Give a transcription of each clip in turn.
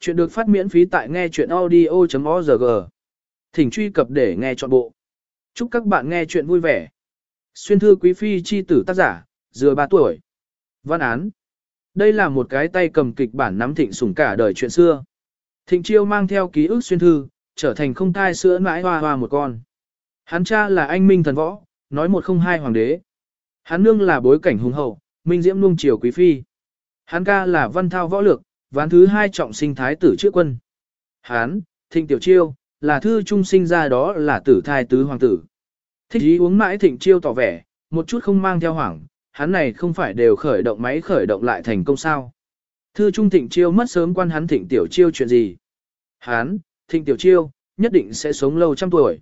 Chuyện được phát miễn phí tại nghe chuyện audio.org. Thỉnh truy cập để nghe trọn bộ. Chúc các bạn nghe chuyện vui vẻ. Xuyên thư quý phi chi tử tác giả, dừa 3 tuổi. Văn án. Đây là một cái tay cầm kịch bản nắm thịnh sủng cả đời chuyện xưa. Thịnh chiêu mang theo ký ức xuyên thư, trở thành không thai sữa mãi hoa hoa một con. Hắn cha là anh minh thần võ, nói một không hai hoàng đế. Hắn nương là bối cảnh hùng hậu, minh diễm nuông chiều quý phi. Hắn ca là văn thao võ lược, ván thứ hai trọng sinh thái tử trước quân. Hán, thịnh tiểu chiêu, là thư trung sinh ra đó là tử thai tứ hoàng tử. Thích ý uống mãi thịnh chiêu tỏ vẻ, một chút không mang theo hoảng, hắn này không phải đều khởi động máy khởi động lại thành công sao. Thư trung thịnh chiêu mất sớm quan hắn thịnh tiểu chiêu chuyện gì. Hán, thịnh tiểu chiêu, nhất định sẽ sống lâu trăm tuổi.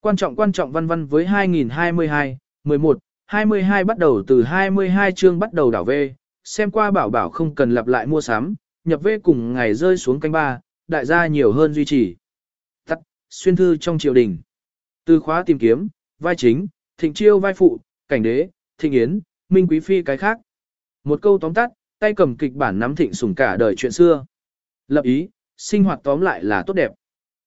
Quan trọng quan trọng văn văn với 2022, 11, 22 bắt đầu từ 22 chương bắt đầu đảo về, xem qua bảo bảo không cần lặp lại mua sắm, nhập vê cùng ngày rơi xuống canh ba, đại gia nhiều hơn duy trì. Tắt, xuyên thư trong triều đình. Từ khóa tìm kiếm, vai chính, thịnh chiêu vai phụ, cảnh đế, thịnh yến, minh quý phi cái khác. Một câu tóm tắt, tay cầm kịch bản nắm thịnh sủng cả đời chuyện xưa. Lập ý, sinh hoạt tóm lại là tốt đẹp.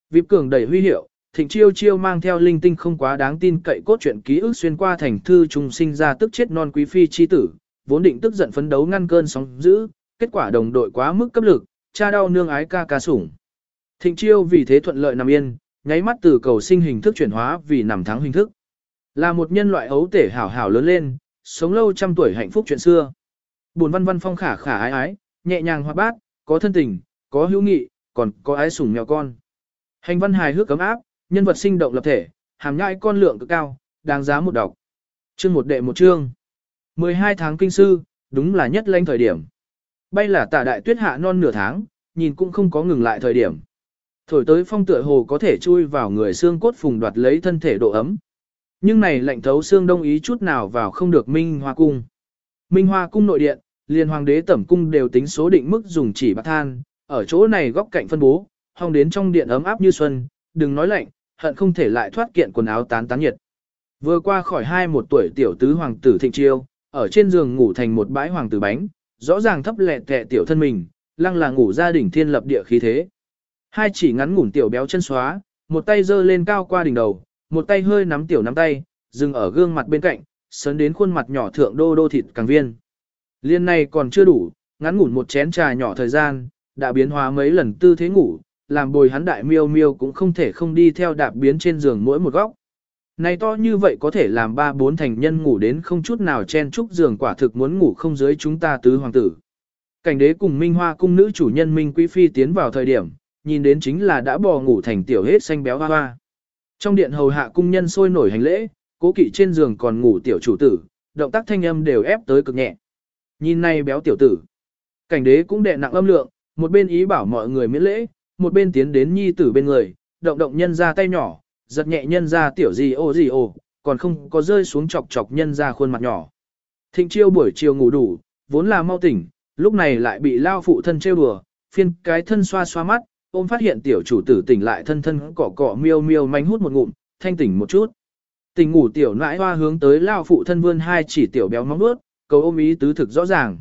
Vịp cường đầy huy hiệu, thịnh chiêu chiêu mang theo linh tinh không quá đáng tin cậy cốt truyện ký ức xuyên qua thành thư trùng sinh ra tức chết non quý phi chi tử, vốn định tức giận phấn đấu ngăn cơn sóng dữ, kết quả đồng đội quá mức cấp lực, cha đau nương ái ca ca sủng. Thịnh chiêu vì thế thuận lợi nằm yên, nháy mắt từ cầu sinh hình thức chuyển hóa vì nằm thắng hình thức. Là một nhân loại ấu tể hảo hảo lớn lên, sống lâu trăm tuổi hạnh phúc chuyện xưa. Buồn văn văn phong khả khả ái ái, nhẹ nhàng hoạt bát, có thân tình, có hữu nghị, còn có ái sủng mèo con. Hành văn hài hước cấm áp, nhân vật sinh động lập thể, hàm nhai con lượng cực cao, đáng giá một đọc. Chương một đệ một chương. 12 tháng kinh sư, đúng là nhất lãnh thời điểm. Bay là tả đại tuyết hạ non nửa tháng, nhìn cũng không có ngừng lại thời điểm. Thổi tới phong tựa hồ có thể chui vào người xương cốt phùng đoạt lấy thân thể độ ấm. Nhưng này lạnh thấu xương đông ý chút nào vào không được Minh Hoa Cung. Minh Hoa Cung nội điện, liền hoàng đế tẩm cung đều tính số định mức dùng chỉ bạc than, ở chỗ này góc cạnh phân bố, hong đến trong điện ấm áp như xuân, đừng nói lạnh, hận không thể lại thoát kiện quần áo tán tán nhiệt. Vừa qua khỏi hai một tuổi tiểu tứ hoàng tử thịnh chiêu, ở trên giường ngủ thành một bãi hoàng tử bánh, rõ ràng thấp lẹ tẹ tiểu thân mình, lăng là ngủ gia đình thiên lập địa khí thế. Hai chỉ ngắn ngủn tiểu béo chân xóa, một tay giơ lên cao qua đỉnh đầu, một tay hơi nắm tiểu nắm tay, dừng ở gương mặt bên cạnh, sấn đến khuôn mặt nhỏ thượng đô đô thịt càng viên. Liên này còn chưa đủ, ngắn ngủn một chén trà nhỏ thời gian, đã biến hóa mấy lần tư thế ngủ, làm bồi hắn đại miêu miêu cũng không thể không đi theo đạp biến trên giường mỗi một góc. Này to như vậy có thể làm ba bốn thành nhân ngủ đến không chút nào chen chúc giường quả thực muốn ngủ không dưới chúng ta tứ hoàng tử. Cảnh đế cùng Minh Hoa cung nữ chủ nhân Minh Quý Phi tiến vào thời điểm, nhìn đến chính là đã bò ngủ thành tiểu hết xanh béo hoa hoa. Trong điện hầu hạ cung nhân sôi nổi hành lễ, cố kỵ trên giường còn ngủ tiểu chủ tử, động tác thanh âm đều ép tới cực nhẹ. Nhìn này béo tiểu tử. Cảnh đế cũng đệ nặng âm lượng, một bên ý bảo mọi người miễn lễ, một bên tiến đến nhi tử bên người, động động nhân ra tay nhỏ, giật nhẹ nhân ra tiểu gì ô gì ô, còn không có rơi xuống chọc chọc nhân ra khuôn mặt nhỏ. Thịnh chiêu buổi chiều ngủ đủ, vốn là mau tỉnh, lúc này lại bị lao phụ thân trêu đùa, phiên cái thân xoa xoa mắt, ôm phát hiện tiểu chủ tử tỉnh lại thân thân cọ cọ miêu miêu manh hút một ngụm, thanh tỉnh một chút. Tỉnh ngủ tiểu nãi hoa hướng tới lao phụ thân vươn hai chỉ tiểu béo móng nuốt, cầu ôm ý tứ thực rõ ràng.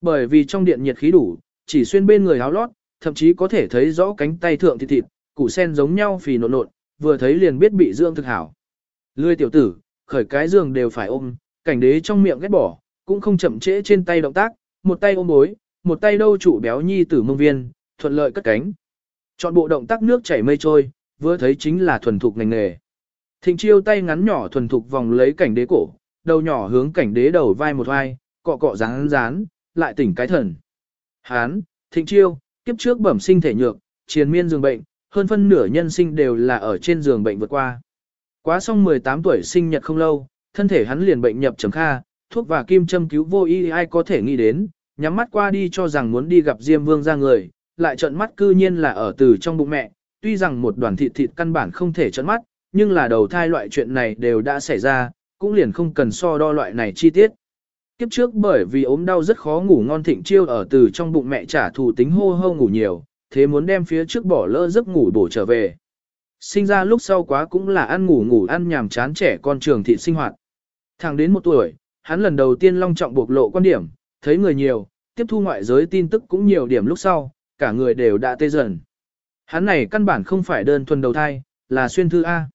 Bởi vì trong điện nhiệt khí đủ, chỉ xuyên bên người áo lót, thậm chí có thể thấy rõ cánh tay thượng thịt thịt, củ sen giống nhau phì nộn nộn, vừa thấy liền biết bị dưỡng thực hảo. Lươi tiểu tử, khởi cái giường đều phải ôm, cảnh đế trong miệng ghét bỏ, cũng không chậm trễ trên tay động tác, một tay ôm bối, một tay đâu trụ béo nhi tử mông viên, thuận lợi cất cánh. Chọn bộ động tác nước chảy mây trôi, vừa thấy chính là thuần thục ngành nghề. Thịnh chiêu tay ngắn nhỏ thuần thục vòng lấy cảnh đế cổ, đầu nhỏ hướng cảnh đế đầu vai một vai, cọ cọ rán rán, lại tỉnh cái thần. Hán, thịnh chiêu, kiếp trước bẩm sinh thể nhược, triền miên dương bệnh, hơn phân nửa nhân sinh đều là ở trên giường bệnh vượt qua. Quá xong 18 tuổi sinh nhật không lâu, thân thể hắn liền bệnh nhập trầm kha, thuốc và kim châm cứu vô y ai có thể nghĩ đến, nhắm mắt qua đi cho rằng muốn đi gặp Diêm Vương ra người, lại trợn mắt cư nhiên là ở từ trong bụng mẹ, tuy rằng một đoàn thịt thịt căn bản không thể trợn mắt, nhưng là đầu thai loại chuyện này đều đã xảy ra, cũng liền không cần so đo loại này chi tiết. Kiếp trước bởi vì ốm đau rất khó ngủ ngon thịnh chiêu ở từ trong bụng mẹ trả thù tính hô hô ngủ nhiều, thế muốn đem phía trước bỏ lỡ giấc ngủ bổ trở về. Sinh ra lúc sau quá cũng là ăn ngủ ngủ ăn nhàm chán trẻ con trường thị sinh hoạt. Thẳng đến một tuổi, hắn lần đầu tiên long trọng bộc lộ quan điểm, thấy người nhiều, tiếp thu ngoại giới tin tức cũng nhiều điểm lúc sau, cả người đều đã tê dần. Hắn này căn bản không phải đơn thuần đầu thai, là xuyên thư A.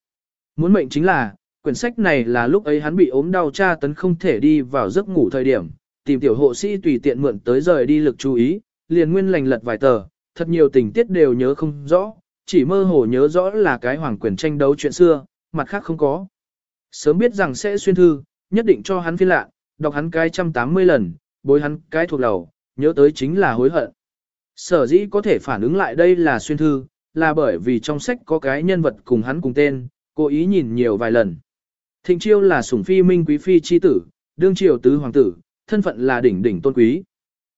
Muốn mệnh chính là, quyển sách này là lúc ấy hắn bị ốm đau tra tấn không thể đi vào giấc ngủ thời điểm, tìm tiểu hộ sĩ tùy tiện mượn tới rời đi lực chú ý, liền nguyên lành lật vài tờ, thật nhiều tình tiết đều nhớ không rõ, chỉ mơ hồ nhớ rõ là cái hoàng quyền tranh đấu chuyện xưa, mặt khác không có. Sớm biết rằng sẽ xuyên thư, nhất định cho hắn phiên lạ, đọc hắn cái trăm tám mươi lần, bối hắn cái thuộc đầu, nhớ tới chính là hối hận. Sở dĩ có thể phản ứng lại đây là xuyên thư, là bởi vì trong sách có cái nhân vật cùng hắn cùng tên, cố ý nhìn nhiều vài lần. Thịnh chiêu là sủng phi minh quý phi chi tử, đương triều tứ hoàng tử, thân phận là đỉnh đỉnh tôn quý.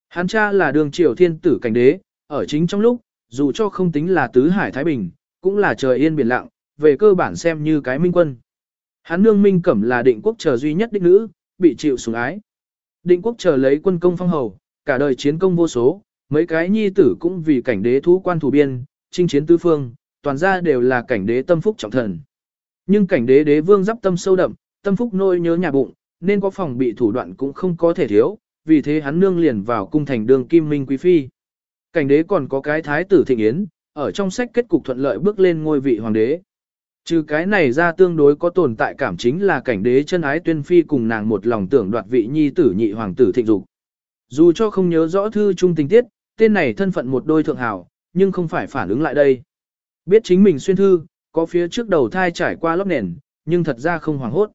Hắn cha là đương triều thiên tử cảnh đế, ở chính trong lúc, dù cho không tính là tứ hải Thái Bình, cũng là trời yên biển lặng, về cơ bản xem như cái minh quân. Hắn nương minh cẩm là định quốc chờ duy nhất đích nữ, bị chịu sủng ái. Định quốc chờ lấy quân công phong hầu, cả đời chiến công vô số, mấy cái nhi tử cũng vì cảnh đế thú quan thủ biên, chinh chiến tứ phương, toàn ra đều là cảnh đế tâm phúc trọng thần. Nhưng cảnh đế đế vương giáp tâm sâu đậm, tâm phúc nôi nhớ nhà bụng, nên có phòng bị thủ đoạn cũng không có thể thiếu, vì thế hắn nương liền vào cung thành đường kim minh quý phi. Cảnh đế còn có cái thái tử thịnh yến, ở trong sách kết cục thuận lợi bước lên ngôi vị hoàng đế. Trừ cái này ra tương đối có tồn tại cảm chính là cảnh đế chân ái tuyên phi cùng nàng một lòng tưởng đoạt vị nhi tử nhị hoàng tử thịnh dục. Dù cho không nhớ rõ thư trung tình tiết, tên này thân phận một đôi thượng hảo, nhưng không phải phản ứng lại đây. Biết chính mình xuyên thư, có phía trước đầu thai trải qua lóc nền, nhưng thật ra không hoàng hốt.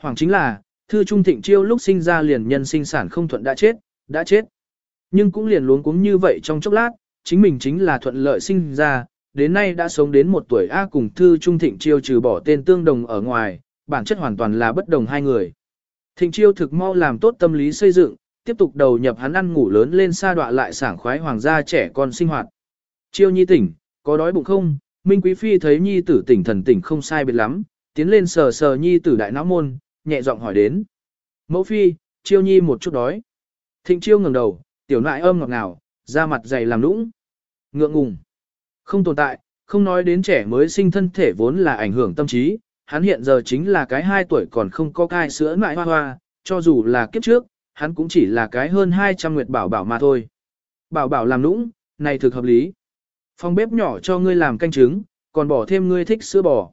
Hoàng chính là, thư trung thịnh chiêu lúc sinh ra liền nhân sinh sản không thuận đã chết, đã chết. Nhưng cũng liền luống cuống như vậy trong chốc lát, chính mình chính là thuận lợi sinh ra, đến nay đã sống đến một tuổi A cùng thư trung thịnh chiêu trừ bỏ tên tương đồng ở ngoài, bản chất hoàn toàn là bất đồng hai người. Thịnh chiêu thực mau làm tốt tâm lý xây dựng, tiếp tục đầu nhập hắn ăn ngủ lớn lên xa đọa lại sảng khoái hoàng gia trẻ con sinh hoạt. Chiêu nhi tỉnh, có đói bụng không? Minh Quý Phi thấy nhi tử tỉnh thần tỉnh không sai biệt lắm, tiến lên sờ sờ nhi tử đại não môn, nhẹ giọng hỏi đến. Mẫu Phi, chiêu nhi một chút đói. Thịnh chiêu ngẩng đầu, tiểu nại âm ngọt ngào, da mặt dày làm lũng. Ngượng ngùng. Không tồn tại, không nói đến trẻ mới sinh thân thể vốn là ảnh hưởng tâm trí, hắn hiện giờ chính là cái 2 tuổi còn không có cai sữa nại hoa hoa, cho dù là kiếp trước, hắn cũng chỉ là cái hơn 200 nguyệt bảo bảo mà thôi. Bảo bảo làm lũng, này thực hợp lý. Phòng bếp nhỏ cho ngươi làm canh trứng, còn bỏ thêm ngươi thích sữa bò.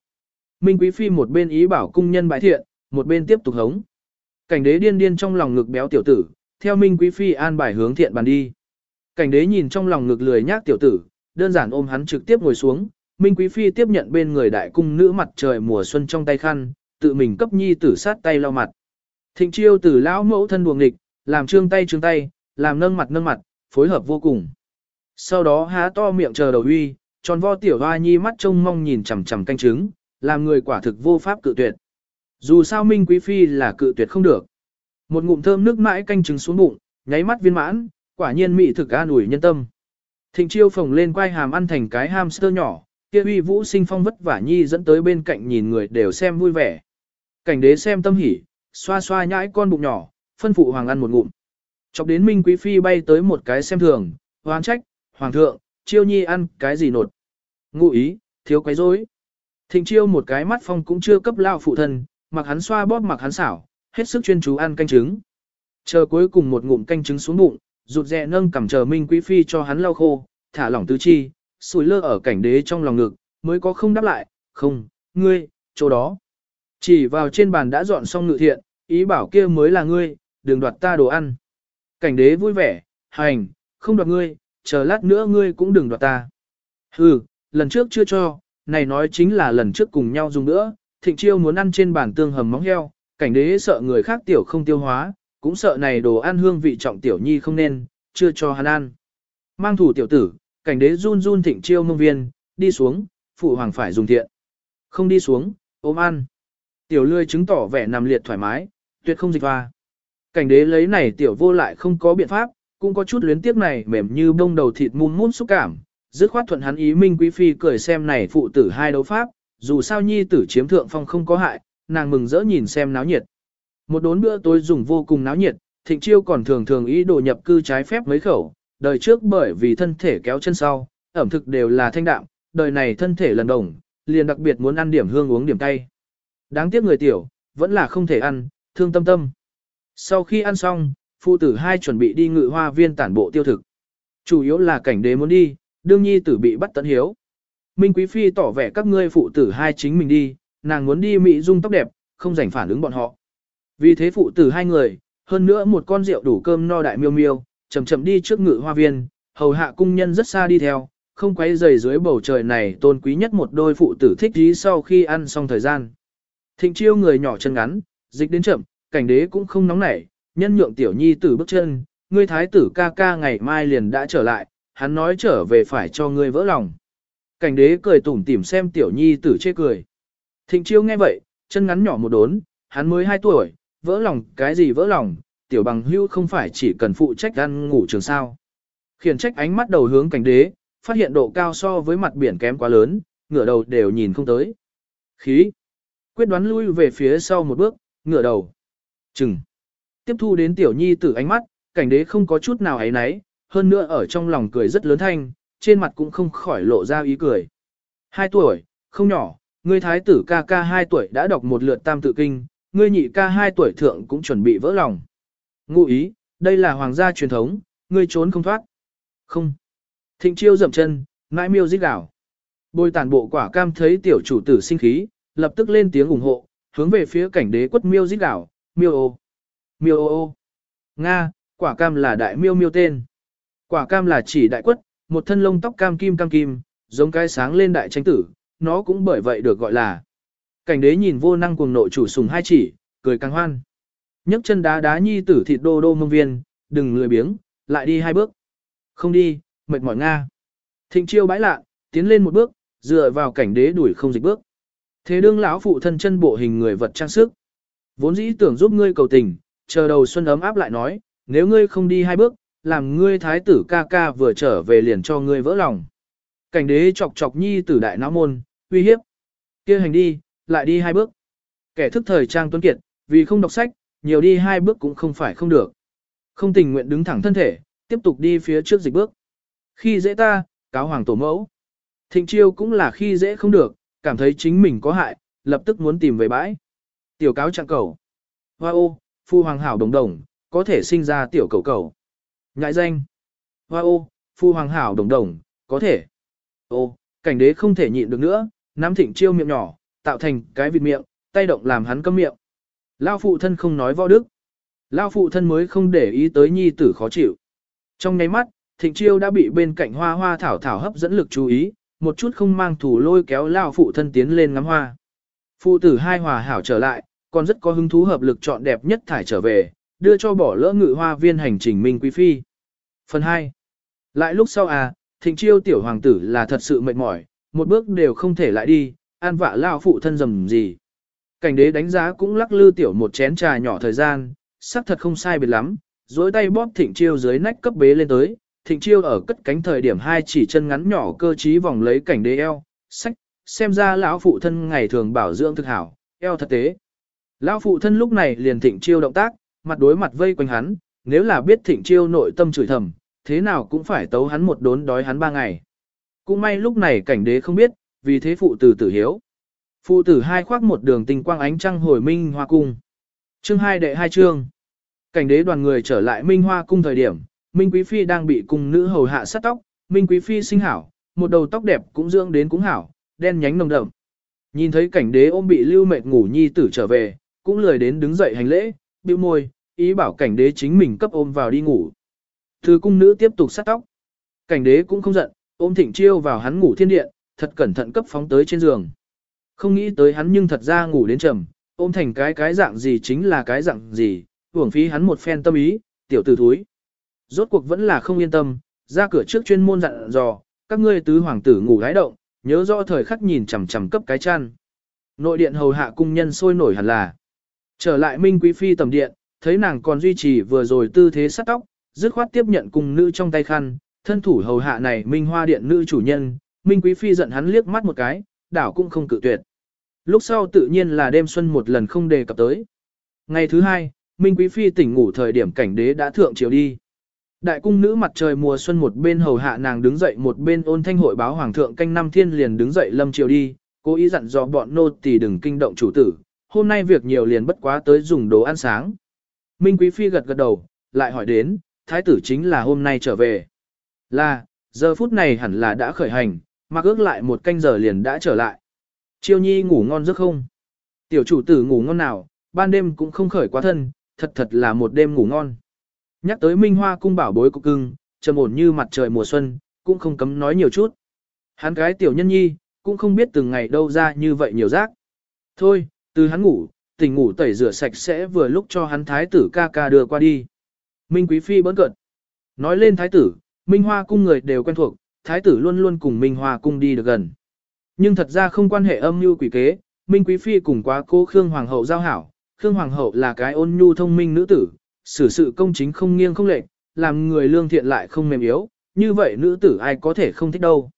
Minh Quý Phi một bên ý bảo cung nhân bãi thiện, một bên tiếp tục hống. Cảnh đế điên điên trong lòng ngực béo tiểu tử, theo Minh Quý Phi an bài hướng thiện bàn đi. Cảnh đế nhìn trong lòng ngực lười nhác tiểu tử, đơn giản ôm hắn trực tiếp ngồi xuống, Minh Quý Phi tiếp nhận bên người đại cung nữ mặt trời mùa xuân trong tay khăn, tự mình cấp nhi tử sát tay lau mặt. Thịnh chiêu tử lão mẫu thân buồng nghịch, làm trương tay trương tay, làm nâng mặt nâng mặt, phối hợp vô cùng. Sau đó há to miệng chờ đầu uy, tròn vo tiểu hoa nhi mắt trông mong nhìn chằm chằm canh trứng, làm người quả thực vô pháp cự tuyệt. Dù sao Minh Quý Phi là cự tuyệt không được. Một ngụm thơm nước mãi canh trứng xuống bụng, nháy mắt viên mãn, quả nhiên mị thực an ủi nhân tâm. Thịnh chiêu phồng lên quay hàm ăn thành cái hamster nhỏ, kia uy vũ sinh phong vất vả nhi dẫn tới bên cạnh nhìn người đều xem vui vẻ. Cảnh đế xem tâm hỉ, xoa xoa nhãi con bụng nhỏ, phân phụ hoàng ăn một ngụm. Chọc đến Minh Quý Phi bay tới một cái xem thường, hoang trách, hoàng thượng, chiêu nhi ăn cái gì nột. Ngụ ý, thiếu quấy rối. Thịnh chiêu một cái mắt phong cũng chưa cấp lao phụ thân, mặc hắn xoa bóp mặc hắn xảo, hết sức chuyên chú ăn canh trứng. Chờ cuối cùng một ngụm canh trứng xuống bụng, rụt rè nâng cầm chờ Minh Quý Phi cho hắn lau khô, thả lỏng tứ chi, sủi lơ ở cảnh đế trong lòng ngực, mới có không đáp lại, không, ngươi, chỗ đó. Chỉ vào trên bàn đã dọn xong ngự thiện, ý bảo kia mới là ngươi, đừng đoạt ta đồ ăn. Cảnh đế vui vẻ, hành, không đoạt ngươi, chờ lát nữa ngươi cũng đừng đoạt ta. Hừ, lần trước chưa cho, này nói chính là lần trước cùng nhau dùng nữa, thịnh chiêu muốn ăn trên bàn tương hầm móng heo, cảnh đế sợ người khác tiểu không tiêu hóa, cũng sợ này đồ ăn hương vị trọng tiểu nhi không nên, chưa cho hắn ăn. Mang thủ tiểu tử, cảnh đế run run thịnh chiêu mông viên, đi xuống, phụ hoàng phải dùng thiện. Không đi xuống, ôm ăn. Tiểu lươi chứng tỏ vẻ nằm liệt thoải mái, tuyệt không dịch va. Cảnh đế lấy này tiểu vô lại không có biện pháp, cũng có chút luyến tiếc này mềm như bông đầu thịt muôn mút xúc cảm. Dứt khoát thuận hắn ý minh quý phi cười xem này phụ tử hai đấu pháp, dù sao nhi tử chiếm thượng phong không có hại, nàng mừng rỡ nhìn xem náo nhiệt. Một đốn bữa tối dùng vô cùng náo nhiệt, thịnh chiêu còn thường thường ý đồ nhập cư trái phép mấy khẩu, đời trước bởi vì thân thể kéo chân sau, ẩm thực đều là thanh đạm, đời này thân thể lần đồng, liền đặc biệt muốn ăn điểm hương uống điểm cay. Đáng tiếc người tiểu, vẫn là không thể ăn, thương tâm tâm. Sau khi ăn xong, phụ tử hai chuẩn bị đi ngự hoa viên tản bộ tiêu thực. Chủ yếu là cảnh đế muốn đi, đương nhi tử bị bắt tận hiếu. Minh Quý Phi tỏ vẻ các ngươi phụ tử hai chính mình đi, nàng muốn đi Mỹ dung tóc đẹp, không rảnh phản ứng bọn họ. Vì thế phụ tử hai người, hơn nữa một con rượu đủ cơm no đại miêu miêu, chậm chậm đi trước ngự hoa viên, hầu hạ cung nhân rất xa đi theo, không quấy rầy dưới bầu trời này tôn quý nhất một đôi phụ tử thích dí sau khi ăn xong thời gian. Thịnh chiêu người nhỏ chân ngắn, dịch đến chậm, cảnh đế cũng không nóng nảy, nhân nhượng tiểu nhi tử bước chân, ngươi thái tử ca ca ngày mai liền đã trở lại, hắn nói trở về phải cho ngươi vỡ lòng. Cảnh đế cười tủm tỉm xem tiểu nhi tử chê cười. Thịnh chiêu nghe vậy, chân ngắn nhỏ một đốn, hắn mới 2 tuổi, vỡ lòng, cái gì vỡ lòng, tiểu bằng hưu không phải chỉ cần phụ trách ăn ngủ trường sao. Khiển trách ánh mắt đầu hướng cảnh đế, phát hiện độ cao so với mặt biển kém quá lớn, ngửa đầu đều nhìn không tới. Khí. Quyết đoán lui về phía sau một bước, ngửa đầu. Chừng. Tiếp thu đến tiểu nhi tử ánh mắt, cảnh đế không có chút nào ấy náy, hơn nữa ở trong lòng cười rất lớn thanh, trên mặt cũng không khỏi lộ ra ý cười. Hai tuổi, không nhỏ, ngươi thái tử ca ca hai tuổi đã đọc một lượt tam tự kinh, ngươi nhị ca hai tuổi thượng cũng chuẩn bị vỡ lòng. Ngụ ý, đây là hoàng gia truyền thống, ngươi trốn không thoát. Không. Thịnh chiêu dậm chân, mãi miêu giết gào. Bồi tản bộ quả cam thấy tiểu chủ tử sinh khí, lập tức lên tiếng ủng hộ, hướng về phía cảnh đế quất miêu giết gào, miêu ô. Miêu ô ô. Nga, quả cam là đại miêu miêu tên. Quả cam là chỉ đại quất, một thân lông tóc cam kim cam kim, giống cái sáng lên đại tranh tử, nó cũng bởi vậy được gọi là. Cảnh đế nhìn vô năng cuồng nội chủ sùng hai chỉ, cười càng hoan. nhấc chân đá đá nhi tử thịt đô đô mông viên, đừng lười biếng, lại đi hai bước. Không đi, mệt mỏi Nga. Thịnh chiêu bãi lạ, tiến lên một bước, dựa vào cảnh đế đuổi không dịch bước. Thế đương lão phụ thân chân bộ hình người vật trang sức. Vốn dĩ tưởng giúp ngươi cầu tình, chờ đầu xuân ấm áp lại nói, nếu ngươi không đi hai bước, làm ngươi thái tử ca ca vừa trở về liền cho ngươi vỡ lòng. Cảnh đế chọc chọc nhi tử đại não môn, uy hiếp. kia hành đi, lại đi hai bước. Kẻ thức thời trang tuấn kiệt, vì không đọc sách, nhiều đi hai bước cũng không phải không được. Không tình nguyện đứng thẳng thân thể, tiếp tục đi phía trước dịch bước. Khi dễ ta, cáo hoàng tổ mẫu. Thịnh chiêu cũng là khi dễ không được, cảm thấy chính mình có hại, lập tức muốn tìm về bãi. Tiểu cáo trạng cầu. Hoa ô, phu hoàng hảo đồng đồng, có thể sinh ra tiểu cầu cầu. Nhãi danh. Hoa ô, phu hoàng hảo đồng đồng, có thể. Ô, cảnh đế không thể nhịn được nữa, nắm thịnh chiêu miệng nhỏ, tạo thành cái vịt miệng, tay động làm hắn câm miệng. Lao phụ thân không nói võ đức. Lao phụ thân mới không để ý tới nhi tử khó chịu. Trong nháy mắt, thịnh chiêu đã bị bên cạnh hoa hoa thảo thảo hấp dẫn lực chú ý, một chút không mang thủ lôi kéo Lao phụ thân tiến lên ngắm hoa. Phụ tử hai hòa hảo trở lại, còn rất có hứng thú hợp lực chọn đẹp nhất thải trở về, đưa cho bỏ lỡ ngự hoa viên hành trình Minh Quý Phi. Phần 2. Lại lúc sau à, thịnh chiêu tiểu hoàng tử là thật sự mệt mỏi, một bước đều không thể lại đi, an vạ lao phụ thân dầm gì. Cảnh đế đánh giá cũng lắc lư tiểu một chén trà nhỏ thời gian, sắc thật không sai biệt lắm, dối tay bóp thịnh chiêu dưới nách cấp bế lên tới, thịnh chiêu ở cất cánh thời điểm hai chỉ chân ngắn nhỏ cơ trí vòng lấy cảnh đế eo, sách, xem ra lão phụ thân ngày thường bảo dưỡng thực hảo, eo thật tế. Lão phụ thân lúc này liền thịnh chiêu động tác, mặt đối mặt vây quanh hắn, nếu là biết thịnh chiêu nội tâm chửi thầm, thế nào cũng phải tấu hắn một đốn đói hắn ba ngày. Cũng may lúc này cảnh đế không biết, vì thế phụ tử tử hiếu. Phụ tử hai khoác một đường tình quang ánh trăng hồi minh hoa cung. Chương hai đệ hai chương. Cảnh đế đoàn người trở lại minh hoa cung thời điểm, minh quý phi đang bị cung nữ hầu hạ sát tóc, minh quý phi sinh hảo, một đầu tóc đẹp cũng dưỡng đến cũng hảo, đen nhánh nồng đậm. Nhìn thấy cảnh đế ôm bị lưu mệt ngủ nhi tử trở về, cũng lười đến đứng dậy hành lễ, bĩu môi, ý bảo cảnh đế chính mình cấp ôm vào đi ngủ. Thứ cung nữ tiếp tục sát tóc. Cảnh đế cũng không giận, ôm thịnh chiêu vào hắn ngủ thiên điện, thật cẩn thận cấp phóng tới trên giường. Không nghĩ tới hắn nhưng thật ra ngủ đến trầm, ôm thành cái cái dạng gì chính là cái dạng gì, hưởng phí hắn một phen tâm ý, tiểu tử thúi. Rốt cuộc vẫn là không yên tâm, ra cửa trước chuyên môn dặn dò, các ngươi tứ hoàng tử ngủ gái động, nhớ rõ thời khắc nhìn chằm chằm cấp cái chăn. Nội điện hầu hạ cung nhân sôi nổi hẳn là. Trở lại Minh Quý Phi tầm điện, thấy nàng còn duy trì vừa rồi tư thế sắt tóc, dứt khoát tiếp nhận cung nữ trong tay khăn, thân thủ hầu hạ này Minh Hoa Điện nữ chủ nhân, Minh Quý Phi giận hắn liếc mắt một cái, đảo cũng không cự tuyệt. Lúc sau tự nhiên là đêm xuân một lần không đề cập tới. Ngày thứ hai, Minh Quý Phi tỉnh ngủ thời điểm cảnh đế đã thượng chiều đi. Đại cung nữ mặt trời mùa xuân một bên hầu hạ nàng đứng dậy một bên ôn thanh hội báo hoàng thượng canh năm thiên liền đứng dậy lâm chiều đi, cố ý dặn dò bọn nô tỳ đừng kinh động chủ tử, hôm nay việc nhiều liền bất quá tới dùng đồ ăn sáng. Minh Quý Phi gật gật đầu, lại hỏi đến, thái tử chính là hôm nay trở về. Là, giờ phút này hẳn là đã khởi hành, mà ước lại một canh giờ liền đã trở lại. Chiêu nhi ngủ ngon giấc không? Tiểu chủ tử ngủ ngon nào, ban đêm cũng không khởi quá thân, thật thật là một đêm ngủ ngon. Nhắc tới Minh Hoa cung bảo bối của cưng, trầm ổn như mặt trời mùa xuân, cũng không cấm nói nhiều chút. Hắn cái tiểu nhân nhi, cũng không biết từng ngày đâu ra như vậy nhiều rác. Thôi, từ hắn ngủ, tỉnh ngủ tẩy rửa sạch sẽ vừa lúc cho hắn thái tử ca ca đưa qua đi. Minh Quý Phi bỡn cợt. Nói lên thái tử, Minh Hoa cung người đều quen thuộc, thái tử luôn luôn cùng Minh Hoa cung đi được gần. Nhưng thật ra không quan hệ âm mưu quỷ kế, Minh Quý Phi cùng quá cô Khương Hoàng hậu giao hảo. Khương Hoàng hậu là cái ôn nhu thông minh nữ tử, xử sự công chính không nghiêng không lệch, làm người lương thiện lại không mềm yếu, như vậy nữ tử ai có thể không thích đâu.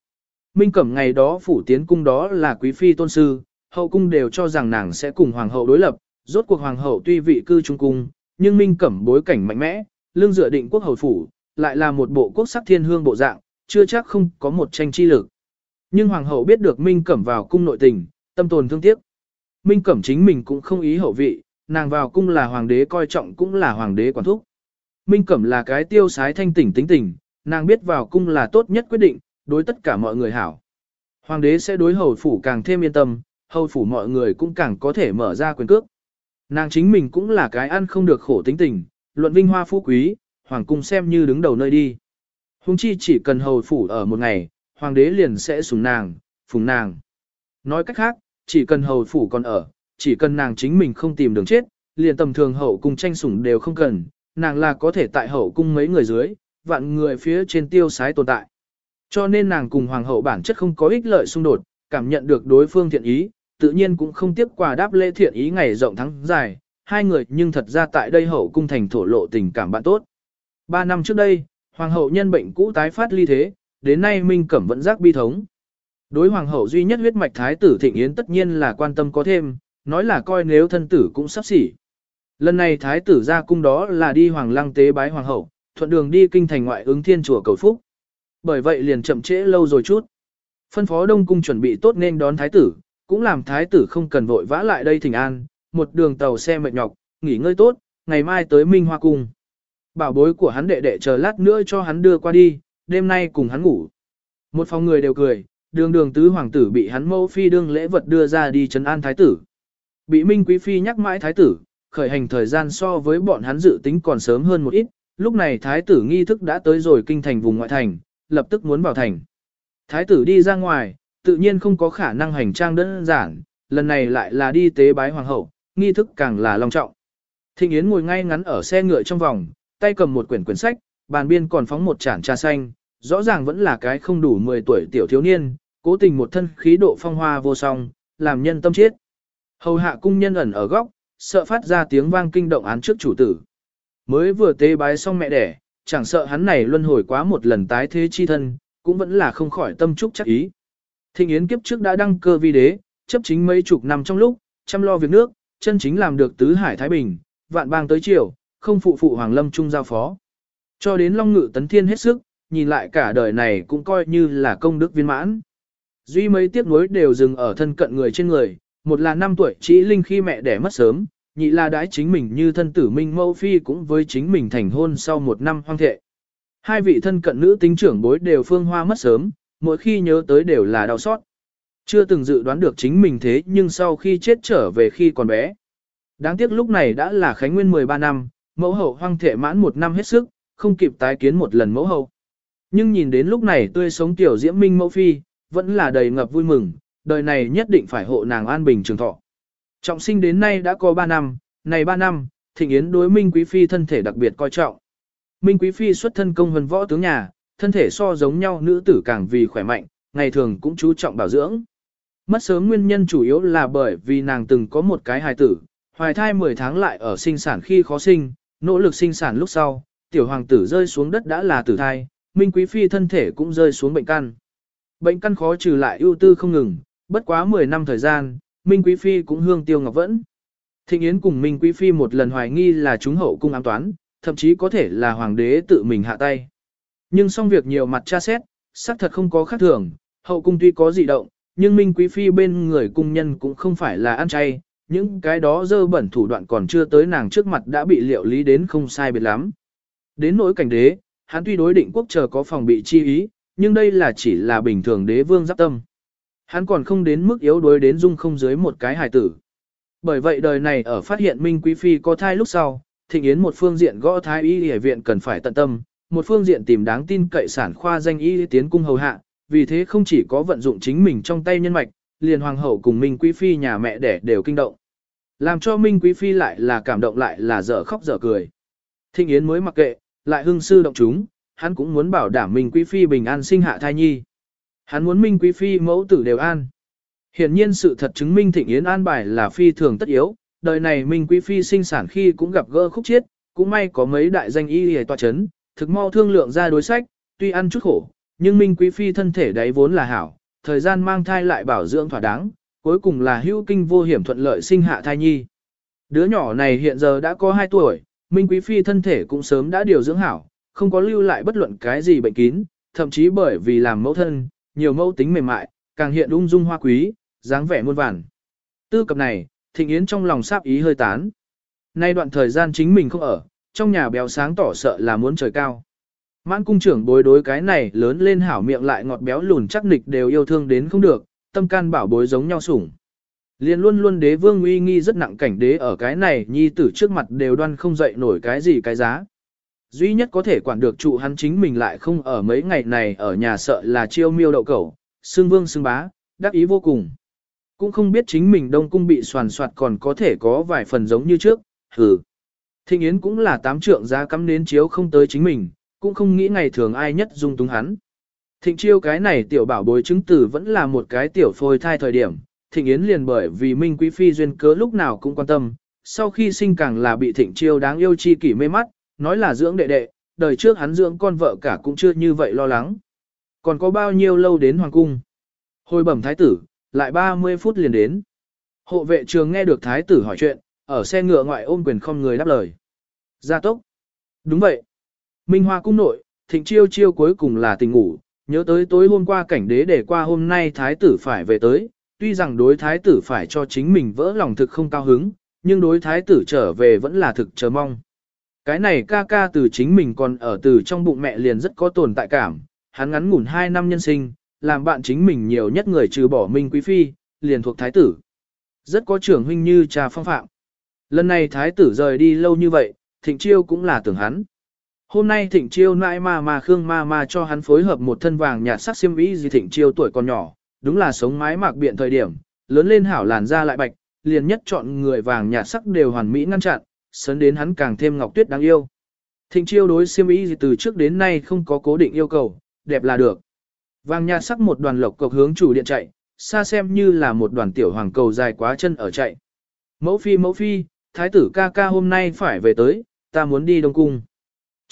Minh Cẩm ngày đó phủ tiến cung đó là quý phi tôn sư, hậu cung đều cho rằng nàng sẽ cùng hoàng hậu đối lập, rốt cuộc hoàng hậu tuy vị cư trung cung, nhưng Minh Cẩm bối cảnh mạnh mẽ, lương dựa định quốc hầu phủ, lại là một bộ quốc sắc thiên hương bộ dạng, chưa chắc không có một tranh chi lực. Nhưng hoàng hậu biết được Minh Cẩm vào cung nội tình, tâm tồn thương tiếc. Minh Cẩm chính mình cũng không ý hậu vị, nàng vào cung là hoàng đế coi trọng cũng là hoàng đế quản thúc. Minh Cẩm là cái tiêu sái thanh tỉnh tính tình, nàng biết vào cung là tốt nhất quyết định, đối tất cả mọi người hảo. Hoàng đế sẽ đối hầu phủ càng thêm yên tâm, hầu phủ mọi người cũng càng có thể mở ra quyền cước. Nàng chính mình cũng là cái ăn không được khổ tính tình, luận vinh hoa phú quý, hoàng cung xem như đứng đầu nơi đi. Hùng chi chỉ cần hầu phủ ở một ngày, hoàng đế liền sẽ sủng nàng, phùng nàng. Nói cách khác, chỉ cần hầu phủ còn ở, chỉ cần nàng chính mình không tìm đường chết, liền tầm thường hậu cung tranh sủng đều không cần, nàng là có thể tại hậu cung mấy người dưới, vạn người phía trên tiêu sái tồn tại. Cho nên nàng cùng hoàng hậu bản chất không có ích lợi xung đột, cảm nhận được đối phương thiện ý, tự nhiên cũng không tiếp quà đáp lễ thiện ý ngày rộng thắng dài, hai người nhưng thật ra tại đây hậu cung thành thổ lộ tình cảm bạn tốt. Ba năm trước đây, hoàng hậu nhân bệnh cũ tái phát ly thế, đến nay Minh Cẩm vẫn giác bi thống. Đối hoàng hậu duy nhất huyết mạch thái tử Thịnh Yến tất nhiên là quan tâm có thêm, nói là coi nếu thân tử cũng sắp xỉ. Lần này thái tử ra cung đó là đi hoàng lăng tế bái hoàng hậu, thuận đường đi kinh thành ngoại ứng thiên chùa cầu phúc. Bởi vậy liền chậm trễ lâu rồi chút. Phân phó đông cung chuẩn bị tốt nên đón thái tử, cũng làm thái tử không cần vội vã lại đây thỉnh an, một đường tàu xe mệt nhọc, nghỉ ngơi tốt, ngày mai tới Minh Hoa cung. Bảo bối của hắn đệ đệ chờ lát nữa cho hắn đưa qua đi, đêm nay cùng hắn ngủ. Một phòng người đều cười, đường đường tứ hoàng tử bị hắn mẫu phi đương lễ vật đưa ra đi trấn an thái tử. Bị Minh Quý Phi nhắc mãi thái tử, khởi hành thời gian so với bọn hắn dự tính còn sớm hơn một ít, lúc này thái tử nghi thức đã tới rồi kinh thành vùng ngoại thành, lập tức muốn vào thành. Thái tử đi ra ngoài, tự nhiên không có khả năng hành trang đơn giản, lần này lại là đi tế bái hoàng hậu, nghi thức càng là long trọng. Thịnh Yến ngồi ngay ngắn ở xe ngựa trong vòng, tay cầm một quyển quyển sách, bàn biên còn phóng một chản trà xanh, rõ ràng vẫn là cái không đủ 10 tuổi tiểu thiếu niên, cố tình một thân khí độ phong hoa vô song, làm nhân tâm chết. Hầu hạ cung nhân ẩn ở góc, sợ phát ra tiếng vang kinh động án trước chủ tử. Mới vừa tế bái xong mẹ đẻ, chẳng sợ hắn này luân hồi quá một lần tái thế chi thân, cũng vẫn là không khỏi tâm trúc chắc ý. Thịnh Yến kiếp trước đã đăng cơ vi đế, chấp chính mấy chục năm trong lúc, chăm lo việc nước, chân chính làm được tứ hải thái bình, vạn bang tới triều không phụ phụ hoàng lâm trung giao phó. Cho đến Long Ngự tấn thiên hết sức, nhìn lại cả đời này cũng coi như là công đức viên mãn. Duy mấy tiếc nuối đều dừng ở thân cận người trên người, một là năm tuổi chỉ linh khi mẹ đẻ mất sớm, nhị là đãi chính mình như thân tử minh mẫu phi cũng với chính mình thành hôn sau một năm hoang thệ. Hai vị thân cận nữ tính trưởng bối đều phương hoa mất sớm, mỗi khi nhớ tới đều là đau xót. Chưa từng dự đoán được chính mình thế nhưng sau khi chết trở về khi còn bé. Đáng tiếc lúc này đã là khánh nguyên 13 năm, mẫu hậu hoang thệ mãn một năm hết sức, không kịp tái kiến một lần mẫu hậu. Nhưng nhìn đến lúc này tươi sống tiểu diễm minh mẫu phi, vẫn là đầy ngập vui mừng, đời này nhất định phải hộ nàng an bình trường thọ. Trọng sinh đến nay đã có 3 năm, này 3 năm, Thịnh Yến đối Minh Quý Phi thân thể đặc biệt coi trọng. Minh Quý Phi xuất thân công hân võ tướng nhà, thân thể so giống nhau nữ tử càng vì khỏe mạnh, ngày thường cũng chú trọng bảo dưỡng. Mất sớm nguyên nhân chủ yếu là bởi vì nàng từng có một cái hài tử, hoài thai 10 tháng lại ở sinh sản khi khó sinh, nỗ lực sinh sản lúc sau, tiểu hoàng tử rơi xuống đất đã là tử thai, Minh Quý Phi thân thể cũng rơi xuống bệnh căn. Bệnh căn khó trừ lại ưu tư không ngừng, bất quá 10 năm thời gian, Minh Quý Phi cũng hương tiêu ngọc vẫn. Thịnh Yến cùng Minh Quý Phi một lần hoài nghi là chúng hậu cung ám toán, thậm chí có thể là hoàng đế tự mình hạ tay. Nhưng xong việc nhiều mặt tra xét, xác thật không có khác thường, hậu cung tuy có dị động, nhưng Minh Quý Phi bên người cung nhân cũng không phải là ăn chay, những cái đó dơ bẩn thủ đoạn còn chưa tới nàng trước mặt đã bị liệu lý đến không sai biệt lắm. Đến nỗi cảnh đế, hắn tuy đối định quốc chờ có phòng bị chi ý, nhưng đây là chỉ là bình thường đế vương giáp tâm. Hắn còn không đến mức yếu đuối đến dung không dưới một cái hài tử. Bởi vậy đời này ở phát hiện Minh Quý Phi có thai lúc sau, Thịnh Yến một phương diện gõ thái y y viện cần phải tận tâm, một phương diện tìm đáng tin cậy sản khoa danh y tiến cung hầu hạ, vì thế không chỉ có vận dụng chính mình trong tay nhân mạch, liền hoàng hậu cùng Minh Quý Phi nhà mẹ đẻ đều kinh động. Làm cho Minh Quý Phi lại là cảm động lại là dở khóc dở cười. Thịnh Yến mới mặc kệ, lại hưng sư động chúng, hắn cũng muốn bảo đảm Minh Quý Phi bình an sinh hạ thai nhi. Hắn muốn Minh Quý Phi mẫu tử đều an. Hiện nhiên sự thật chứng minh Thịnh Yến an bài là phi thường tất yếu, đời này Minh Quý Phi sinh sản khi cũng gặp gỡ khúc chiết, cũng may có mấy đại danh y hề tòa chấn, thực mau thương lượng ra đối sách, tuy ăn chút khổ, nhưng Minh Quý Phi thân thể đấy vốn là hảo, thời gian mang thai lại bảo dưỡng thỏa đáng, cuối cùng là hữu kinh vô hiểm thuận lợi sinh hạ thai nhi. Đứa nhỏ này hiện giờ đã có 2 tuổi, Minh Quý Phi thân thể cũng sớm đã điều dưỡng hảo, không có lưu lại bất luận cái gì bệnh kín, thậm chí bởi vì làm mẫu thân, nhiều mẫu tính mềm mại, càng hiện ung dung hoa quý, dáng vẻ muôn vàn. Tư cập này, Thịnh Yến trong lòng sáp ý hơi tán. Nay đoạn thời gian chính mình không ở, trong nhà béo sáng tỏ sợ là muốn trời cao. Mãn cung trưởng bối đối cái này lớn lên hảo miệng lại ngọt béo lùn chắc nịch đều yêu thương đến không được, tâm can bảo bối giống nhau sủng. Liên luôn luôn đế vương uy nghi rất nặng cảnh đế ở cái này nhi tử trước mặt đều đoan không dậy nổi cái gì cái giá. Duy nhất có thể quản được trụ hắn chính mình lại không ở mấy ngày này ở nhà sợ là chiêu miêu đậu cẩu, xương vương xương bá, đắc ý vô cùng. Cũng không biết chính mình đông cung bị soàn soạt còn có thể có vài phần giống như trước, hừ. Thịnh Yến cũng là tám trượng giá cắm nến chiếu không tới chính mình, cũng không nghĩ ngày thường ai nhất dung túng hắn. Thịnh chiêu cái này tiểu bảo bối chứng tử vẫn là một cái tiểu phôi thai thời điểm, thịnh yến liền bởi vì Minh Quý Phi duyên cớ lúc nào cũng quan tâm, sau khi sinh càng là bị thịnh chiêu đáng yêu chi kỷ mê mắt, nói là dưỡng đệ đệ, đời trước hắn dưỡng con vợ cả cũng chưa như vậy lo lắng. Còn có bao nhiêu lâu đến hoàng cung? Hồi bẩm thái tử, lại 30 phút liền đến. Hộ vệ trường nghe được thái tử hỏi chuyện, ở xe ngựa ngoại ôm quyền không người đáp lời. Gia tốc. Đúng vậy. Minh Hoa cung nội, thịnh chiêu chiêu cuối cùng là tình ngủ, nhớ tới tối hôm qua cảnh đế để qua hôm nay thái tử phải về tới, tuy rằng đối thái tử phải cho chính mình vỡ lòng thực không cao hứng, nhưng đối thái tử trở về vẫn là thực chờ mong. Cái này ca ca từ chính mình còn ở từ trong bụng mẹ liền rất có tồn tại cảm, hắn ngắn ngủn 2 năm nhân sinh, làm bạn chính mình nhiều nhất người trừ bỏ Minh Quý Phi, liền thuộc thái tử. Rất có trưởng huynh như trà phong phạm. Lần này thái tử rời đi lâu như vậy, thịnh chiêu cũng là tưởng hắn. Hôm nay thịnh chiêu nãi ma ma khương ma ma cho hắn phối hợp một thân vàng nhạt sắc xiêm vĩ gì thịnh chiêu tuổi còn nhỏ, đúng là sống mái mạc biện thời điểm, lớn lên hảo làn da lại bạch, liền nhất chọn người vàng nhạt sắc đều hoàn mỹ ngăn chặn, sấn đến hắn càng thêm ngọc tuyết đáng yêu. Thịnh chiêu đối xiêm vĩ gì từ trước đến nay không có cố định yêu cầu, đẹp là được. Vàng nhạt sắc một đoàn lộc cộc hướng chủ điện chạy, xa xem như là một đoàn tiểu hoàng cầu dài quá chân ở chạy. Mẫu phi mẫu phi, thái tử ca ca hôm nay phải về tới, ta muốn đi Đông Cung.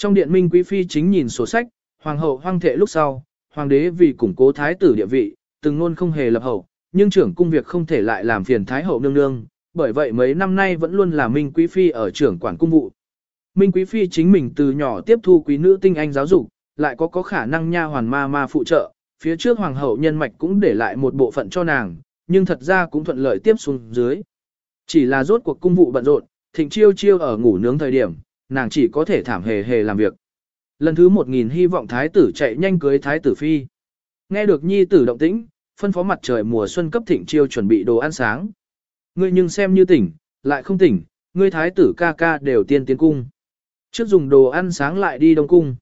Trong điện minh quý phi chính nhìn sổ sách, hoàng hậu hoang thệ lúc sau, hoàng đế vì củng cố thái tử địa vị, từng luôn không hề lập hậu, nhưng trưởng cung việc không thể lại làm phiền thái hậu nương nương, bởi vậy mấy năm nay vẫn luôn là minh quý phi ở trưởng quản cung vụ. Minh quý phi chính mình từ nhỏ tiếp thu quý nữ tinh anh giáo dục, lại có có khả năng nha hoàn ma ma phụ trợ, phía trước hoàng hậu nhân mạch cũng để lại một bộ phận cho nàng, nhưng thật ra cũng thuận lợi tiếp xuống dưới. Chỉ là rốt cuộc cung vụ bận rộn, thịnh chiêu chiêu ở ngủ nướng thời điểm, nàng chỉ có thể thảm hề hề làm việc. Lần thứ một nghìn hy vọng thái tử chạy nhanh cưới thái tử phi. Nghe được nhi tử động tĩnh, phân phó mặt trời mùa xuân cấp thịnh chiêu chuẩn bị đồ ăn sáng. Ngươi nhưng xem như tỉnh, lại không tỉnh, ngươi thái tử ca ca đều tiên tiến cung. Trước dùng đồ ăn sáng lại đi đông cung.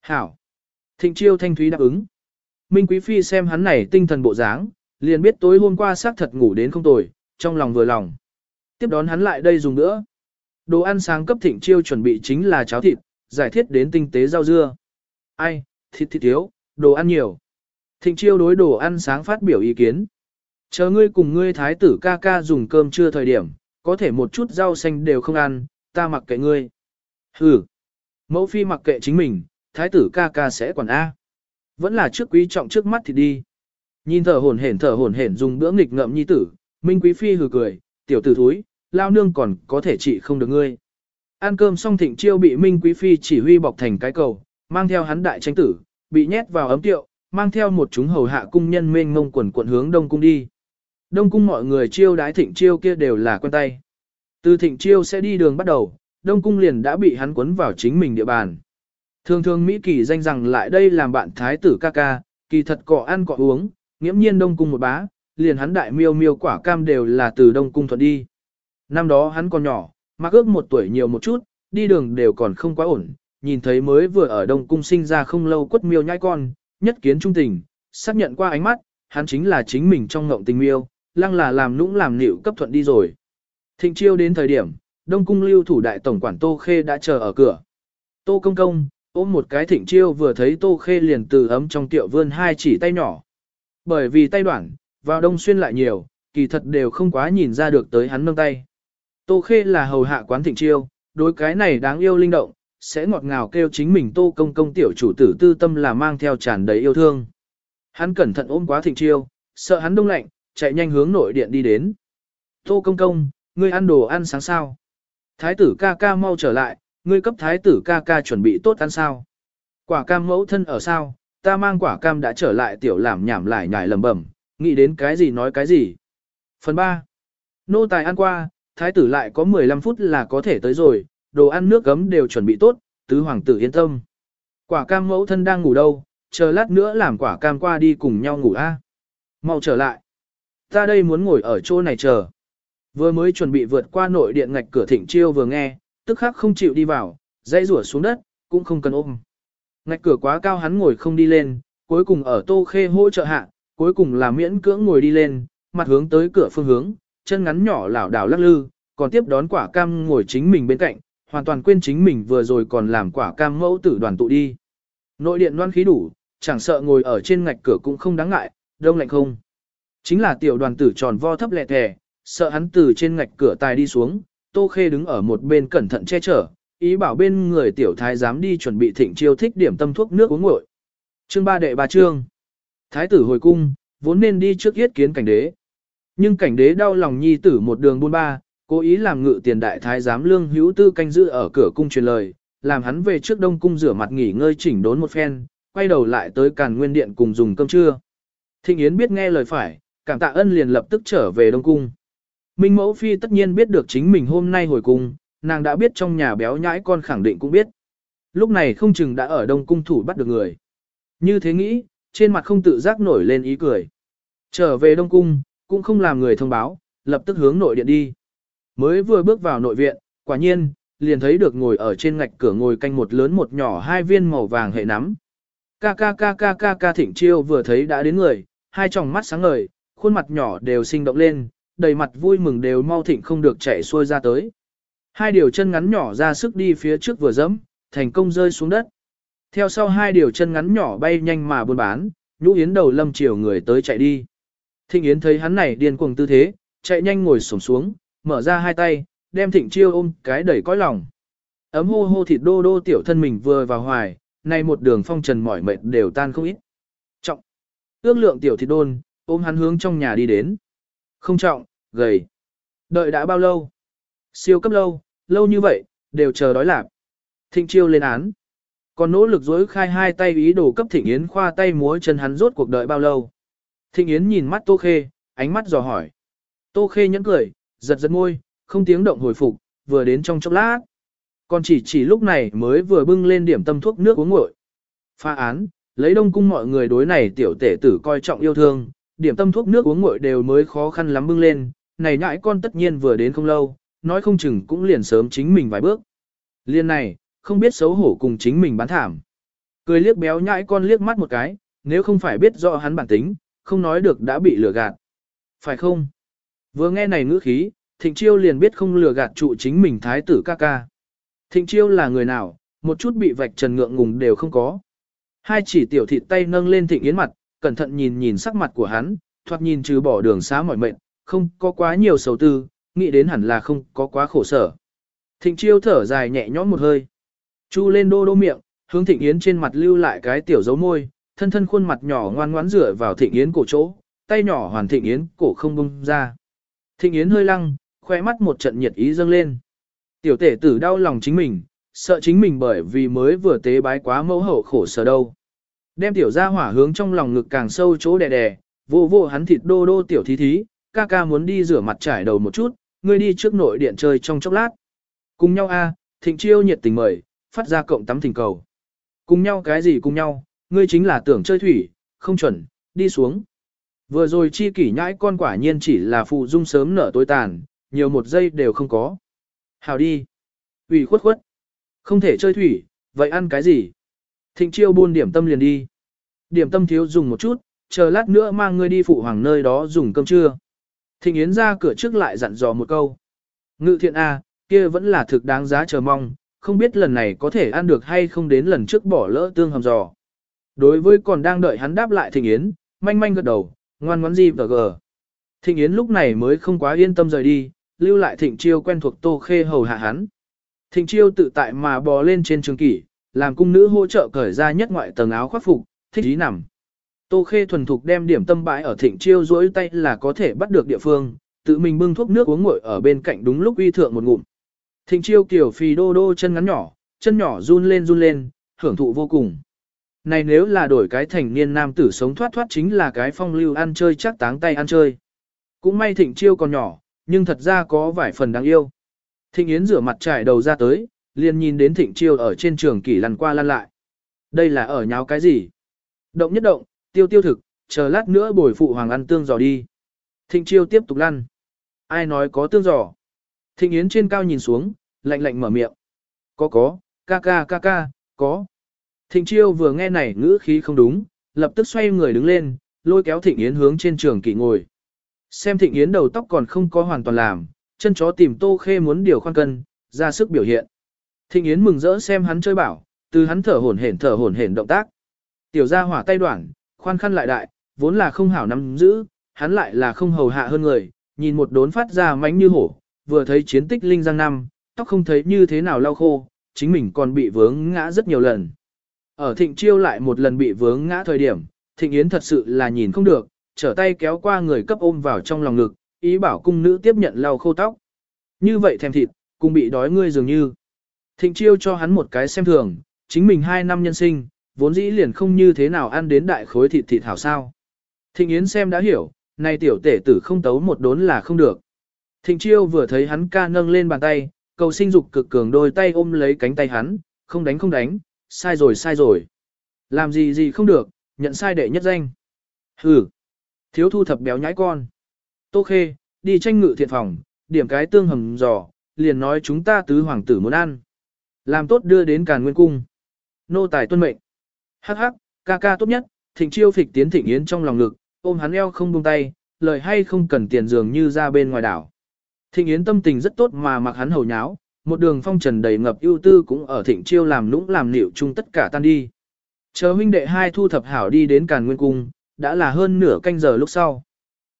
Hảo. Thịnh chiêu thanh thúy đáp ứng. Minh Quý Phi xem hắn này tinh thần bộ dáng, liền biết tối hôm qua xác thật ngủ đến không tồi, trong lòng vừa lòng. Tiếp đón hắn lại đây dùng nữa. Đồ ăn sáng cấp thịnh chiêu chuẩn bị chính là cháo thịt, giải thiết đến tinh tế rau dưa. Ai, thịt thịt thiếu, đồ ăn nhiều. Thịnh chiêu đối đồ ăn sáng phát biểu ý kiến. Chờ ngươi cùng ngươi thái tử ca ca dùng cơm trưa thời điểm, có thể một chút rau xanh đều không ăn, ta mặc kệ ngươi. Hừ. Mẫu phi mặc kệ chính mình, thái tử ca ca sẽ quản A. Vẫn là trước quý trọng trước mắt thì đi. Nhìn thở hổn hển thở hổn hển dùng bữa nghịch ngậm nhi tử, Minh Quý Phi hừ cười, tiểu tử thúi, lao nương còn có thể trị không được ngươi. Ăn cơm xong thịnh chiêu bị Minh Quý Phi chỉ huy bọc thành cái cầu, mang theo hắn đại tranh tử, bị nhét vào ấm tiệu, mang theo một chúng hầu hạ cung nhân mênh mông quần quận hướng đông cung đi. Đông cung mọi người chiêu đái thịnh chiêu kia đều là quen tay. Từ thịnh chiêu sẽ đi đường bắt đầu, đông cung liền đã bị hắn cuốn vào chính mình địa bàn. Thường thường Mỹ kỳ danh rằng lại đây làm bạn thái tử ca ca, kỳ thật cọ ăn cọ uống, nghiễm nhiên đông cung một bá, liền hắn đại miêu miêu quả cam đều là từ đông cung thuận đi. Năm đó hắn còn nhỏ, mặc ước một tuổi nhiều một chút, đi đường đều còn không quá ổn, nhìn thấy mới vừa ở đông cung sinh ra không lâu quất miêu nhai con, nhất kiến trung tình, xác nhận qua ánh mắt, hắn chính là chính mình trong ngộng tình miêu, lăng là làm nũng làm nịu cấp thuận đi rồi. Thịnh chiêu đến thời điểm, đông cung lưu thủ đại tổng quản Tô Khê đã chờ ở cửa. Tô công công, ôm một cái thịnh chiêu vừa thấy Tô Khê liền từ ấm trong tiệu vươn hai chỉ tay nhỏ. Bởi vì tay đoạn, vào đông xuyên lại nhiều, kỳ thật đều không quá nhìn ra được tới hắn nâng tay. Tô Khê là hầu hạ quán thịnh chiêu, đối cái này đáng yêu linh động, sẽ ngọt ngào kêu chính mình Tô công công tiểu chủ tử tư tâm là mang theo tràn đầy yêu thương. Hắn cẩn thận ôm quá thịnh chiêu, sợ hắn đông lạnh, chạy nhanh hướng nội điện đi đến. Tô công công, ngươi ăn đồ ăn sáng sao? Thái tử ca ca mau trở lại, ngươi cấp thái tử ca ca chuẩn bị tốt ăn sao? Quả cam mẫu thân ở sao? Ta mang quả cam đã trở lại tiểu làm nhảm lại nhải lầm bẩm, nghĩ đến cái gì nói cái gì. Phần 3. Nô tài ăn qua, thái tử lại có 15 phút là có thể tới rồi, đồ ăn nước gấm đều chuẩn bị tốt, tứ hoàng tử yên tâm. Quả cam mẫu thân đang ngủ đâu, chờ lát nữa làm quả cam qua đi cùng nhau ngủ a. Mau trở lại. Ta đây muốn ngồi ở chỗ này chờ. Vừa mới chuẩn bị vượt qua nội điện ngạch cửa thịnh chiêu vừa nghe, tức khắc không chịu đi vào, dãy rủa xuống đất, cũng không cần ôm. Ngạch cửa quá cao hắn ngồi không đi lên, cuối cùng ở tô khê hỗ trợ hạ, cuối cùng là miễn cưỡng ngồi đi lên, mặt hướng tới cửa phương hướng, chân ngắn nhỏ lảo đảo lắc lư, còn tiếp đón quả cam ngồi chính mình bên cạnh, hoàn toàn quên chính mình vừa rồi còn làm quả cam mẫu tử đoàn tụ đi. Nội điện loan khí đủ, chẳng sợ ngồi ở trên ngạch cửa cũng không đáng ngại, đông lạnh không. Chính là tiểu đoàn tử tròn vo thấp lẹ thẻ, sợ hắn từ trên ngạch cửa tài đi xuống, Tô Khê đứng ở một bên cẩn thận che chở, ý bảo bên người tiểu thái dám đi chuẩn bị thịnh chiêu thích điểm tâm thuốc nước uống nguội. Chương ba đệ ba chương. Thái tử hồi cung, vốn nên đi trước yết kiến cảnh đế. Nhưng cảnh đế đau lòng nhi tử một đường buôn ba, cố ý làm ngự tiền đại thái giám lương hữu tư canh giữ ở cửa cung truyền lời, làm hắn về trước đông cung rửa mặt nghỉ ngơi chỉnh đốn một phen, quay đầu lại tới càn nguyên điện cùng dùng cơm trưa. Thịnh Yến biết nghe lời phải, cảm tạ ân liền lập tức trở về đông cung. Minh mẫu phi tất nhiên biết được chính mình hôm nay hồi cung, nàng đã biết trong nhà béo nhãi con khẳng định cũng biết. Lúc này không chừng đã ở đông cung thủ bắt được người. Như thế nghĩ, trên mặt không tự giác nổi lên ý cười. Trở về đông cung, cũng không làm người thông báo, lập tức hướng nội điện đi. Mới vừa bước vào nội viện, quả nhiên, liền thấy được ngồi ở trên ngạch cửa ngồi canh một lớn một nhỏ hai viên màu vàng hệ nắm. Ca ca ca ca ca ca thỉnh chiêu vừa thấy đã đến người, hai tròng mắt sáng ngời, khuôn mặt nhỏ đều sinh động lên, đầy mặt vui mừng đều mau thịnh không được chạy xuôi ra tới. Hai điều chân ngắn nhỏ ra sức đi phía trước vừa dẫm, thành công rơi xuống đất. Theo sau hai điều chân ngắn nhỏ bay nhanh mà buôn bán, nhũ yến đầu lâm chiều người tới chạy đi. Thịnh yến thấy hắn này điên cuồng tư thế, chạy nhanh ngồi xổm xuống, mở ra hai tay, đem thịnh chiêu ôm cái đẩy cõi lòng. Ấm hô hô thịt đô đô tiểu thân mình vừa vào hoài, nay một đường phong trần mỏi mệt đều tan không ít. Trọng. Ước lượng tiểu thịt đôn, ôm hắn hướng trong nhà đi đến. Không trọng, gầy. Đợi đã bao lâu? Siêu cấp lâu, lâu như vậy, đều chờ đói lạp. Thịnh chiêu lên án. Còn nỗ lực dối khai hai tay ý đồ cấp Thịnh Yến khoa tay múa chân hắn rốt cuộc đợi bao lâu. Thịnh Yến nhìn mắt Tô Khê, ánh mắt dò hỏi. Tô Khê nhẫn cười, giật giật môi, không tiếng động hồi phục, vừa đến trong chốc lát. Còn chỉ chỉ lúc này mới vừa bưng lên điểm tâm thuốc nước uống nguội. Pha án, lấy đông cung mọi người đối này tiểu tể tử coi trọng yêu thương, điểm tâm thuốc nước uống nguội đều mới khó khăn lắm bưng lên, này nhãi con tất nhiên vừa đến không lâu, nói không chừng cũng liền sớm chính mình vài bước. Liên này, không biết xấu hổ cùng chính mình bán thảm. Cười liếc béo nhãi con liếc mắt một cái, nếu không phải biết rõ hắn bản tính, không nói được đã bị lừa gạt. Phải không? Vừa nghe này ngữ khí, Thịnh Chiêu liền biết không lừa gạt trụ chính mình thái tử ca ca. Thịnh Chiêu là người nào, một chút bị vạch trần ngượng ngùng đều không có. Hai chỉ tiểu thịt tay nâng lên Thịnh Yến mặt, cẩn thận nhìn nhìn sắc mặt của hắn, thoạt nhìn trừ bỏ đường xá mỏi mệt, không có quá nhiều sầu tư, nghĩ đến hẳn là không có quá khổ sở. Thịnh Chiêu thở dài nhẹ nhõm một hơi. Chu lên đô đô miệng, hướng Thịnh Yến trên mặt lưu lại cái tiểu dấu môi, thân thân khuôn mặt nhỏ ngoan ngoãn rửa vào Thịnh Yến cổ chỗ, tay nhỏ hoàn Thịnh Yến cổ không bung ra. Thịnh Yến hơi lăng, khoe mắt một trận nhiệt ý dâng lên. Tiểu tể tử đau lòng chính mình, sợ chính mình bởi vì mới vừa tế bái quá mẫu hậu khổ sở đâu. Đem tiểu ra hỏa hướng trong lòng ngực càng sâu chỗ đè đè, vô vô hắn thịt đô đô tiểu thí thí, ca ca muốn đi rửa mặt trải đầu một chút, ngươi đi trước nội điện chơi trong chốc lát. Cùng nhau a, thịnh chiêu nhiệt tình mời, phát ra cộng tắm thỉnh cầu. Cùng nhau cái gì cùng nhau, ngươi chính là tưởng chơi thủy, không chuẩn, đi xuống. Vừa rồi chi kỷ nhãi con quả nhiên chỉ là phụ dung sớm nở tối tàn, nhiều một giây đều không có. Hào đi. ủy khuất khuất. Không thể chơi thủy, vậy ăn cái gì? Thịnh chiêu buôn điểm tâm liền đi. Điểm tâm thiếu dùng một chút, chờ lát nữa mang ngươi đi phụ hoàng nơi đó dùng cơm trưa. Thịnh Yến ra cửa trước lại dặn dò một câu. Ngự thiện A, kia vẫn là thực đáng giá chờ mong, không biết lần này có thể ăn được hay không đến lần trước bỏ lỡ tương hầm giò. Đối với còn đang đợi hắn đáp lại Thịnh Yến, manh manh gật đầu, ngoan ngoãn gì và gờ. Thịnh Yến lúc này mới không quá yên tâm rời đi, lưu lại Thịnh Chiêu quen thuộc Tô Khê hầu hạ hắn. Thịnh Chiêu tự tại mà bò lên trên trường kỷ, làm cung nữ hỗ trợ cởi ra nhất ngoại tầng áo khoác phục, thích ý nằm. Tô Khê thuần thục đem điểm tâm bãi ở Thịnh Chiêu duỗi tay là có thể bắt được địa phương, tự mình bưng thuốc nước uống nguội ở bên cạnh đúng lúc uy thượng một ngụm. Thịnh Chiêu kiểu phì đô đô chân ngắn nhỏ, chân nhỏ run lên run lên, hưởng thụ vô cùng. Này nếu là đổi cái thành niên nam tử sống thoát thoát chính là cái phong lưu ăn chơi chắc táng tay ăn chơi. Cũng may thịnh chiêu còn nhỏ, nhưng thật ra có vài phần đáng yêu. Thịnh Yến rửa mặt trải đầu ra tới, liền nhìn đến thịnh chiêu ở trên trường kỷ lăn qua lăn lại. Đây là ở nháo cái gì? Động nhất động, tiêu tiêu thực, chờ lát nữa bồi phụ hoàng ăn tương giò đi. Thịnh chiêu tiếp tục lăn. Ai nói có tương giò? Thịnh Yến trên cao nhìn xuống, lạnh lạnh mở miệng. Có có, ca ca ca ca, có. Thịnh chiêu vừa nghe này ngữ khí không đúng, lập tức xoay người đứng lên, lôi kéo thịnh yến hướng trên trường kỵ ngồi. Xem thịnh yến đầu tóc còn không có hoàn toàn làm, chân chó tìm tô khê muốn điều khoan cân, ra sức biểu hiện. Thịnh yến mừng rỡ xem hắn chơi bảo, từ hắn thở hổn hển thở hổn hển động tác. Tiểu gia hỏa tay đoạn, khoan khăn lại đại, vốn là không hảo nắm giữ, hắn lại là không hầu hạ hơn người, nhìn một đốn phát ra mánh như hổ, vừa thấy chiến tích linh giang năm, tóc không thấy như thế nào lau khô, chính mình còn bị vướng ngã rất nhiều lần. Ở thịnh chiêu lại một lần bị vướng ngã thời điểm, thịnh yến thật sự là nhìn không được, trở tay kéo qua người cấp ôm vào trong lòng ngực, ý bảo cung nữ tiếp nhận lau khô tóc. Như vậy thèm thịt, cùng bị đói ngươi dường như. Thịnh chiêu cho hắn một cái xem thường, chính mình hai năm nhân sinh, vốn dĩ liền không như thế nào ăn đến đại khối thịt thịt hảo sao. Thịnh Yến xem đã hiểu, nay tiểu tể tử không tấu một đốn là không được. Thịnh chiêu vừa thấy hắn ca nâng lên bàn tay, cầu sinh dục cực cường đôi tay ôm lấy cánh tay hắn, không đánh không đánh, sai rồi sai rồi. Làm gì gì không được, nhận sai đệ nhất danh. Hừ, thiếu thu thập béo nhãi con. Tô Khê, đi tranh ngự thiện phòng, điểm cái tương hầm giò, liền nói chúng ta tứ hoàng tử muốn ăn. Làm tốt đưa đến càn nguyên cung. Nô tài tuân mệnh. Hắc hắc, ca ca tốt nhất, thịnh chiêu phịch tiến thịnh yến trong lòng ngực, ôm hắn eo không buông tay, lời hay không cần tiền dường như ra bên ngoài đảo. Thịnh yến tâm tình rất tốt mà mặc hắn hầu nháo, một đường phong trần đầy ngập ưu tư cũng ở thịnh chiêu làm nũng làm nịu chung tất cả tan đi. Chờ huynh đệ hai thu thập hảo đi đến Càn Nguyên Cung, đã là hơn nửa canh giờ lúc sau.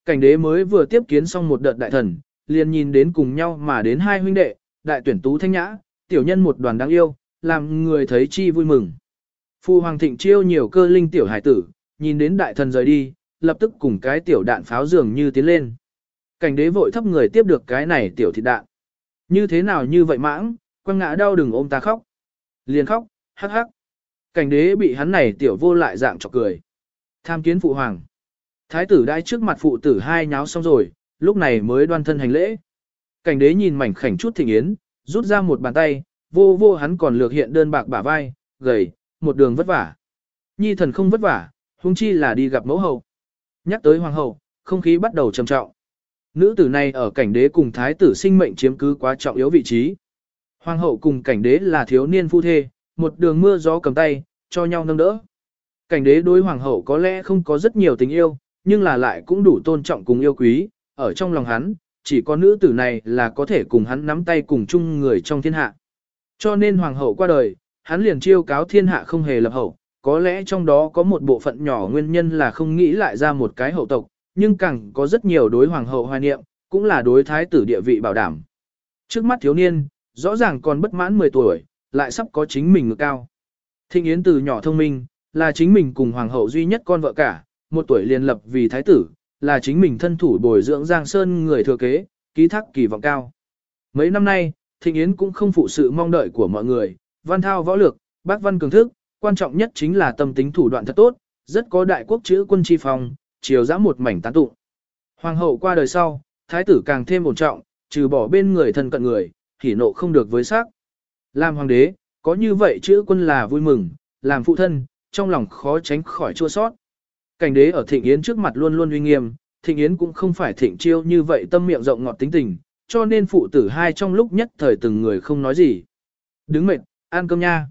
Cảnh đế mới vừa tiếp kiến xong một đợt đại thần, liền nhìn đến cùng nhau mà đến hai huynh đệ, đại tuyển tú thanh nhã, tiểu nhân một đoàn đáng yêu, làm người thấy chi vui mừng. Phu hoàng thịnh chiêu nhiều cơ linh tiểu hải tử, nhìn đến đại thần rời đi, lập tức cùng cái tiểu đạn pháo dường như tiến lên. Cảnh đế vội thấp người tiếp được cái này tiểu thịt đạn. Như thế nào như vậy mãng, quăng ngã đau đừng ôm ta khóc. Liền khóc, hắc hắc. Cảnh đế bị hắn này tiểu vô lại dạng chọc cười. Tham kiến phụ hoàng. Thái tử đai trước mặt phụ tử hai nháo xong rồi, lúc này mới đoan thân hành lễ. Cảnh đế nhìn mảnh khảnh chút thịnh yến, rút ra một bàn tay, vô vô hắn còn lược hiện đơn bạc bả vai, gầy, một đường vất vả. Nhi thần không vất vả, huống chi là đi gặp mẫu hậu. Nhắc tới hoàng hậu, không khí bắt đầu trầm trọng. Nữ tử này ở cảnh đế cùng thái tử sinh mệnh chiếm cứ quá trọng yếu vị trí. Hoàng hậu cùng cảnh đế là thiếu niên phu thê, một đường mưa gió cầm tay, cho nhau nâng đỡ. Cảnh đế đối hoàng hậu có lẽ không có rất nhiều tình yêu, nhưng là lại cũng đủ tôn trọng cùng yêu quý, ở trong lòng hắn, chỉ có nữ tử này là có thể cùng hắn nắm tay cùng chung người trong thiên hạ. Cho nên hoàng hậu qua đời, hắn liền chiêu cáo thiên hạ không hề lập hậu, có lẽ trong đó có một bộ phận nhỏ nguyên nhân là không nghĩ lại ra một cái hậu tộc, nhưng càng có rất nhiều đối hoàng hậu hoài niệm, cũng là đối thái tử địa vị bảo đảm. Trước mắt thiếu niên, rõ ràng còn bất mãn 10 tuổi, lại sắp có chính mình ngực cao. Thịnh Yến từ nhỏ thông minh, là chính mình cùng hoàng hậu duy nhất con vợ cả, một tuổi liền lập vì thái tử, là chính mình thân thủ bồi dưỡng Giang Sơn người thừa kế, ký thác kỳ vọng cao. Mấy năm nay, Thịnh Yến cũng không phụ sự mong đợi của mọi người, văn thao võ lược, bác văn cường thức, quan trọng nhất chính là tâm tính thủ đoạn thật tốt, rất có đại quốc chữ quân chi phòng, chiều dã một mảnh tán tụng. Hoàng hậu qua đời sau, thái tử càng thêm ổn trọng, trừ bỏ bên người thân cận người, thì nộ không được với sắc. Làm hoàng đế, có như vậy chữ quân là vui mừng, làm phụ thân, trong lòng khó tránh khỏi chua sót. Cảnh đế ở thịnh yến trước mặt luôn luôn uy nghiêm, thịnh yến cũng không phải thịnh chiêu như vậy tâm miệng rộng ngọt tính tình, cho nên phụ tử hai trong lúc nhất thời từng người không nói gì. Đứng mệt, ăn cơm nha.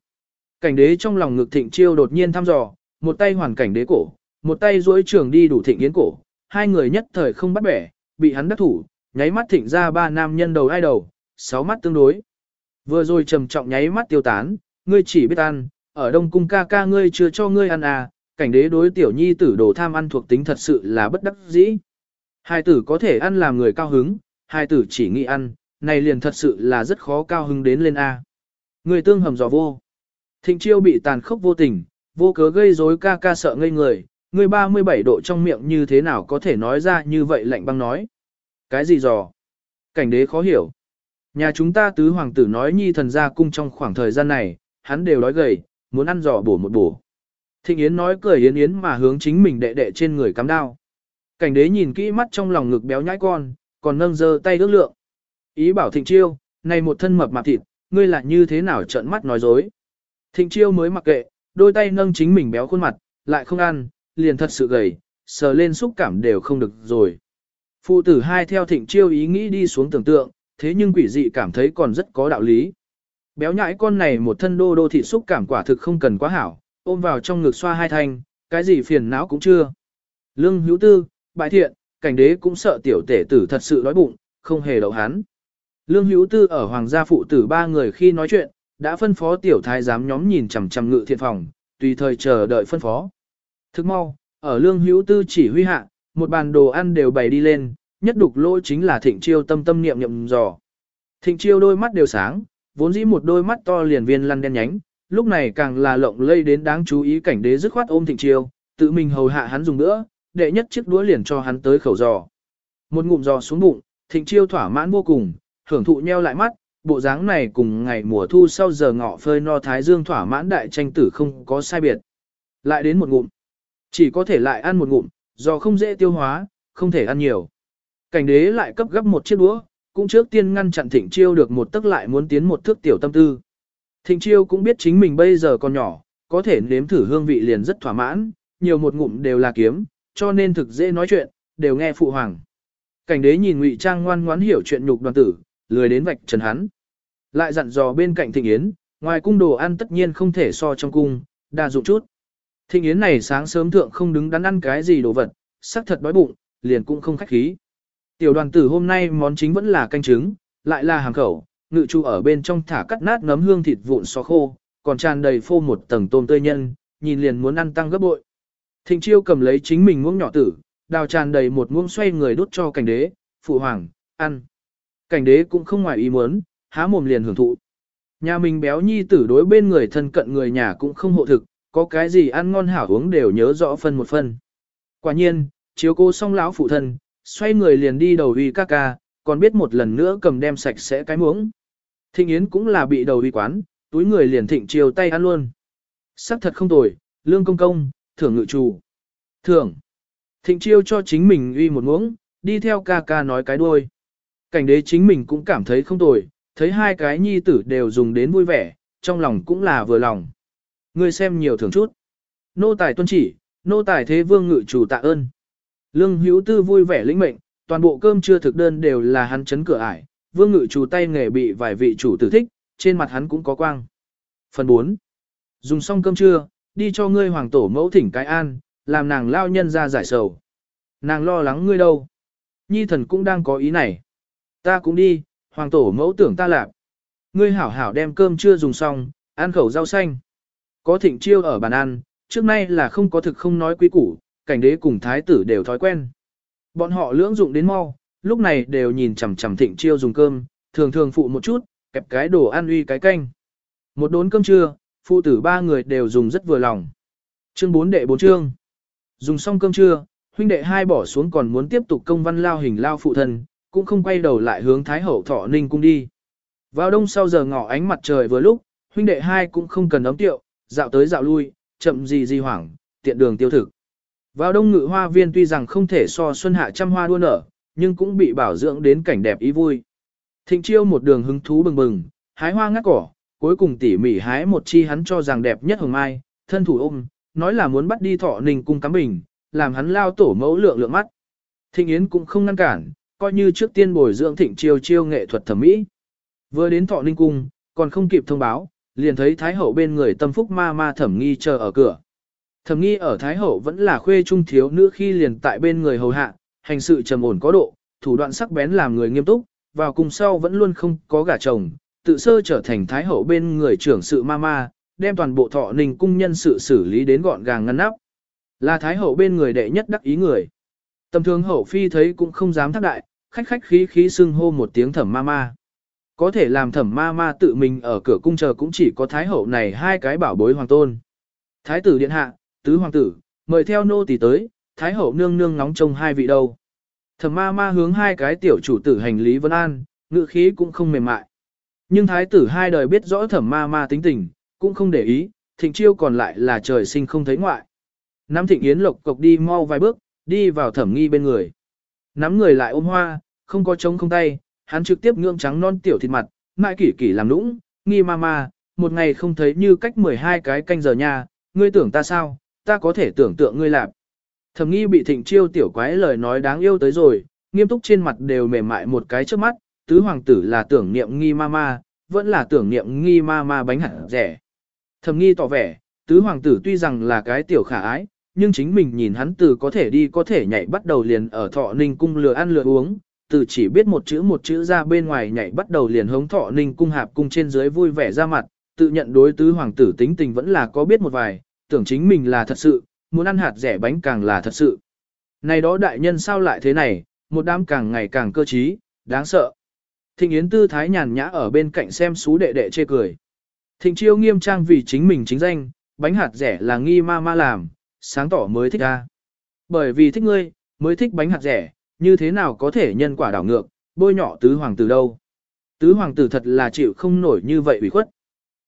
Cảnh đế trong lòng ngực thịnh chiêu đột nhiên thăm dò, một tay hoàn cảnh đế cổ, một tay duỗi trường đi đủ thịnh yến cổ, hai người nhất thời không bắt bẻ, bị hắn đắc thủ, nháy mắt thịnh ra ba nam nhân đầu ai đầu, sáu mắt tương đối. Vừa rồi trầm trọng nháy mắt tiêu tán, ngươi chỉ biết ăn, ở đông cung ca ca ngươi chưa cho ngươi ăn à, cảnh đế đối tiểu nhi tử đồ tham ăn thuộc tính thật sự là bất đắc dĩ. Hai tử có thể ăn làm người cao hứng, hai tử chỉ nghĩ ăn, này liền thật sự là rất khó cao hứng đến lên A. Người tương hầm dò vô. Thịnh chiêu bị tàn khốc vô tình, vô cớ gây rối ca ca sợ ngây người, người 37 độ trong miệng như thế nào có thể nói ra như vậy lạnh băng nói. Cái gì dò? Cảnh đế khó hiểu. Nhà chúng ta tứ hoàng tử nói nhi thần ra cung trong khoảng thời gian này, hắn đều đói gầy, muốn ăn giò bổ một bổ. Thịnh Yến nói cười Yến Yến mà hướng chính mình đệ đệ trên người cắm đao. Cảnh đế nhìn kỹ mắt trong lòng ngực béo nhãi con, còn nâng giơ tay ước lượng. Ý bảo Thịnh Chiêu, này một thân mập mạp thịt, ngươi là như thế nào trợn mắt nói dối. Thịnh Chiêu mới mặc kệ, đôi tay nâng chính mình béo khuôn mặt, lại không ăn, liền thật sự gầy, sờ lên xúc cảm đều không được rồi. Phụ tử hai theo Thịnh Chiêu ý nghĩ đi xuống tưởng tượng, thế nhưng quỷ dị cảm thấy còn rất có đạo lý. Béo nhãi con này một thân đô đô thị xúc cảm quả thực không cần quá hảo, ôm vào trong ngực xoa hai thanh, cái gì phiền não cũng chưa. Lương hữu tư, bại thiện, cảnh đế cũng sợ tiểu tể tử thật sự đói bụng, không hề đậu hắn. Lương hữu tư ở hoàng gia phụ tử ba người khi nói chuyện, đã phân phó tiểu thái giám nhóm nhìn chằm chằm ngự thiện phòng, tùy thời chờ đợi phân phó. Thức mau, ở lương hữu tư chỉ huy hạ, một bàn đồ ăn đều bày đi lên, nhất đục lỗ chính là thịnh chiêu tâm tâm niệm niệm dò. Thịnh chiêu đôi mắt đều sáng, vốn dĩ một đôi mắt to liền viên lăn đen nhánh, lúc này càng là lộng lây đến đáng chú ý cảnh đế dứt khoát ôm thịnh chiêu, tự mình hầu hạ hắn dùng nữa, đệ nhất chiếc đũa liền cho hắn tới khẩu giò. Một ngụm giò xuống bụng, thịnh chiêu thỏa mãn vô cùng, hưởng thụ nheo lại mắt, bộ dáng này cùng ngày mùa thu sau giờ ngọ phơi no thái dương thỏa mãn đại tranh tử không có sai biệt. Lại đến một ngụm, chỉ có thể lại ăn một ngụm, do không dễ tiêu hóa, không thể ăn nhiều. Cảnh đế lại cấp gấp một chiếc đũa, cũng trước tiên ngăn chặn thịnh chiêu được một tức lại muốn tiến một thước tiểu tâm tư. Thịnh chiêu cũng biết chính mình bây giờ còn nhỏ, có thể nếm thử hương vị liền rất thỏa mãn, nhiều một ngụm đều là kiếm, cho nên thực dễ nói chuyện, đều nghe phụ hoàng. Cảnh đế nhìn Ngụy Trang ngoan ngoãn hiểu chuyện nhục đoàn tử, lười đến vạch trần hắn. Lại dặn dò bên cạnh Thịnh Yến, ngoài cung đồ ăn tất nhiên không thể so trong cung, đa dụng chút. Thịnh Yến này sáng sớm thượng không đứng đắn ăn cái gì đồ vật, sắc thật đói bụng, liền cũng không khách khí. Tiểu đoàn tử hôm nay món chính vẫn là canh trứng, lại là hàng khẩu, ngự chu ở bên trong thả cắt nát nấm hương thịt vụn xó khô, còn tràn đầy phô một tầng tôm tươi nhân, nhìn liền muốn ăn tăng gấp bội. Thịnh chiêu cầm lấy chính mình muỗng nhỏ tử, đào tràn đầy một muỗng xoay người đút cho cảnh đế, phụ hoàng, ăn. Cảnh đế cũng không ngoài ý muốn, há mồm liền hưởng thụ. Nhà mình béo nhi tử đối bên người thân cận người nhà cũng không hộ thực, có cái gì ăn ngon hảo uống đều nhớ rõ phân một phân. Quả nhiên, chiếu cô xong lão phụ thân, xoay người liền đi đầu uy ca ca, còn biết một lần nữa cầm đem sạch sẽ cái muỗng. Thịnh Yến cũng là bị đầu uy quán, túi người liền thịnh chiều tay ăn luôn. Sắc thật không tồi, lương công công, thưởng ngự chủ. Thưởng. Thịnh chiêu cho chính mình uy một muỗng, đi theo ca ca nói cái đuôi. Cảnh đế chính mình cũng cảm thấy không tồi, thấy hai cái nhi tử đều dùng đến vui vẻ, trong lòng cũng là vừa lòng. Ngươi xem nhiều thưởng chút. Nô tài tuân chỉ, nô tài thế vương ngự chủ tạ ơn. Lương hữu tư vui vẻ lĩnh mệnh, toàn bộ cơm chưa thực đơn đều là hắn chấn cửa ải, vương ngự chủ tay nghề bị vài vị chủ tử thích, trên mặt hắn cũng có quang. Phần 4. Dùng xong cơm trưa, đi cho ngươi hoàng tổ mẫu thỉnh cái an, làm nàng lao nhân ra giải sầu. Nàng lo lắng ngươi đâu. Nhi thần cũng đang có ý này. Ta cũng đi, hoàng tổ mẫu tưởng ta lạp. Ngươi hảo hảo đem cơm trưa dùng xong, ăn khẩu rau xanh. Có thịnh chiêu ở bàn ăn, trước nay là không có thực không nói quý củ, cảnh đế cùng thái tử đều thói quen. Bọn họ lưỡng dụng đến mau, lúc này đều nhìn chằm chằm thịnh chiêu dùng cơm, thường thường phụ một chút, kẹp cái đồ ăn uy cái canh. Một đốn cơm trưa, phụ tử ba người đều dùng rất vừa lòng. Chương 4 đệ 4 chương. Dùng xong cơm trưa, huynh đệ hai bỏ xuống còn muốn tiếp tục công văn lao hình lao phụ thân, cũng không quay đầu lại hướng Thái Hậu Thọ Ninh cung đi. Vào đông sau giờ ngọ ánh mặt trời vừa lúc, huynh đệ hai cũng không cần ấm tiệu, dạo tới dạo lui, chậm gì gì hoảng, tiện đường tiêu thực. Vào đông ngự hoa viên tuy rằng không thể so xuân hạ trăm hoa đua nở, nhưng cũng bị bảo dưỡng đến cảnh đẹp ý vui. Thịnh chiêu một đường hứng thú bừng bừng, hái hoa ngắt cỏ, cuối cùng tỉ mỉ hái một chi hắn cho rằng đẹp nhất hồng mai, thân thủ ôm, nói là muốn bắt đi thọ ninh cung cắm bình, làm hắn lao tổ mẫu lượng lượng mắt. Thịnh Yến cũng không ngăn cản, coi như trước tiên bồi dưỡng thịnh chiêu chiêu nghệ thuật thẩm mỹ. Vừa đến thọ ninh cung, còn không kịp thông báo, liền thấy Thái Hậu bên người tâm phúc ma ma thẩm nghi chờ ở cửa. Thẩm nghi ở Thái Hậu vẫn là khuê trung thiếu nữ khi liền tại bên người hầu hạ, hành sự trầm ổn có độ, thủ đoạn sắc bén làm người nghiêm túc, vào cùng sau vẫn luôn không có gả chồng, tự sơ trở thành Thái Hậu bên người trưởng sự ma ma, đem toàn bộ thọ ninh cung nhân sự xử lý đến gọn gàng ngăn nắp. Là Thái Hậu bên người đệ nhất đắc ý người. Tầm thường hậu phi thấy cũng không dám thác đại, khách khách khí khí xưng hô một tiếng thẩm ma ma. Có thể làm thẩm ma ma tự mình ở cửa cung chờ cũng chỉ có thái hậu này hai cái bảo bối hoàng tôn. Thái tử điện hạ, tứ hoàng tử, mời theo nô tỳ tới, thái hậu nương nương ngóng trông hai vị đâu. Thẩm ma ma hướng hai cái tiểu chủ tử hành lý vân an, ngự khí cũng không mềm mại. Nhưng thái tử hai đời biết rõ thẩm ma ma tính tình, cũng không để ý, thịnh chiêu còn lại là trời sinh không thấy ngoại. Nam thịnh yến lộc cộc đi mau vài bước, đi vào thẩm nghi bên người. Nắm người lại ôm hoa, không có trống không tay, hắn trực tiếp ngưỡng trắng non tiểu thịt mặt, mãi kỷ kỷ làm nũng, nghi ma ma, một ngày không thấy như cách 12 cái canh giờ nha, ngươi tưởng ta sao, ta có thể tưởng tượng ngươi lạp. thầm nghi bị thịnh chiêu tiểu quái lời nói đáng yêu tới rồi, nghiêm túc trên mặt đều mềm mại một cái trước mắt, tứ hoàng tử là tưởng niệm nghi ma ma, vẫn là tưởng niệm nghi ma ma bánh hẳn rẻ. thầm nghi tỏ vẻ, tứ hoàng tử tuy rằng là cái tiểu khả ái, nhưng chính mình nhìn hắn từ có thể đi có thể nhảy bắt đầu liền ở thọ ninh cung lừa ăn lừa uống, từ chỉ biết một chữ một chữ ra bên ngoài nhảy bắt đầu liền hống thọ ninh cung hạp cung trên dưới vui vẻ ra mặt, tự nhận đối tứ hoàng tử tính tình vẫn là có biết một vài, tưởng chính mình là thật sự, muốn ăn hạt rẻ bánh càng là thật sự. Này đó đại nhân sao lại thế này, một đám càng ngày càng cơ trí, đáng sợ. Thịnh Yến tư thái nhàn nhã ở bên cạnh xem xú đệ đệ chê cười. Thịnh chiêu nghiêm trang vì chính mình chính danh, bánh hạt rẻ là nghi ma ma làm, sáng tỏ mới thích ra. Bởi vì thích ngươi, mới thích bánh hạt rẻ, như thế nào có thể nhân quả đảo ngược, bôi nhỏ tứ hoàng tử đâu. Tứ hoàng tử thật là chịu không nổi như vậy ủy khuất.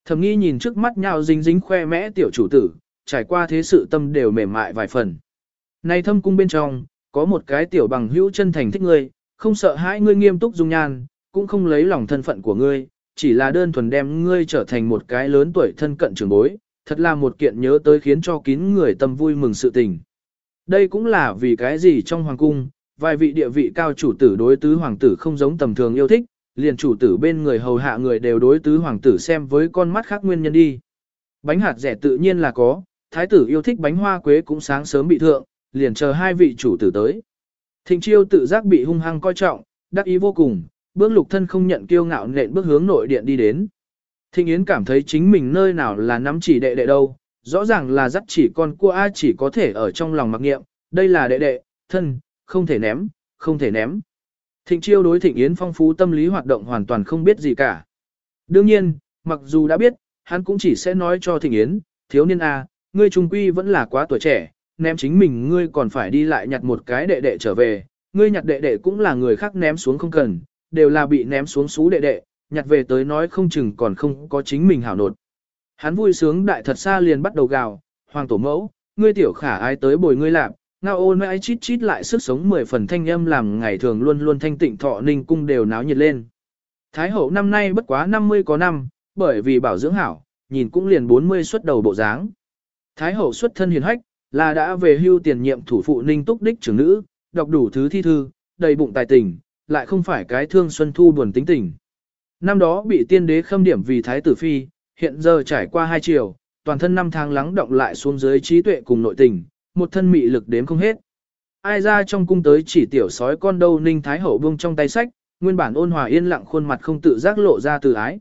Thầm nghi nhìn trước mắt nhau dính dính khoe mẽ tiểu chủ tử, trải qua thế sự tâm đều mềm mại vài phần. Này thâm cung bên trong, có một cái tiểu bằng hữu chân thành thích ngươi, không sợ hãi ngươi nghiêm túc dung nhan, cũng không lấy lòng thân phận của ngươi, chỉ là đơn thuần đem ngươi trở thành một cái lớn tuổi thân cận trưởng bối, thật là một kiện nhớ tới khiến cho kín người tâm vui mừng sự tình. Đây cũng là vì cái gì trong hoàng cung, vài vị địa vị cao chủ tử đối tứ hoàng tử không giống tầm thường yêu thích, liền chủ tử bên người hầu hạ người đều đối tứ hoàng tử xem với con mắt khác nguyên nhân đi. Bánh hạt rẻ tự nhiên là có, thái tử yêu thích bánh hoa quế cũng sáng sớm bị thượng, liền chờ hai vị chủ tử tới. Thịnh chiêu tự giác bị hung hăng coi trọng, đắc ý vô cùng, bước lục thân không nhận kiêu ngạo nện bước hướng nội điện đi đến. Thịnh Yến cảm thấy chính mình nơi nào là nắm chỉ đệ đệ đâu, rõ ràng là dắt chỉ con cua ai chỉ có thể ở trong lòng mặc nghiệm, đây là đệ đệ, thân, không thể ném, không thể ném. Thịnh chiêu đối Thịnh Yến phong phú tâm lý hoạt động hoàn toàn không biết gì cả. Đương nhiên, mặc dù đã biết, hắn cũng chỉ sẽ nói cho Thịnh Yến, thiếu niên A, ngươi trung quy vẫn là quá tuổi trẻ, ném chính mình ngươi còn phải đi lại nhặt một cái đệ đệ trở về, ngươi nhặt đệ đệ cũng là người khác ném xuống không cần, đều là bị ném xuống xú đệ đệ, nhặt về tới nói không chừng còn không có chính mình hảo nột. Hắn vui sướng đại thật xa liền bắt đầu gào, hoàng tổ mẫu, ngươi tiểu khả ai tới bồi ngươi làm, ngao ôn nãi chít chít lại sức sống mười phần thanh âm làm ngày thường luôn luôn thanh tịnh thọ ninh cung đều náo nhiệt lên. Thái hậu năm nay bất quá 50 có năm, bởi vì bảo dưỡng hảo, nhìn cũng liền 40 xuất đầu bộ dáng. Thái hậu xuất thân hiền hách, là đã về hưu tiền nhiệm thủ phụ ninh túc đích trưởng nữ, đọc đủ thứ thi thư, đầy bụng tài tình, lại không phải cái thương xuân thu buồn tính tình. Năm đó bị tiên đế khâm điểm vì thái tử phi, hiện giờ trải qua hai chiều, toàn thân năm tháng lắng động lại xuống dưới trí tuệ cùng nội tình, một thân mị lực đếm không hết. Ai ra trong cung tới chỉ tiểu sói con đâu ninh thái hậu buông trong tay sách, nguyên bản ôn hòa yên lặng khuôn mặt không tự giác lộ ra từ ái.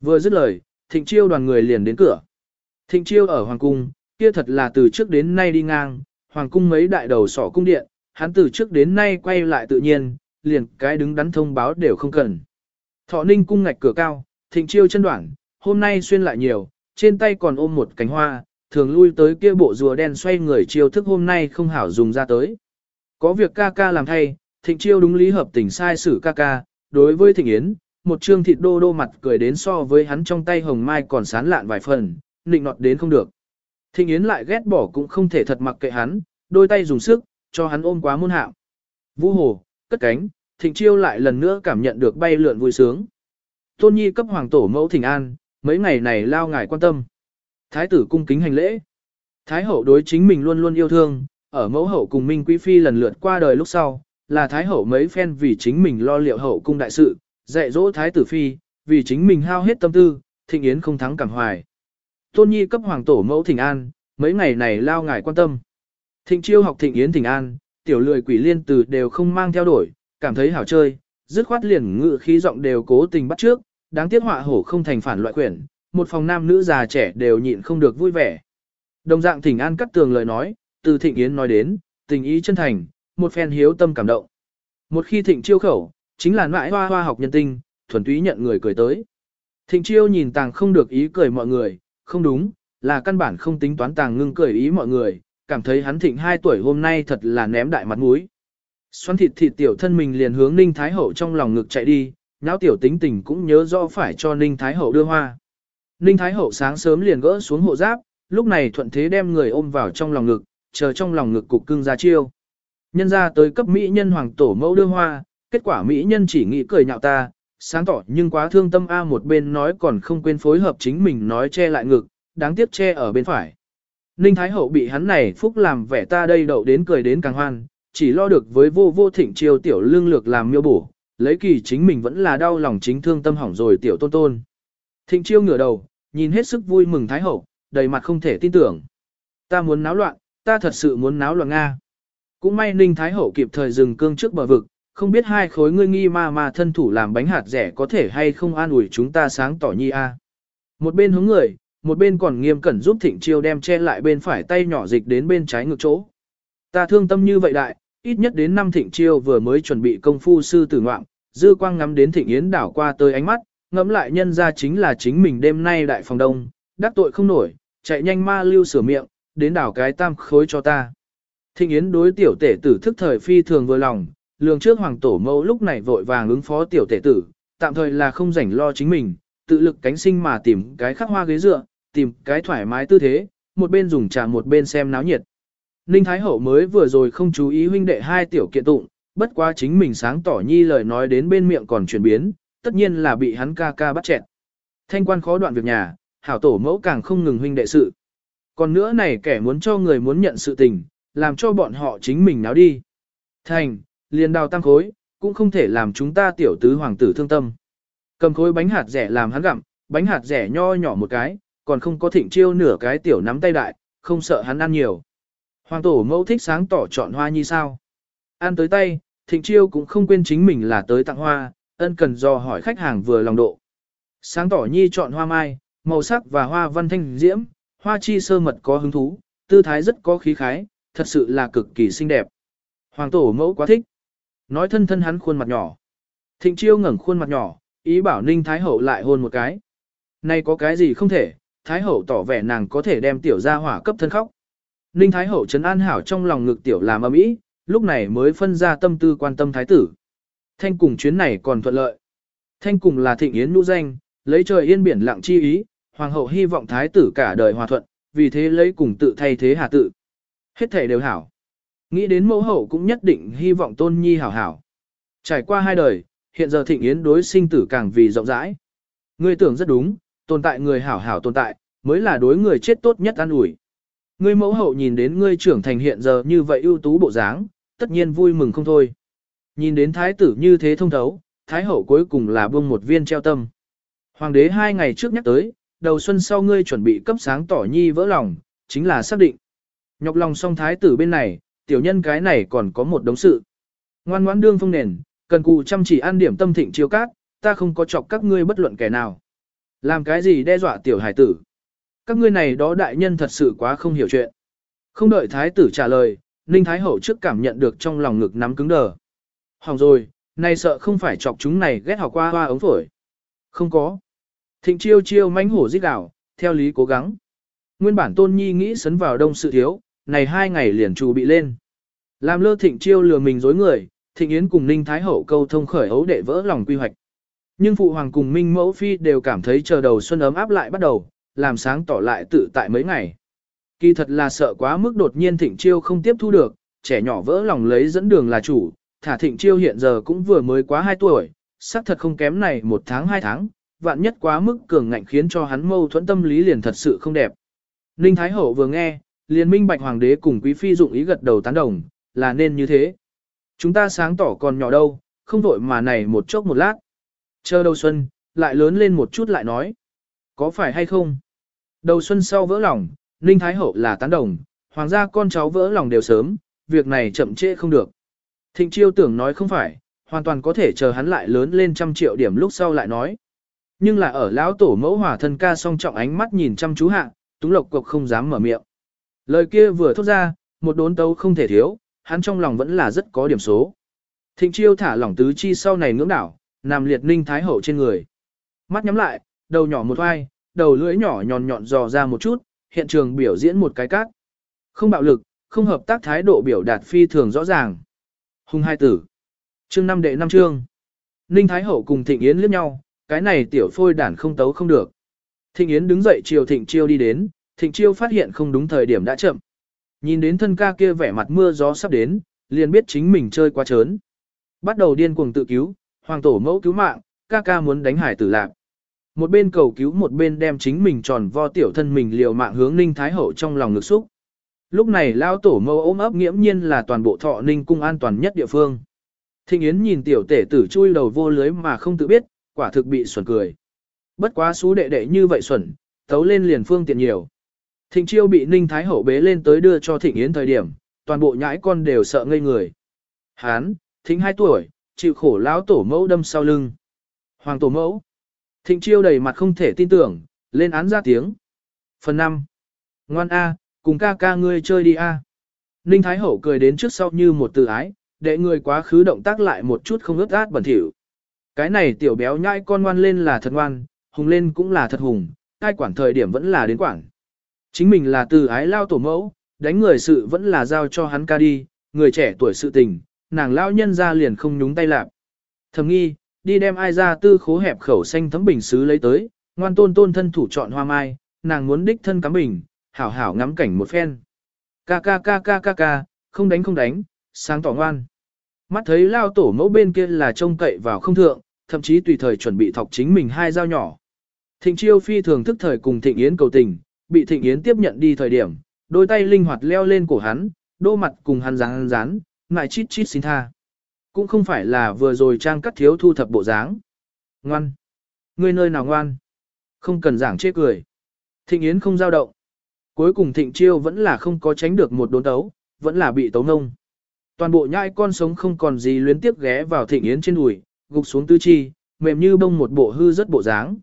Vừa dứt lời, thịnh chiêu đoàn người liền đến cửa. Thịnh chiêu ở hoàng cung, kia thật là từ trước đến nay đi ngang, hoàng cung mấy đại đầu sỏ cung điện, hắn từ trước đến nay quay lại tự nhiên, liền cái đứng đắn thông báo đều không cần. Thọ ninh cung ngạch cửa cao, thịnh chiêu chân đoạn, hôm nay xuyên lại nhiều, trên tay còn ôm một cánh hoa, thường lui tới kia bộ rùa đen xoay người chiêu thức hôm nay không hảo dùng ra tới. Có việc ca ca làm thay, thịnh chiêu đúng lý hợp tình sai xử ca ca, đối với thịnh yến, một trương thịt đô đô mặt cười đến so với hắn trong tay hồng mai còn sán lạn vài phần, nịnh nọt đến không được. Thịnh yến lại ghét bỏ cũng không thể thật mặc kệ hắn, đôi tay dùng sức, cho hắn ôm quá muôn hạo. Vũ hồ, cất cánh, thịnh chiêu lại lần nữa cảm nhận được bay lượn vui sướng. Tôn nhi cấp hoàng tổ mẫu thịnh an, mấy ngày này lao ngài quan tâm. Thái tử cung kính hành lễ. Thái hậu đối chính mình luôn luôn yêu thương, ở mẫu hậu cùng Minh Quý Phi lần lượt qua đời lúc sau, là Thái hậu mấy phen vì chính mình lo liệu hậu cung đại sự, dạy dỗ Thái tử Phi, vì chính mình hao hết tâm tư, thịnh yến không thắng cảm hoài. Tôn Nhi cấp hoàng tổ mẫu thỉnh an, mấy ngày này lao ngài quan tâm. Thịnh chiêu học thịnh yến thỉnh an, tiểu lười quỷ liên từ đều không mang theo đổi, cảm thấy hảo chơi, dứt khoát liền ngự khí giọng đều cố tình bắt trước, đáng tiếc họa hổ không thành phản loại quyển, một phòng nam nữ già trẻ đều nhịn không được vui vẻ. Đồng dạng thỉnh an cắt tường lời nói, từ thịnh yến nói đến, tình ý chân thành, một phen hiếu tâm cảm động. Một khi thịnh chiêu khẩu, chính là mãi hoa hoa học nhân tinh, thuần túy nhận người cười tới. Thịnh chiêu nhìn tàng không được ý cười mọi người, không đúng, là căn bản không tính toán tàng ngưng cười ý mọi người, cảm thấy hắn thịnh 2 tuổi hôm nay thật là ném đại mặt mũi. Xoắn thịt thịt tiểu thân mình liền hướng Ninh Thái Hậu trong lòng ngực chạy đi, nháo tiểu tính tình cũng nhớ rõ phải cho Ninh Thái Hậu đưa hoa. Ninh Thái Hậu sáng sớm liền gỡ xuống hộ giáp, lúc này thuận thế đem người ôm vào trong lòng ngực, chờ trong lòng ngực cục cưng ra chiêu. Nhân ra tới cấp Mỹ nhân hoàng tổ mẫu đưa hoa, kết quả Mỹ nhân chỉ nghĩ cười nhạo ta, sáng tỏ nhưng quá thương tâm A một bên nói còn không quên phối hợp chính mình nói che lại ngực, đáng tiếc che ở bên phải. Ninh Thái Hậu bị hắn này phúc làm vẻ ta đây đậu đến cười đến càng hoan, chỉ lo được với vô vô thịnh chiêu tiểu lương lược làm miêu bổ, lấy kỳ chính mình vẫn là đau lòng chính thương tâm hỏng rồi tiểu tôn tôn. Thịnh chiêu ngửa đầu, nhìn hết sức vui mừng Thái Hậu, đầy mặt không thể tin tưởng. Ta muốn náo loạn, ta thật sự muốn náo loạn Nga. Cũng may Ninh Thái Hậu kịp thời dừng cương trước bờ vực, không biết hai khối ngươi nghi ma ma thân thủ làm bánh hạt rẻ có thể hay không an ủi chúng ta sáng tỏ nhi a. Một bên hướng người, một bên còn nghiêm cẩn giúp Thịnh Chiêu đem che lại bên phải tay nhỏ dịch đến bên trái ngực chỗ. Ta thương tâm như vậy đại, ít nhất đến năm Thịnh Chiêu vừa mới chuẩn bị công phu sư tử ngoạm, dư quang ngắm đến Thịnh Yến đảo qua tới ánh mắt, ngẫm lại nhân ra chính là chính mình đêm nay đại phòng đông, đắc tội không nổi, chạy nhanh ma lưu sửa miệng, đến đảo cái tam khối cho ta. Thịnh Yến đối tiểu tể tử thức thời phi thường vừa lòng, lường trước hoàng tổ mẫu lúc này vội vàng ứng phó tiểu tể tử, tạm thời là không rảnh lo chính mình, tự lực cánh sinh mà tìm cái khắc hoa ghế dựa, tìm cái thoải mái tư thế, một bên dùng trà một bên xem náo nhiệt. Ninh Thái Hậu mới vừa rồi không chú ý huynh đệ hai tiểu kiện tụng, bất quá chính mình sáng tỏ nhi lời nói đến bên miệng còn chuyển biến, tất nhiên là bị hắn ca ca bắt chẹn. Thanh quan khó đoạn việc nhà, hảo tổ mẫu càng không ngừng huynh đệ sự. Còn nữa này kẻ muốn cho người muốn nhận sự tình, làm cho bọn họ chính mình náo đi. Thành, liền đào tăng khối, cũng không thể làm chúng ta tiểu tứ hoàng tử thương tâm. Cầm khối bánh hạt rẻ làm hắn gặm, bánh hạt rẻ nho nhỏ một cái, còn không có thịnh chiêu nửa cái tiểu nắm tay đại, không sợ hắn ăn nhiều. Hoàng tổ mẫu thích sáng tỏ chọn hoa như sao. Ăn tới tay, thịnh chiêu cũng không quên chính mình là tới tặng hoa, ân cần do hỏi khách hàng vừa lòng độ. Sáng tỏ nhi chọn hoa mai, màu sắc và hoa văn thanh diễm, hoa chi sơ mật có hứng thú, tư thái rất có khí khái, thật sự là cực kỳ xinh đẹp. Hoàng tổ mẫu quá thích. Nói thân thân hắn khuôn mặt nhỏ. Thịnh chiêu ngẩng khuôn mặt nhỏ, ý bảo Ninh Thái Hậu lại hôn một cái. Này có cái gì không thể, Thái Hậu tỏ vẻ nàng có thể đem tiểu ra hỏa cấp thân khóc. Ninh Thái Hậu trấn an hảo trong lòng ngực tiểu làm ấm ý, lúc này mới phân ra tâm tư quan tâm Thái tử. Thanh cùng chuyến này còn thuận lợi. Thanh cùng là thịnh yến nũ danh, lấy trời yên biển lặng chi ý, Hoàng hậu hy vọng Thái tử cả đời hòa thuận, vì thế lấy cùng tự thay thế hà tự. Hết thể đều hảo. Nghĩ đến mẫu hậu cũng nhất định hy vọng tôn nhi hảo hảo. Trải qua hai đời, hiện giờ thịnh yến đối sinh tử càng vì rộng rãi. Ngươi tưởng rất đúng, tồn tại người hảo hảo tồn tại, mới là đối người chết tốt nhất an ủi. Ngươi mẫu hậu nhìn đến ngươi trưởng thành hiện giờ như vậy ưu tú bộ dáng, tất nhiên vui mừng không thôi. Nhìn đến thái tử như thế thông thấu, thái hậu cuối cùng là buông một viên treo tâm. Hoàng đế hai ngày trước nhắc tới, đầu xuân sau ngươi chuẩn bị cấp sáng tỏ nhi vỡ lòng, chính là xác định. Nhọc lòng song thái tử bên này, tiểu nhân cái này còn có một đống sự. Ngoan ngoãn đương phong nền, cần cù chăm chỉ ăn điểm tâm thịnh chiêu cát, ta không có chọc các ngươi bất luận kẻ nào. Làm cái gì đe dọa tiểu hải tử. Các ngươi này đó đại nhân thật sự quá không hiểu chuyện. Không đợi thái tử trả lời, Ninh Thái Hậu trước cảm nhận được trong lòng ngực nắm cứng đờ. Hỏng rồi, nay sợ không phải chọc chúng này ghét học qua hoa ống phổi. Không có. Thịnh chiêu chiêu mánh hổ giết đảo, theo lý cố gắng. Nguyên bản tôn nhi nghĩ sấn vào đông sự thiếu, này hai ngày liền trù bị lên. Làm lơ thịnh chiêu lừa mình dối người, thịnh yến cùng ninh thái hậu câu thông khởi ấu để vỡ lòng quy hoạch. Nhưng phụ hoàng cùng minh mẫu phi đều cảm thấy chờ đầu xuân ấm áp lại bắt đầu, làm sáng tỏ lại tự tại mấy ngày. Kỳ thật là sợ quá mức đột nhiên thịnh chiêu không tiếp thu được, trẻ nhỏ vỡ lòng lấy dẫn đường là chủ, thả thịnh chiêu hiện giờ cũng vừa mới quá 2 tuổi, xác thật không kém này một tháng hai tháng, vạn nhất quá mức cường ngạnh khiến cho hắn mâu thuẫn tâm lý liền thật sự không đẹp. Ninh Thái Hậu vừa nghe, liền minh bạch hoàng đế cùng quý phi dụng ý gật đầu tán đồng, là nên như thế. Chúng ta sáng tỏ còn nhỏ đâu, không vội mà này một chốc một lát. Chờ đầu xuân, lại lớn lên một chút lại nói. Có phải hay không? Đầu xuân sau vỡ lòng, Ninh Thái Hậu là tán đồng, hoàng gia con cháu vỡ lòng đều sớm, việc này chậm trễ không được. Thịnh chiêu tưởng nói không phải, hoàn toàn có thể chờ hắn lại lớn lên trăm triệu điểm lúc sau lại nói. Nhưng là ở lão tổ mẫu hòa thân ca song trọng ánh mắt nhìn chăm chú hạ, Túng Lộc Cộc không dám mở miệng. Lời kia vừa thốt ra, một đốn tấu không thể thiếu, hắn trong lòng vẫn là rất có điểm số. Thịnh chiêu thả lỏng tứ chi sau này ngưỡng đảo, nằm liệt ninh thái hậu trên người. Mắt nhắm lại, đầu nhỏ một hoai, đầu lưỡi nhỏ nhọn nhọn dò ra một chút, hiện trường biểu diễn một cái cát. Không bạo lực, không hợp tác thái độ biểu đạt phi thường rõ ràng. Hùng hai tử. Chương năm đệ năm chương. Ninh Thái Hậu cùng Thịnh Yến liếc nhau, cái này tiểu phôi đản không tấu không được. Thịnh Yến đứng dậy chiều Thịnh Chiêu đi đến, Thịnh Chiêu phát hiện không đúng thời điểm đã chậm. Nhìn đến thân ca kia vẻ mặt mưa gió sắp đến, liền biết chính mình chơi quá trớn. Bắt đầu điên cuồng tự cứu, hoàng tổ mẫu cứu mạng, ca ca muốn đánh hải tử lạc. Một bên cầu cứu một bên đem chính mình tròn vo tiểu thân mình liều mạng hướng Ninh Thái Hậu trong lòng ngực xúc. Lúc này lao tổ mẫu ôm ấp nghiễm nhiên là toàn bộ thọ Ninh cung an toàn nhất địa phương. Thịnh Yến nhìn tiểu tể tử chui đầu vô lưới mà không tự biết, quả thực bị xuẩn cười. Bất quá xú đệ đệ như vậy xuẩn, tấu lên liền phương tiện nhiều. Thịnh chiêu bị Ninh Thái Hậu bế lên tới đưa cho Thịnh Yến thời điểm, toàn bộ nhãi con đều sợ ngây người. Hán, thính 2 tuổi, chịu khổ lão tổ mẫu đâm sau lưng. Hoàng tổ mẫu. Thịnh chiêu đầy mặt không thể tin tưởng, lên án ra tiếng. Phần 5. Ngoan A, cùng ca ca ngươi chơi đi A. Ninh Thái Hậu cười đến trước sau như một từ ái, để người quá khứ động tác lại một chút không ướt át bẩn thỉu. Cái này tiểu béo nhai con ngoan lên là thật ngoan, hùng lên cũng là thật hùng, ai quản thời điểm vẫn là đến quản. Chính mình là từ ái lao tổ mẫu, đánh người sự vẫn là giao cho hắn ca đi, người trẻ tuổi sự tình, nàng lao nhân ra liền không nhúng tay lạp. Thầm nghi, đi đem ai ra tư khố hẹp khẩu xanh thấm bình xứ lấy tới, ngoan tôn tôn thân thủ chọn hoa mai, nàng muốn đích thân cắm bình, hảo hảo ngắm cảnh một phen. Ca ca ca ca ca ca, không đánh không đánh, sáng tỏ ngoan. Mắt thấy lao tổ mẫu bên kia là trông cậy vào không thượng, thậm chí tùy thời chuẩn bị thọc chính mình hai dao nhỏ. Thịnh chiêu phi thường thức thời cùng thịnh yến cầu tình, bị thịnh yến tiếp nhận đi thời điểm, đôi tay linh hoạt leo lên cổ hắn, đô mặt cùng hắn rán rán, ngại chít chít xin tha. Cũng không phải là vừa rồi trang cắt thiếu thu thập bộ dáng. Ngoan. Ngươi nơi nào ngoan? Không cần giảng chê cười. Thịnh Yến không giao động. Cuối cùng Thịnh Chiêu vẫn là không có tránh được một đốn tấu, vẫn là bị tấu nông. Toàn bộ nhai con sống không còn gì luyến tiếp ghé vào Thịnh Yến trên đùi, gục xuống tư chi, mềm như bông một bộ hư rất bộ dáng.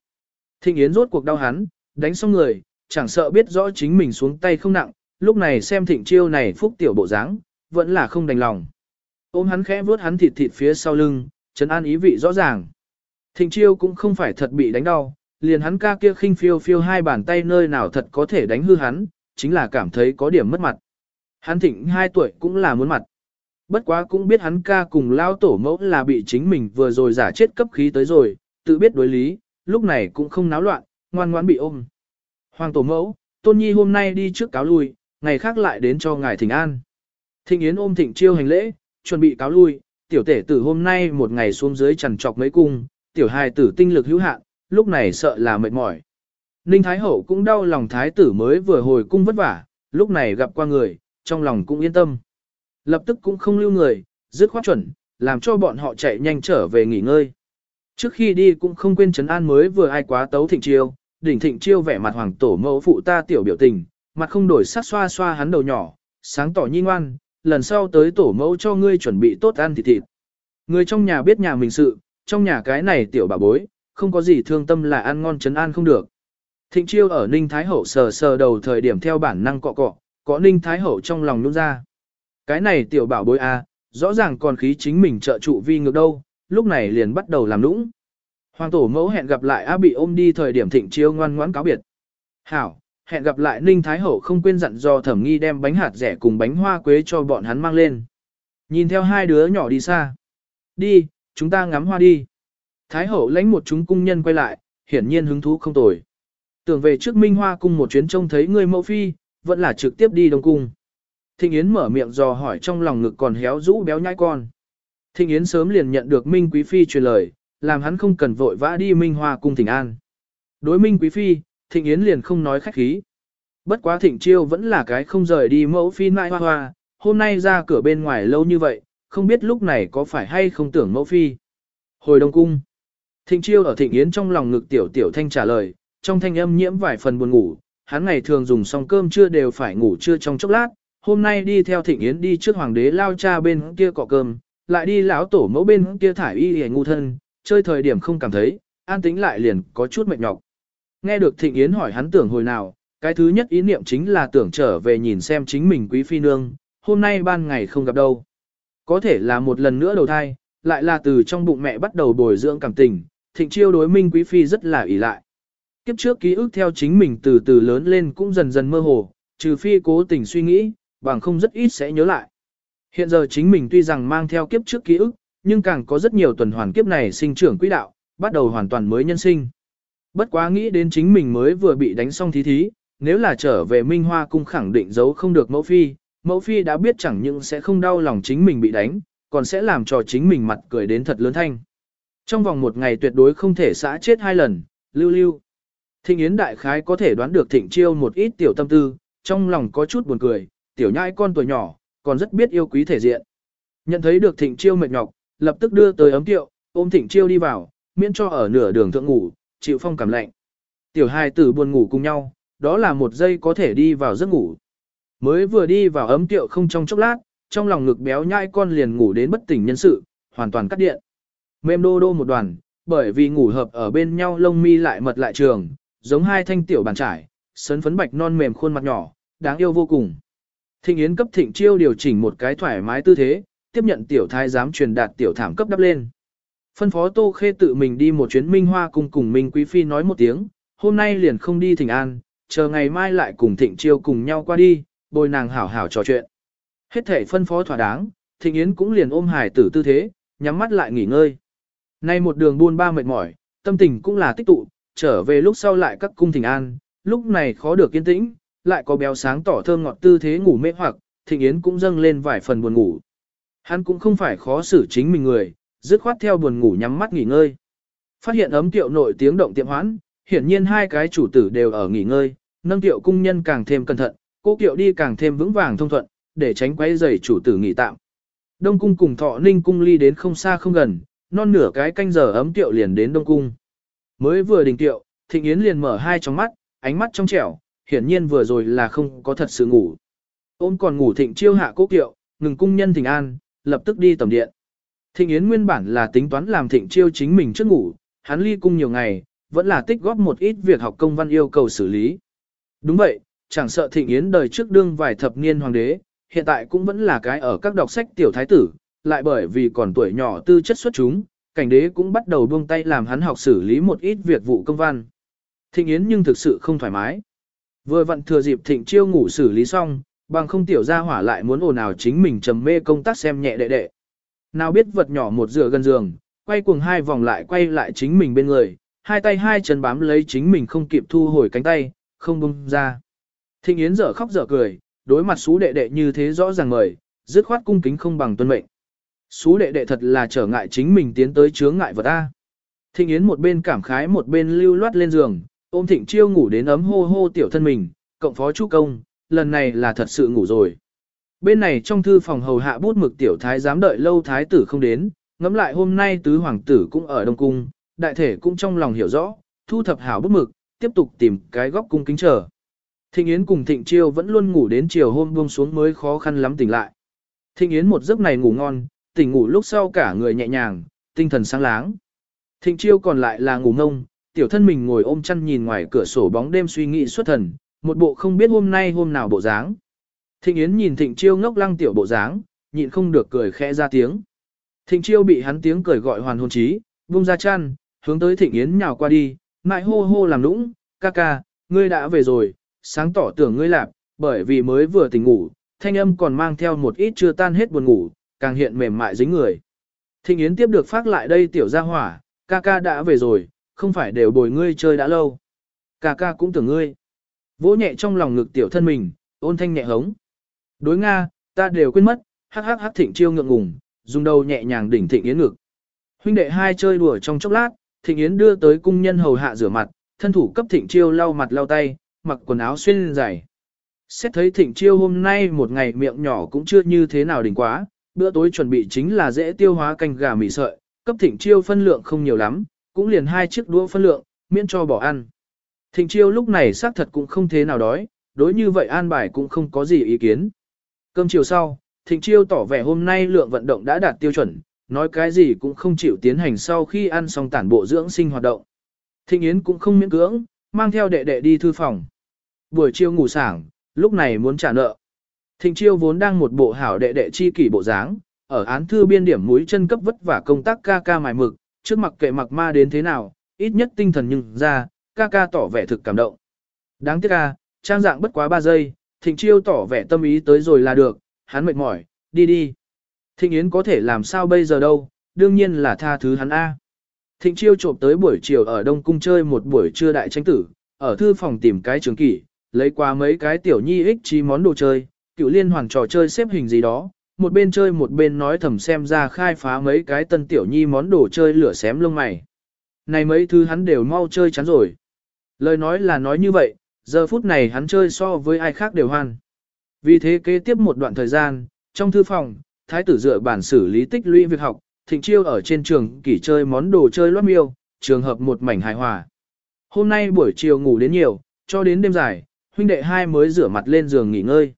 Thịnh Yến rốt cuộc đau hắn, đánh xong người, chẳng sợ biết rõ chính mình xuống tay không nặng, lúc này xem Thịnh Chiêu này phúc tiểu bộ dáng, vẫn là không đành lòng. Ôm hắn khẽ vuốt hắn thịt thịt phía sau lưng, chấn an ý vị rõ ràng. Thịnh chiêu cũng không phải thật bị đánh đau, liền hắn ca kia khinh phiêu phiêu hai bàn tay nơi nào thật có thể đánh hư hắn, chính là cảm thấy có điểm mất mặt. Hắn thịnh hai tuổi cũng là muốn mặt. Bất quá cũng biết hắn ca cùng lao tổ mẫu là bị chính mình vừa rồi giả chết cấp khí tới rồi, tự biết đối lý, lúc này cũng không náo loạn, ngoan ngoãn bị ôm. Hoàng tổ mẫu, tôn nhi hôm nay đi trước cáo lui, ngày khác lại đến cho ngài thỉnh an. Thịnh Yến ôm Thịnh Chiêu hành lễ, chuẩn bị cáo lui, tiểu tể tử hôm nay một ngày xuống dưới trần trọc mấy cung, tiểu hài tử tinh lực hữu hạn, lúc này sợ là mệt mỏi. Ninh Thái Hậu cũng đau lòng Thái tử mới vừa hồi cung vất vả, lúc này gặp qua người, trong lòng cũng yên tâm. Lập tức cũng không lưu người, dứt khoát chuẩn, làm cho bọn họ chạy nhanh trở về nghỉ ngơi. Trước khi đi cũng không quên trấn an mới vừa ai quá tấu thịnh chiêu, đỉnh thịnh chiêu vẻ mặt hoàng tổ mẫu phụ ta tiểu biểu tình, mặt không đổi sắc xoa xoa hắn đầu nhỏ, sáng tỏ nhi ngoan, lần sau tới tổ mẫu cho ngươi chuẩn bị tốt ăn thịt thịt. Người trong nhà biết nhà mình sự, trong nhà cái này tiểu bà bối, không có gì thương tâm là ăn ngon chấn an không được. Thịnh chiêu ở Ninh Thái Hậu sờ sờ đầu thời điểm theo bản năng cọ cọ, có Ninh Thái Hậu trong lòng nút ra. Cái này tiểu bảo bối a, à, rõ ràng còn khí chính mình trợ trụ vi ngược đâu, lúc này liền bắt đầu làm nũng. Hoàng tổ mẫu hẹn gặp lại A bị ôm đi thời điểm thịnh chiêu ngoan ngoãn cáo biệt. Hảo, hẹn gặp lại Ninh Thái Hậu không quên dặn do thẩm nghi đem bánh hạt rẻ cùng bánh hoa quế cho bọn hắn mang lên. Nhìn theo hai đứa nhỏ đi xa. Đi, chúng ta ngắm hoa đi. Thái Hậu lãnh một chúng cung nhân quay lại, hiển nhiên hứng thú không tồi. Tưởng về trước Minh Hoa cung một chuyến trông thấy người mẫu phi, vẫn là trực tiếp đi Đông Cung. Thịnh Yến mở miệng dò hỏi trong lòng ngực còn héo rũ béo nhai con. Thịnh Yến sớm liền nhận được Minh Quý Phi truyền lời, làm hắn không cần vội vã đi Minh Hoa cung thỉnh an. Đối Minh Quý Phi, Thịnh Yến liền không nói khách khí. Bất quá thịnh chiêu vẫn là cái không rời đi mẫu phi nại hoa hoa, hôm nay ra cửa bên ngoài lâu như vậy, không biết lúc này có phải hay không tưởng mẫu phi. Hồi đông cung, thịnh chiêu ở thịnh yến trong lòng ngực tiểu tiểu thanh trả lời, trong thanh âm nhiễm vài phần buồn ngủ, hắn ngày thường dùng xong cơm trưa đều phải ngủ trưa trong chốc lát, hôm nay đi theo thịnh yến đi trước hoàng đế lao cha bên kia cọ cơm, lại đi lão tổ mẫu bên kia thải y hề ngu thân, chơi thời điểm không cảm thấy, an tính lại liền có chút mệt nhọc. Nghe được thịnh yến hỏi hắn tưởng hồi nào, cái thứ nhất ý niệm chính là tưởng trở về nhìn xem chính mình quý phi nương, hôm nay ban ngày không gặp đâu. Có thể là một lần nữa đầu thai, lại là từ trong bụng mẹ bắt đầu bồi dưỡng cảm tình, thịnh chiêu đối minh quý phi rất là ỷ lại. Kiếp trước ký ức theo chính mình từ từ lớn lên cũng dần dần mơ hồ, trừ phi cố tình suy nghĩ, bằng không rất ít sẽ nhớ lại. Hiện giờ chính mình tuy rằng mang theo kiếp trước ký ức, nhưng càng có rất nhiều tuần hoàn kiếp này sinh trưởng quỹ đạo, bắt đầu hoàn toàn mới nhân sinh. Bất quá nghĩ đến chính mình mới vừa bị đánh xong thí thí, nếu là trở về Minh Hoa cung khẳng định giấu không được mẫu phi, mẫu phi đã biết chẳng những sẽ không đau lòng chính mình bị đánh, còn sẽ làm cho chính mình mặt cười đến thật lớn thanh. Trong vòng một ngày tuyệt đối không thể xã chết hai lần, lưu lưu. Thịnh Yến đại khái có thể đoán được thịnh chiêu một ít tiểu tâm tư, trong lòng có chút buồn cười, tiểu nhãi con tuổi nhỏ, còn rất biết yêu quý thể diện. Nhận thấy được thịnh chiêu mệt nhọc, lập tức đưa tới ấm tiệu, ôm thịnh chiêu đi vào, miễn cho ở nửa đường thượng ngủ, chịu phong cảm lạnh. Tiểu hai tử buồn ngủ cùng nhau, đó là một giây có thể đi vào giấc ngủ. Mới vừa đi vào ấm tiệu không trong chốc lát, trong lòng ngực béo nhai con liền ngủ đến bất tỉnh nhân sự, hoàn toàn cắt điện. Mềm đô đô một đoàn, bởi vì ngủ hợp ở bên nhau lông mi lại mật lại trường, giống hai thanh tiểu bàn trải, sấn phấn bạch non mềm khuôn mặt nhỏ, đáng yêu vô cùng. Thịnh Yến cấp Thịnh Chiêu điều chỉnh một cái thoải mái tư thế, tiếp nhận tiểu thái giám truyền đạt tiểu thảm cấp đắp lên. Phân phó Tô Khê tự mình đi một chuyến Minh Hoa cùng cùng Minh Quý Phi nói một tiếng, hôm nay liền không đi Thịnh An, chờ ngày mai lại cùng Thịnh Chiêu cùng nhau qua đi, bồi nàng hảo hảo trò chuyện. Hết thể phân phó thỏa đáng, Thịnh Yến cũng liền ôm hải tử tư thế, nhắm mắt lại nghỉ ngơi. Nay một đường buôn ba mệt mỏi, tâm tình cũng là tích tụ, trở về lúc sau lại các cung thỉnh An, lúc này khó được yên tĩnh, lại có béo sáng tỏ thơm ngọt tư thế ngủ mê hoặc, Thịnh Yến cũng dâng lên vài phần buồn ngủ. Hắn cũng không phải khó xử chính mình người, dứt khoát theo buồn ngủ nhắm mắt nghỉ ngơi. Phát hiện ấm tiệu nội tiếng động tiệm hoãn, hiển nhiên hai cái chủ tử đều ở nghỉ ngơi, nâng tiệu cung nhân càng thêm cẩn thận, cô kiệu đi càng thêm vững vàng thông thuận, để tránh quấy rầy chủ tử nghỉ tạm. Đông cung cùng thọ ninh cung ly đến không xa không gần, non nửa cái canh giờ ấm tiệu liền đến đông cung. Mới vừa đình tiệu, thịnh yến liền mở hai tròng mắt, ánh mắt trong trẻo, hiển nhiên vừa rồi là không có thật sự ngủ. Ôm còn ngủ thịnh chiêu hạ cố tiệu, ngừng cung nhân thịnh an, lập tức đi tầm điện. Thịnh Yến nguyên bản là tính toán làm thịnh chiêu chính mình trước ngủ, hắn ly cung nhiều ngày, vẫn là tích góp một ít việc học công văn yêu cầu xử lý. Đúng vậy, chẳng sợ thịnh Yến đời trước đương vài thập niên hoàng đế, hiện tại cũng vẫn là cái ở các đọc sách tiểu thái tử, lại bởi vì còn tuổi nhỏ tư chất xuất chúng, cảnh đế cũng bắt đầu buông tay làm hắn học xử lý một ít việc vụ công văn. Thịnh Yến nhưng thực sự không thoải mái. Vừa vặn thừa dịp thịnh chiêu ngủ xử lý xong, bằng không tiểu gia hỏa lại muốn ồn ào chính mình trầm mê công tác xem nhẹ đệ đệ. Nào biết vật nhỏ một dựa gần giường, quay cuồng hai vòng lại quay lại chính mình bên người, hai tay hai chân bám lấy chính mình không kịp thu hồi cánh tay, không buông ra. Thịnh Yến dở khóc dở cười, đối mặt xú đệ đệ như thế rõ ràng mời, dứt khoát cung kính không bằng tuân mệnh. Xú đệ đệ thật là trở ngại chính mình tiến tới chướng ngại vật ta. Thịnh Yến một bên cảm khái một bên lưu loát lên giường, ôm Thịnh Chiêu ngủ đến ấm hô hô tiểu thân mình, cộng phó chu công, lần này là thật sự ngủ rồi. Bên này trong thư phòng hầu hạ bút mực tiểu thái dám đợi lâu thái tử không đến, ngẫm lại hôm nay tứ hoàng tử cũng ở Đông Cung, đại thể cũng trong lòng hiểu rõ, thu thập hảo bút mực, tiếp tục tìm cái góc cung kính chờ. Thịnh Yến cùng Thịnh Chiêu vẫn luôn ngủ đến chiều hôm buông xuống mới khó khăn lắm tỉnh lại. Thịnh Yến một giấc này ngủ ngon, tỉnh ngủ lúc sau cả người nhẹ nhàng, tinh thần sáng láng. Thịnh Chiêu còn lại là ngủ ngông, tiểu thân mình ngồi ôm chăn nhìn ngoài cửa sổ bóng đêm suy nghĩ xuất thần, một bộ không biết hôm nay hôm nào bộ dáng. Thịnh Yến nhìn Thịnh Chiêu ngốc lăng tiểu bộ dáng, nhịn không được cười khẽ ra tiếng. Thịnh Chiêu bị hắn tiếng cười gọi hoàn hồn trí, vung ra chăn, hướng tới Thịnh Yến nhào qua đi, mại hô hô làm lũng, ca ca, ngươi đã về rồi, sáng tỏ tưởng ngươi lạp, bởi vì mới vừa tỉnh ngủ, thanh âm còn mang theo một ít chưa tan hết buồn ngủ, càng hiện mềm mại dính người. Thịnh Yến tiếp được phát lại đây tiểu gia hỏa, ca ca đã về rồi, không phải đều bồi ngươi chơi đã lâu. Ca ca cũng tưởng ngươi. Vỗ nhẹ trong lòng ngực tiểu thân mình, ôn thanh nhẹ hống. Đối Nga, ta đều quên mất, hắc hắc hắc thịnh chiêu ngượng ngùng, dùng đầu nhẹ nhàng đỉnh thịnh yến ngực. Huynh đệ hai chơi đùa trong chốc lát, thịnh yến đưa tới cung nhân hầu hạ rửa mặt, thân thủ cấp thịnh chiêu lau mặt lau tay, mặc quần áo xuyên dài. Xét thấy thịnh chiêu hôm nay một ngày miệng nhỏ cũng chưa như thế nào đỉnh quá, bữa tối chuẩn bị chính là dễ tiêu hóa canh gà mì sợi, cấp thịnh chiêu phân lượng không nhiều lắm, cũng liền hai chiếc đũa phân lượng, miễn cho bỏ ăn. Thịnh chiêu lúc này xác thật cũng không thế nào đói, đối như vậy an bài cũng không có gì ý kiến. Cơm chiều sau, thịnh chiêu tỏ vẻ hôm nay lượng vận động đã đạt tiêu chuẩn, nói cái gì cũng không chịu tiến hành sau khi ăn xong tản bộ dưỡng sinh hoạt động. Thịnh Yến cũng không miễn cưỡng, mang theo đệ đệ đi thư phòng. Buổi chiều ngủ sảng, lúc này muốn trả nợ. Thịnh chiêu vốn đang một bộ hảo đệ đệ chi kỷ bộ dáng, ở án thư biên điểm mũi chân cấp vất vả công tác ca ca mài mực, trước mặc kệ mặc ma đến thế nào, ít nhất tinh thần nhưng ra, ca ca tỏ vẻ thực cảm động. Đáng tiếc ca, trang dạng bất quá 3 giây, thịnh chiêu tỏ vẻ tâm ý tới rồi là được, hắn mệt mỏi, đi đi. Thịnh Yến có thể làm sao bây giờ đâu, đương nhiên là tha thứ hắn A. Thịnh chiêu trộm tới buổi chiều ở Đông Cung chơi một buổi trưa đại tranh tử, ở thư phòng tìm cái trường kỷ, lấy qua mấy cái tiểu nhi ích chi món đồ chơi, cựu liên hoàn trò chơi xếp hình gì đó, một bên chơi một bên nói thầm xem ra khai phá mấy cái tân tiểu nhi món đồ chơi lửa xém lông mày. Này mấy thứ hắn đều mau chơi chán rồi. Lời nói là nói như vậy, giờ phút này hắn chơi so với ai khác đều hoan. Vì thế kế tiếp một đoạn thời gian, trong thư phòng, thái tử dựa bản xử lý tích lũy việc học, thịnh chiêu ở trên trường kỷ chơi món đồ chơi loát miêu, trường hợp một mảnh hài hòa. Hôm nay buổi chiều ngủ đến nhiều, cho đến đêm dài, huynh đệ hai mới rửa mặt lên giường nghỉ ngơi.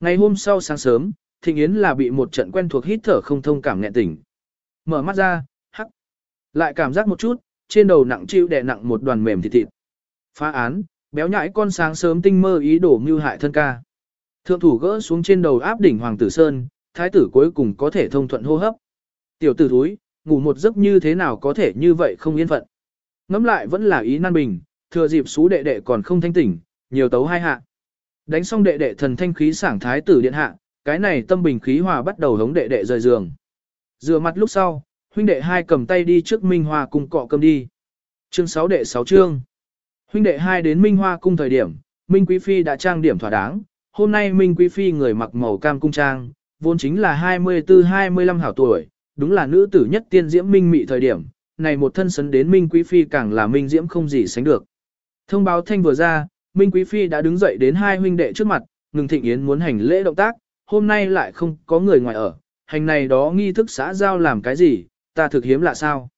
Ngày hôm sau sáng sớm, Thịnh Yến là bị một trận quen thuộc hít thở không thông cảm nghẹn tỉnh. Mở mắt ra, hắc. Lại cảm giác một chút, trên đầu nặng chịu đè nặng một đoàn mềm thịt thịt. Phá án, béo nhãi con sáng sớm tinh mơ ý đổ mưu hại thân ca. Thượng thủ gỡ xuống trên đầu áp đỉnh Hoàng tử Sơn, thái tử cuối cùng có thể thông thuận hô hấp. Tiểu tử thúi, ngủ một giấc như thế nào có thể như vậy không yên phận. Ngắm lại vẫn là ý nan bình, thừa dịp xú đệ đệ còn không thanh tỉnh, nhiều tấu hai hạ. Đánh xong đệ đệ thần thanh khí sảng thái tử điện hạ, cái này tâm bình khí hòa bắt đầu hống đệ đệ rời giường. Rửa mặt lúc sau, huynh đệ hai cầm tay đi trước Minh Hoa cung cọ cơm đi. Chương 6 đệ 6 chương. Huynh đệ hai đến Minh Hoa cung thời điểm, Minh Quý Phi đã trang điểm thỏa đáng. Hôm nay Minh Quý Phi người mặc màu cam cung trang, vốn chính là 24-25 hảo tuổi, đúng là nữ tử nhất tiên diễm Minh mị thời điểm. Này một thân sấn đến Minh Quý Phi càng là Minh diễm không gì sánh được. Thông báo thanh vừa ra, Minh Quý Phi đã đứng dậy đến hai huynh đệ trước mặt, ngừng thịnh yến muốn hành lễ động tác, hôm nay lại không có người ngoài ở, hành này đó nghi thức xã giao làm cái gì, ta thực hiếm lạ sao.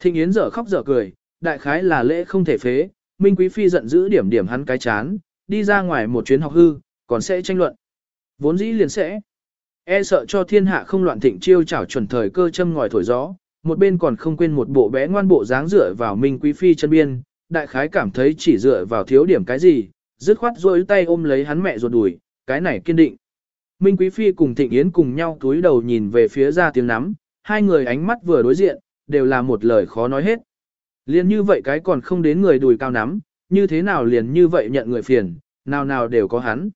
Thịnh yến dở khóc dở cười, đại khái là lễ không thể phế, Minh Quý Phi giận dữ điểm điểm hắn cái chán, đi ra ngoài một chuyến học hư, còn sẽ tranh luận. Vốn dĩ liền sẽ. E sợ cho thiên hạ không loạn thịnh chiêu chảo chuẩn thời cơ châm ngòi thổi gió, một bên còn không quên một bộ bé ngoan bộ dáng dựa vào Minh Quý Phi chân biên, đại khái cảm thấy chỉ dựa vào thiếu điểm cái gì, dứt khoát rôi tay ôm lấy hắn mẹ ruột đùi, cái này kiên định. Minh Quý Phi cùng Thịnh Yến cùng nhau túi đầu nhìn về phía ra tiếng nắm, hai người ánh mắt vừa đối diện, đều là một lời khó nói hết. Liền như vậy cái còn không đến người đùi cao nắm, như thế nào liền như vậy nhận người phiền, nào nào đều có hắn.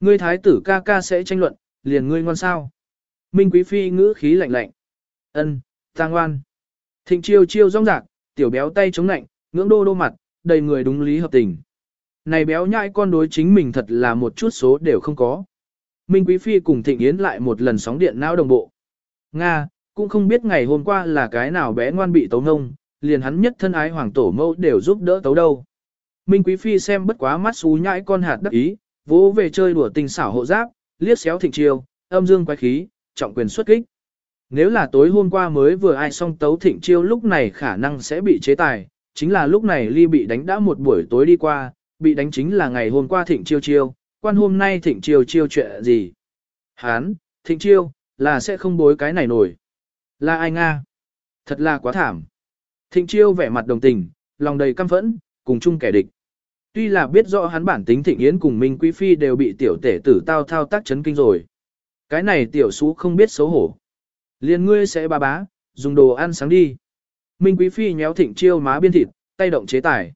Ngươi thái tử ca ca sẽ tranh luận, liền ngươi ngoan sao. Minh Quý Phi ngữ khí lạnh lạnh. ân, ta ngoan. Thịnh chiêu chiêu rong rạc, tiểu béo tay chống lạnh, ngưỡng đô đô mặt, đầy người đúng lý hợp tình. Này béo nhãi con đối chính mình thật là một chút số đều không có. Minh Quý Phi cùng Thịnh Yến lại một lần sóng điện não đồng bộ. Nga, cũng không biết ngày hôm qua là cái nào bé ngoan bị tấu ngông, liền hắn nhất thân ái hoàng tổ mẫu đều giúp đỡ tấu đâu. Minh Quý Phi xem bất quá mắt xú nhãi con hạt đắc ý, vỗ về chơi đùa tình xảo hộ giáp, liếc xéo thịnh chiêu, âm dương quái khí, trọng quyền xuất kích. Nếu là tối hôm qua mới vừa ai xong tấu thịnh chiêu lúc này khả năng sẽ bị chế tài, chính là lúc này ly bị đánh đã một buổi tối đi qua, bị đánh chính là ngày hôm qua thịnh chiêu chiêu, quan hôm nay thịnh chiêu chiêu chuyện gì. Hán, thịnh chiêu, là sẽ không bối cái này nổi. Là ai Nga? Thật là quá thảm. Thịnh chiêu vẻ mặt đồng tình, lòng đầy căm phẫn, cùng chung kẻ địch. Tuy là biết rõ hắn bản tính thịnh yến cùng Minh Quý Phi đều bị tiểu tể tử tao thao tác chấn kinh rồi. Cái này tiểu xú không biết xấu hổ. Liên ngươi sẽ ba bá, dùng đồ ăn sáng đi. Minh Quý Phi nhéo thịnh chiêu má biên thịt, tay động chế tài.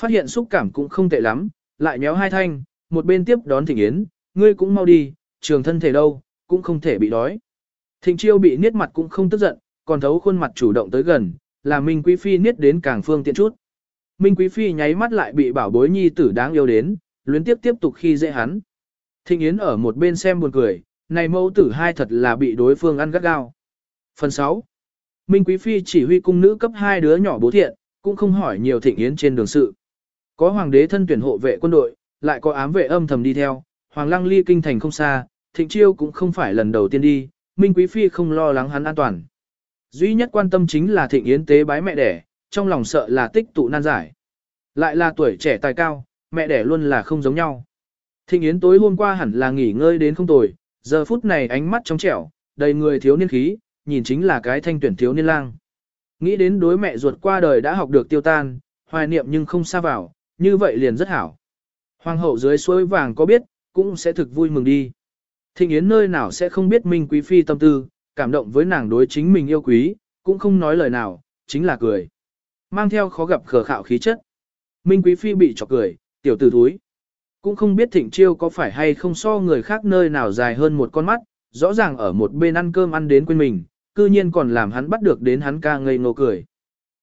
Phát hiện xúc cảm cũng không tệ lắm, lại nhéo hai thanh, một bên tiếp đón thịnh yến, ngươi cũng mau đi, trường thân thể đâu, cũng không thể bị đói. Thịnh chiêu bị niết mặt cũng không tức giận, còn thấu khuôn mặt chủ động tới gần, là Minh Quý Phi niết đến càng phương tiện chút. Minh Quý Phi nháy mắt lại bị bảo bối nhi tử đáng yêu đến, luyến tiếp tiếp tục khi dễ hắn. Thịnh Yến ở một bên xem buồn cười, này mẫu tử hai thật là bị đối phương ăn gắt gao. Phần 6. Minh Quý Phi chỉ huy cung nữ cấp hai đứa nhỏ bố thiện, cũng không hỏi nhiều thịnh yến trên đường sự. Có hoàng đế thân tuyển hộ vệ quân đội, lại có ám vệ âm thầm đi theo, Hoàng Lăng ly kinh thành không xa, Thịnh Chiêu cũng không phải lần đầu tiên đi, Minh Quý Phi không lo lắng hắn an toàn. Duy nhất quan tâm chính là Thịnh Yến tế bái mẹ đẻ, trong lòng sợ là tích tụ nan giải. Lại là tuổi trẻ tài cao, mẹ đẻ luôn là không giống nhau. Thịnh Yến tối hôm qua hẳn là nghỉ ngơi đến không tồi, giờ phút này ánh mắt trong trẻo, đầy người thiếu niên khí, nhìn chính là cái thanh tuyển thiếu niên lang. Nghĩ đến đối mẹ ruột qua đời đã học được tiêu tan, hoài niệm nhưng không xa vào, như vậy liền rất hảo. Hoàng hậu dưới suối vàng có biết, cũng sẽ thực vui mừng đi. Thịnh Yến nơi nào sẽ không biết Minh Quý Phi tâm tư, cảm động với nàng đối chính mình yêu quý, cũng không nói lời nào, chính là cười. Mang theo khó gặp khờ khạo khí chất. Minh Quý Phi bị chọc cười, tiểu tử thúi. Cũng không biết thịnh chiêu có phải hay không so người khác nơi nào dài hơn một con mắt, rõ ràng ở một bên ăn cơm ăn đến quên mình, cư nhiên còn làm hắn bắt được đến hắn ca ngây ngô cười.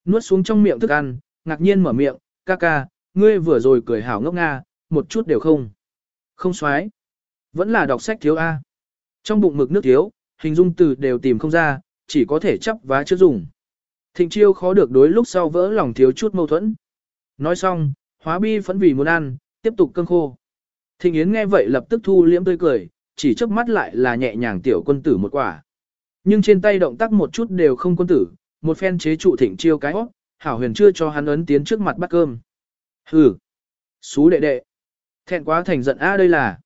Nuốt xuống trong miệng thức ăn, ngạc nhiên mở miệng, ca ca, ngươi vừa rồi cười hảo ngốc nga, một chút đều không. Không xoái. Vẫn là đọc sách thiếu A. Trong bụng mực nước thiếu, hình dung từ đều tìm không ra, chỉ có thể chấp vá chưa dùng. Thịnh chiêu khó được đối lúc sau vỡ lòng thiếu chút mâu thuẫn. Nói xong, hóa bi phẫn vì muốn ăn, tiếp tục cơn khô. Thịnh Yến nghe vậy lập tức thu liễm tươi cười, chỉ chớp mắt lại là nhẹ nhàng tiểu quân tử một quả. Nhưng trên tay động tác một chút đều không quân tử, một phen chế trụ thịnh chiêu cái hót, hảo huyền chưa cho hắn ấn tiến trước mặt bắt cơm. Hừ, xú đệ đệ, thẹn quá thành giận a đây là.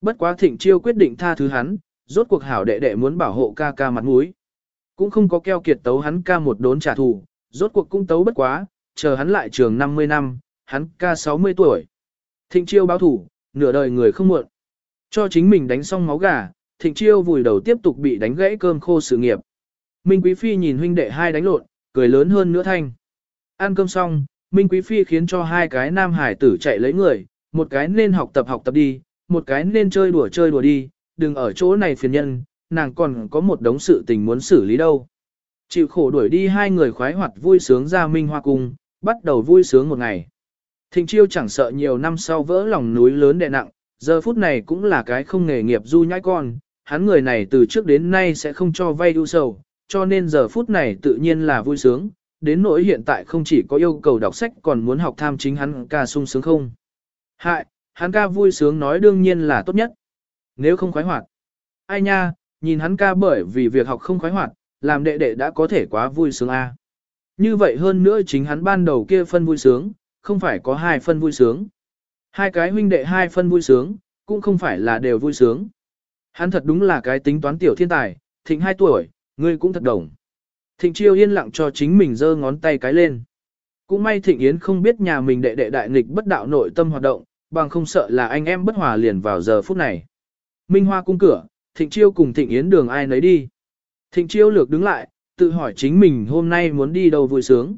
Bất quá thịnh chiêu quyết định tha thứ hắn, rốt cuộc hảo đệ đệ muốn bảo hộ ca ca mặt mũi. Cũng không có keo kiệt tấu hắn ca một đốn trả thù, rốt cuộc cũng tấu bất quá, chờ hắn lại trường 50 năm, hắn ca 60 tuổi. Thịnh chiêu báo thủ, nửa đời người không muộn. Cho chính mình đánh xong máu gà, thịnh chiêu vùi đầu tiếp tục bị đánh gãy cơm khô sự nghiệp. Minh Quý Phi nhìn huynh đệ hai đánh lộn, cười lớn hơn nữa thanh. Ăn cơm xong, Minh Quý Phi khiến cho hai cái nam hải tử chạy lấy người, một cái nên học tập học tập đi, một cái nên chơi đùa chơi đùa đi, đừng ở chỗ này phiền nhân, nàng còn có một đống sự tình muốn xử lý đâu. Chịu khổ đuổi đi hai người khoái hoạt vui sướng ra Minh Hoa Cung, bắt đầu vui sướng một ngày. Thịnh chiêu chẳng sợ nhiều năm sau vỡ lòng núi lớn đè nặng, giờ phút này cũng là cái không nghề nghiệp du nhãi con, hắn người này từ trước đến nay sẽ không cho vay ưu sầu, cho nên giờ phút này tự nhiên là vui sướng, đến nỗi hiện tại không chỉ có yêu cầu đọc sách còn muốn học tham chính hắn ca sung sướng không. Hại, hắn ca vui sướng nói đương nhiên là tốt nhất. Nếu không khoái hoạt. Ai nha, nhìn hắn ca bởi vì việc học không khoái hoạt, làm đệ đệ đã có thể quá vui sướng a. Như vậy hơn nữa chính hắn ban đầu kia phân vui sướng, không phải có hai phân vui sướng. Hai cái huynh đệ hai phân vui sướng, cũng không phải là đều vui sướng. Hắn thật đúng là cái tính toán tiểu thiên tài, thịnh hai tuổi, ngươi cũng thật đồng. Thịnh chiêu yên lặng cho chính mình giơ ngón tay cái lên. Cũng may thịnh yến không biết nhà mình đệ đệ đại nghịch bất đạo nội tâm hoạt động, bằng không sợ là anh em bất hòa liền vào giờ phút này. Minh Hoa cung cửa, thịnh chiêu cùng thịnh yến đường ai nấy đi. Thịnh chiêu lược đứng lại, tự hỏi chính mình hôm nay muốn đi đâu vui sướng.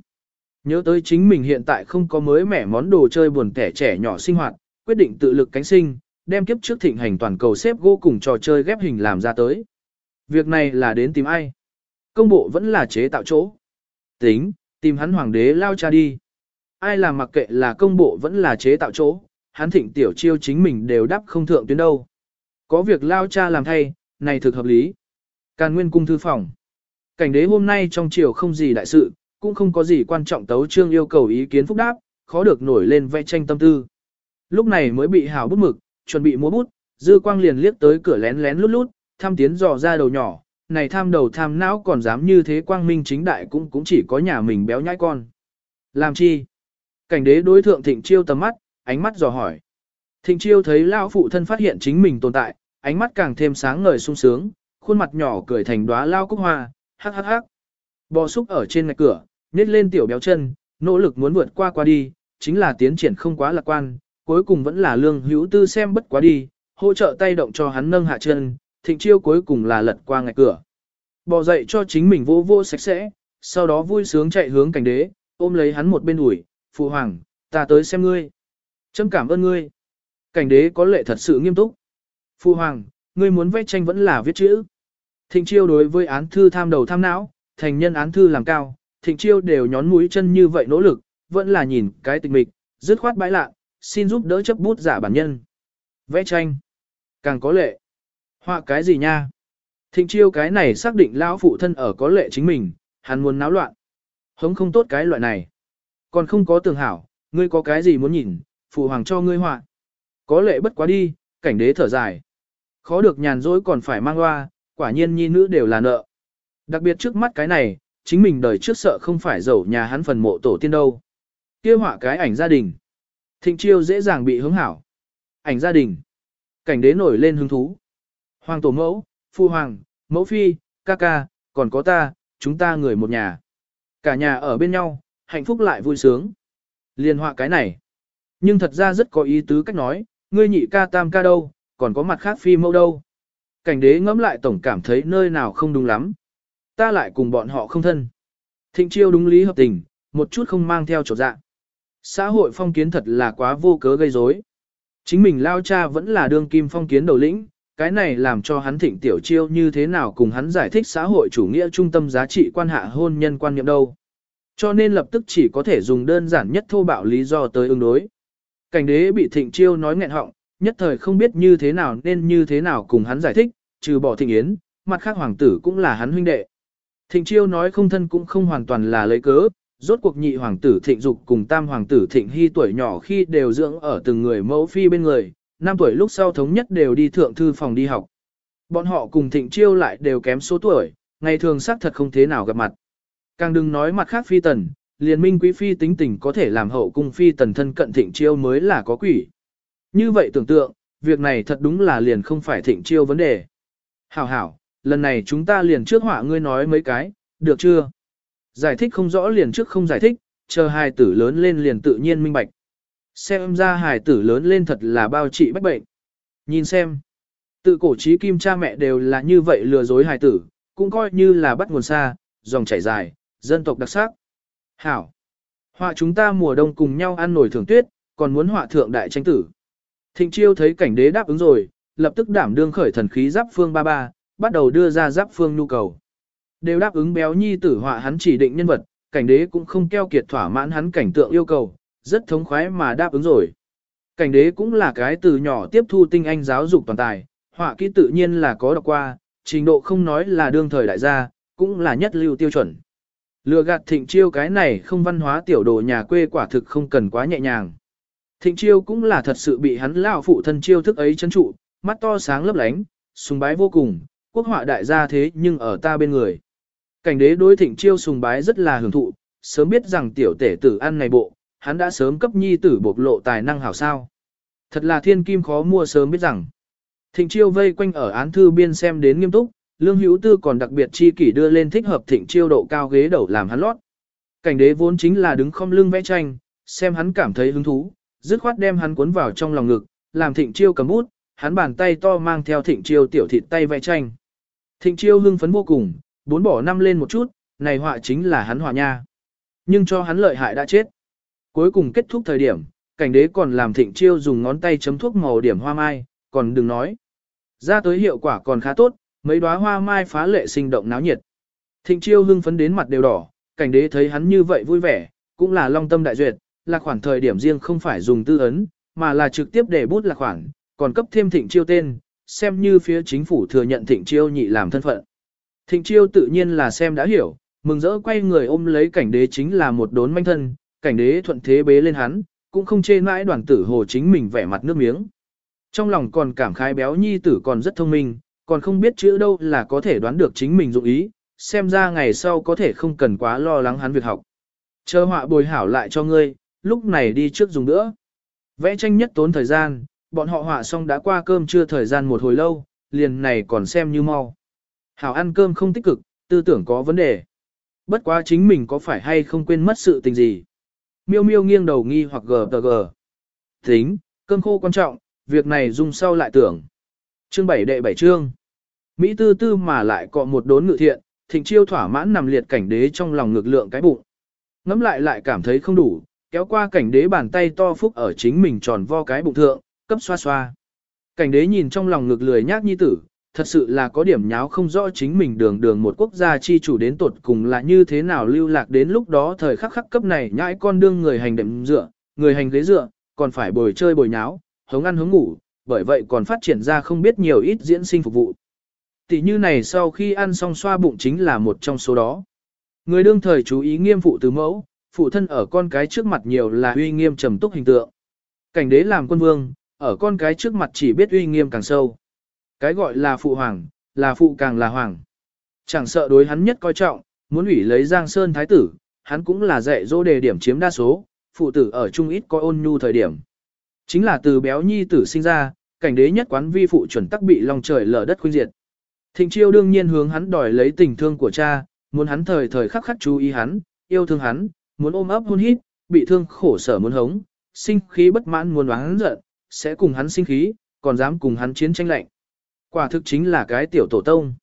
Nhớ tới chính mình hiện tại không có mới mẻ món đồ chơi buồn kẻ trẻ nhỏ sinh hoạt, quyết định tự lực cánh sinh, đem kiếp trước thịnh hành toàn cầu xếp gỗ cùng trò chơi ghép hình làm ra tới. Việc này là đến tìm ai? Công bộ vẫn là chế tạo chỗ. Tính, tìm hắn hoàng đế lao cha đi. Ai làm mặc kệ là công bộ vẫn là chế tạo chỗ, hắn thịnh tiểu chiêu chính mình đều đáp không thượng tuyến đâu. Có việc lao cha làm thay, này thực hợp lý. Càn nguyên cung thư phòng. Cảnh đế hôm nay trong triều không gì đại sự, cũng không có gì quan trọng tấu trương yêu cầu ý kiến phúc đáp, khó được nổi lên vẽ tranh tâm tư. Lúc này mới bị hào bút mực, chuẩn bị múa bút, dư quang liền liếc tới cửa lén lén lút lút, tham tiến dò ra đầu nhỏ, này tham đầu tham não còn dám như thế quang minh chính đại cũng cũng chỉ có nhà mình béo nhãi con. Làm chi? Cảnh đế đối thượng thịnh chiêu tầm mắt, ánh mắt dò hỏi. Thịnh chiêu thấy lão phụ thân phát hiện chính mình tồn tại, ánh mắt càng thêm sáng ngời sung sướng, khuôn mặt nhỏ cười thành đóa lao cúc hoa, hắc hắc hắc. Bò xúc ở trên ngạch cửa, nhét lên tiểu béo chân, nỗ lực muốn vượt qua qua đi, chính là tiến triển không quá lạc quan, cuối cùng vẫn là lương hữu tư xem bất quá đi, hỗ trợ tay động cho hắn nâng hạ chân, thịnh chiêu cuối cùng là lật qua ngạch cửa. Bò dậy cho chính mình vô vô sạch sẽ, sau đó vui sướng chạy hướng cảnh đế, ôm lấy hắn một bên ủi, phụ hoàng, ta tới xem ngươi. Châm cảm ơn ngươi. Cảnh đế có lệ thật sự nghiêm túc. Phụ hoàng, ngươi muốn vẽ tranh vẫn là viết chữ. Thịnh chiêu đối với án thư tham đầu tham não, thành nhân án thư làm cao, thịnh chiêu đều nhón mũi chân như vậy nỗ lực, vẫn là nhìn cái tịch mịch, dứt khoát bãi lạ, xin giúp đỡ chấp bút giả bản nhân. Vẽ tranh. Càng có lệ. Họa cái gì nha? Thịnh chiêu cái này xác định lão phụ thân ở có lệ chính mình, hắn muốn náo loạn. Hống không tốt cái loại này. Còn không có tường hảo, ngươi có cái gì muốn nhìn, phụ hoàng cho ngươi họa. Có lệ bất quá đi, cảnh đế thở dài. Khó được nhàn rỗi còn phải mang hoa, quả nhiên nhi nữ đều là nợ. Đặc biệt trước mắt cái này, chính mình đời trước sợ không phải giàu nhà hắn phần mộ tổ tiên đâu. kia họa cái ảnh gia đình. Thịnh chiêu dễ dàng bị hướng hảo. Ảnh gia đình. Cảnh đế nổi lên hứng thú. Hoàng tổ mẫu, phu hoàng, mẫu phi, ca ca, còn có ta, chúng ta người một nhà. Cả nhà ở bên nhau, hạnh phúc lại vui sướng. Liên họa cái này. Nhưng thật ra rất có ý tứ cách nói, ngươi nhị ca tam ca đâu, còn có mặt khác phi mẫu đâu. Cảnh đế ngẫm lại tổng cảm thấy nơi nào không đúng lắm. Ta lại cùng bọn họ không thân. Thịnh chiêu đúng lý hợp tình, một chút không mang theo chỗ dạng. Xã hội phong kiến thật là quá vô cớ gây rối. Chính mình lao cha vẫn là đương kim phong kiến đầu lĩnh, cái này làm cho hắn thịnh tiểu chiêu như thế nào cùng hắn giải thích xã hội chủ nghĩa trung tâm giá trị quan hạ hôn nhân quan niệm đâu. Cho nên lập tức chỉ có thể dùng đơn giản nhất thô bạo lý do tới ứng đối. Cảnh đế bị thịnh chiêu nói nghẹn họng, nhất thời không biết như thế nào nên như thế nào cùng hắn giải thích, trừ bỏ thịnh yến, mặt khác hoàng tử cũng là hắn huynh đệ. Thịnh chiêu nói không thân cũng không hoàn toàn là lấy cớ, rốt cuộc nhị hoàng tử thịnh dục cùng tam hoàng tử thịnh hy tuổi nhỏ khi đều dưỡng ở từng người mẫu phi bên người, năm tuổi lúc sau thống nhất đều đi thượng thư phòng đi học. Bọn họ cùng thịnh chiêu lại đều kém số tuổi, ngày thường xác thật không thế nào gặp mặt. Càng đừng nói mặt khác phi tần, liền minh quý phi tính tình có thể làm hậu cung phi tần thân cận thịnh chiêu mới là có quỷ. Như vậy tưởng tượng, việc này thật đúng là liền không phải thịnh chiêu vấn đề. Hảo hảo, lần này chúng ta liền trước họa ngươi nói mấy cái, được chưa? Giải thích không rõ liền trước không giải thích, chờ hài tử lớn lên liền tự nhiên minh bạch. Xem ra hài tử lớn lên thật là bao trị bách bệnh. Nhìn xem, tự cổ trí kim cha mẹ đều là như vậy lừa dối hài tử, cũng coi như là bắt nguồn xa, dòng chảy dài, dân tộc đặc sắc. Hảo, họa chúng ta mùa đông cùng nhau ăn nổi thưởng tuyết, còn muốn họa thượng đại tranh tử. Thịnh chiêu thấy cảnh đế đáp ứng rồi, lập tức đảm đương khởi thần khí giáp phương ba ba, bắt đầu đưa ra giáp phương nhu cầu. Đều đáp ứng béo nhi tử họa hắn chỉ định nhân vật, cảnh đế cũng không keo kiệt thỏa mãn hắn cảnh tượng yêu cầu, rất thống khoái mà đáp ứng rồi. Cảnh đế cũng là cái từ nhỏ tiếp thu tinh anh giáo dục toàn tài, họa kỹ tự nhiên là có đọc qua, trình độ không nói là đương thời đại gia, cũng là nhất lưu tiêu chuẩn. Lừa gạt thịnh chiêu cái này không văn hóa tiểu đồ nhà quê quả thực không cần quá nhẹ nhàng. Thịnh chiêu cũng là thật sự bị hắn lão phụ thân chiêu thức ấy chấn trụ, mắt to sáng lấp lánh, sùng bái vô cùng, quốc họa đại gia thế nhưng ở ta bên người. Cảnh đế đối thịnh chiêu sùng bái rất là hưởng thụ, sớm biết rằng tiểu tể tử ăn này bộ, hắn đã sớm cấp nhi tử bộc lộ tài năng hảo sao. Thật là thiên kim khó mua sớm biết rằng. Thịnh chiêu vây quanh ở án thư biên xem đến nghiêm túc, lương hữu tư còn đặc biệt chi kỷ đưa lên thích hợp thịnh chiêu độ cao ghế đầu làm hắn lót. Cảnh đế vốn chính là đứng không lưng vẽ tranh, xem hắn cảm thấy hứng thú, dứt khoát đem hắn cuốn vào trong lòng ngực, làm thịnh chiêu cầm bút, hắn bàn tay to mang theo thịnh chiêu tiểu thịt tay vẽ tranh. Thịnh chiêu hưng phấn vô cùng, bốn bỏ năm lên một chút, này họa chính là hắn họa nha. Nhưng cho hắn lợi hại đã chết. Cuối cùng kết thúc thời điểm, cảnh đế còn làm thịnh chiêu dùng ngón tay chấm thuốc màu điểm hoa mai, còn đừng nói. Ra tới hiệu quả còn khá tốt, mấy đóa hoa mai phá lệ sinh động náo nhiệt. Thịnh chiêu hưng phấn đến mặt đều đỏ, cảnh đế thấy hắn như vậy vui vẻ, cũng là long tâm đại duyệt, là khoản thời điểm riêng không phải dùng tư ấn, mà là trực tiếp để bút là khoản, còn cấp thêm thịnh chiêu tên, xem như phía chính phủ thừa nhận thịnh chiêu nhị làm thân phận. Thịnh chiêu tự nhiên là xem đã hiểu, mừng rỡ quay người ôm lấy cảnh đế chính là một đốn manh thân, cảnh đế thuận thế bế lên hắn, cũng không chê mãi đoàn tử hồ chính mình vẻ mặt nước miếng. Trong lòng còn cảm khái béo nhi tử còn rất thông minh, còn không biết chữ đâu là có thể đoán được chính mình dụng ý, xem ra ngày sau có thể không cần quá lo lắng hắn việc học. Chờ họa bồi hảo lại cho ngươi, lúc này đi trước dùng nữa. Vẽ tranh nhất tốn thời gian, bọn họ họa xong đã qua cơm trưa thời gian một hồi lâu, liền này còn xem như mau. Hảo ăn cơm không tích cực, tư tưởng có vấn đề. Bất quá chính mình có phải hay không quên mất sự tình gì. Miêu miêu nghiêng đầu nghi hoặc gờ tờ gờ. Tính, cơm khô quan trọng, việc này dùng sau lại tưởng. Chương 7 đệ 7 chương. Mỹ tư tư mà lại cọ một đốn ngự thiện, thịnh chiêu thỏa mãn nằm liệt cảnh đế trong lòng ngược lượng cái bụng. Ngắm lại lại cảm thấy không đủ, kéo qua cảnh đế bàn tay to phúc ở chính mình tròn vo cái bụng thượng, cấp xoa xoa. Cảnh đế nhìn trong lòng ngực lười nhác nhi tử, thật sự là có điểm nháo không rõ chính mình đường đường một quốc gia chi chủ đến tột cùng là như thế nào lưu lạc đến lúc đó thời khắc khắc cấp này nhãi con đương người hành đệm dựa, người hành ghế dựa, còn phải bồi chơi bồi nháo, hống ăn hống ngủ, bởi vậy còn phát triển ra không biết nhiều ít diễn sinh phục vụ. Tỷ như này sau khi ăn xong xoa bụng chính là một trong số đó. Người đương thời chú ý nghiêm phụ từ mẫu, phụ thân ở con cái trước mặt nhiều là uy nghiêm trầm túc hình tượng. Cảnh đế làm quân vương, ở con cái trước mặt chỉ biết uy nghiêm càng sâu. Cái gọi là phụ hoàng, là phụ càng là hoàng. Chẳng sợ đối hắn nhất coi trọng, muốn ủy lấy Giang Sơn Thái tử, hắn cũng là dạy dỗ đề điểm chiếm đa số, phụ tử ở chung ít coi ôn nhu thời điểm. Chính là từ béo nhi tử sinh ra, cảnh đế nhất quán vi phụ chuẩn tắc bị lòng trời lở đất khuyên diệt. Thịnh chiêu đương nhiên hướng hắn đòi lấy tình thương của cha, muốn hắn thời thời khắc khắc chú ý hắn, yêu thương hắn, muốn ôm ấp hôn hít, bị thương khổ sở muốn hống, sinh khí bất mãn muốn oán giận, sẽ cùng hắn sinh khí, còn dám cùng hắn chiến tranh lạnh. Quả thực chính là cái tiểu tổ tông.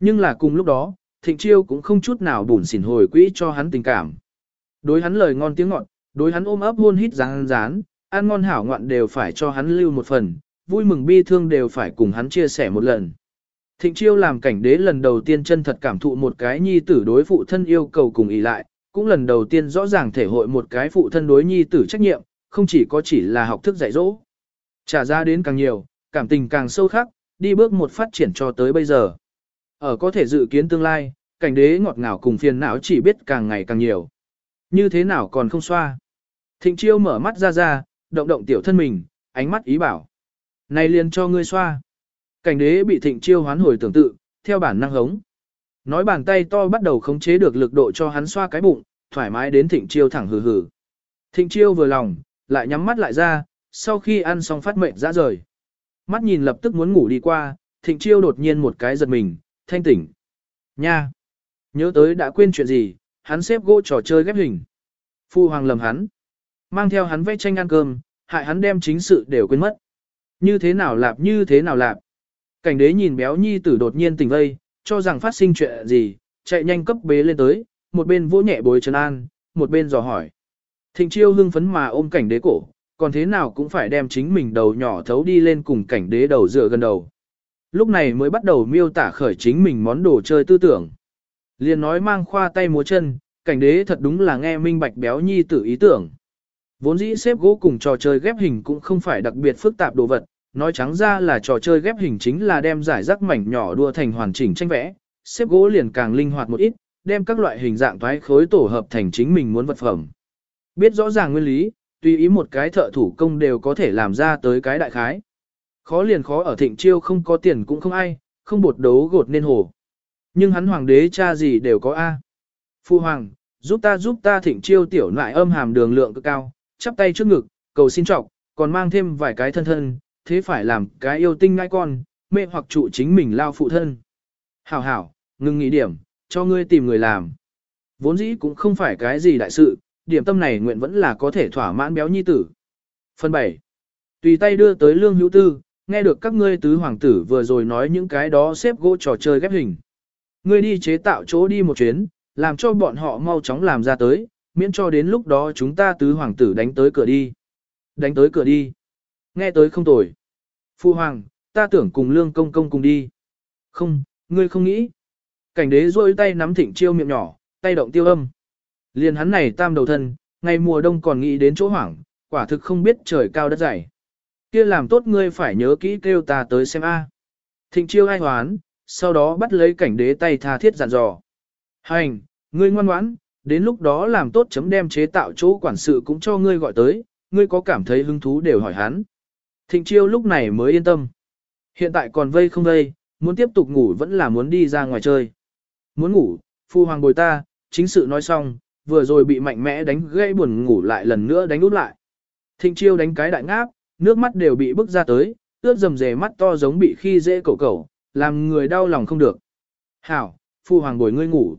Nhưng là cùng lúc đó, Thịnh Chiêu cũng không chút nào bùn xỉn hồi quỹ cho hắn tình cảm. Đối hắn lời ngon tiếng ngọt, đối hắn ôm ấp hôn hít rán rán, ăn ngon hảo ngoạn đều phải cho hắn lưu một phần, vui mừng bi thương đều phải cùng hắn chia sẻ một lần. Thịnh Chiêu làm cảnh đế lần đầu tiên chân thật cảm thụ một cái nhi tử đối phụ thân yêu cầu cùng ý lại, cũng lần đầu tiên rõ ràng thể hội một cái phụ thân đối nhi tử trách nhiệm, không chỉ có chỉ là học thức dạy dỗ. Trả ra đến càng nhiều, cảm tình càng sâu khắc, đi bước một phát triển cho tới bây giờ. Ở có thể dự kiến tương lai, cảnh đế ngọt ngào cùng phiền não chỉ biết càng ngày càng nhiều. Như thế nào còn không xoa. Thịnh chiêu mở mắt ra ra, động động tiểu thân mình, ánh mắt ý bảo. Này liền cho ngươi xoa. Cảnh đế bị thịnh chiêu hoán hồi tưởng tự, theo bản năng hống. Nói bàn tay to bắt đầu khống chế được lực độ cho hắn xoa cái bụng, thoải mái đến thịnh chiêu thẳng hừ hừ. Thịnh chiêu vừa lòng, lại nhắm mắt lại ra, sau khi ăn xong phát mệnh ra rời. Mắt nhìn lập tức muốn ngủ đi qua, thịnh chiêu đột nhiên một cái giật mình, thanh tỉnh. Nha! Nhớ tới đã quên chuyện gì, hắn xếp gỗ trò chơi ghép hình. Phu hoàng lầm hắn. Mang theo hắn vẽ tranh ăn cơm, hại hắn đem chính sự đều quên mất. Như thế nào lạp như thế nào lạp. Cảnh đế nhìn béo nhi tử đột nhiên tỉnh vây, cho rằng phát sinh chuyện gì, chạy nhanh cấp bế lên tới, một bên vỗ nhẹ bối chân an, một bên dò hỏi. Thịnh chiêu hưng phấn mà ôm cảnh đế cổ, còn thế nào cũng phải đem chính mình đầu nhỏ thấu đi lên cùng cảnh đế đầu dựa gần đầu. Lúc này mới bắt đầu miêu tả khởi chính mình món đồ chơi tư tưởng. Liền nói mang khoa tay múa chân, cảnh đế thật đúng là nghe minh bạch béo nhi tử ý tưởng. Vốn dĩ xếp gỗ cùng trò chơi ghép hình cũng không phải đặc biệt phức tạp đồ vật, nói trắng ra là trò chơi ghép hình chính là đem giải rác mảnh nhỏ đua thành hoàn chỉnh tranh vẽ, xếp gỗ liền càng linh hoạt một ít, đem các loại hình dạng thoái khối tổ hợp thành chính mình muốn vật phẩm. Biết rõ ràng nguyên lý, tùy ý một cái thợ thủ công đều có thể làm ra tới cái đại khái. Khó liền khó ở thịnh chiêu không có tiền cũng không ai, không bột đấu gột nên hồ. Nhưng hắn hoàng đế cha gì đều có A. Phu hoàng, giúp ta giúp ta thịnh chiêu tiểu nại âm hàm đường lượng cực cao, chắp tay trước ngực, cầu xin trọng, còn mang thêm vài cái thân thân, thế phải làm cái yêu tinh ngai con, mê hoặc trụ chính mình lao phụ thân. Hảo hảo, ngừng nghỉ điểm, cho ngươi tìm người làm. Vốn dĩ cũng không phải cái gì đại sự, điểm tâm này nguyện vẫn là có thể thỏa mãn béo nhi tử. Phần 7. Tùy tay đưa tới lương hữu tư, nghe được các ngươi tứ hoàng tử vừa rồi nói những cái đó xếp gỗ trò chơi ghép hình. Ngươi đi chế tạo chỗ đi một chuyến, làm cho bọn họ mau chóng làm ra tới, miễn cho đến lúc đó chúng ta tứ hoàng tử đánh tới cửa đi. Đánh tới cửa đi. Nghe tới không tồi. Phu hoàng, ta tưởng cùng lương công công cùng đi. Không, ngươi không nghĩ. Cảnh đế rôi tay nắm thịnh chiêu miệng nhỏ, tay động tiêu âm. Liền hắn này tam đầu thân, ngày mùa đông còn nghĩ đến chỗ hoảng, quả thực không biết trời cao đất dày. Kia làm tốt ngươi phải nhớ kỹ kêu ta tới xem a. Thịnh chiêu ai hoán, sau đó bắt lấy cảnh đế tay tha thiết dặn dò. Hành, ngươi ngoan ngoãn, đến lúc đó làm tốt chấm đem chế tạo chỗ quản sự cũng cho ngươi gọi tới, ngươi có cảm thấy hứng thú đều hỏi hắn. Thịnh chiêu lúc này mới yên tâm. Hiện tại còn vây không vây, muốn tiếp tục ngủ vẫn là muốn đi ra ngoài chơi. Muốn ngủ, phu hoàng bồi ta, chính sự nói xong, vừa rồi bị mạnh mẽ đánh gây buồn ngủ lại lần nữa đánh út lại. Thịnh chiêu đánh cái đại ngáp, nước mắt đều bị bức ra tới, ướt dầm dề mắt to giống bị khi dễ cẩu cẩu, làm người đau lòng không được. Hảo, phu hoàng bồi ngươi ngủ.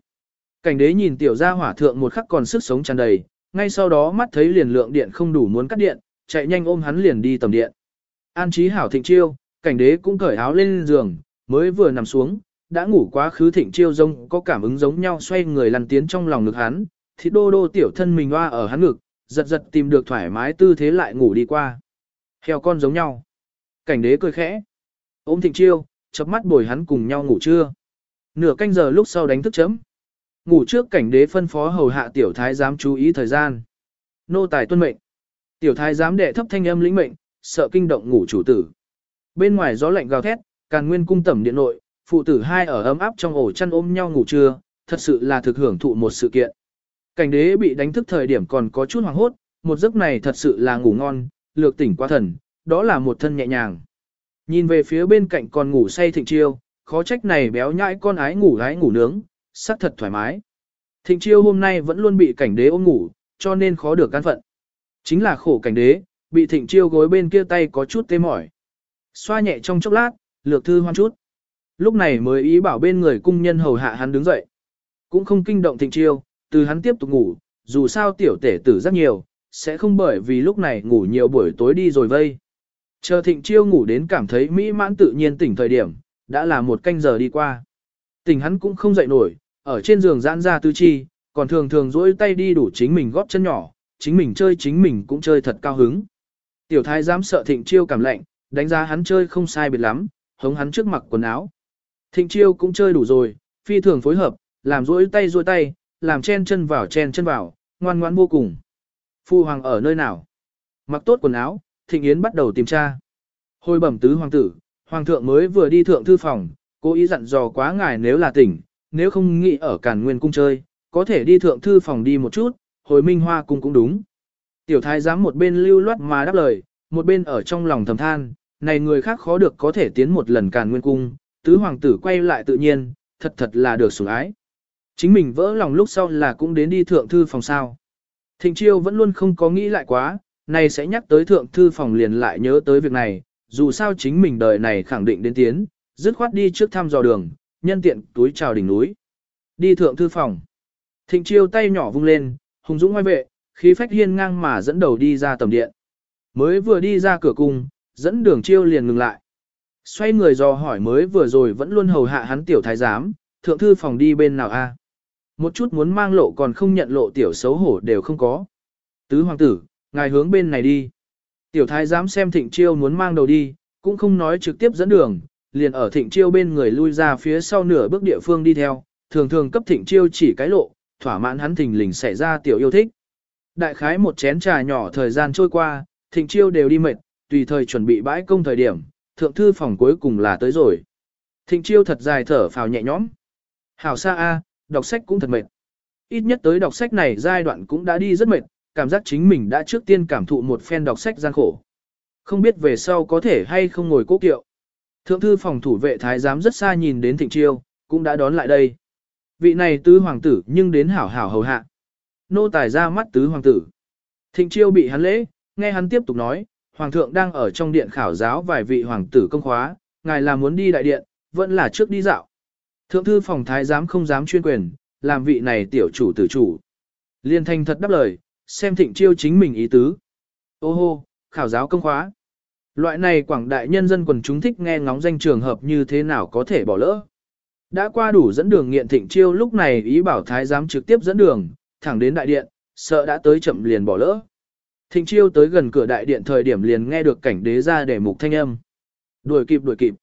Cảnh đế nhìn tiểu gia hỏa thượng một khắc còn sức sống tràn đầy, ngay sau đó mắt thấy liền lượng điện không đủ muốn cắt điện, chạy nhanh ôm hắn liền đi tầm điện. An trí hảo thịnh chiêu, cảnh đế cũng cởi áo lên giường, mới vừa nằm xuống, đã ngủ quá khứ thịnh chiêu rông có cảm ứng giống nhau xoay người lăn tiến trong lòng ngực hắn, thì đô đô tiểu thân mình hoa ở hắn ngực, giật giật tìm được thoải mái tư thế lại ngủ đi qua. Heo con giống nhau. Cảnh đế cười khẽ. Ôm thịnh chiêu, chớp mắt bồi hắn cùng nhau ngủ trưa. Nửa canh giờ lúc sau đánh thức chấm. Ngủ trước cảnh đế phân phó hầu hạ tiểu thái giám chú ý thời gian. Nô tài tuân mệnh. Tiểu thái giám đệ thấp thanh âm lĩnh mệnh, sợ kinh động ngủ chủ tử. Bên ngoài gió lạnh gào thét, càn nguyên cung tẩm điện nội, phụ tử hai ở ấm áp trong ổ chăn ôm nhau ngủ trưa, thật sự là thực hưởng thụ một sự kiện. Cảnh đế bị đánh thức thời điểm còn có chút hoảng hốt, một giấc này thật sự là ngủ ngon, lược tỉnh qua thần, đó là một thân nhẹ nhàng. Nhìn về phía bên cạnh còn ngủ say thịnh chiêu, khó trách này béo nhãi con ái ngủ gái ngủ nướng, sắc thật thoải mái. Thịnh chiêu hôm nay vẫn luôn bị cảnh đế ôm ngủ, cho nên khó được căn phận. Chính là khổ cảnh đế, bị thịnh chiêu gối bên kia tay có chút tê mỏi. Xoa nhẹ trong chốc lát, lược thư hoan chút. Lúc này mới ý bảo bên người cung nhân hầu hạ hắn đứng dậy. Cũng không kinh động thịnh chiêu, từ hắn tiếp tục ngủ, dù sao tiểu tể tử rất nhiều, sẽ không bởi vì lúc này ngủ nhiều buổi tối đi rồi vây. Chờ thịnh chiêu ngủ đến cảm thấy mỹ mãn tự nhiên tỉnh thời điểm, đã là một canh giờ đi qua. Tỉnh hắn cũng không dậy nổi, ở trên giường giãn ra tư chi, còn thường thường duỗi tay đi đủ chính mình góp chân nhỏ, chính mình chơi chính mình cũng chơi thật cao hứng. Tiểu thái dám sợ thịnh chiêu cảm lạnh, đánh giá hắn chơi không sai biệt lắm, hống hắn trước mặc quần áo. Thịnh chiêu cũng chơi đủ rồi, phi thường phối hợp, làm duỗi tay duỗi tay, làm chen chân vào chen chân vào, ngoan ngoan vô cùng. Phu hoàng ở nơi nào? Mặc tốt quần áo, Thịnh Yến bắt đầu tìm tra. Hồi bẩm tứ hoàng tử, hoàng thượng mới vừa đi thượng thư phòng, cố ý dặn dò quá ngài nếu là tỉnh, nếu không nghĩ ở Càn Nguyên cung chơi, có thể đi thượng thư phòng đi một chút, hồi Minh Hoa cung cũng đúng. Tiểu thái giám một bên lưu loát mà đáp lời, một bên ở trong lòng thầm than, này người khác khó được có thể tiến một lần Càn Nguyên cung, tứ hoàng tử quay lại tự nhiên, thật thật là được sủng ái. Chính mình vỡ lòng lúc sau là cũng đến đi thượng thư phòng sao. Thịnh chiêu vẫn luôn không có nghĩ lại quá, này sẽ nhắc tới thượng thư phòng liền lại nhớ tới việc này, dù sao chính mình đời này khẳng định đến tiến, dứt khoát đi trước thăm dò đường, nhân tiện túi chào đỉnh núi. Đi thượng thư phòng. Thịnh chiêu tay nhỏ vung lên, hùng dũng ngoài vệ, khí phách hiên ngang mà dẫn đầu đi ra tầm điện. Mới vừa đi ra cửa cung, dẫn đường chiêu liền ngừng lại. Xoay người dò hỏi mới vừa rồi vẫn luôn hầu hạ hắn tiểu thái giám, thượng thư phòng đi bên nào a? Một chút muốn mang lộ còn không nhận lộ tiểu xấu hổ đều không có. Tứ hoàng tử, ngài hướng bên này đi. Tiểu thái dám xem thịnh chiêu muốn mang đầu đi, cũng không nói trực tiếp dẫn đường, liền ở thịnh chiêu bên người lui ra phía sau nửa bước địa phương đi theo, thường thường cấp thịnh chiêu chỉ cái lộ, thỏa mãn hắn thình lình xảy ra tiểu yêu thích. Đại khái một chén trà nhỏ thời gian trôi qua, thịnh chiêu đều đi mệt, tùy thời chuẩn bị bãi công thời điểm, thượng thư phòng cuối cùng là tới rồi. Thịnh chiêu thật dài thở phào nhẹ nhõm. Hảo xa a, đọc sách cũng thật mệt. Ít nhất tới đọc sách này giai đoạn cũng đã đi rất mệt, cảm giác chính mình đã trước tiên cảm thụ một phen đọc sách gian khổ. Không biết về sau có thể hay không ngồi cố kiệu. Thượng thư phòng thủ vệ thái giám rất xa nhìn đến thịnh chiêu, cũng đã đón lại đây. Vị này tứ hoàng tử nhưng đến hảo hảo hầu hạ. Nô tài ra mắt tứ hoàng tử. Thịnh chiêu bị hắn lễ, nghe hắn tiếp tục nói, hoàng thượng đang ở trong điện khảo giáo vài vị hoàng tử công khóa, ngài là muốn đi đại điện, vẫn là trước đi dạo. Thượng thư phòng thái giám không dám chuyên quyền, làm vị này tiểu chủ tử chủ. Liên thanh thật đáp lời, xem thịnh chiêu chính mình ý tứ. Ô hô, khảo giáo công khóa. Loại này quảng đại nhân dân quần chúng thích nghe ngóng danh trường hợp như thế nào có thể bỏ lỡ. Đã qua đủ dẫn đường nghiện thịnh chiêu lúc này ý bảo thái giám trực tiếp dẫn đường, thẳng đến đại điện, sợ đã tới chậm liền bỏ lỡ. Thịnh chiêu tới gần cửa đại điện thời điểm liền nghe được cảnh đế ra để mục thanh âm. Đuổi kịp đuổi kịp.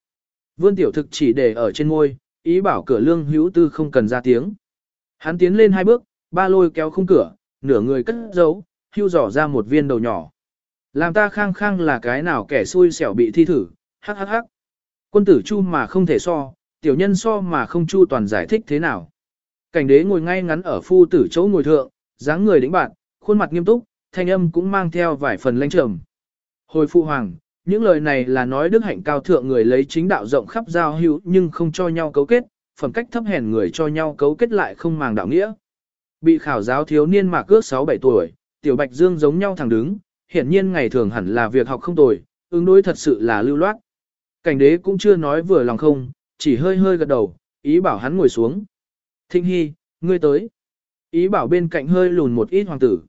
Vương tiểu thực chỉ để ở trên môi, ý bảo cửa lương hữu tư không cần ra tiếng. Hắn tiến lên hai bước, ba lôi kéo khung cửa, nửa người cất giấu, hưu dò ra một viên đầu nhỏ. Làm ta khang khang là cái nào kẻ xui xẻo bị thi thử, hắc hắc hắc. Quân tử chu mà không thể so, tiểu nhân so mà không chu toàn giải thích thế nào. Cảnh đế ngồi ngay ngắn ở phu tử chỗ ngồi thượng, dáng người đĩnh bạn, khuôn mặt nghiêm túc, thanh âm cũng mang theo vài phần lãnh trầm. Hồi phụ hoàng, những lời này là nói đức hạnh cao thượng người lấy chính đạo rộng khắp giao hữu nhưng không cho nhau cấu kết, phẩm cách thấp hèn người cho nhau cấu kết lại không màng đạo nghĩa. Bị khảo giáo thiếu niên mà cước 6-7 tuổi, tiểu bạch dương giống nhau thẳng đứng, hiển nhiên ngày thường hẳn là việc học không tồi, ứng đối thật sự là lưu loát. Cảnh đế cũng chưa nói vừa lòng không, chỉ hơi hơi gật đầu, ý bảo hắn ngồi xuống. Thịnh Hy, ngươi tới. Ý bảo bên cạnh hơi lùn một ít hoàng tử.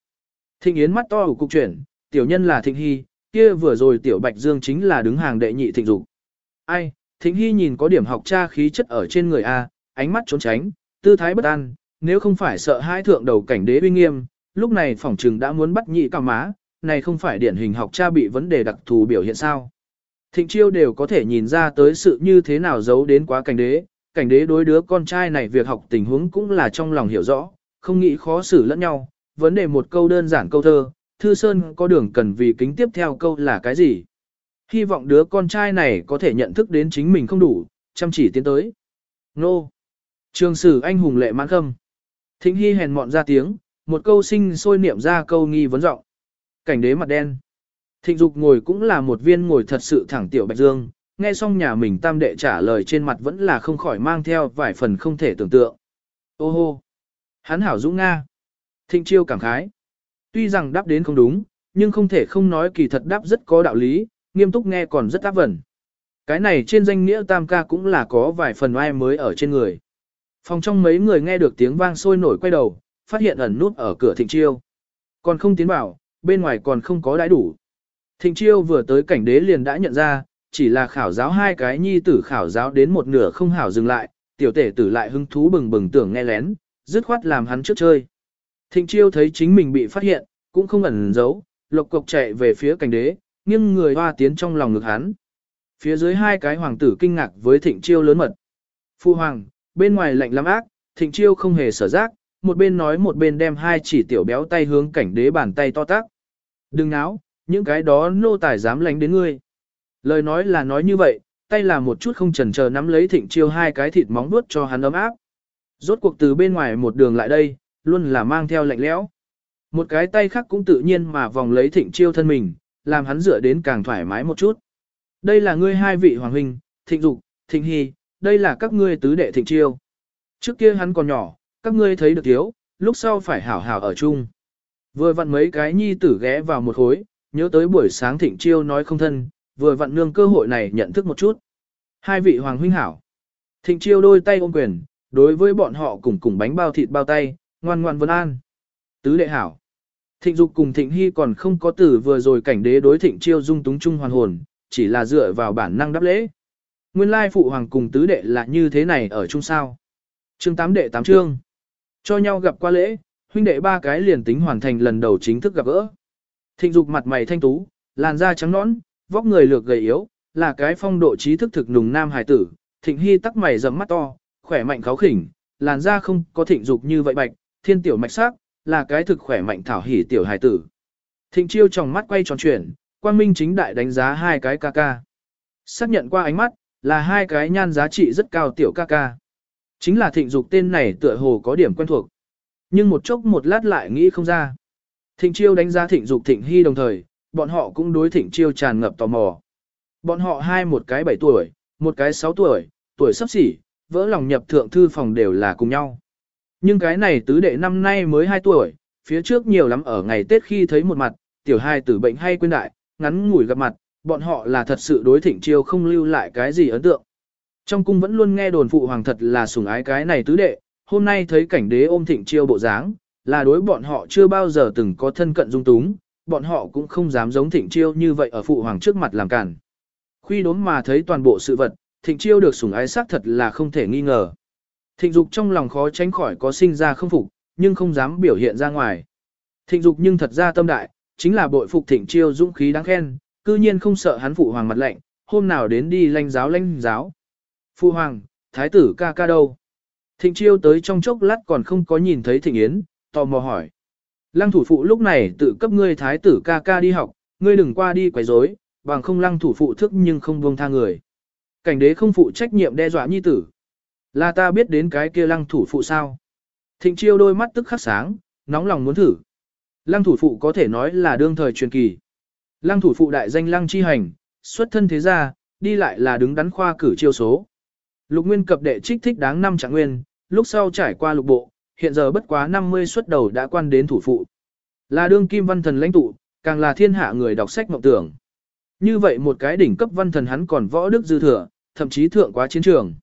Thịnh Yến mắt to ở cục chuyển, tiểu nhân là Thịnh Hy, kia vừa rồi tiểu Bạch Dương chính là đứng hàng đệ nhị thịnh dục. Ai, Thịnh Hy nhìn có điểm học cha khí chất ở trên người A, ánh mắt trốn tránh, tư thái bất an, nếu không phải sợ hai thượng đầu cảnh đế uy nghiêm, lúc này phỏng trừng đã muốn bắt nhị cả má, này không phải điển hình học cha bị vấn đề đặc thù biểu hiện sao. Thịnh chiêu đều có thể nhìn ra tới sự như thế nào giấu đến quá cảnh đế, cảnh đế đối đứa con trai này việc học tình huống cũng là trong lòng hiểu rõ, không nghĩ khó xử lẫn nhau, vấn đề một câu đơn giản câu thơ, Thư Sơn có đường cần vì kính tiếp theo câu là cái gì. Hy vọng đứa con trai này có thể nhận thức đến chính mình không đủ, chăm chỉ tiến tới. Nô! Trường sử anh hùng lệ mãn khâm. Thịnh Hy hèn mọn ra tiếng, một câu sinh sôi niệm ra câu nghi vấn giọng. Cảnh đế mặt đen. Thịnh dục ngồi cũng là một viên ngồi thật sự thẳng tiểu bạch dương, nghe xong nhà mình tam đệ trả lời trên mặt vẫn là không khỏi mang theo vài phần không thể tưởng tượng. Ô hô! Hắn hảo dũng Nga! Thịnh chiêu cảm khái. Tuy rằng đáp đến không đúng, nhưng không thể không nói kỳ thật đáp rất có đạo lý, nghiêm túc nghe còn rất áp vẩn. Cái này trên danh nghĩa tam ca cũng là có vài phần ai mới ở trên người. Phòng trong mấy người nghe được tiếng vang sôi nổi quay đầu, phát hiện ẩn nút ở cửa thịnh chiêu. Còn không tiến vào, bên ngoài còn không có đãi đủ. Thịnh chiêu vừa tới cảnh đế liền đã nhận ra, chỉ là khảo giáo hai cái nhi tử khảo giáo đến một nửa không hảo dừng lại, tiểu tể tử lại hứng thú bừng bừng tưởng nghe lén, dứt khoát làm hắn trước chơi. Thịnh chiêu thấy chính mình bị phát hiện, cũng không ẩn giấu, lộc cộc chạy về phía cảnh đế, nghiêng người hoa tiến trong lòng ngực hắn. Phía dưới hai cái hoàng tử kinh ngạc với thịnh chiêu lớn mật. Phu hoàng, bên ngoài lạnh lắm ác, thịnh chiêu không hề sở giác, một bên nói một bên đem hai chỉ tiểu béo tay hướng cảnh đế bàn tay to tác. Đừng náo, những cái đó nô tài dám lánh đến ngươi. Lời nói là nói như vậy, tay là một chút không chần chờ nắm lấy thịnh chiêu hai cái thịt móng vuốt cho hắn ấm áp. Rốt cuộc từ bên ngoài một đường lại đây, luôn là mang theo lạnh lẽo. Một cái tay khác cũng tự nhiên mà vòng lấy thịnh chiêu thân mình, làm hắn dựa đến càng thoải mái một chút. Đây là ngươi hai vị hoàng huynh, thịnh dục, thịnh hy, đây là các ngươi tứ đệ thịnh chiêu. Trước kia hắn còn nhỏ, các ngươi thấy được thiếu, lúc sau phải hảo hảo ở chung. Vừa vặn mấy cái nhi tử ghé vào một khối, nhớ tới buổi sáng thịnh chiêu nói không thân, vừa vặn nương cơ hội này nhận thức một chút. Hai vị hoàng huynh hảo. Thịnh chiêu đôi tay ôm quyền, đối với bọn họ cùng cùng bánh bao thịt bao tay, ngoan ngoan vân an. Tứ đệ hảo. Thịnh dục cùng thịnh hy còn không có tử vừa rồi cảnh đế đối thịnh chiêu dung túng chung hoàn hồn, chỉ là dựa vào bản năng đáp lễ. Nguyên lai phụ hoàng cùng tứ đệ là như thế này ở chung sao. Chương tám đệ tám chương. Cho nhau gặp qua lễ, huynh đệ ba cái liền tính hoàn thành lần đầu chính thức gặp gỡ. Thịnh dục mặt mày thanh tú, làn da trắng nõn, vóc người lược gầy yếu, là cái phong độ trí thức thực nùng nam hài tử. Thịnh hy tắc mày rậm mắt to, khỏe mạnh kháo khỉnh, làn da không có thịnh dục như vậy bạch, thiên tiểu mạch sắc, là cái thực khỏe mạnh thảo hỉ tiểu hài tử. Thịnh chiêu trong mắt quay tròn chuyển, quang minh chính đại đánh giá hai cái ca ca. Xác nhận qua ánh mắt, là hai cái nhan giá trị rất cao tiểu ca ca. Chính là thịnh dục tên này tựa hồ có điểm quen thuộc. Nhưng một chốc một lát lại nghĩ không ra. Thịnh chiêu đánh giá thịnh dục thịnh hy đồng thời, bọn họ cũng đối thịnh chiêu tràn ngập tò mò. Bọn họ hai một cái 7 tuổi, một cái 6 tuổi, tuổi sắp xỉ, vỡ lòng nhập thượng thư phòng đều là cùng nhau. Nhưng cái này tứ đệ năm nay mới 2 tuổi, phía trước nhiều lắm ở ngày Tết khi thấy một mặt, tiểu hai tử bệnh hay quên đại, ngắn ngủi gặp mặt, bọn họ là thật sự đối thịnh chiêu không lưu lại cái gì ấn tượng. Trong cung vẫn luôn nghe đồn phụ hoàng thật là sủng ái cái này tứ đệ, hôm nay thấy cảnh đế ôm thịnh chiêu bộ dáng, là đối bọn họ chưa bao giờ từng có thân cận dung túng, bọn họ cũng không dám giống thịnh chiêu như vậy ở phụ hoàng trước mặt làm cản. Khuy đốn mà thấy toàn bộ sự vật, thịnh chiêu được sủng ái xác thật là không thể nghi ngờ. Thịnh dục trong lòng khó tránh khỏi có sinh ra không phục, nhưng không dám biểu hiện ra ngoài. Thịnh dục nhưng thật ra tâm đại, chính là bội phục thịnh chiêu dũng khí đáng khen, cư nhiên không sợ hắn phụ hoàng mặt lạnh, hôm nào đến đi lanh giáo lanh giáo. Phụ hoàng, thái tử ca ca đâu? Thịnh chiêu tới trong chốc lát còn không có nhìn thấy thịnh yến, tò mò hỏi. Lăng thủ phụ lúc này tự cấp ngươi thái tử ca ca đi học, ngươi đừng qua đi quấy rối, bằng không lăng thủ phụ thức nhưng không buông tha người. Cảnh đế không phụ trách nhiệm đe dọa nhi tử. Là ta biết đến cái kia lăng thủ phụ sao. Thịnh chiêu đôi mắt tức khắc sáng, nóng lòng muốn thử. Lăng thủ phụ có thể nói là đương thời truyền kỳ. Lăng thủ phụ đại danh lăng chi hành, xuất thân thế gia, đi lại là đứng đắn khoa cử chiêu số. Lục nguyên cập đệ trích thích đáng năm trạng nguyên, lúc sau trải qua lục bộ, hiện giờ bất quá 50 xuất đầu đã quan đến thủ phụ. Là đương kim văn thần lãnh tụ, càng là thiên hạ người đọc sách mộng tưởng. Như vậy một cái đỉnh cấp văn thần hắn còn võ đức dư thừa, thậm chí thượng quá chiến trường.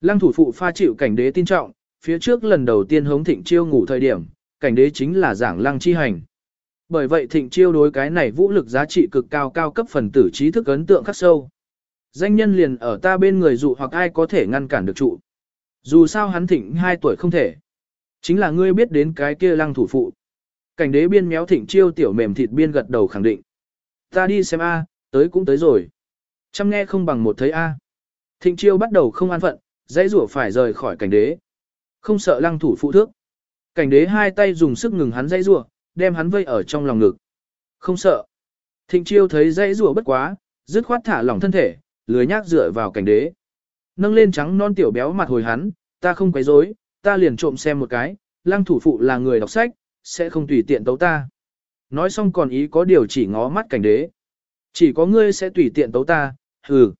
Lăng thủ phụ pha chịu cảnh đế tin trọng, phía trước lần đầu tiên hống thịnh chiêu ngủ thời điểm, cảnh đế chính là giảng lăng chi hành. Bởi vậy thịnh chiêu đối cái này vũ lực giá trị cực cao cao cấp phần tử trí thức ấn tượng khắc sâu. Danh nhân liền ở ta bên người dụ hoặc ai có thể ngăn cản được trụ. Dù sao hắn thịnh 2 tuổi không thể. Chính là ngươi biết đến cái kia lăng thủ phụ. Cảnh đế biên méo thịnh chiêu tiểu mềm thịt biên gật đầu khẳng định. Ta đi xem A, tới cũng tới rồi. Chăm nghe không bằng một thấy A. Thịnh chiêu bắt đầu không an phận, dãy rủa phải rời khỏi cảnh đế. Không sợ lăng thủ phụ thước. Cảnh đế hai tay dùng sức ngừng hắn dãy rủa, đem hắn vây ở trong lòng ngực. Không sợ. Thịnh chiêu thấy dãy rủa bất quá, dứt khoát thả lỏng thân thể, lười nhác dựa vào cảnh đế. Nâng lên trắng non tiểu béo mặt hồi hắn, ta không quấy rối, ta liền trộm xem một cái, lăng thủ phụ là người đọc sách, sẽ không tùy tiện tấu ta. Nói xong còn ý có điều chỉ ngó mắt cảnh đế. Chỉ có ngươi sẽ tùy tiện tấu ta, hừ.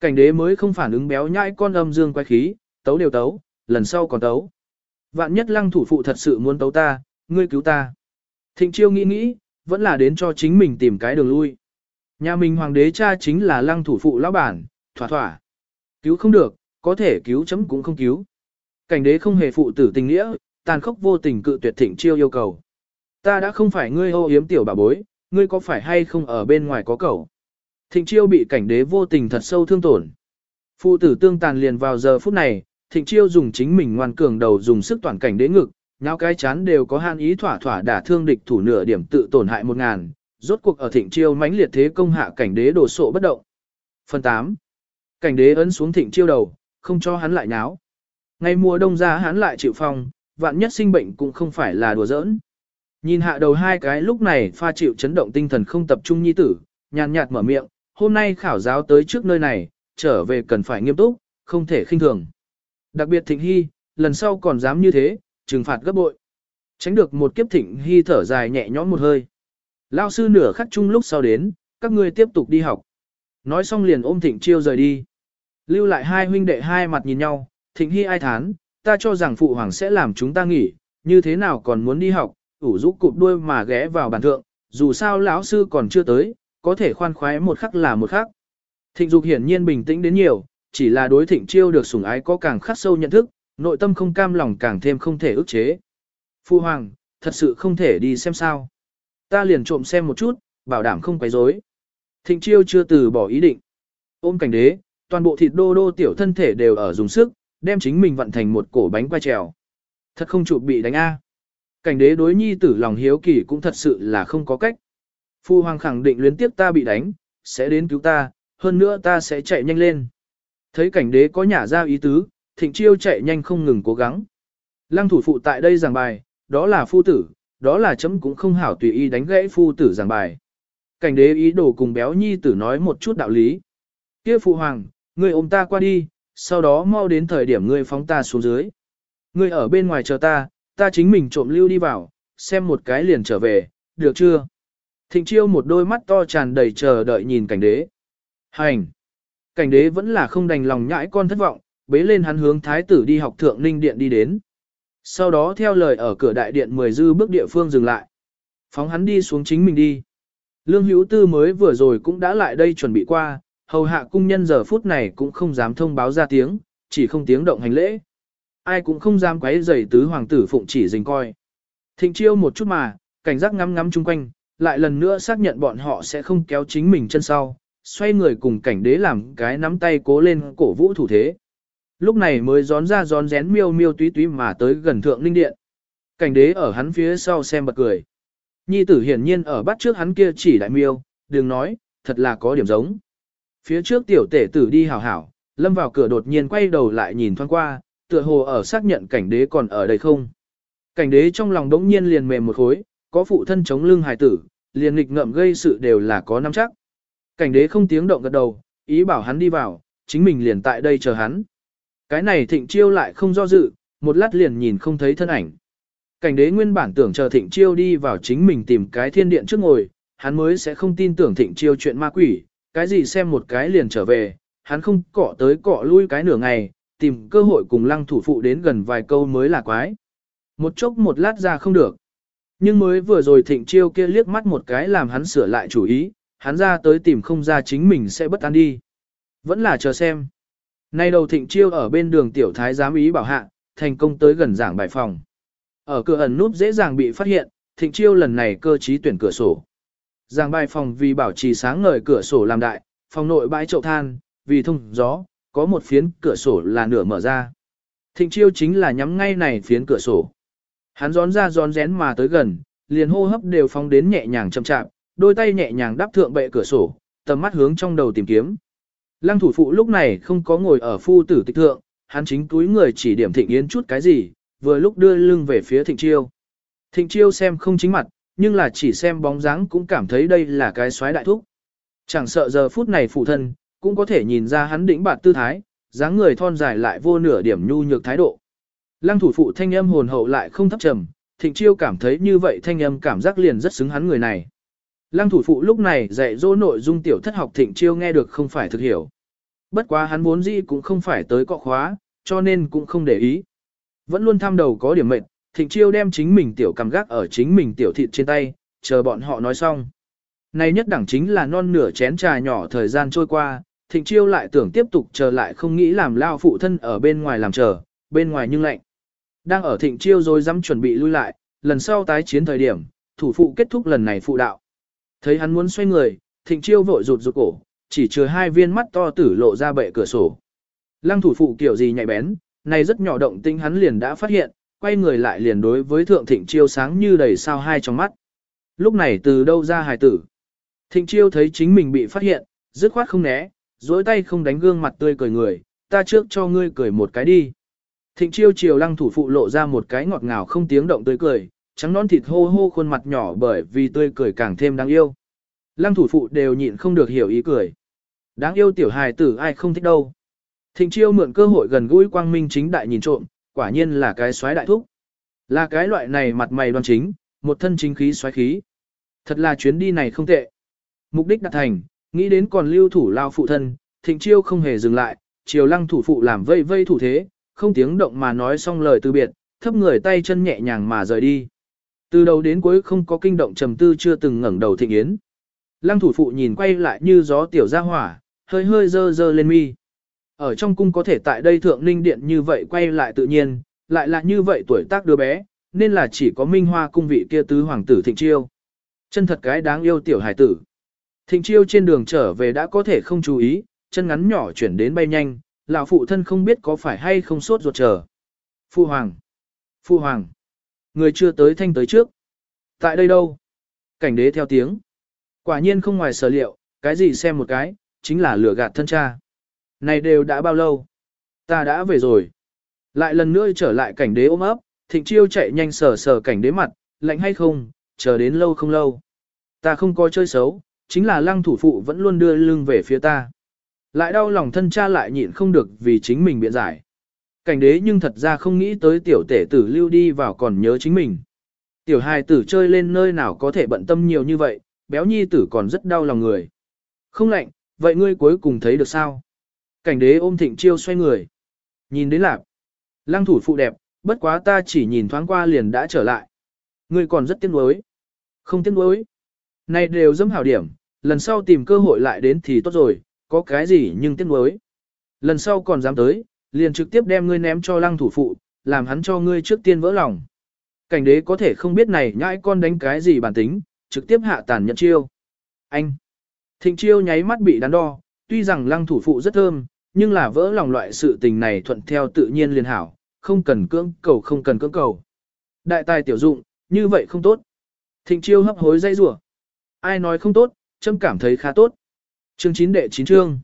Cảnh đế mới không phản ứng béo nhãi con âm dương quay khí, tấu đều tấu, lần sau còn tấu. Vạn nhất lăng thủ phụ thật sự muốn tấu ta, ngươi cứu ta. Thịnh chiêu nghĩ nghĩ, vẫn là đến cho chính mình tìm cái đường lui. Nhà mình hoàng đế cha chính là lăng thủ phụ lão bản, thỏa thỏa. Cứu không được, có thể cứu chấm cũng không cứu. Cảnh đế không hề phụ tử tình nghĩa, tàn khốc vô tình cự tuyệt thịnh chiêu yêu cầu. Ta đã không phải ngươi hô hiếm tiểu bà bối, ngươi có phải hay không ở bên ngoài có cầu. Thịnh chiêu bị cảnh đế vô tình thật sâu thương tổn. Phụ tử tương tàn liền vào giờ phút này, thịnh chiêu dùng chính mình ngoan cường đầu dùng sức toàn cảnh đế ngực, nháo cái chán đều có han ý thỏa thỏa đả thương địch thủ nửa điểm tự tổn hại một ngàn, rốt cuộc ở thịnh chiêu mãnh liệt thế công hạ cảnh đế đổ sộ bất động. Phần 8. Cảnh đế ấn xuống thịnh chiêu đầu, không cho hắn lại nháo. Ngày mùa đông ra hắn lại chịu phong, vạn nhất sinh bệnh cũng không phải là đùa giỡn. Nhìn hạ đầu hai cái lúc này pha chịu chấn động tinh thần không tập trung nhi tử, nhàn nhạt mở miệng, hôm nay khảo giáo tới trước nơi này, trở về cần phải nghiêm túc, không thể khinh thường. Đặc biệt thịnh hy, lần sau còn dám như thế, trừng phạt gấp bội. Tránh được một kiếp thịnh hy thở dài nhẹ nhõm một hơi. Lao sư nửa khắc chung lúc sau đến, các ngươi tiếp tục đi học. Nói xong liền ôm thịnh chiêu rời đi. Lưu lại hai huynh đệ hai mặt nhìn nhau, thịnh hy ai thán, ta cho rằng phụ hoàng sẽ làm chúng ta nghỉ, như thế nào còn muốn đi học, ủ rũ cụp đuôi mà ghé vào bàn thượng, dù sao lão sư còn chưa tới, có thể khoan khoái một khắc là một khắc. Thịnh dục hiển nhiên bình tĩnh đến nhiều, chỉ là đối thịnh chiêu được sủng ái có càng khắc sâu nhận thức, nội tâm không cam lòng càng thêm không thể ức chế. Phu hoàng, thật sự không thể đi xem sao. Ta liền trộm xem một chút, bảo đảm không quấy rối. Thịnh chiêu chưa từ bỏ ý định. Ôm cảnh đế, toàn bộ thịt đô đô tiểu thân thể đều ở dùng sức, đem chính mình vận thành một cổ bánh quay trèo. Thật không chụp bị đánh A. Cảnh đế đối nhi tử lòng hiếu kỳ cũng thật sự là không có cách. Phu hoàng khẳng định luyến tiếp ta bị đánh, sẽ đến cứu ta, hơn nữa ta sẽ chạy nhanh lên. Thấy cảnh đế có nhả ra ý tứ, thịnh chiêu chạy nhanh không ngừng cố gắng. Lăng thủ phụ tại đây giảng bài, đó là phu tử, đó là chấm cũng không hảo tùy ý đánh gãy phu tử giảng bài. Cảnh đế ý đồ cùng béo nhi tử nói một chút đạo lý. kia phụ hoàng, ngươi ôm ta qua đi, sau đó mau đến thời điểm ngươi phóng ta xuống dưới. Ngươi ở bên ngoài chờ ta, ta chính mình trộm lưu đi vào, xem một cái liền trở về, được chưa? Thịnh chiêu một đôi mắt to tràn đầy chờ đợi nhìn cảnh đế. Hành! Cảnh đế vẫn là không đành lòng nhãi con thất vọng, bế lên hắn hướng thái tử đi học thượng ninh điện đi đến. Sau đó theo lời ở cửa đại điện mười dư bước địa phương dừng lại. Phóng hắn đi xuống chính mình đi. Lương hữu tư mới vừa rồi cũng đã lại đây chuẩn bị qua, hầu hạ cung nhân giờ phút này cũng không dám thông báo ra tiếng, chỉ không tiếng động hành lễ. Ai cũng không dám quấy rầy tứ hoàng tử phụng chỉ dình coi. Thịnh chiêu một chút mà, cảnh giác ngắm ngắm chung quanh, lại lần nữa xác nhận bọn họ sẽ không kéo chính mình chân sau, xoay người cùng cảnh đế làm cái nắm tay cố lên cổ vũ thủ thế. Lúc này mới gión ra gión rén miêu miêu túy túy mà tới gần thượng linh điện. Cảnh đế ở hắn phía sau xem bật cười. Nhi tử hiển nhiên ở bắt trước hắn kia chỉ đại miêu, đừng nói, thật là có điểm giống. Phía trước tiểu tể tử đi hào hảo, lâm vào cửa đột nhiên quay đầu lại nhìn thoáng qua, tựa hồ ở xác nhận cảnh đế còn ở đây không. Cảnh đế trong lòng đống nhiên liền mềm một khối, có phụ thân chống lưng hài tử, liền nghịch ngợm gây sự đều là có nắm chắc. Cảnh đế không tiếng động gật đầu, ý bảo hắn đi vào, chính mình liền tại đây chờ hắn. Cái này thịnh chiêu lại không do dự, một lát liền nhìn không thấy thân ảnh. Cảnh đế nguyên bản tưởng chờ thịnh chiêu đi vào chính mình tìm cái thiên điện trước ngồi, hắn mới sẽ không tin tưởng thịnh chiêu chuyện ma quỷ, cái gì xem một cái liền trở về, hắn không cọ tới cọ lui cái nửa ngày, tìm cơ hội cùng lăng thủ phụ đến gần vài câu mới là quái. Một chốc một lát ra không được. Nhưng mới vừa rồi thịnh chiêu kia liếc mắt một cái làm hắn sửa lại chủ ý, hắn ra tới tìm không ra chính mình sẽ bất an đi. Vẫn là chờ xem. Nay đầu thịnh chiêu ở bên đường tiểu thái giám ý bảo hạ, thành công tới gần giảng bài phòng. Ở cửa ẩn núp dễ dàng bị phát hiện, thịnh chiêu lần này cơ trí tuyển cửa sổ. Giảng bài phòng vì bảo trì sáng ngời cửa sổ làm đại, phòng nội bãi chậu than, vì thông gió, có một phiến cửa sổ là nửa mở ra. Thịnh chiêu chính là nhắm ngay này phiến cửa sổ. Hắn gión ra gión rén mà tới gần, liền hô hấp đều phóng đến nhẹ nhàng chậm chạp, đôi tay nhẹ nhàng đắp thượng bệ cửa sổ, tầm mắt hướng trong đầu tìm kiếm. Lăng thủ phụ lúc này không có ngồi ở phu tử tịch thượng, hắn chính túi người chỉ điểm thịnh yến chút cái gì, vừa lúc đưa lưng về phía thịnh chiêu. Thịnh chiêu xem không chính mặt, nhưng là chỉ xem bóng dáng cũng cảm thấy đây là cái xoái đại thúc. Chẳng sợ giờ phút này phụ thân, cũng có thể nhìn ra hắn đỉnh bạt tư thái, dáng người thon dài lại vô nửa điểm nhu nhược thái độ. Lăng thủ phụ thanh âm hồn hậu lại không thấp trầm, thịnh chiêu cảm thấy như vậy thanh âm cảm giác liền rất xứng hắn người này. Lăng thủ phụ lúc này dạy dỗ nội dung tiểu thất học thịnh chiêu nghe được không phải thực hiểu. Bất quá hắn vốn dĩ cũng không phải tới cọ khóa, cho nên cũng không để ý. Vẫn luôn tham đầu có điểm mệnh, thịnh chiêu đem chính mình tiểu cầm gác ở chính mình tiểu thịt trên tay, chờ bọn họ nói xong. Này nhất đẳng chính là non nửa chén trà nhỏ thời gian trôi qua, thịnh chiêu lại tưởng tiếp tục chờ lại không nghĩ làm lao phụ thân ở bên ngoài làm chờ, bên ngoài nhưng lạnh. Đang ở thịnh chiêu rồi dám chuẩn bị lui lại, lần sau tái chiến thời điểm, thủ phụ kết thúc lần này phụ đạo. Thấy hắn muốn xoay người, thịnh chiêu vội rụt rụt cổ, chỉ chừa hai viên mắt to tử lộ ra bệ cửa sổ. Lăng thủ phụ kiểu gì nhạy bén, này rất nhỏ động tinh hắn liền đã phát hiện, quay người lại liền đối với thượng thịnh chiêu sáng như đầy sao hai trong mắt. Lúc này từ đâu ra hài tử? Thịnh chiêu thấy chính mình bị phát hiện, dứt khoát không né, dối tay không đánh gương mặt tươi cười người, ta trước cho ngươi cười một cái đi. Thịnh chiêu chiều lăng thủ phụ lộ ra một cái ngọt ngào không tiếng động tươi cười, trắng non thịt hô hô khuôn mặt nhỏ bởi vì tươi cười càng thêm đáng yêu. Lăng thủ phụ đều nhịn không được hiểu ý cười. Đáng yêu tiểu hài tử ai không thích đâu. Thịnh chiêu mượn cơ hội gần gũi quang minh chính đại nhìn trộm, quả nhiên là cái xoáy đại thúc. Là cái loại này mặt mày đoan chính, một thân chính khí xoáy khí. Thật là chuyến đi này không tệ. Mục đích đạt thành, nghĩ đến còn lưu thủ lao phụ thân, thịnh chiêu không hề dừng lại, chiều lăng thủ phụ làm vây vây thủ thế, không tiếng động mà nói xong lời từ biệt, thấp người tay chân nhẹ nhàng mà rời đi. Từ đầu đến cuối không có kinh động trầm tư chưa từng ngẩng đầu thịnh yến. Lăng thủ phụ nhìn quay lại như gió tiểu ra hỏa, hơi hơi dơ dơ lên mi. Ở trong cung có thể tại đây thượng ninh điện như vậy quay lại tự nhiên, lại là như vậy tuổi tác đứa bé, nên là chỉ có minh hoa cung vị kia tứ hoàng tử thịnh chiêu. Chân thật cái đáng yêu tiểu hải tử. Thịnh chiêu trên đường trở về đã có thể không chú ý, chân ngắn nhỏ chuyển đến bay nhanh, lão phụ thân không biết có phải hay không sốt ruột chờ. Phu hoàng. Phu hoàng. Người chưa tới thanh tới trước. Tại đây đâu? Cảnh đế theo tiếng. Quả nhiên không ngoài sở liệu, cái gì xem một cái, chính là lửa gạt thân cha. Này đều đã bao lâu? Ta đã về rồi. Lại lần nữa trở lại cảnh đế ôm ấp, thịnh chiêu chạy nhanh sờ sờ cảnh đế mặt, lạnh hay không, chờ đến lâu không lâu. Ta không có chơi xấu, chính là lăng thủ phụ vẫn luôn đưa lưng về phía ta. Lại đau lòng thân cha lại nhịn không được vì chính mình biện giải. Cảnh đế nhưng thật ra không nghĩ tới tiểu tể tử lưu đi vào còn nhớ chính mình. Tiểu hài tử chơi lên nơi nào có thể bận tâm nhiều như vậy, béo nhi tử còn rất đau lòng người. Không lạnh, vậy ngươi cuối cùng thấy được sao? Cảnh đế ôm thịnh chiêu xoay người. Nhìn đến lạp. Lăng thủ phụ đẹp, bất quá ta chỉ nhìn thoáng qua liền đã trở lại. Ngươi còn rất tiếc nuối. Không tiếc nuối. Này đều dâm hảo điểm, lần sau tìm cơ hội lại đến thì tốt rồi, có cái gì nhưng tiếc nuối. Lần sau còn dám tới, liền trực tiếp đem ngươi ném cho lăng thủ phụ, làm hắn cho ngươi trước tiên vỡ lòng. Cảnh đế có thể không biết này nhãi con đánh cái gì bản tính, trực tiếp hạ tàn nhận chiêu. Anh! Thịnh chiêu nháy mắt bị đắn đo, tuy rằng lăng thủ phụ rất thơm, nhưng là vỡ lòng loại sự tình này thuận theo tự nhiên liền hảo, không cần cưỡng cầu không cần cưỡng cầu. Đại tài tiểu dụng, như vậy không tốt. Thịnh chiêu hấp hối dây rủa Ai nói không tốt, châm cảm thấy khá tốt. Chương 9 đệ 9 chương.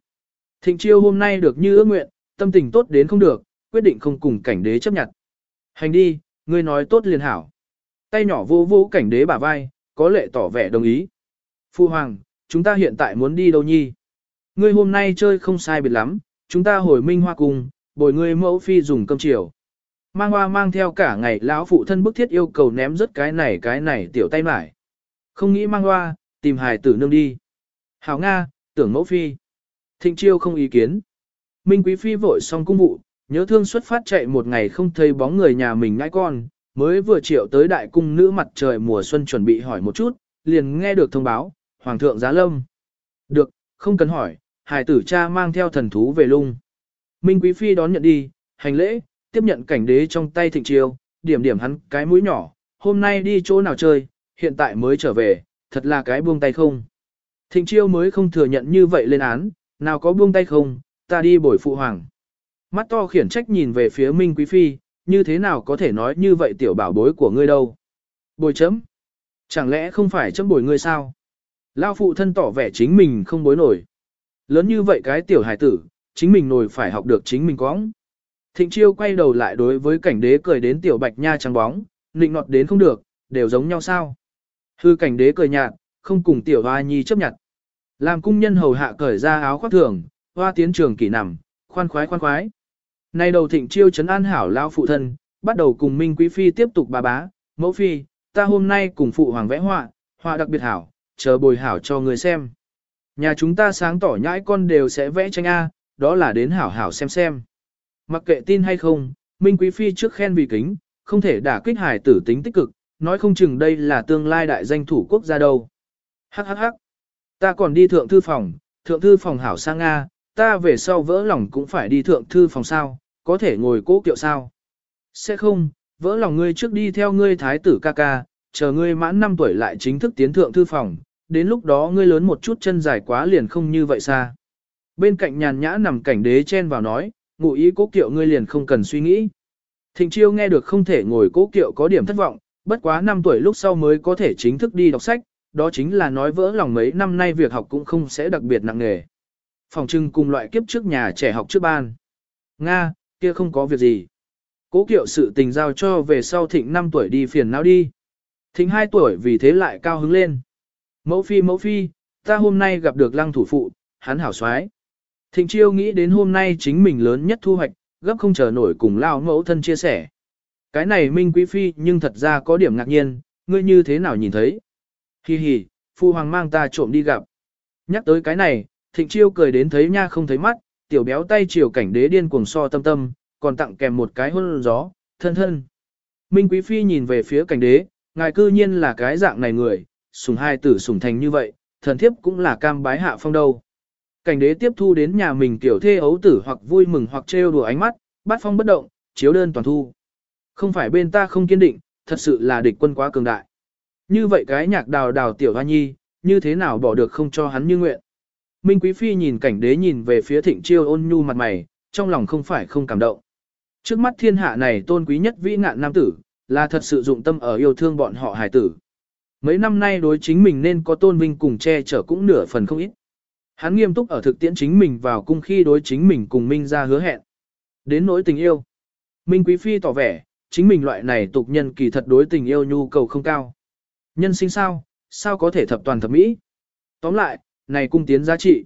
Thịnh chiêu hôm nay được như ước nguyện, tâm tình tốt đến không được, quyết định không cùng cảnh đế chấp nhận. Hành đi, ngươi nói tốt liền hảo. Tay nhỏ vô vô cảnh đế bả vai, có lệ tỏ vẻ đồng ý. Phu hoàng, chúng ta hiện tại muốn đi đâu nhi? Ngươi hôm nay chơi không sai biệt lắm, chúng ta hồi minh hoa cùng, bồi ngươi mẫu phi dùng cơm chiều. Mang hoa mang theo cả ngày lão phụ thân bức thiết yêu cầu ném rớt cái này cái này tiểu tay mải. Không nghĩ mang hoa, tìm hài tử nương đi. Hảo Nga, tưởng mẫu phi. Thịnh chiêu không ý kiến. Minh quý phi vội xong cung vụ, nhớ thương xuất phát chạy một ngày không thấy bóng người nhà mình ngãi con, mới vừa triệu tới đại cung nữ mặt trời mùa xuân chuẩn bị hỏi một chút, liền nghe được thông báo, Hoàng thượng giá lâm. Được, không cần hỏi, hài tử cha mang theo thần thú về lung. Minh quý phi đón nhận đi, hành lễ, tiếp nhận cảnh đế trong tay thịnh chiêu, điểm điểm hắn cái mũi nhỏ, hôm nay đi chỗ nào chơi, hiện tại mới trở về, thật là cái buông tay không. Thịnh chiêu mới không thừa nhận như vậy lên án, nào có buông tay không, ta đi bồi phụ hoàng. Mắt to khiển trách nhìn về phía Minh Quý Phi, như thế nào có thể nói như vậy tiểu bảo bối của ngươi đâu. Bồi chấm. Chẳng lẽ không phải chấm bồi ngươi sao? Lao phụ thân tỏ vẻ chính mình không bối nổi. Lớn như vậy cái tiểu hải tử, chính mình nổi phải học được chính mình có. Thịnh chiêu quay đầu lại đối với cảnh đế cười đến tiểu bạch nha trắng bóng, nịnh nọt đến không được, đều giống nhau sao. Hư cảnh đế cười nhạt, không cùng tiểu hoa nhi chấp nhận. Làm cung nhân hầu hạ cởi ra áo khoác thường, hoa tiến trường kỷ nằm, khoan khoái khoan khoái. Nay đầu thịnh chiêu trấn an hảo lao phụ thân, bắt đầu cùng Minh Quý Phi tiếp tục bà bá, mẫu phi, ta hôm nay cùng phụ hoàng vẽ họa, họa đặc biệt hảo, chờ bồi hảo cho người xem. Nhà chúng ta sáng tỏ nhãi con đều sẽ vẽ tranh A, đó là đến hảo hảo xem xem. Mặc kệ tin hay không, Minh Quý Phi trước khen vì kính, không thể đả kích hải tử tính tích cực, nói không chừng đây là tương lai đại danh thủ quốc gia đâu. Hắc hắc hắc. Ta còn đi thượng thư phòng, thượng thư phòng hảo sang Nga, ta về sau vỡ lòng cũng phải đi thượng thư phòng sao, có thể ngồi cố kiệu sao. Sẽ không, vỡ lòng ngươi trước đi theo ngươi thái tử ca ca, chờ ngươi mãn 5 tuổi lại chính thức tiến thượng thư phòng, đến lúc đó ngươi lớn một chút chân dài quá liền không như vậy xa. Bên cạnh nhàn nhã nằm cảnh đế chen vào nói, ngụ ý cố kiệu ngươi liền không cần suy nghĩ. Thịnh chiêu nghe được không thể ngồi cố kiệu có điểm thất vọng, bất quá 5 tuổi lúc sau mới có thể chính thức đi đọc sách, đó chính là nói vỡ lòng mấy năm nay việc học cũng không sẽ đặc biệt nặng nề. Phòng trưng cùng loại kiếp trước nhà trẻ học trước ban. Nga, kia không có việc gì. Cố kiệu sự tình giao cho về sau thịnh 5 tuổi đi phiền não đi. Thịnh 2 tuổi vì thế lại cao hứng lên. Mẫu phi mẫu phi, ta hôm nay gặp được lăng thủ phụ, hắn hảo xoái. Thịnh chiêu nghĩ đến hôm nay chính mình lớn nhất thu hoạch, gấp không chờ nổi cùng lao mẫu thân chia sẻ. Cái này Minh Quý Phi nhưng thật ra có điểm ngạc nhiên, ngươi như thế nào nhìn thấy? Hi hi, phu hoàng mang ta trộm đi gặp. Nhắc tới cái này, thịnh chiêu cười đến thấy nha không thấy mắt, tiểu béo tay chiều cảnh đế điên cuồng so tâm tâm, còn tặng kèm một cái hôn gió, thân thân. Minh Quý Phi nhìn về phía cảnh đế, ngài cư nhiên là cái dạng này người, sùng hai tử sùng thành như vậy, thần thiếp cũng là cam bái hạ phong đâu. Cảnh đế tiếp thu đến nhà mình tiểu thê ấu tử hoặc vui mừng hoặc trêu đùa ánh mắt, bát phong bất động, chiếu đơn toàn thu. Không phải bên ta không kiên định, thật sự là địch quân quá cường đại. Như vậy cái nhạc đào đào tiểu hoa nhi, như thế nào bỏ được không cho hắn như nguyện. Minh Quý Phi nhìn cảnh đế nhìn về phía thịnh chiêu ôn nhu mặt mày, trong lòng không phải không cảm động. Trước mắt thiên hạ này tôn quý nhất vĩ ngạn nam tử, là thật sự dụng tâm ở yêu thương bọn họ hải tử. Mấy năm nay đối chính mình nên có tôn vinh cùng che chở cũng nửa phần không ít. Hắn nghiêm túc ở thực tiễn chính mình vào cung khi đối chính mình cùng Minh ra hứa hẹn. Đến nỗi tình yêu. Minh Quý Phi tỏ vẻ, chính mình loại này tục nhân kỳ thật đối tình yêu nhu cầu không cao. Nhân sinh sao, sao có thể thập toàn thập mỹ? Tóm lại, này cung tiến giá trị.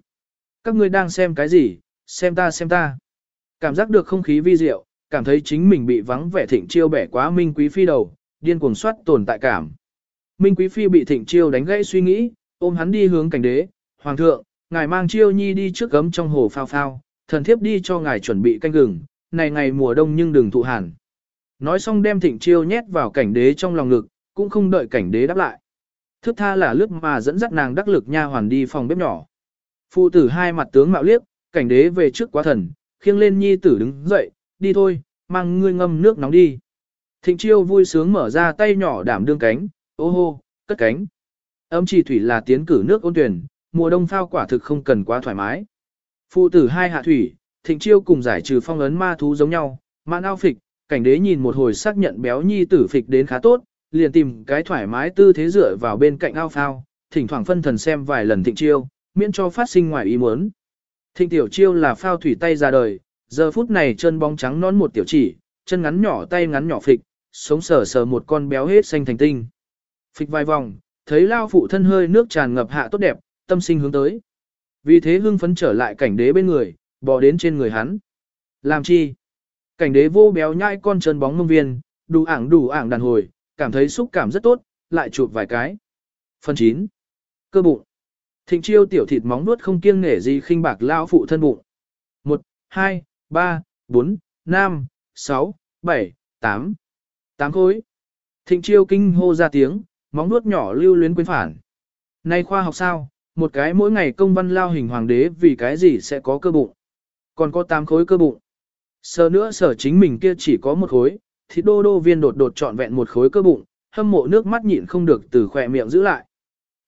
Các ngươi đang xem cái gì, xem ta xem ta. Cảm giác được không khí vi diệu, cảm thấy chính mình bị vắng vẻ thịnh chiêu bẻ quá Minh Quý Phi đầu, điên cuồng soát tồn tại cảm. Minh Quý Phi bị thịnh chiêu đánh gãy suy nghĩ, ôm hắn đi hướng cảnh đế, Hoàng thượng, ngài mang chiêu nhi đi trước gấm trong hồ phao phao, thần thiếp đi cho ngài chuẩn bị canh gừng, này ngày mùa đông nhưng đừng thụ hàn. Nói xong đem thịnh chiêu nhét vào cảnh đế trong lòng ngực, cũng không đợi cảnh đế đáp lại. Thức tha là lướt mà dẫn dắt nàng đắc lực nha hoàn đi phòng bếp nhỏ. Phụ tử hai mặt tướng mạo liếc, cảnh đế về trước quá thần, khiêng lên nhi tử đứng dậy, đi thôi, mang ngươi ngâm nước nóng đi. Thịnh chiêu vui sướng mở ra tay nhỏ đảm đương cánh, ô hô, cất cánh. Âm chỉ thủy là tiến cử nước ôn tuyển, mùa đông phao quả thực không cần quá thoải mái. Phụ tử hai hạ thủy, thịnh chiêu cùng giải trừ phong ấn ma thú giống nhau, mạn ao phịch, cảnh đế nhìn một hồi xác nhận béo nhi tử phịch đến khá tốt, liền tìm cái thoải mái tư thế dựa vào bên cạnh ao phao, thỉnh thoảng phân thần xem vài lần thịnh chiêu, miễn cho phát sinh ngoài ý muốn. Thịnh tiểu chiêu là phao thủy tay ra đời, giờ phút này chân bóng trắng nón một tiểu chỉ, chân ngắn nhỏ tay ngắn nhỏ phịch, sống sờ sờ một con béo hết xanh thành tinh. Phịch vài vòng, thấy lao phụ thân hơi nước tràn ngập hạ tốt đẹp, tâm sinh hướng tới. Vì thế hưng phấn trở lại cảnh đế bên người, bò đến trên người hắn. Làm chi? Cảnh đế vô béo nhai con chân bóng mông viên, đủ ảng đủ ảng đàn hồi, cảm thấy xúc cảm rất tốt, lại chụp vài cái. Phần 9. Cơ bụng. Thịnh chiêu tiểu thịt móng nuốt không kiêng nể gì khinh bạc lao phụ thân bụng. 1, 2, 3, 4, 5, 6, 7, 8. 8 khối. Thịnh chiêu kinh hô ra tiếng, móng nuốt nhỏ lưu luyến quên phản. Này khoa học sao, một cái mỗi ngày công văn lao hình hoàng đế vì cái gì sẽ có cơ bụng. Còn có 8 khối cơ bụng. Sờ nữa sở chính mình kia chỉ có một khối, thì đô đô viên đột đột trọn vẹn một khối cơ bụng, hâm mộ nước mắt nhịn không được từ khỏe miệng giữ lại.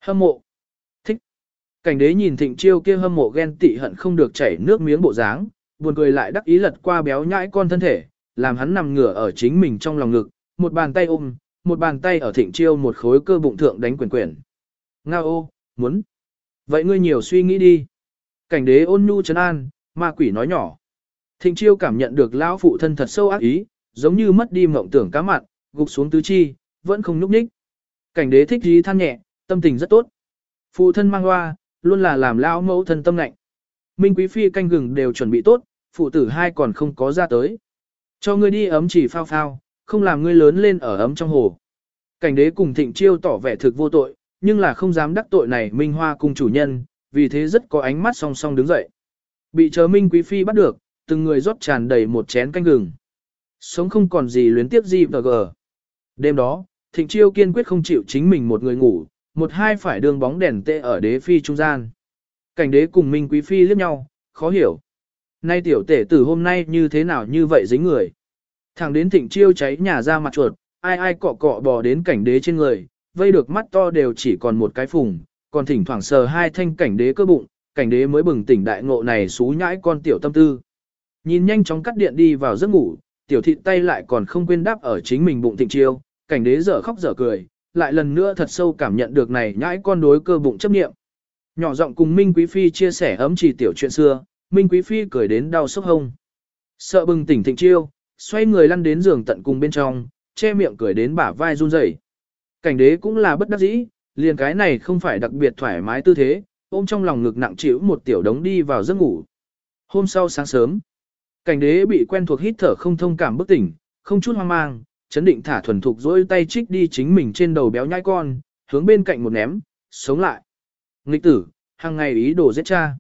Hâm mộ. Thích. Cảnh đế nhìn thịnh chiêu kia hâm mộ ghen tị hận không được chảy nước miếng bộ dáng, buồn cười lại đắc ý lật qua béo nhãi con thân thể, làm hắn nằm ngửa ở chính mình trong lòng ngực, một bàn tay ôm, một bàn tay ở thịnh chiêu một khối cơ bụng thượng đánh quyền quyền. Nga ô, muốn. Vậy ngươi nhiều suy nghĩ đi. Cảnh đế ôn nhu trấn an, ma quỷ nói nhỏ. Thịnh chiêu cảm nhận được lão phụ thân thật sâu ác ý, giống như mất đi mộng tưởng cá mặn, gục xuống tứ chi, vẫn không nhúc nhích. Cảnh đế thích gì than nhẹ, tâm tình rất tốt. Phụ thân mang hoa, luôn là làm lão mẫu thân tâm lạnh. Minh quý phi canh gừng đều chuẩn bị tốt, phụ tử hai còn không có ra tới. Cho ngươi đi ấm chỉ phao phao, không làm ngươi lớn lên ở ấm trong hồ. Cảnh đế cùng thịnh chiêu tỏ vẻ thực vô tội, nhưng là không dám đắc tội này Minh Hoa cùng chủ nhân, vì thế rất có ánh mắt song song đứng dậy. Bị chờ Minh Quý Phi bắt được, từng người rót tràn đầy một chén canh gừng. Sống không còn gì luyến tiếp gì và gờ. Đêm đó, Thịnh Chiêu kiên quyết không chịu chính mình một người ngủ, một hai phải đường bóng đèn tê ở đế phi trung gian. Cảnh đế cùng Minh Quý Phi liếc nhau, khó hiểu. Nay tiểu tể tử hôm nay như thế nào như vậy dính người. Thẳng đến thịnh chiêu cháy nhà ra mặt chuột, ai ai cọ cọ bò đến cảnh đế trên người, vây được mắt to đều chỉ còn một cái phùng, còn thỉnh thoảng sờ hai thanh cảnh đế cơ bụng, cảnh đế mới bừng tỉnh đại ngộ này xú nhãi con tiểu tâm tư. Nhìn nhanh chóng cắt điện đi vào giấc ngủ, tiểu thị tay lại còn không quên đáp ở chính mình bụng thịnh chiêu, cảnh đế dở khóc dở cười, lại lần nữa thật sâu cảm nhận được này nhãi con đối cơ bụng chấp nghiệm. Nhỏ giọng cùng Minh Quý Phi chia sẻ ấm chỉ tiểu chuyện xưa, Minh Quý Phi cười đến đau sốc hông. Sợ bừng tỉnh thịnh chiêu, xoay người lăn đến giường tận cùng bên trong, che miệng cười đến bả vai run rẩy. Cảnh đế cũng là bất đắc dĩ, liền cái này không phải đặc biệt thoải mái tư thế, ôm trong lòng ngực nặng chịu một tiểu đống đi vào giấc ngủ. Hôm sau sáng sớm, cảnh đế bị quen thuộc hít thở không thông cảm bức tỉnh, không chút hoang mang, chấn định thả thuần thục dỗi tay trích đi chính mình trên đầu béo nhai con, hướng bên cạnh một ném, sống lại. Nghịch tử, hàng ngày ý đồ giết cha.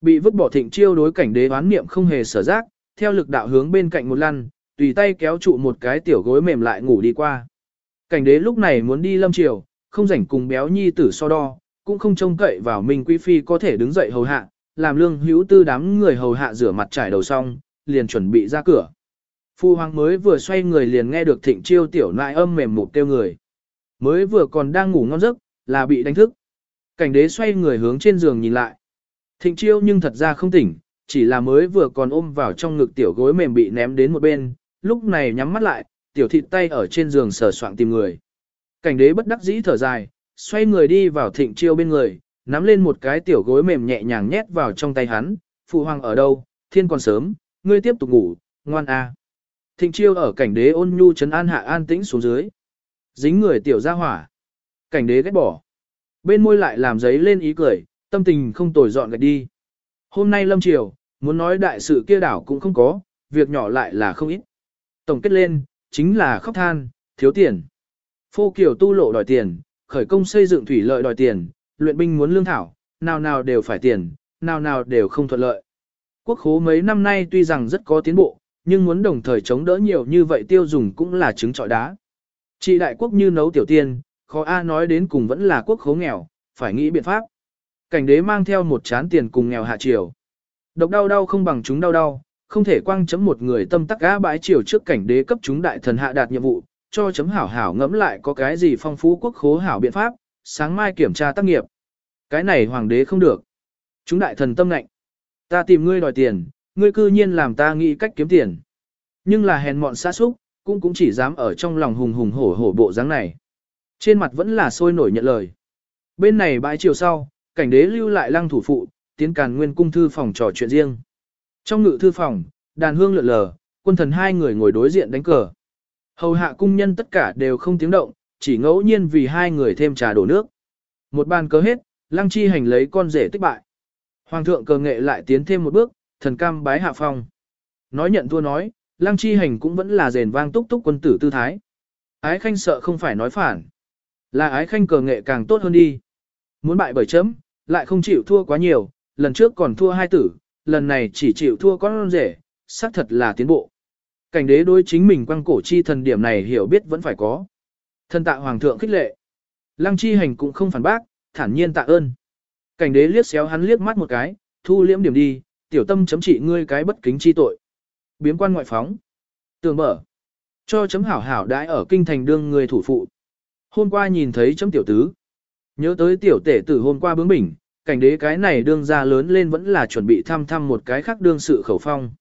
Bị vứt bỏ thịnh chiêu đối cảnh đế oán niệm không hề sở giác, theo lực đạo hướng bên cạnh một lăn, tùy tay kéo trụ một cái tiểu gối mềm lại ngủ đi qua. Cảnh đế lúc này muốn đi lâm triều, không rảnh cùng béo nhi tử so đo, cũng không trông cậy vào mình Quý Phi có thể đứng dậy hầu hạ, làm lương hữu tư đám người hầu hạ rửa mặt trải đầu xong, liền chuẩn bị ra cửa. Phu hoàng mới vừa xoay người liền nghe được thịnh chiêu tiểu nại âm mềm mục tiêu người. Mới vừa còn đang ngủ ngon giấc, là bị đánh thức. Cảnh đế xoay người hướng trên giường nhìn lại. Thịnh chiêu nhưng thật ra không tỉnh, chỉ là mới vừa còn ôm vào trong ngực tiểu gối mềm bị ném đến một bên, lúc này nhắm mắt lại, tiểu thịt tay ở trên giường sờ soạng tìm người. Cảnh đế bất đắc dĩ thở dài, xoay người đi vào thịnh chiêu bên người, nắm lên một cái tiểu gối mềm nhẹ nhàng nhét vào trong tay hắn, phụ hoàng ở đâu, thiên còn sớm, ngươi tiếp tục ngủ, ngoan a. À. Thịnh chiêu ở cảnh đế ôn nhu trấn an hạ an tĩnh xuống dưới. Dính người tiểu ra hỏa. Cảnh đế ghét bỏ. Bên môi lại làm giấy lên ý cười, tâm tình không tồi dọn gạch đi. Hôm nay lâm triều, muốn nói đại sự kia đảo cũng không có, việc nhỏ lại là không ít. Tổng kết lên, chính là khóc than, thiếu tiền. Phô kiểu tu lộ đòi tiền, khởi công xây dựng thủy lợi đòi tiền, luyện binh muốn lương thảo, nào nào đều phải tiền, nào nào đều không thuận lợi. Quốc khố mấy năm nay tuy rằng rất có tiến bộ, nhưng muốn đồng thời chống đỡ nhiều như vậy tiêu dùng cũng là trứng trọi đá. Chị đại quốc như nấu tiểu tiên, khó A nói đến cùng vẫn là quốc khố nghèo, phải nghĩ biện pháp. Cảnh đế mang theo một chán tiền cùng nghèo hạ triều. Độc đau đau không bằng chúng đau đau, không thể quang chấm một người tâm tắc gã bãi triều trước cảnh đế cấp chúng đại thần hạ đạt nhiệm vụ, cho chấm hảo hảo ngẫm lại có cái gì phong phú quốc khố hảo biện pháp, sáng mai kiểm tra tác nghiệp. Cái này hoàng đế không được. Chúng đại thần tâm lạnh. Ta tìm ngươi đòi tiền, ngươi cư nhiên làm ta nghĩ cách kiếm tiền. Nhưng là hèn mọn xa xúc, cũng cũng chỉ dám ở trong lòng hùng hùng hổ hổ bộ dáng này. Trên mặt vẫn là sôi nổi nhận lời. Bên này bãi chiều sau, cảnh đế lưu lại lăng thủ phụ, tiến càn nguyên cung thư phòng trò chuyện riêng. Trong ngự thư phòng, đàn hương lượn lờ, quân thần hai người ngồi đối diện đánh cờ. Hầu hạ cung nhân tất cả đều không tiếng động, chỉ ngẫu nhiên vì hai người thêm trà đổ nước. Một bàn cờ hết, lăng chi hành lấy con rể tích bại. Hoàng thượng cờ nghệ lại tiến thêm một bước, thần cam bái hạ phong. Nói nhận thua nói, lăng chi hành cũng vẫn là rền vang túc túc quân tử tư thái. Ái khanh sợ không phải nói phản. Là ái khanh cờ nghệ càng tốt hơn đi. Muốn bại bởi chấm, lại không chịu thua quá nhiều, lần trước còn thua hai tử, lần này chỉ chịu thua con rể, xác thật là tiến bộ. Cảnh đế đối chính mình quăng cổ chi thần điểm này hiểu biết vẫn phải có. Thân tạ hoàng thượng khích lệ. Lăng chi hành cũng không phản bác, thản nhiên tạ ơn. Cảnh đế liếc xéo hắn liếc mắt một cái, thu liễm điểm đi, tiểu tâm chấm trị ngươi cái bất kính chi tội. Biếm quan ngoại phóng. Tường mở. Cho chấm hảo hảo đãi ở kinh thành đương người thủ phụ. Hôm qua nhìn thấy chấm tiểu tứ. Nhớ tới tiểu tể tử hôm qua bướng bỉnh, cảnh đế cái này đương ra lớn lên vẫn là chuẩn bị thăm thăm một cái khác đương sự khẩu phong.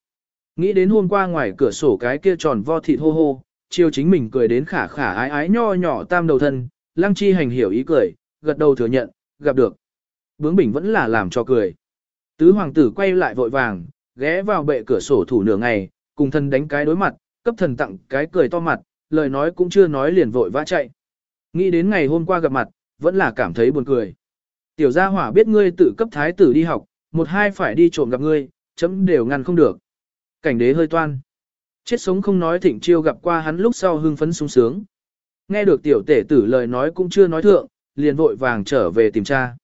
Nghĩ đến hôm qua ngoài cửa sổ cái kia tròn vo thịt hô hô, chiêu chính mình cười đến khả khả ái ái nho nhỏ tam đầu thân, lăng chi hành hiểu ý cười, gật đầu thừa nhận, gặp được. Bướng bỉnh vẫn là làm cho cười. Tứ hoàng tử quay lại vội vàng, ghé vào bệ cửa sổ thủ nửa ngày, cùng thần đánh cái đối mặt, cấp thần tặng cái cười to mặt, lời nói cũng chưa nói liền vội vã chạy. Nghĩ đến ngày hôm qua gặp mặt, vẫn là cảm thấy buồn cười. Tiểu gia hỏa biết ngươi tự cấp thái tử đi học, một hai phải đi trộm gặp ngươi, chấm đều ngăn không được. Cảnh đế hơi toan. Chết sống không nói thịnh chiêu gặp qua hắn lúc sau hưng phấn sung sướng. Nghe được tiểu tể tử lời nói cũng chưa nói thượng, liền vội vàng trở về tìm cha.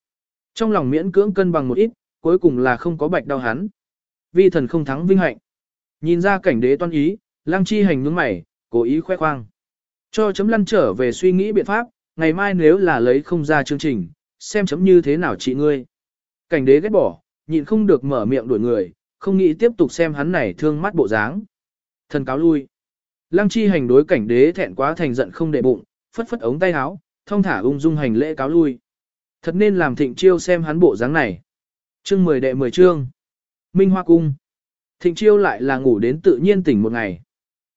Trong lòng miễn cưỡng cân bằng một ít, cuối cùng là không có bạch đau hắn. Vi thần không thắng vinh hạnh. Nhìn ra cảnh đế toan ý, lăng chi hành nhướng mày, cố ý khoe khoang. Cho chấm lăn trở về suy nghĩ biện pháp, ngày mai nếu là lấy không ra chương trình, xem chấm như thế nào chị ngươi. Cảnh đế ghét bỏ, nhịn không được mở miệng đuổi người, không nghĩ tiếp tục xem hắn này thương mắt bộ dáng. Thần cáo lui. Lăng chi hành đối cảnh đế thẹn quá thành giận không để bụng, phất phất ống tay áo, thông thả ung dung hành lễ cáo lui. Thật nên làm thịnh chiêu xem hắn bộ dáng này. Chương 10 đệ 10 chương. Minh Hoa Cung. Thịnh chiêu lại là ngủ đến tự nhiên tỉnh một ngày.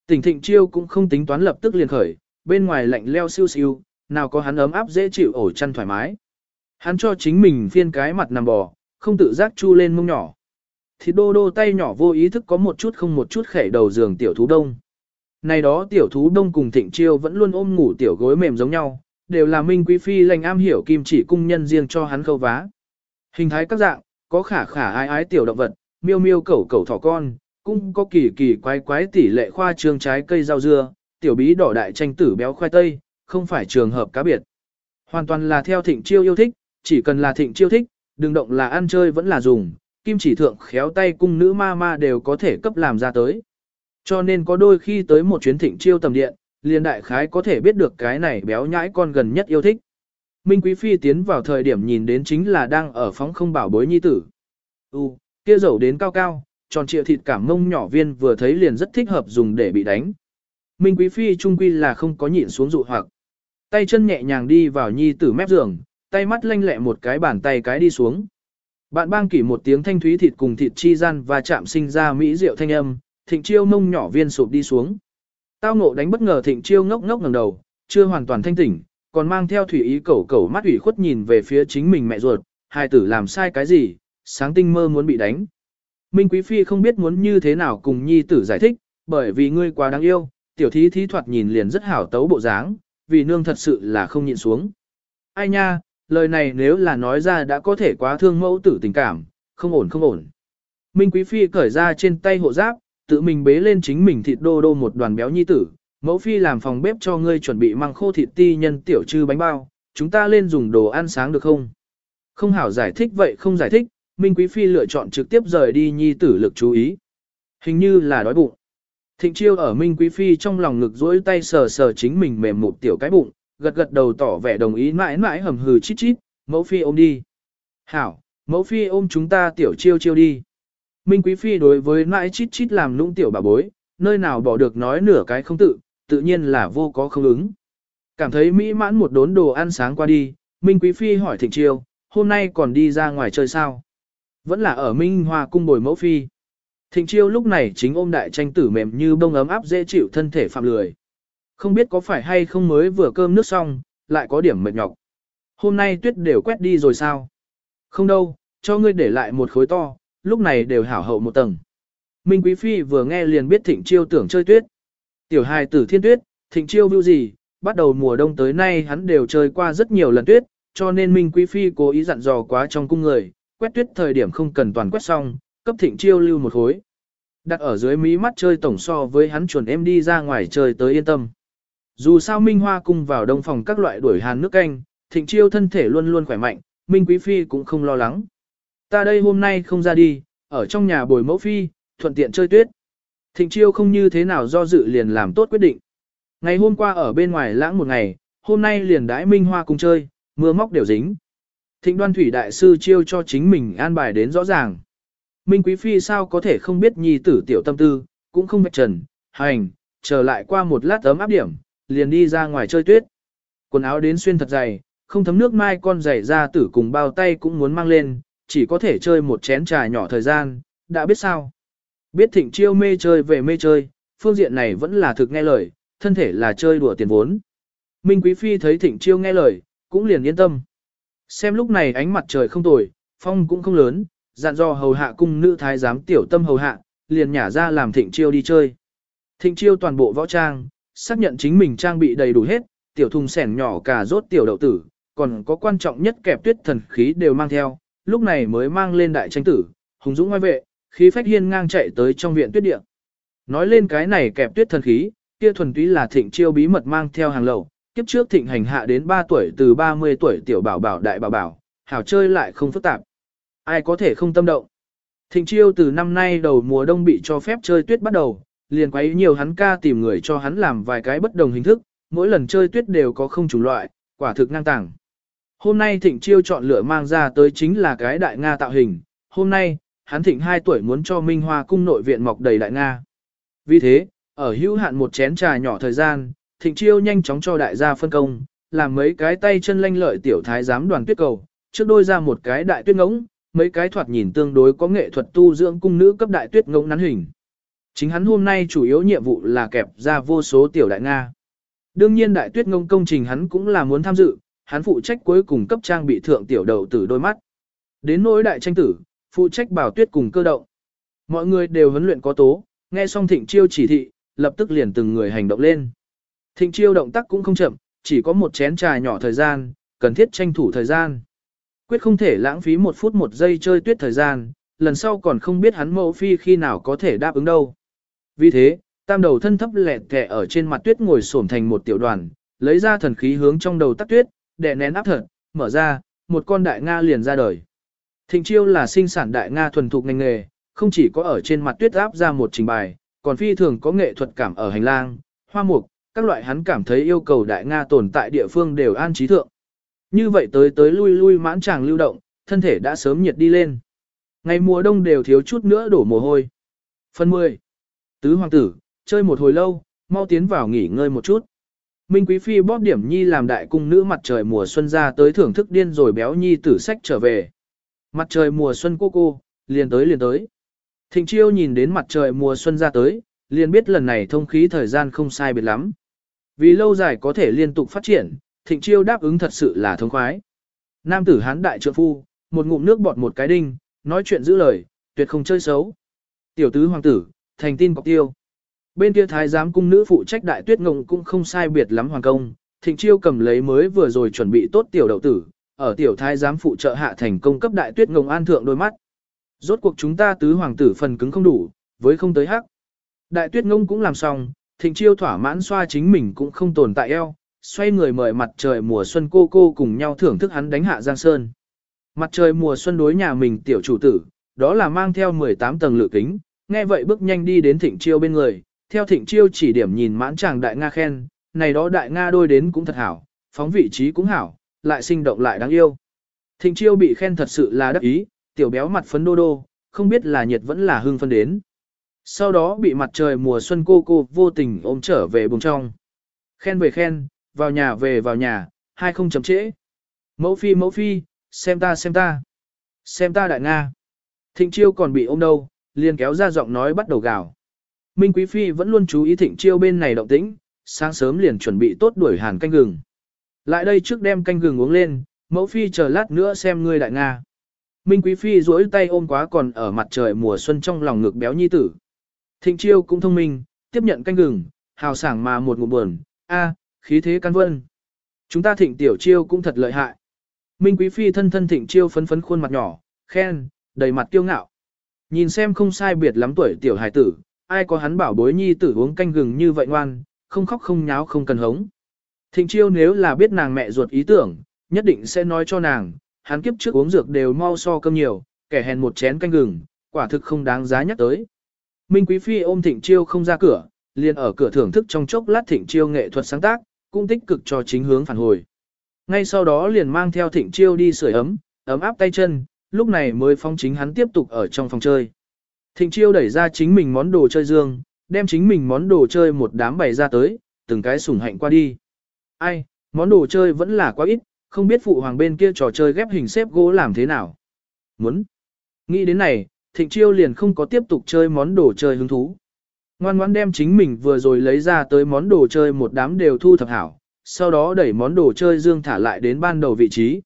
Tỉnh thịnh chiêu cũng không tính toán lập tức liền khởi, bên ngoài lạnh leo siêu siêu, nào có hắn ấm áp dễ chịu ổ chăn thoải mái. Hắn cho chính mình phiên cái mặt nằm bò, không tự giác chu lên mông nhỏ. Thì đô đô tay nhỏ vô ý thức có một chút không một chút khẻ đầu giường tiểu thú đông. Này đó tiểu thú đông cùng thịnh chiêu vẫn luôn ôm ngủ tiểu gối mềm giống nhau, đều là minh quý phi lành am hiểu kim chỉ cung nhân riêng cho hắn khâu vá. Hình thái các dạng, có khả khả ái ái tiểu động vật, miêu miêu cẩu cẩu thỏ con, cũng có kỳ kỳ quái quái tỷ lệ khoa trương trái cây rau dưa, tiểu bí đỏ đại tranh tử béo khoai tây, không phải trường hợp cá biệt. Hoàn toàn là theo thịnh chiêu yêu thích, chỉ cần là thịnh chiêu thích, đừng động là ăn chơi vẫn là dùng, kim chỉ thượng khéo tay cung nữ ma ma đều có thể cấp làm ra tới. Cho nên có đôi khi tới một chuyến thịnh chiêu tầm điện, liền đại khái có thể biết được cái này béo nhãi con gần nhất yêu thích. Minh Quý Phi tiến vào thời điểm nhìn đến chính là đang ở phóng không bảo bối nhi tử. U, kia dầu đến cao cao, tròn trịa thịt cảm mông nhỏ viên vừa thấy liền rất thích hợp dùng để bị đánh. Minh Quý Phi trung quy là không có nhịn xuống dụ hoặc. Tay chân nhẹ nhàng đi vào nhi tử mép giường, tay mắt lanh lẹ một cái bàn tay cái đi xuống. Bạn bang kỷ một tiếng thanh thúy thịt cùng thịt chi gian và chạm sinh ra mỹ rượu thanh âm, thịnh chiêu mông nhỏ viên sụp đi xuống. Tao ngộ đánh bất ngờ thịnh chiêu ngốc ngốc ngẩng đầu, chưa hoàn toàn thanh tỉnh, còn mang theo thủy ý cẩu cẩu mắt ủy khuất nhìn về phía chính mình mẹ ruột, hai tử làm sai cái gì, sáng tinh mơ muốn bị đánh. Minh Quý Phi không biết muốn như thế nào cùng nhi tử giải thích, bởi vì ngươi quá đáng yêu, tiểu thí thí thoạt nhìn liền rất hảo tấu bộ dáng, vì nương thật sự là không nhịn xuống. Ai nha, lời này nếu là nói ra đã có thể quá thương mẫu tử tình cảm, không ổn không ổn. Minh Quý Phi cởi ra trên tay hộ giáp, tự mình bế lên chính mình thịt đô đô một đoàn béo nhi tử. Mẫu Phi làm phòng bếp cho ngươi chuẩn bị măng khô thịt ti nhân tiểu trư bánh bao, chúng ta lên dùng đồ ăn sáng được không? Không hảo giải thích vậy không giải thích, Minh Quý Phi lựa chọn trực tiếp rời đi nhi tử lực chú ý. Hình như là đói bụng. Thịnh chiêu ở Minh Quý Phi trong lòng ngực duỗi tay sờ sờ chính mình mềm một tiểu cái bụng, gật gật đầu tỏ vẻ đồng ý mãi mãi hầm hừ chít chít, mẫu phi ôm đi. Hảo, mẫu phi ôm chúng ta tiểu chiêu chiêu đi. Minh Quý Phi đối với nãi chít chít làm nũng tiểu bà bối, nơi nào bỏ được nói nửa cái không tự, tự nhiên là vô có không ứng. Cảm thấy mỹ mãn một đốn đồ ăn sáng qua đi, Minh Quý Phi hỏi Thịnh Chiêu, hôm nay còn đi ra ngoài chơi sao? Vẫn là ở Minh Hoa cung bồi mẫu phi. Thịnh Chiêu lúc này chính ôm đại tranh tử mềm như bông ấm áp dễ chịu thân thể phạm lười. Không biết có phải hay không mới vừa cơm nước xong, lại có điểm mệt nhọc. Hôm nay tuyết đều quét đi rồi sao? Không đâu, cho ngươi để lại một khối to, lúc này đều hảo hậu một tầng. Minh Quý Phi vừa nghe liền biết Thịnh Chiêu tưởng chơi tuyết. Tiểu hài tử thiên tuyết, Thịnh Chiêu view gì, bắt đầu mùa đông tới nay hắn đều chơi qua rất nhiều lần tuyết, cho nên Minh Quý Phi cố ý dặn dò quá trong cung người, quét tuyết thời điểm không cần toàn quét xong, cấp Thịnh Chiêu lưu một khối. Đặt ở dưới mí mắt chơi tổng so với hắn chuẩn em đi ra ngoài chơi tới yên tâm. Dù sao Minh Hoa cung vào đông phòng các loại đuổi hàn nước canh, thịnh chiêu thân thể luôn luôn khỏe mạnh, Minh Quý Phi cũng không lo lắng. Ta đây hôm nay không ra đi, ở trong nhà bồi mẫu phi, thuận tiện chơi tuyết. Thịnh chiêu không như thế nào do dự liền làm tốt quyết định. Ngày hôm qua ở bên ngoài lãng một ngày, hôm nay liền đãi Minh Hoa cùng chơi, mưa móc đều dính. Thịnh đoan thủy đại sư chiêu cho chính mình an bài đến rõ ràng. Minh Quý Phi sao có thể không biết nhi tử tiểu tâm tư, cũng không bạch trần, hành, trở lại qua một lát ấm áp điểm, liền đi ra ngoài chơi tuyết. Quần áo đến xuyên thật dày, không thấm nước mai con giày ra tử cùng bao tay cũng muốn mang lên, chỉ có thể chơi một chén trà nhỏ thời gian, đã biết sao. Biết thịnh chiêu mê chơi về mê chơi, phương diện này vẫn là thực nghe lời, thân thể là chơi đùa tiền vốn. Minh Quý Phi thấy thịnh chiêu nghe lời, cũng liền yên tâm. Xem lúc này ánh mặt trời không tồi, phong cũng không lớn, dặn dò hầu hạ cung nữ thái giám tiểu tâm hầu hạ, liền nhả ra làm thịnh chiêu đi chơi. Thịnh chiêu toàn bộ võ trang, xác nhận chính mình trang bị đầy đủ hết, tiểu thùng sẻn nhỏ cả rốt tiểu đậu tử, còn có quan trọng nhất kẹp tuyết thần khí đều mang theo, lúc này mới mang lên đại tranh tử, hùng dũng ngoài vệ, khí phách hiên ngang chạy tới trong viện tuyết địa. Nói lên cái này kẹp tuyết thần khí, kia thuần túy là thịnh chiêu bí mật mang theo hàng lầu, kiếp trước thịnh hành hạ đến 3 tuổi từ 30 tuổi tiểu bảo bảo đại bảo bảo, hảo chơi lại không phức tạp. Ai có thể không tâm động. Thịnh chiêu từ năm nay đầu mùa đông bị cho phép chơi tuyết bắt đầu, liền quấy nhiều hắn ca tìm người cho hắn làm vài cái bất đồng hình thức, mỗi lần chơi tuyết đều có không chủng loại, quả thực ngang tàng. Hôm nay thịnh chiêu chọn lựa mang ra tới chính là cái đại Nga tạo hình, hôm nay, hắn thịnh 2 tuổi muốn cho Minh Hoa cung nội viện mọc đầy đại Nga. Vì thế, ở hữu hạn một chén trà nhỏ thời gian, thịnh chiêu nhanh chóng cho đại gia phân công, làm mấy cái tay chân lanh lợi tiểu thái giám đoàn tuyết cầu, trước đôi ra một cái đại tuyết ngỗng, mấy cái thoạt nhìn tương đối có nghệ thuật tu dưỡng cung nữ cấp đại tuyết ngỗng nắn hình. Chính hắn hôm nay chủ yếu nhiệm vụ là kẹp ra vô số tiểu đại Nga. Đương nhiên đại tuyết ngông công trình hắn cũng là muốn tham dự, hắn phụ trách cuối cùng cấp trang bị thượng tiểu đầu tử đôi mắt. Đến nỗi đại tranh tử, phụ trách bảo tuyết cùng cơ động. Mọi người đều huấn luyện có tố, nghe xong thịnh chiêu chỉ thị, lập tức liền từng người hành động lên. Thịnh chiêu động tác cũng không chậm, chỉ có một chén trà nhỏ thời gian, cần thiết tranh thủ thời gian. Quyết không thể lãng phí một phút một giây chơi tuyết thời gian, lần sau còn không biết hắn mẫu phi khi nào có thể đáp ứng đâu. Vì thế, tam đầu thân thấp lẹt kẹ ở trên mặt tuyết ngồi xổm thành một tiểu đoàn, lấy ra thần khí hướng trong đầu tắt tuyết, đè nén áp thật, mở ra, một con đại Nga liền ra đời. Thịnh chiêu là sinh sản đại Nga thuần thục ngành nghề, không chỉ có ở trên mặt tuyết áp ra một trình bài, còn phi thường có nghệ thuật cảm ở hành lang, hoa mục, các loại hắn cảm thấy yêu cầu đại Nga tồn tại địa phương đều an trí thượng. Như vậy tới tới lui lui mãn chàng lưu động, thân thể đã sớm nhiệt đi lên. Ngày mùa đông đều thiếu chút nữa đổ mồ hôi. Phần 10. Tứ hoàng tử, chơi một hồi lâu, mau tiến vào nghỉ ngơi một chút. Minh Quý Phi bóp điểm nhi làm đại cung nữ mặt trời mùa xuân ra tới thưởng thức điên rồi béo nhi tử sách trở về. Mặt trời mùa xuân cô cô, liền tới liền tới. Thịnh chiêu nhìn đến mặt trời mùa xuân ra tới, liền biết lần này thông khí thời gian không sai biệt lắm. Vì lâu dài có thể liên tục phát triển, thịnh chiêu đáp ứng thật sự là thông khoái. Nam tử hán đại trượng phu, một ngụm nước bọt một cái đinh, nói chuyện giữ lời, tuyệt không chơi xấu. Tiểu tứ hoàng tử, thành tin cọc tiêu. Bên kia thái giám cung nữ phụ trách đại tuyết ngộng cũng không sai biệt lắm hoàng công, thịnh chiêu cầm lấy mới vừa rồi chuẩn bị tốt tiểu đậu tử, ở tiểu thái giám phụ trợ hạ thành công cấp đại tuyết ngộng an thượng đôi mắt. Rốt cuộc chúng ta tứ hoàng tử phần cứng không đủ, với không tới hắc. Đại tuyết ngông cũng làm xong, thịnh chiêu thỏa mãn xoa chính mình cũng không tồn tại eo, xoay người mời mặt trời mùa xuân cô cô cùng nhau thưởng thức hắn đánh hạ Giang Sơn. Mặt trời mùa xuân đối nhà mình tiểu chủ tử, đó là mang theo 18 tầng lự kính, nghe vậy bước nhanh đi đến thịnh chiêu bên người, theo thịnh chiêu chỉ điểm nhìn mãn chàng đại Nga khen, này đó đại Nga đôi đến cũng thật hảo, phóng vị trí cũng hảo, lại sinh động lại đáng yêu. Thịnh chiêu bị khen thật sự là đắc ý, tiểu béo mặt phấn đô đô, không biết là nhiệt vẫn là hưng phân đến. Sau đó bị mặt trời mùa xuân cô cô vô tình ôm trở về bùng trong. Khen về khen, vào nhà về vào nhà, hai không chấm trễ. Mẫu phi mẫu phi, xem ta xem ta. Xem ta đại Nga. Thịnh chiêu còn bị ôm đâu, liền kéo ra giọng nói bắt đầu gào. Minh Quý Phi vẫn luôn chú ý thịnh chiêu bên này động tĩnh, sáng sớm liền chuẩn bị tốt đuổi hàn canh gừng. Lại đây trước đem canh gừng uống lên, mẫu phi chờ lát nữa xem ngươi đại Nga. Minh Quý Phi duỗi tay ôm quá còn ở mặt trời mùa xuân trong lòng ngực béo nhi tử. Thịnh chiêu cũng thông minh, tiếp nhận canh gừng, hào sảng mà một ngụm buồn, a, khí thế căn vân. Chúng ta thịnh tiểu chiêu cũng thật lợi hại. Minh Quý Phi thân thân thịnh chiêu phấn phấn khuôn mặt nhỏ, khen, đầy mặt kiêu ngạo. Nhìn xem không sai biệt lắm tuổi tiểu hài tử, ai có hắn bảo bối nhi tử uống canh gừng như vậy ngoan, không khóc không nháo không cần hống. Thịnh chiêu nếu là biết nàng mẹ ruột ý tưởng, nhất định sẽ nói cho nàng, hắn kiếp trước uống dược đều mau so cơm nhiều, kẻ hèn một chén canh gừng, quả thực không đáng giá nhắc tới. Minh Quý Phi ôm Thịnh Chiêu không ra cửa, liền ở cửa thưởng thức trong chốc lát Thịnh Chiêu nghệ thuật sáng tác, cũng tích cực cho chính hướng phản hồi. Ngay sau đó liền mang theo Thịnh Chiêu đi sưởi ấm, ấm áp tay chân, lúc này mới phong chính hắn tiếp tục ở trong phòng chơi. Thịnh Chiêu đẩy ra chính mình món đồ chơi dương, đem chính mình món đồ chơi một đám bày ra tới, từng cái sủng hạnh qua đi. Ai, món đồ chơi vẫn là quá ít, không biết phụ hoàng bên kia trò chơi ghép hình xếp gỗ làm thế nào. Muốn. Nghĩ đến này, Thịnh Chiêu liền không có tiếp tục chơi món đồ chơi hứng thú. Ngoan ngoãn đem chính mình vừa rồi lấy ra tới món đồ chơi một đám đều thu thập hảo, sau đó đẩy món đồ chơi dương thả lại đến ban đầu vị trí.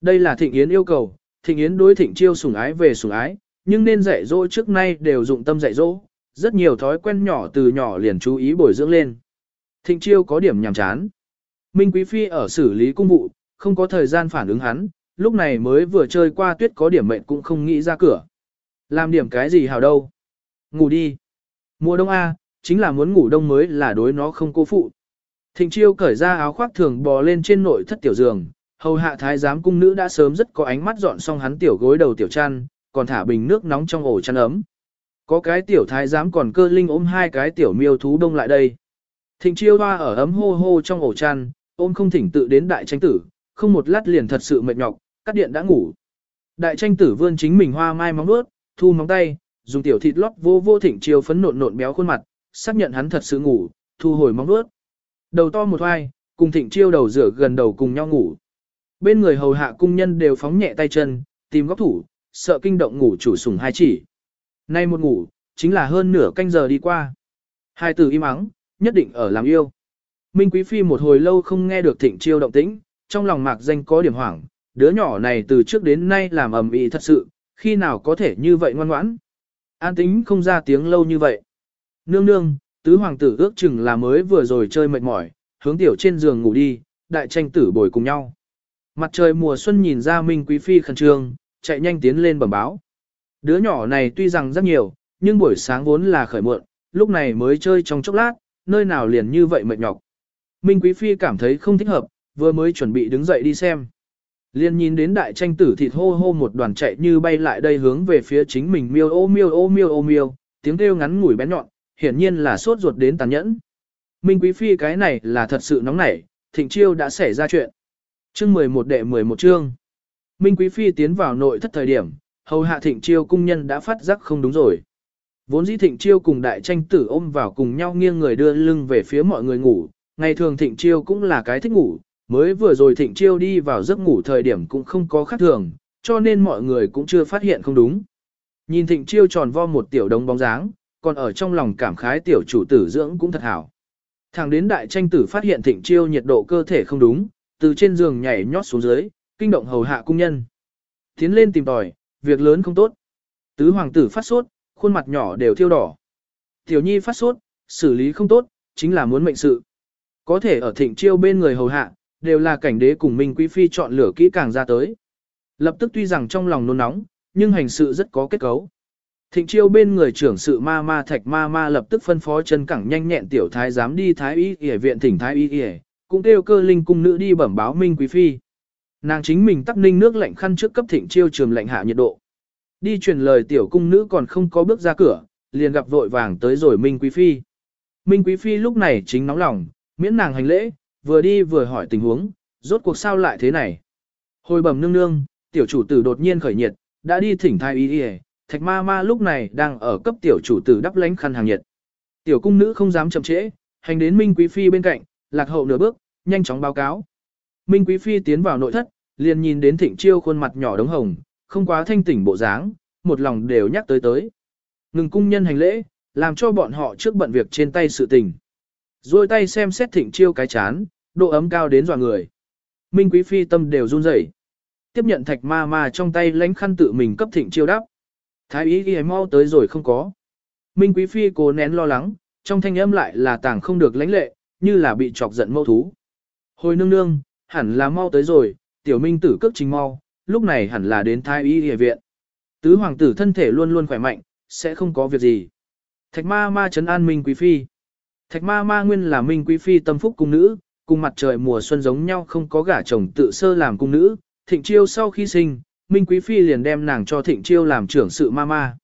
Đây là Thịnh Yến yêu cầu, Thịnh Yến đối Thịnh Chiêu sủng ái về sủng ái, nhưng nên dạy dỗ trước nay đều dụng tâm dạy dỗ, rất nhiều thói quen nhỏ từ nhỏ liền chú ý bồi dưỡng lên. Thịnh Chiêu có điểm nhàm chán. Minh Quý Phi ở xử lý công vụ, không có thời gian phản ứng hắn, lúc này mới vừa chơi qua tuyết có điểm mệnh cũng không nghĩ ra cửa. Làm điểm cái gì hào đâu. Ngủ đi. Mùa đông A, chính là muốn ngủ đông mới là đối nó không cố phụ. Thịnh chiêu cởi ra áo khoác thường bò lên trên nội thất tiểu giường, hầu hạ thái giám cung nữ đã sớm rất có ánh mắt dọn xong hắn tiểu gối đầu tiểu chăn, còn thả bình nước nóng trong ổ chăn ấm. Có cái tiểu thái giám còn cơ linh ôm hai cái tiểu miêu thú đông lại đây. Thịnh chiêu hoa ở ấm hô hô trong ổ chăn, ôm không thỉnh tự đến đại tranh tử, không một lát liền thật sự mệt nhọc, cắt điện đã ngủ. Đại tranh tử vươn chính mình hoa mai móng nuốt, thu móng tay, dùng tiểu thịt lót vô vô thịnh chiêu phấn nộn nộn béo khuôn mặt, xác nhận hắn thật sự ngủ, thu hồi móng nuốt. Đầu to một hoai, cùng thịnh chiêu đầu rửa gần đầu cùng nhau ngủ. Bên người hầu hạ cung nhân đều phóng nhẹ tay chân, tìm góc thủ, sợ kinh động ngủ chủ sủng hai chỉ. Nay một ngủ, chính là hơn nửa canh giờ đi qua. Hai tử im ắng, nhất định ở làm yêu. Minh Quý Phi một hồi lâu không nghe được thịnh chiêu động tĩnh, trong lòng mạc danh có điểm hoảng, đứa nhỏ này từ trước đến nay làm ầm ĩ thật sự, khi nào có thể như vậy ngoan ngoãn. An tính không ra tiếng lâu như vậy. Nương nương, tứ hoàng tử ước chừng là mới vừa rồi chơi mệt mỏi, hướng tiểu trên giường ngủ đi, đại tranh tử bồi cùng nhau. Mặt trời mùa xuân nhìn ra Minh Quý Phi khẩn trương, chạy nhanh tiến lên bẩm báo. Đứa nhỏ này tuy rằng rất nhiều, nhưng buổi sáng vốn là khởi muộn, lúc này mới chơi trong chốc lát, nơi nào liền như vậy mệt nhọc. Minh Quý Phi cảm thấy không thích hợp, vừa mới chuẩn bị đứng dậy đi xem. Liên nhìn đến đại tranh tử thịt hô hô một đoàn chạy như bay lại đây hướng về phía chính mình miêu ô miêu ô miêu ô miêu, tiếng kêu ngắn ngủi bén nhọn, hiển nhiên là sốt ruột đến tàn nhẫn. Minh Quý Phi cái này là thật sự nóng nảy, thịnh chiêu đã xảy ra chuyện. Chương 11 đệ 11 chương. Minh Quý Phi tiến vào nội thất thời điểm, hầu hạ thịnh chiêu cung nhân đã phát giác không đúng rồi. Vốn dĩ thịnh chiêu cùng đại tranh tử ôm vào cùng nhau nghiêng người đưa lưng về phía mọi người ngủ, ngày thường thịnh chiêu cũng là cái thích ngủ, mới vừa rồi thịnh chiêu đi vào giấc ngủ thời điểm cũng không có khác thường, cho nên mọi người cũng chưa phát hiện không đúng. Nhìn thịnh chiêu tròn vo một tiểu đống bóng dáng, còn ở trong lòng cảm khái tiểu chủ tử dưỡng cũng thật hảo. Thẳng đến đại tranh tử phát hiện thịnh chiêu nhiệt độ cơ thể không đúng, từ trên giường nhảy nhót xuống dưới, kinh động hầu hạ cung nhân. Tiến lên tìm tòi, việc lớn không tốt. Tứ hoàng tử phát sốt, khuôn mặt nhỏ đều thiêu đỏ. Tiểu nhi phát sốt, xử lý không tốt, chính là muốn mệnh sự. Có thể ở thịnh chiêu bên người hầu hạ, đều là cảnh đế cùng Minh Quý Phi chọn lửa kỹ càng ra tới. Lập tức tuy rằng trong lòng nôn nóng, nhưng hành sự rất có kết cấu. Thịnh chiêu bên người trưởng sự ma ma thạch ma ma lập tức phân phó chân cẳng nhanh nhẹn tiểu thái giám đi thái y y viện thỉnh thái y y, cũng kêu cơ linh cung nữ đi bẩm báo Minh Quý Phi. Nàng chính mình tắc ninh nước lạnh khăn trước cấp thịnh chiêu trường lạnh hạ nhiệt độ. Đi truyền lời tiểu cung nữ còn không có bước ra cửa, liền gặp vội vàng tới rồi Minh Quý Phi. Minh Quý Phi lúc này chính nóng lòng, miễn nàng hành lễ, vừa đi vừa hỏi tình huống, rốt cuộc sao lại thế này. Hồi bẩm nương nương, tiểu chủ tử đột nhiên khởi nhiệt, đã đi thỉnh thai y y, thạch ma ma lúc này đang ở cấp tiểu chủ tử đắp lánh khăn hàng nhiệt. Tiểu cung nữ không dám chậm trễ, hành đến Minh Quý Phi bên cạnh, lạc hậu nửa bước, nhanh chóng báo cáo. Minh Quý Phi tiến vào nội thất, liền nhìn đến thịnh chiêu khuôn mặt nhỏ đống hồng, không quá thanh tỉnh bộ dáng, một lòng đều nhắc tới tới. Ngừng cung nhân hành lễ, làm cho bọn họ trước bận việc trên tay sự tình. Rồi tay xem xét thịnh chiêu cái chán, độ ấm cao đến dọa người. Minh Quý Phi tâm đều run rẩy. Tiếp nhận thạch ma ma trong tay lánh khăn tự mình cấp thịnh chiêu đắp. Thái ý ghi mau tới rồi không có. Minh Quý Phi cố nén lo lắng, trong thanh âm lại là tàng không được lãnh lệ, như là bị chọc giận mâu thú. Hồi nương nương, hẳn là mau tới rồi, tiểu minh tử cước trình mau, lúc này hẳn là đến thái y y viện. Tứ hoàng tử thân thể luôn luôn khỏe mạnh, sẽ không có việc gì. Thạch ma ma trấn an Minh Quý Phi. Thạch ma ma nguyên là Minh Quý Phi tâm phúc cung nữ, cùng mặt trời mùa xuân giống nhau không có gả chồng tự sơ làm cung nữ. Thịnh chiêu sau khi sinh, Minh Quý Phi liền đem nàng cho Thịnh chiêu làm trưởng sự ma ma.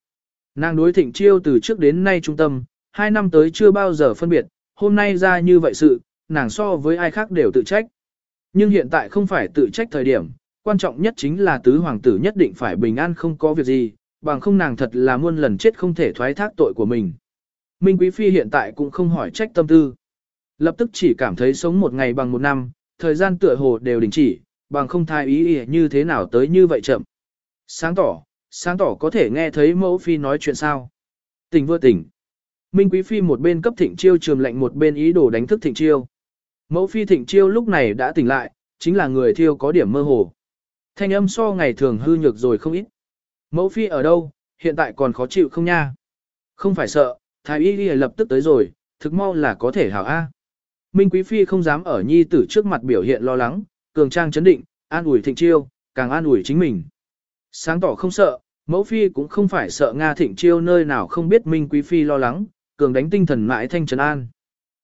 Nàng đối Thịnh chiêu từ trước đến nay trung tâm, hai năm tới chưa bao giờ phân biệt, hôm nay ra như vậy sự, nàng so với ai khác đều tự trách. Nhưng hiện tại không phải tự trách thời điểm, quan trọng nhất chính là tứ hoàng tử nhất định phải bình an không có việc gì, bằng không nàng thật là muôn lần chết không thể thoái thác tội của mình. Minh Quý Phi hiện tại cũng không hỏi trách tâm tư. Lập tức chỉ cảm thấy sống một ngày bằng một năm, thời gian tựa hồ đều đình chỉ, bằng không thai ý ý như thế nào tới như vậy chậm. Sáng tỏ, sáng tỏ có thể nghe thấy mẫu phi nói chuyện sao. Tình vừa tỉnh. Minh Quý Phi một bên cấp thịnh chiêu trường lệnh một bên ý đồ đánh thức thịnh chiêu. Mẫu Phi thịnh chiêu lúc này đã tỉnh lại, chính là người thiêu có điểm mơ hồ. Thanh âm so ngày thường hư nhược rồi không ít. Mẫu Phi ở đâu, hiện tại còn khó chịu không nha? Không phải sợ, Thái Y Y lập tức tới rồi, thực mau là có thể hảo A. Minh Quý Phi không dám ở nhi tử trước mặt biểu hiện lo lắng, cường trang chấn định, an ủi thịnh chiêu, càng an ủi chính mình. Sáng tỏ không sợ, mẫu phi cũng không phải sợ Nga thịnh chiêu nơi nào không biết Minh Quý Phi lo lắng, cường đánh tinh thần mãi thanh trấn an.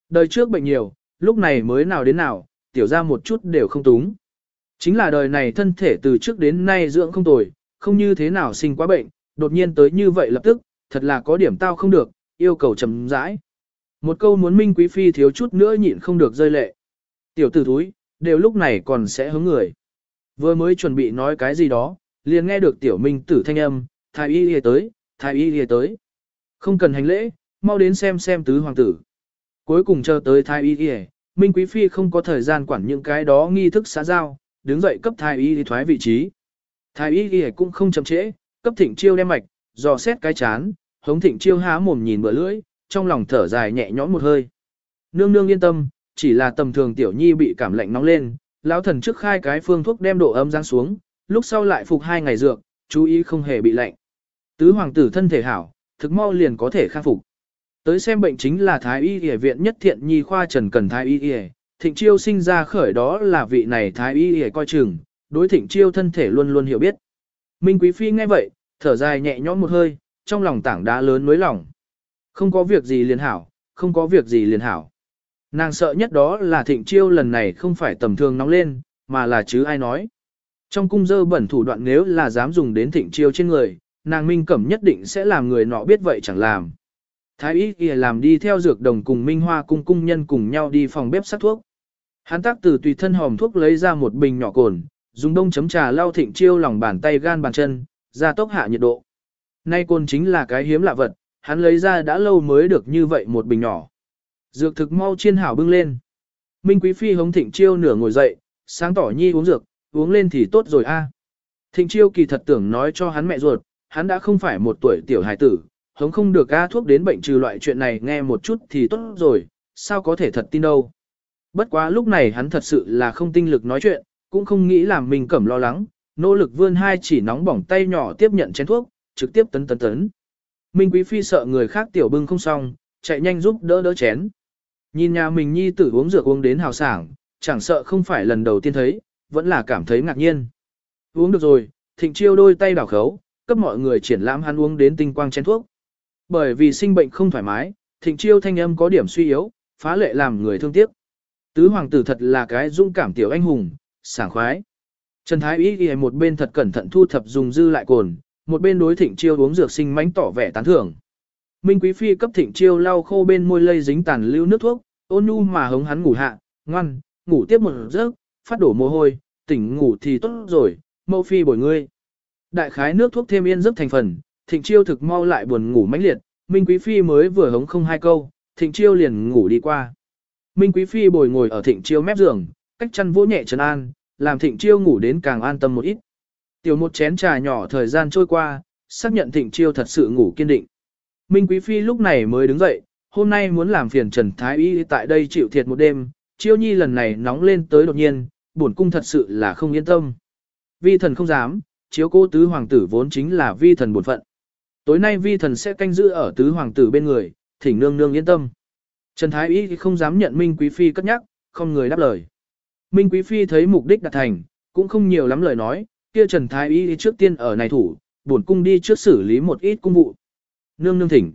Đời trước bệnh nhiều, lúc này mới nào đến nào, tiểu ra một chút đều không túng. Chính là đời này thân thể từ trước đến nay dưỡng không tồi, không như thế nào sinh quá bệnh, đột nhiên tới như vậy lập tức, thật là có điểm tao không được, yêu cầu chấm rãi. Một câu muốn minh quý phi thiếu chút nữa nhịn không được rơi lệ. Tiểu tử thúi, đều lúc này còn sẽ hướng người. Vừa mới chuẩn bị nói cái gì đó, liền nghe được tiểu minh tử thanh âm, thái y lìa tới, thái y lìa tới. Không cần hành lễ, mau đến xem xem tứ hoàng tử. Cuối cùng chờ tới thái y yề, minh quý phi không có thời gian quản những cái đó nghi thức xã giao, đứng dậy cấp thái y đi thoái vị trí. Thái y yề cũng không chậm trễ, cấp thịnh chiêu đem mạch, dò xét cái chán, hống thịnh chiêu há mồm nhìn bữa lưỡi, trong lòng thở dài nhẹ nhõm một hơi. Nương nương yên tâm, chỉ là tầm thường tiểu nhi bị cảm lạnh nóng lên, lão thần trước khai cái phương thuốc đem độ ấm giáng xuống, lúc sau lại phục hai ngày dược, chú ý không hề bị lạnh. Tứ hoàng tử thân thể hảo, thực mau liền có thể khắc phục. Tới xem bệnh chính là Thái y y viện nhất thiện nhi khoa Trần Cần Thái y y, thịnh chiêu sinh ra khởi đó là vị này Thái y y coi chừng, đối thịnh chiêu thân thể luôn luôn hiểu biết. Minh Quý Phi nghe vậy, thở dài nhẹ nhõm một hơi, trong lòng tảng đá lớn nối lòng. Không có việc gì liền hảo, không có việc gì liền hảo. Nàng sợ nhất đó là thịnh chiêu lần này không phải tầm thường nóng lên, mà là chứ ai nói. Trong cung dơ bẩn thủ đoạn nếu là dám dùng đến thịnh chiêu trên người, nàng minh cẩm nhất định sẽ làm người nọ biết vậy chẳng làm. Thái y kia làm đi theo dược đồng cùng minh hoa cung cung nhân cùng nhau đi phòng bếp sắc thuốc. Hắn tác từ tùy thân hòm thuốc lấy ra một bình nhỏ cồn, dùng đông chấm trà lau thịnh chiêu lòng bàn tay gan bàn chân, ra tốc hạ nhiệt độ. Nay cồn chính là cái hiếm lạ vật, hắn lấy ra đã lâu mới được như vậy một bình nhỏ. Dược thực mau chiên hảo bưng lên. Minh Quý Phi hống Thịnh Chiêu nửa ngồi dậy, sáng tỏ nhi uống dược, uống lên thì tốt rồi a. Thịnh Chiêu kỳ thật tưởng nói cho hắn mẹ ruột, hắn đã không phải một tuổi tiểu hài tử, hống không được a thuốc đến bệnh trừ loại chuyện này nghe một chút thì tốt rồi, sao có thể thật tin đâu. Bất quá lúc này hắn thật sự là không tinh lực nói chuyện, cũng không nghĩ làm mình cẩm lo lắng, nỗ lực vươn hai chỉ nóng bỏng tay nhỏ tiếp nhận chén thuốc, trực tiếp tấn tấn tấn. Minh Quý Phi sợ người khác tiểu bưng không xong, chạy nhanh giúp đỡ đỡ chén. Nhìn nhà mình nhi tử uống rượu uống đến hào sảng, chẳng sợ không phải lần đầu tiên thấy, vẫn là cảm thấy ngạc nhiên. Uống được rồi, thịnh chiêu đôi tay đảo khấu, cấp mọi người triển lãm hắn uống đến tinh quang chén thuốc. Bởi vì sinh bệnh không thoải mái, thịnh chiêu thanh âm có điểm suy yếu, phá lệ làm người thương tiếc. Tứ hoàng tử thật là cái dũng cảm tiểu anh hùng, sảng khoái. Trần Thái Ý ghi một bên thật cẩn thận thu thập dùng dư lại cồn, một bên đối thịnh chiêu uống dược sinh mánh tỏ vẻ tán thưởng. Minh Quý Phi cấp thịnh chiêu lau khô bên môi lây dính tàn lưu nước thuốc, ôn nhu mà hống hắn ngủ hạ, ngoan, ngủ tiếp một giấc, phát đổ mồ hôi, tỉnh ngủ thì tốt rồi, mẫu phi bồi ngươi. Đại khái nước thuốc thêm yên giấc thành phần, thịnh chiêu thực mau lại buồn ngủ mãnh liệt, Minh Quý Phi mới vừa hống không hai câu, thịnh chiêu liền ngủ đi qua. Minh Quý Phi bồi ngồi ở thịnh chiêu mép giường, cách chăn vỗ nhẹ trấn an, làm thịnh chiêu ngủ đến càng an tâm một ít. Tiểu một chén trà nhỏ thời gian trôi qua, xác nhận thịnh chiêu thật sự ngủ kiên định. Minh Quý Phi lúc này mới đứng dậy, hôm nay muốn làm phiền Trần Thái Y tại đây chịu thiệt một đêm, chiêu nhi lần này nóng lên tới đột nhiên, bổn cung thật sự là không yên tâm. Vi thần không dám, chiếu cô tứ hoàng tử vốn chính là vi thần bổn phận. Tối nay vi thần sẽ canh giữ ở tứ hoàng tử bên người, thỉnh nương nương yên tâm. Trần Thái Y không dám nhận Minh Quý Phi cất nhắc, không người đáp lời. Minh Quý Phi thấy mục đích đạt thành, cũng không nhiều lắm lời nói, kia Trần Thái Y trước tiên ở này thủ, bổn cung đi trước xử lý một ít cung vụ. Nương nương thỉnh.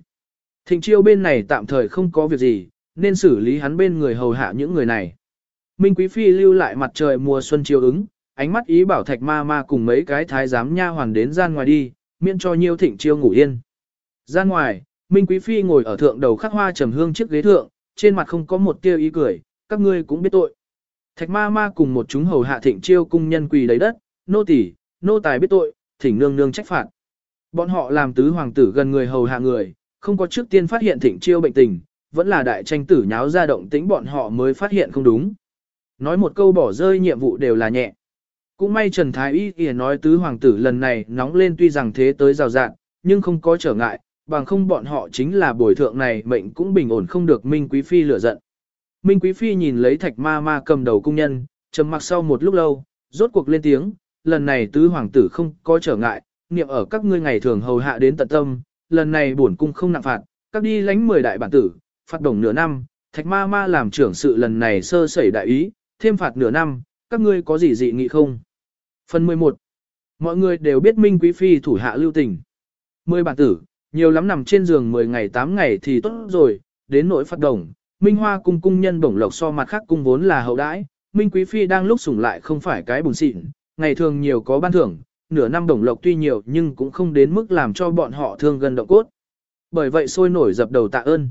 Thịnh chiêu bên này tạm thời không có việc gì, nên xử lý hắn bên người hầu hạ những người này. Minh Quý Phi lưu lại mặt trời mùa xuân chiều ứng, ánh mắt ý bảo thạch ma ma cùng mấy cái thái giám nha hoàn đến gian ngoài đi, miễn cho nhiêu thịnh chiêu ngủ yên. Gian ngoài, Minh Quý Phi ngồi ở thượng đầu khắc hoa trầm hương chiếc ghế thượng, trên mặt không có một tia ý cười, các ngươi cũng biết tội. Thạch ma ma cùng một chúng hầu hạ thịnh chiêu cung nhân quỳ lấy đất, nô tỳ, nô tài biết tội, thỉnh nương nương trách phạt. Bọn họ làm tứ hoàng tử gần người hầu hạ người, không có trước tiên phát hiện thịnh chiêu bệnh tình, vẫn là đại tranh tử nháo ra động tính bọn họ mới phát hiện không đúng. Nói một câu bỏ rơi nhiệm vụ đều là nhẹ. Cũng may Trần Thái Y kìa nói tứ hoàng tử lần này nóng lên tuy rằng thế tới rào rạn, nhưng không có trở ngại, bằng không bọn họ chính là bồi thượng này mệnh cũng bình ổn không được Minh Quý Phi lửa giận. Minh Quý Phi nhìn lấy thạch ma ma cầm đầu cung nhân, trầm mặc sau một lúc lâu, rốt cuộc lên tiếng, lần này tứ hoàng tử không có trở ngại, niệm ở các ngươi ngày thường hầu hạ đến tận tâm, lần này bổn cung không nặng phạt, các đi lánh 10 đại bản tử, phạt đồng nửa năm, thạch ma ma làm trưởng sự lần này sơ sẩy đại ý, thêm phạt nửa năm, các ngươi có gì dị nghị không? Phần 11. Mọi người đều biết Minh Quý Phi thủ hạ lưu tình. 10 bản tử, nhiều lắm nằm trên giường 10 ngày 8 ngày thì tốt rồi, đến nỗi phạt đồng, Minh Hoa cung cung nhân bổng lộc so mặt khác cung vốn là hậu đãi, Minh Quý Phi đang lúc sủng lại không phải cái bùn xịn, ngày thường nhiều có ban thưởng, nửa năm bổng lộc tuy nhiều nhưng cũng không đến mức làm cho bọn họ thương gần động cốt. Bởi vậy sôi nổi dập đầu tạ ơn.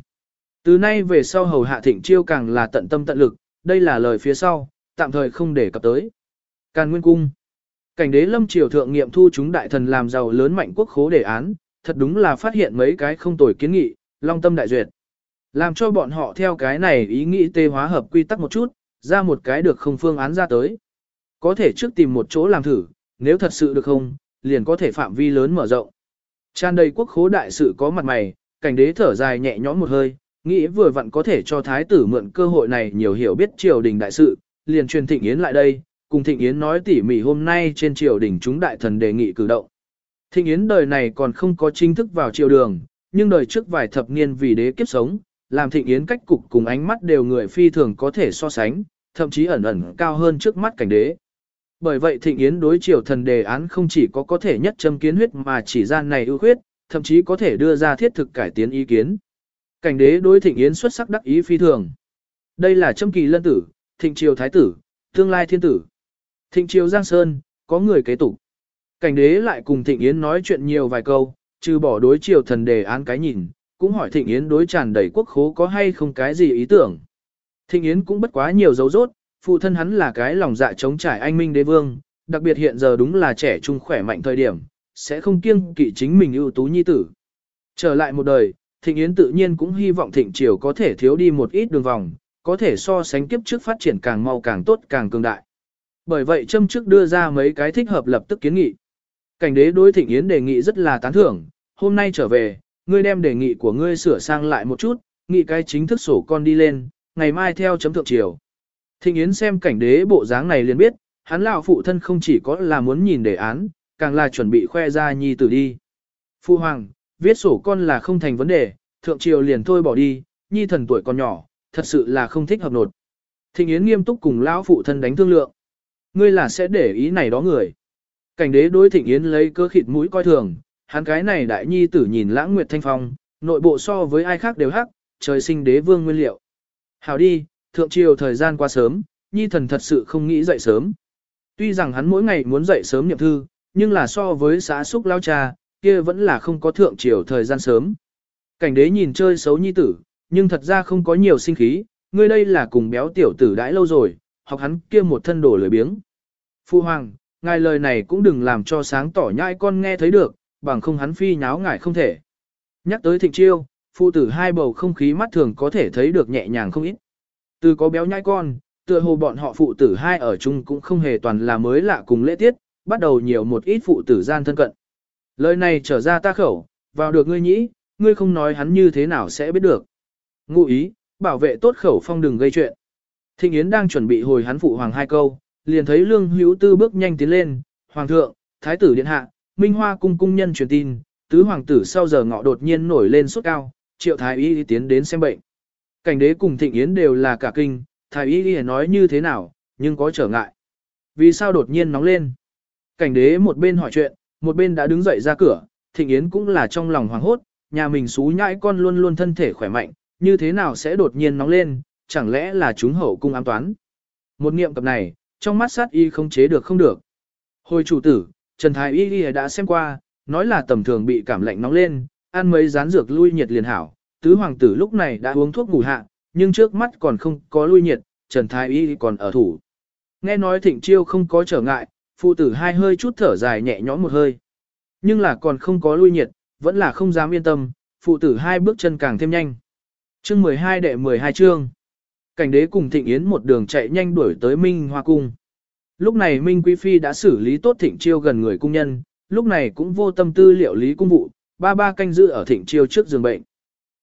Từ nay về sau hầu hạ thịnh chiêu càng là tận tâm tận lực, đây là lời phía sau, tạm thời không để cập tới. Càn Nguyên Cung Cảnh đế lâm triều thượng nghiệm thu chúng đại thần làm giàu lớn mạnh quốc khố đề án, thật đúng là phát hiện mấy cái không tồi kiến nghị, long tâm đại duyệt. Làm cho bọn họ theo cái này ý nghĩ tê hóa hợp quy tắc một chút, ra một cái được không phương án ra tới. Có thể trước tìm một chỗ làm thử, nếu thật sự được không, liền có thể phạm vi lớn mở rộng. Tràn đầy quốc khố đại sự có mặt mày, cảnh đế thở dài nhẹ nhõm một hơi, nghĩ vừa vặn có thể cho thái tử mượn cơ hội này nhiều hiểu biết triều đình đại sự, liền truyền thịnh yến lại đây, cùng thịnh yến nói tỉ mỉ hôm nay trên triều đình chúng đại thần đề nghị cử động. Thịnh yến đời này còn không có chính thức vào triều đường, nhưng đời trước vài thập niên vì đế kiếp sống, làm thịnh yến cách cục cùng ánh mắt đều người phi thường có thể so sánh, thậm chí ẩn ẩn cao hơn trước mắt cảnh đế. Bởi vậy thịnh yến đối triều thần đề án không chỉ có có thể nhất châm kiến huyết mà chỉ ra này ưu khuyết, thậm chí có thể đưa ra thiết thực cải tiến ý kiến. Cảnh đế đối thịnh yến xuất sắc đắc ý phi thường. Đây là châm kỳ lân tử, thịnh triều thái tử, tương lai thiên tử. Thịnh triều Giang Sơn, có người kế tục. Cảnh đế lại cùng thịnh yến nói chuyện nhiều vài câu, trừ bỏ đối triều thần đề án cái nhìn, cũng hỏi thịnh yến đối tràn đầy quốc khố có hay không cái gì ý tưởng. Thịnh yến cũng bất quá nhiều dấu rốt, phụ thân hắn là cái lòng dạ chống trải anh minh đế vương, đặc biệt hiện giờ đúng là trẻ trung khỏe mạnh thời điểm, sẽ không kiêng kỵ chính mình ưu tú nhi tử. Trở lại một đời, Thịnh Yến tự nhiên cũng hy vọng Thịnh Triều có thể thiếu đi một ít đường vòng, có thể so sánh kiếp trước phát triển càng mau càng tốt càng cường đại. Bởi vậy châm trước đưa ra mấy cái thích hợp lập tức kiến nghị. Cảnh đế đối Thịnh Yến đề nghị rất là tán thưởng, hôm nay trở về, ngươi đem đề nghị của ngươi sửa sang lại một chút, nghị cái chính thức sổ con đi lên, ngày mai theo chấm thượng triều. Thịnh Yến xem cảnh đế bộ dáng này liền biết, hắn lão phụ thân không chỉ có là muốn nhìn đề án, càng là chuẩn bị khoe ra nhi tử đi. Phu hoàng, viết sổ con là không thành vấn đề, thượng triều liền thôi bỏ đi, nhi thần tuổi còn nhỏ, thật sự là không thích hợp nột. Thịnh Yến nghiêm túc cùng lão phụ thân đánh thương lượng. Ngươi là sẽ để ý này đó người. Cảnh đế đối Thịnh Yến lấy cơ khịt mũi coi thường, hắn cái này đại nhi tử nhìn lãng nguyệt thanh phong, nội bộ so với ai khác đều hắc, trời sinh đế vương nguyên liệu. Hảo đi, thượng triều thời gian qua sớm, nhi thần thật sự không nghĩ dậy sớm. Tuy rằng hắn mỗi ngày muốn dậy sớm nhậm thư, nhưng là so với xã xúc lao cha, kia vẫn là không có thượng triều thời gian sớm. Cảnh đế nhìn chơi xấu nhi tử, nhưng thật ra không có nhiều sinh khí, ngươi đây là cùng béo tiểu tử đãi lâu rồi, học hắn kia một thân đổ lười biếng. Phu hoàng, ngài lời này cũng đừng làm cho sáng tỏ nhai con nghe thấy được, bằng không hắn phi nháo ngài không thể. Nhắc tới thịnh chiêu, phụ tử hai bầu không khí mắt thường có thể thấy được nhẹ nhàng không ít. Từ có béo nhai con, tựa hồ bọn họ phụ tử hai ở chung cũng không hề toàn là mới lạ cùng lễ tiết, bắt đầu nhiều một ít phụ tử gian thân cận. Lời này trở ra ta khẩu, vào được ngươi nhĩ, ngươi không nói hắn như thế nào sẽ biết được. Ngụ ý, bảo vệ tốt khẩu phong đừng gây chuyện. Thịnh Yến đang chuẩn bị hồi hắn phụ hoàng hai câu, liền thấy Lương Hữu Tư bước nhanh tiến lên, "Hoàng thượng, thái tử điện hạ, Minh Hoa cung cung nhân truyền tin, tứ hoàng tử sau giờ ngọ đột nhiên nổi lên sốt cao, Triệu thái y tiến đến xem bệnh." Cảnh đế cùng Thịnh Yến đều là cả kinh, thái y nói như thế nào, nhưng có trở ngại. Vì sao đột nhiên nóng lên? Cảnh đế một bên hỏi chuyện, một bên đã đứng dậy ra cửa, Thịnh Yến cũng là trong lòng hoảng hốt, nhà mình xú nhãi con luôn luôn thân thể khỏe mạnh, như thế nào sẽ đột nhiên nóng lên, chẳng lẽ là chúng hậu cung ám toán. Một niệm cập này, trong mắt sát y không chế được không được. Hồi chủ tử, Trần Thái Y đã xem qua, nói là tầm thường bị cảm lạnh nóng lên, ăn mấy rán dược lui nhiệt liền hảo. Tứ hoàng tử lúc này đã uống thuốc ngủ hạ, nhưng trước mắt còn không có lui nhiệt, Trần Thái Y còn ở thủ. Nghe nói thịnh chiêu không có trở ngại, phụ tử hai hơi chút thở dài nhẹ nhõm một hơi. Nhưng là còn không có lui nhiệt, vẫn là không dám yên tâm, phụ tử hai bước chân càng thêm nhanh. Chương 12 đệ 12 chương. Cảnh đế cùng Thịnh Yến một đường chạy nhanh đuổi tới Minh Hoa Cung. Lúc này Minh Quý Phi đã xử lý tốt Thịnh Chiêu gần người cung nhân, lúc này cũng vô tâm tư liệu lý cung vụ, ba ba canh giữ ở Thịnh Chiêu trước giường bệnh.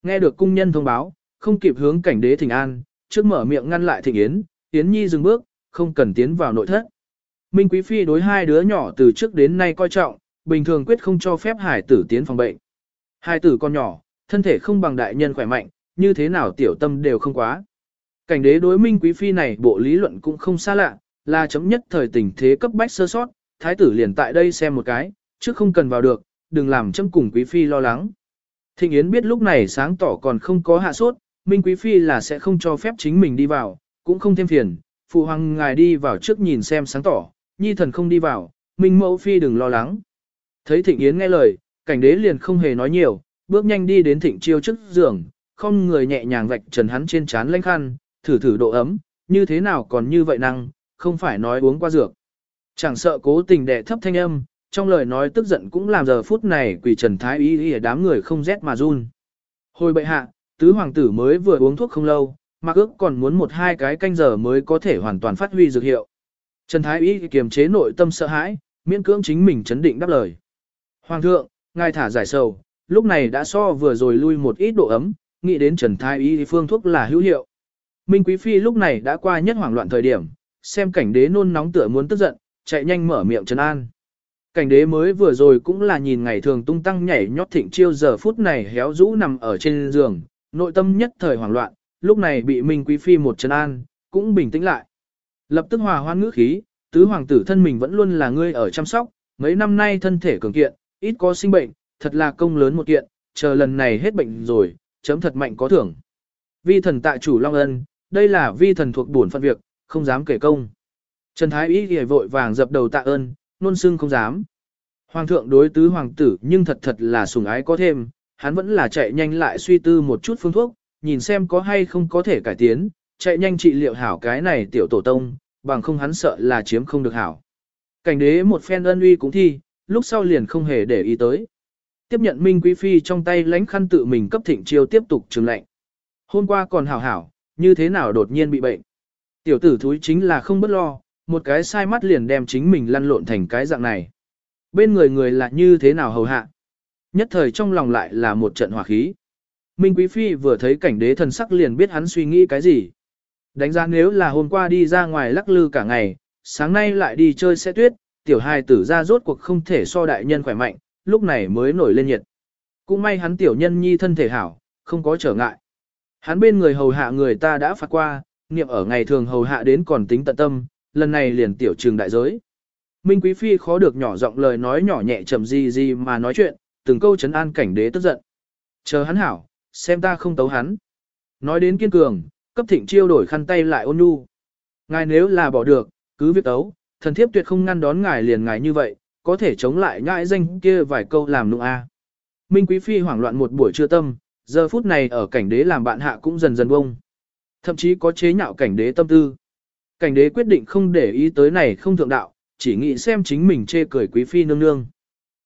Nghe được cung nhân thông báo, không kịp hướng cảnh đế Thịnh An, trước mở miệng ngăn lại Thịnh Yến, Yến Nhi dừng bước, không cần tiến vào nội thất. Minh Quý Phi đối hai đứa nhỏ từ trước đến nay coi trọng, bình thường quyết không cho phép hải tử tiến phòng bệnh. Hai tử con nhỏ, thân thể không bằng đại nhân khỏe mạnh, như thế nào tiểu tâm đều không quá. Cảnh đế đối Minh Quý Phi này bộ lý luận cũng không xa lạ, là chấm nhất thời tình thế cấp bách sơ sót, thái tử liền tại đây xem một cái, chứ không cần vào được, đừng làm chấm cùng Quý Phi lo lắng. Thịnh Yến biết lúc này sáng tỏ còn không có hạ sốt, Minh Quý Phi là sẽ không cho phép chính mình đi vào, cũng không thêm phiền, phụ hoàng ngài đi vào trước nhìn xem sáng tỏ, nhi thần không đi vào, Minh Mẫu Phi đừng lo lắng. Thấy Thịnh Yến nghe lời, cảnh đế liền không hề nói nhiều, bước nhanh đi đến Thịnh Chiêu trước giường, không người nhẹ nhàng vạch trần hắn trên trán lênh khăn, thử thử độ ấm, như thế nào còn như vậy năng, không phải nói uống qua dược. Chẳng sợ cố tình đè thấp thanh âm, trong lời nói tức giận cũng làm giờ phút này quỷ trần thái ý ý đám người không rét mà run. Hồi bệ hạ, tứ hoàng tử mới vừa uống thuốc không lâu, mà ước còn muốn một hai cái canh giờ mới có thể hoàn toàn phát huy dược hiệu. Trần Thái ý kiềm chế nội tâm sợ hãi, miễn cưỡng chính mình chấn định đáp lời. Hoàng thượng, ngài thả giải sầu, lúc này đã so vừa rồi lui một ít độ ấm, nghĩ đến Trần Thái Y phương thuốc là hữu hiệu. Minh Quý Phi lúc này đã qua nhất hoảng loạn thời điểm, xem cảnh đế nôn nóng tựa muốn tức giận, chạy nhanh mở miệng trấn an. Cảnh đế mới vừa rồi cũng là nhìn ngày thường tung tăng nhảy nhót thịnh chiêu giờ phút này héo rũ nằm ở trên giường, nội tâm nhất thời hoảng loạn, lúc này bị Minh Quý Phi một trấn an, cũng bình tĩnh lại. Lập tức hòa hoan ngữ khí, tứ hoàng tử thân mình vẫn luôn là ngươi ở chăm sóc, mấy năm nay thân thể cường kiện, ít có sinh bệnh, thật là công lớn một kiện, chờ lần này hết bệnh rồi, chấm thật mạnh có thưởng. Vi thần tại chủ Long Ân, đây là vi thần thuộc bổn phận việc, không dám kể công. Trần Thái Ý ghi vội vàng dập đầu tạ ơn, nôn xưng không dám. Hoàng thượng đối tứ hoàng tử nhưng thật thật là sủng ái có thêm, hắn vẫn là chạy nhanh lại suy tư một chút phương thuốc, nhìn xem có hay không có thể cải tiến, chạy nhanh trị liệu hảo cái này tiểu tổ tông, bằng không hắn sợ là chiếm không được hảo. Cảnh đế một phen ân uy cũng thi, lúc sau liền không hề để ý tới. Tiếp nhận Minh Quý Phi trong tay lãnh khăn tự mình cấp thịnh chiêu tiếp tục trường lệnh. Hôm qua còn hảo hảo, như thế nào đột nhiên bị bệnh. Tiểu tử thúi chính là không bất lo, một cái sai mắt liền đem chính mình lăn lộn thành cái dạng này. Bên người người là như thế nào hầu hạ. Nhất thời trong lòng lại là một trận hỏa khí. Minh Quý Phi vừa thấy cảnh đế thần sắc liền biết hắn suy nghĩ cái gì. Đánh giá nếu là hôm qua đi ra ngoài lắc lư cả ngày, sáng nay lại đi chơi xe tuyết, tiểu hài tử ra rốt cuộc không thể so đại nhân khỏe mạnh, lúc này mới nổi lên nhiệt. Cũng may hắn tiểu nhân nhi thân thể hảo, không có trở ngại. Hắn bên người hầu hạ người ta đã phạt qua, niệm ở ngày thường hầu hạ đến còn tính tận tâm, lần này liền tiểu trường đại giới. Minh Quý Phi khó được nhỏ giọng lời nói nhỏ nhẹ chậm gì gì mà nói chuyện, từng câu chấn an cảnh đế tức giận. Chờ hắn hảo, xem ta không tấu hắn. Nói đến kiên cường, cấp thịnh chiêu đổi khăn tay lại ôn nhu. Ngài nếu là bỏ được, cứ việc tấu, thần thiếp tuyệt không ngăn đón ngài liền ngài như vậy, có thể chống lại nhãi danh kia vài câu làm nụ a. Minh Quý Phi hoảng loạn một buổi trưa tâm, giờ phút này ở cảnh đế làm bạn hạ cũng dần dần bông. Thậm chí có chế nhạo cảnh đế tâm tư. Cảnh đế quyết định không để ý tới này không thượng đạo, chỉ nghĩ xem chính mình chê cười Quý Phi nương nương.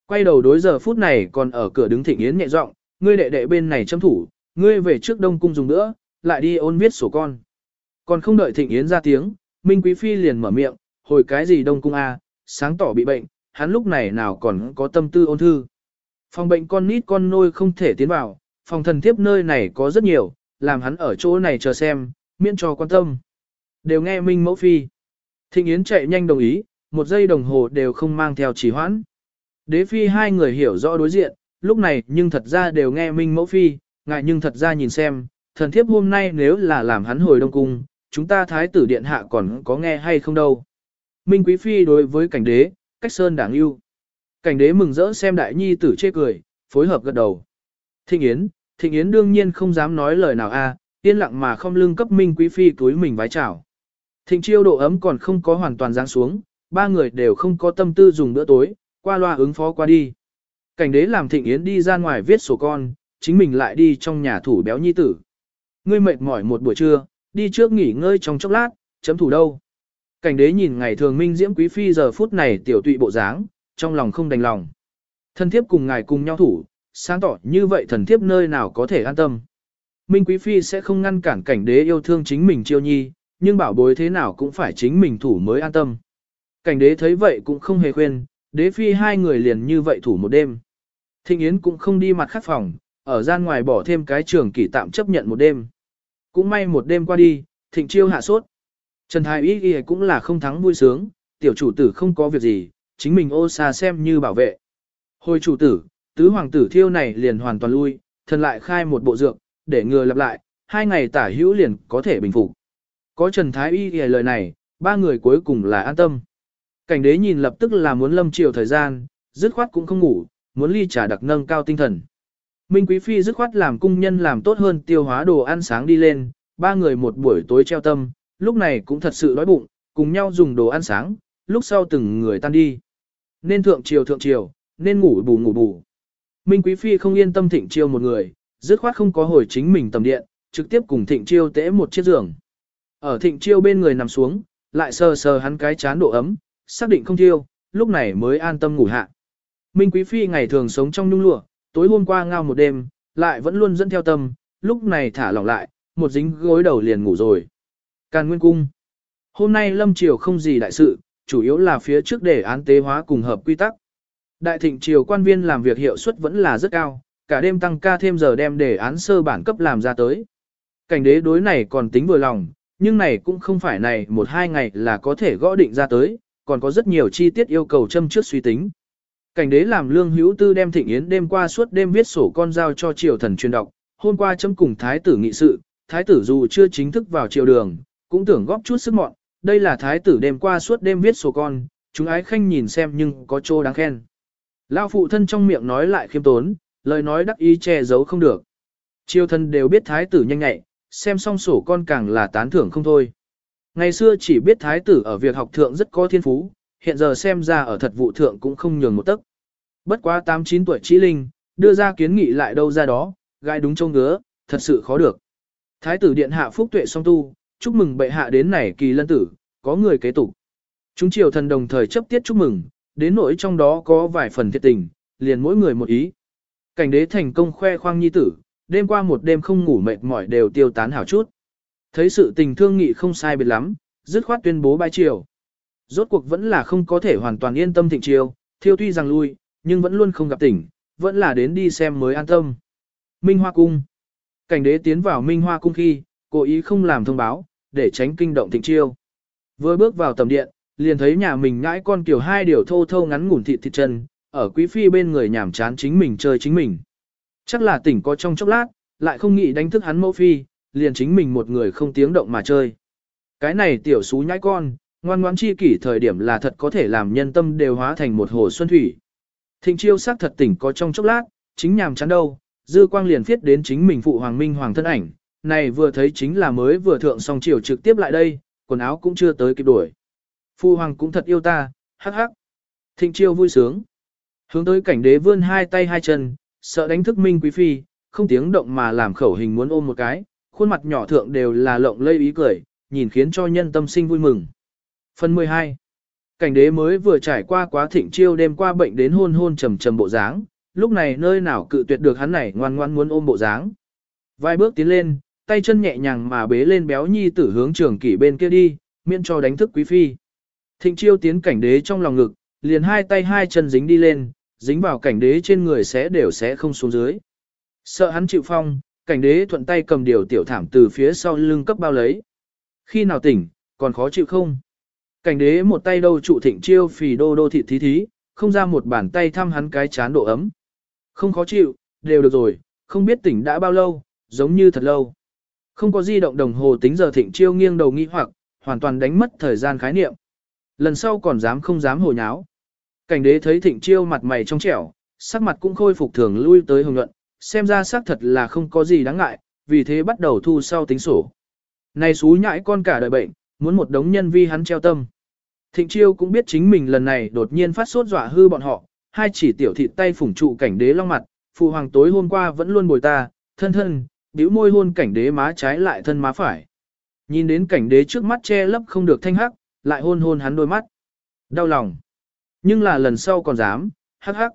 Quay đầu đối giờ phút này còn ở cửa đứng thịnh yến nhẹ giọng, ngươi đệ đệ bên này châm thủ, ngươi về trước đông cung dùng nữa, lại đi ôn viết sổ con. Còn không đợi thịnh yến ra tiếng, Minh Quý Phi liền mở miệng, hồi cái gì đông cung a, sáng tỏ bị bệnh, hắn lúc này nào còn có tâm tư ôn thư. Phòng bệnh con nít con nôi không thể tiến vào, phòng thần thiếp nơi này có rất nhiều, làm hắn ở chỗ này chờ xem, miễn cho quan tâm. Đều nghe Minh Mẫu Phi. Thịnh Yến chạy nhanh đồng ý, một giây đồng hồ đều không mang theo chỉ hoãn. Đế Phi hai người hiểu rõ đối diện, lúc này nhưng thật ra đều nghe Minh Mẫu Phi, ngại nhưng thật ra nhìn xem, thần thiếp hôm nay nếu là làm hắn hồi Đông Cung, chúng ta Thái tử Điện Hạ còn có nghe hay không đâu. Minh Quý Phi đối với cảnh đế, cách sơn đảng yêu. Cảnh đế mừng rỡ xem đại nhi tử chê cười, phối hợp gật đầu. Thịnh Yến, Thịnh Yến đương nhiên không dám nói lời nào a, yên lặng mà không lưng cấp Minh Quý Phi túi mình vái chào. Thịnh chiêu độ ấm còn không có hoàn toàn giáng xuống, ba người đều không có tâm tư dùng bữa tối, qua loa ứng phó qua đi. Cảnh đế làm Thịnh Yến đi ra ngoài viết sổ con, chính mình lại đi trong nhà thủ béo nhi tử. Ngươi mệt mỏi một buổi trưa, đi trước nghỉ ngơi trong chốc lát, chấm thủ đâu. Cảnh đế nhìn ngày thường minh diễm quý phi giờ phút này tiểu tụy bộ dáng, trong lòng không đành lòng. Thần thiếp cùng ngài cùng nhau thủ, sáng tỏ như vậy thần thiếp nơi nào có thể an tâm. Minh quý phi sẽ không ngăn cản cảnh đế yêu thương chính mình chiêu nhi, nhưng bảo bối thế nào cũng phải chính mình thủ mới an tâm. Cảnh đế thấy vậy cũng không hề khuyên, đế phi hai người liền như vậy thủ một đêm. Thịnh Yến cũng không đi mặt khắc phòng, ở gian ngoài bỏ thêm cái trường kỷ tạm chấp nhận một đêm. Cũng may một đêm qua đi, thịnh chiêu hạ sốt. Trần Thái Y Y cũng là không thắng vui sướng, tiểu chủ tử không có việc gì, chính mình ô xa xem như bảo vệ. Hồi chủ tử, tứ hoàng tử thiêu này liền hoàn toàn lui, thần lại khai một bộ dược, để ngừa lặp lại, hai ngày tả hữu liền có thể bình phục. Có Trần Thái Y Y lời này, ba người cuối cùng là an tâm. Cảnh đế nhìn lập tức là muốn lâm chiều thời gian, dứt khoát cũng không ngủ, muốn ly trà đặc nâng cao tinh thần. Minh Quý Phi dứt khoát làm cung nhân làm tốt hơn tiêu hóa đồ ăn sáng đi lên, ba người một buổi tối treo tâm, lúc này cũng thật sự đói bụng, cùng nhau dùng đồ ăn sáng, lúc sau từng người tan đi. Nên thượng triều thượng triều, nên ngủ bù ngủ bù. Minh Quý Phi không yên tâm thịnh chiêu một người, dứt khoát không có hồi chính mình tầm điện, trực tiếp cùng thịnh chiêu tễ một chiếc giường. Ở thịnh chiêu bên người nằm xuống, lại sờ sờ hắn cái chán độ ấm, xác định không thiêu, lúc này mới an tâm ngủ hạ. Minh Quý Phi ngày thường sống trong nhung lụa, tối hôm qua ngao một đêm, lại vẫn luôn dẫn theo tâm, lúc này thả lỏng lại, một dính gối đầu liền ngủ rồi. Càn Nguyên Cung Hôm nay Lâm Triều không gì đại sự, chủ yếu là phía trước đề án tế hóa cùng hợp quy tắc. Đại thịnh triều quan viên làm việc hiệu suất vẫn là rất cao, cả đêm tăng ca thêm giờ đem đề án sơ bản cấp làm ra tới. Cảnh đế đối này còn tính vừa lòng, nhưng này cũng không phải này một hai ngày là có thể gõ định ra tới, còn có rất nhiều chi tiết yêu cầu châm trước suy tính. Cảnh đế làm lương hữu tư đem thịnh yến đêm qua suốt đêm viết sổ con giao cho triều thần truyền đọc, hôm qua chấm cùng thái tử nghị sự, thái tử dù chưa chính thức vào triều đường, cũng tưởng góp chút sức mọn, đây là thái tử đêm qua suốt đêm viết sổ con, chúng ái khanh nhìn xem nhưng có chỗ đáng khen. Lao phụ thân trong miệng nói lại khiêm tốn, lời nói đắc ý che giấu không được. Triều thần đều biết thái tử nhanh nhạy, xem xong sổ con càng là tán thưởng không thôi. Ngày xưa chỉ biết thái tử ở việc học thượng rất có thiên phú, hiện giờ xem ra ở thật vụ thượng cũng không nhường một tấc. Bất quá 8-9 tuổi trí linh, đưa ra kiến nghị lại đâu ra đó, gai đúng trông ngứa, thật sự khó được. Thái tử điện hạ phúc tuệ song tu, chúc mừng bệ hạ đến này kỳ lân tử, có người kế tục. Chúng triều thần đồng thời chấp tiết chúc mừng, đến nỗi trong đó có vài phần thiệt tình, liền mỗi người một ý. Cảnh đế thành công khoe khoang nhi tử, đêm qua một đêm không ngủ mệt mỏi đều tiêu tán hảo chút. Thấy sự tình thương nghị không sai biệt lắm, dứt khoát tuyên bố bãi triều. Rốt cuộc vẫn là không có thể hoàn toàn yên tâm thịnh triều, thiêu tuy rằng lui, nhưng vẫn luôn không gặp tỉnh, vẫn là đến đi xem mới an tâm. Minh Hoa Cung Cảnh đế tiến vào Minh Hoa Cung khi, cố ý không làm thông báo, để tránh kinh động thịnh chiêu. Vừa bước vào tầm điện, liền thấy nhà mình ngãi con kiểu hai điều thô thô ngắn ngủn thịt thịt chân, ở quý phi bên người nhảm chán chính mình chơi chính mình. Chắc là tỉnh có trong chốc lát, lại không nghĩ đánh thức hắn mẫu phi, liền chính mình một người không tiếng động mà chơi. Cái này tiểu xú nhãi con, ngoan ngoãn chi kỷ thời điểm là thật có thể làm nhân tâm đều hóa thành một hồ xuân thủy. Thịnh chiêu sắc thật tỉnh có trong chốc lát, chính nhàm chán đâu, dư quang liền viết đến chính mình phụ hoàng minh hoàng thân ảnh, này vừa thấy chính là mới vừa thượng xong chiều trực tiếp lại đây, quần áo cũng chưa tới kịp đuổi. phu hoàng cũng thật yêu ta, hắc hắc. Thịnh chiêu vui sướng. Hướng tới cảnh đế vươn hai tay hai chân, sợ đánh thức minh quý phi, không tiếng động mà làm khẩu hình muốn ôm một cái, khuôn mặt nhỏ thượng đều là lộng lây ý cười, nhìn khiến cho nhân tâm sinh vui mừng. Phần 12 Cảnh đế mới vừa trải qua quá thịnh chiêu đêm qua bệnh đến hôn hôn trầm trầm bộ dáng, lúc này nơi nào cự tuyệt được hắn này ngoan ngoan muốn ôm bộ dáng. Vài bước tiến lên, tay chân nhẹ nhàng mà bế lên béo nhi tử hướng trường kỷ bên kia đi, miễn cho đánh thức quý phi. Thịnh chiêu tiến cảnh đế trong lòng ngực, liền hai tay hai chân dính đi lên, dính vào cảnh đế trên người sẽ đều sẽ không xuống dưới. Sợ hắn chịu phong, cảnh đế thuận tay cầm điều tiểu thảm từ phía sau lưng cấp bao lấy. Khi nào tỉnh, còn khó chịu không? Cảnh đế một tay đâu trụ thịnh chiêu phì đô đô thịt thí thí, không ra một bàn tay thăm hắn cái chán độ ấm. Không khó chịu, đều được rồi, không biết tỉnh đã bao lâu, giống như thật lâu. Không có di động đồng hồ tính giờ thịnh chiêu nghiêng đầu nghi hoặc, hoàn toàn đánh mất thời gian khái niệm. Lần sau còn dám không dám hồ nháo. Cảnh đế thấy thịnh chiêu mặt mày trong trẻo, sắc mặt cũng khôi phục thường lui tới hồng nhuận, xem ra xác thật là không có gì đáng ngại, vì thế bắt đầu thu sau tính sổ. Này xú nhãi con cả đời bệnh, muốn một đống nhân vi hắn treo tâm. Thịnh chiêu cũng biết chính mình lần này đột nhiên phát sốt dọa hư bọn họ, hai chỉ tiểu thịt tay phủng trụ cảnh đế long mặt, phụ hoàng tối hôm qua vẫn luôn bồi ta, thân thân, bĩu môi hôn cảnh đế má trái lại thân má phải. Nhìn đến cảnh đế trước mắt che lấp không được thanh hắc, lại hôn hôn hắn đôi mắt. Đau lòng. Nhưng là lần sau còn dám, hắc hắc.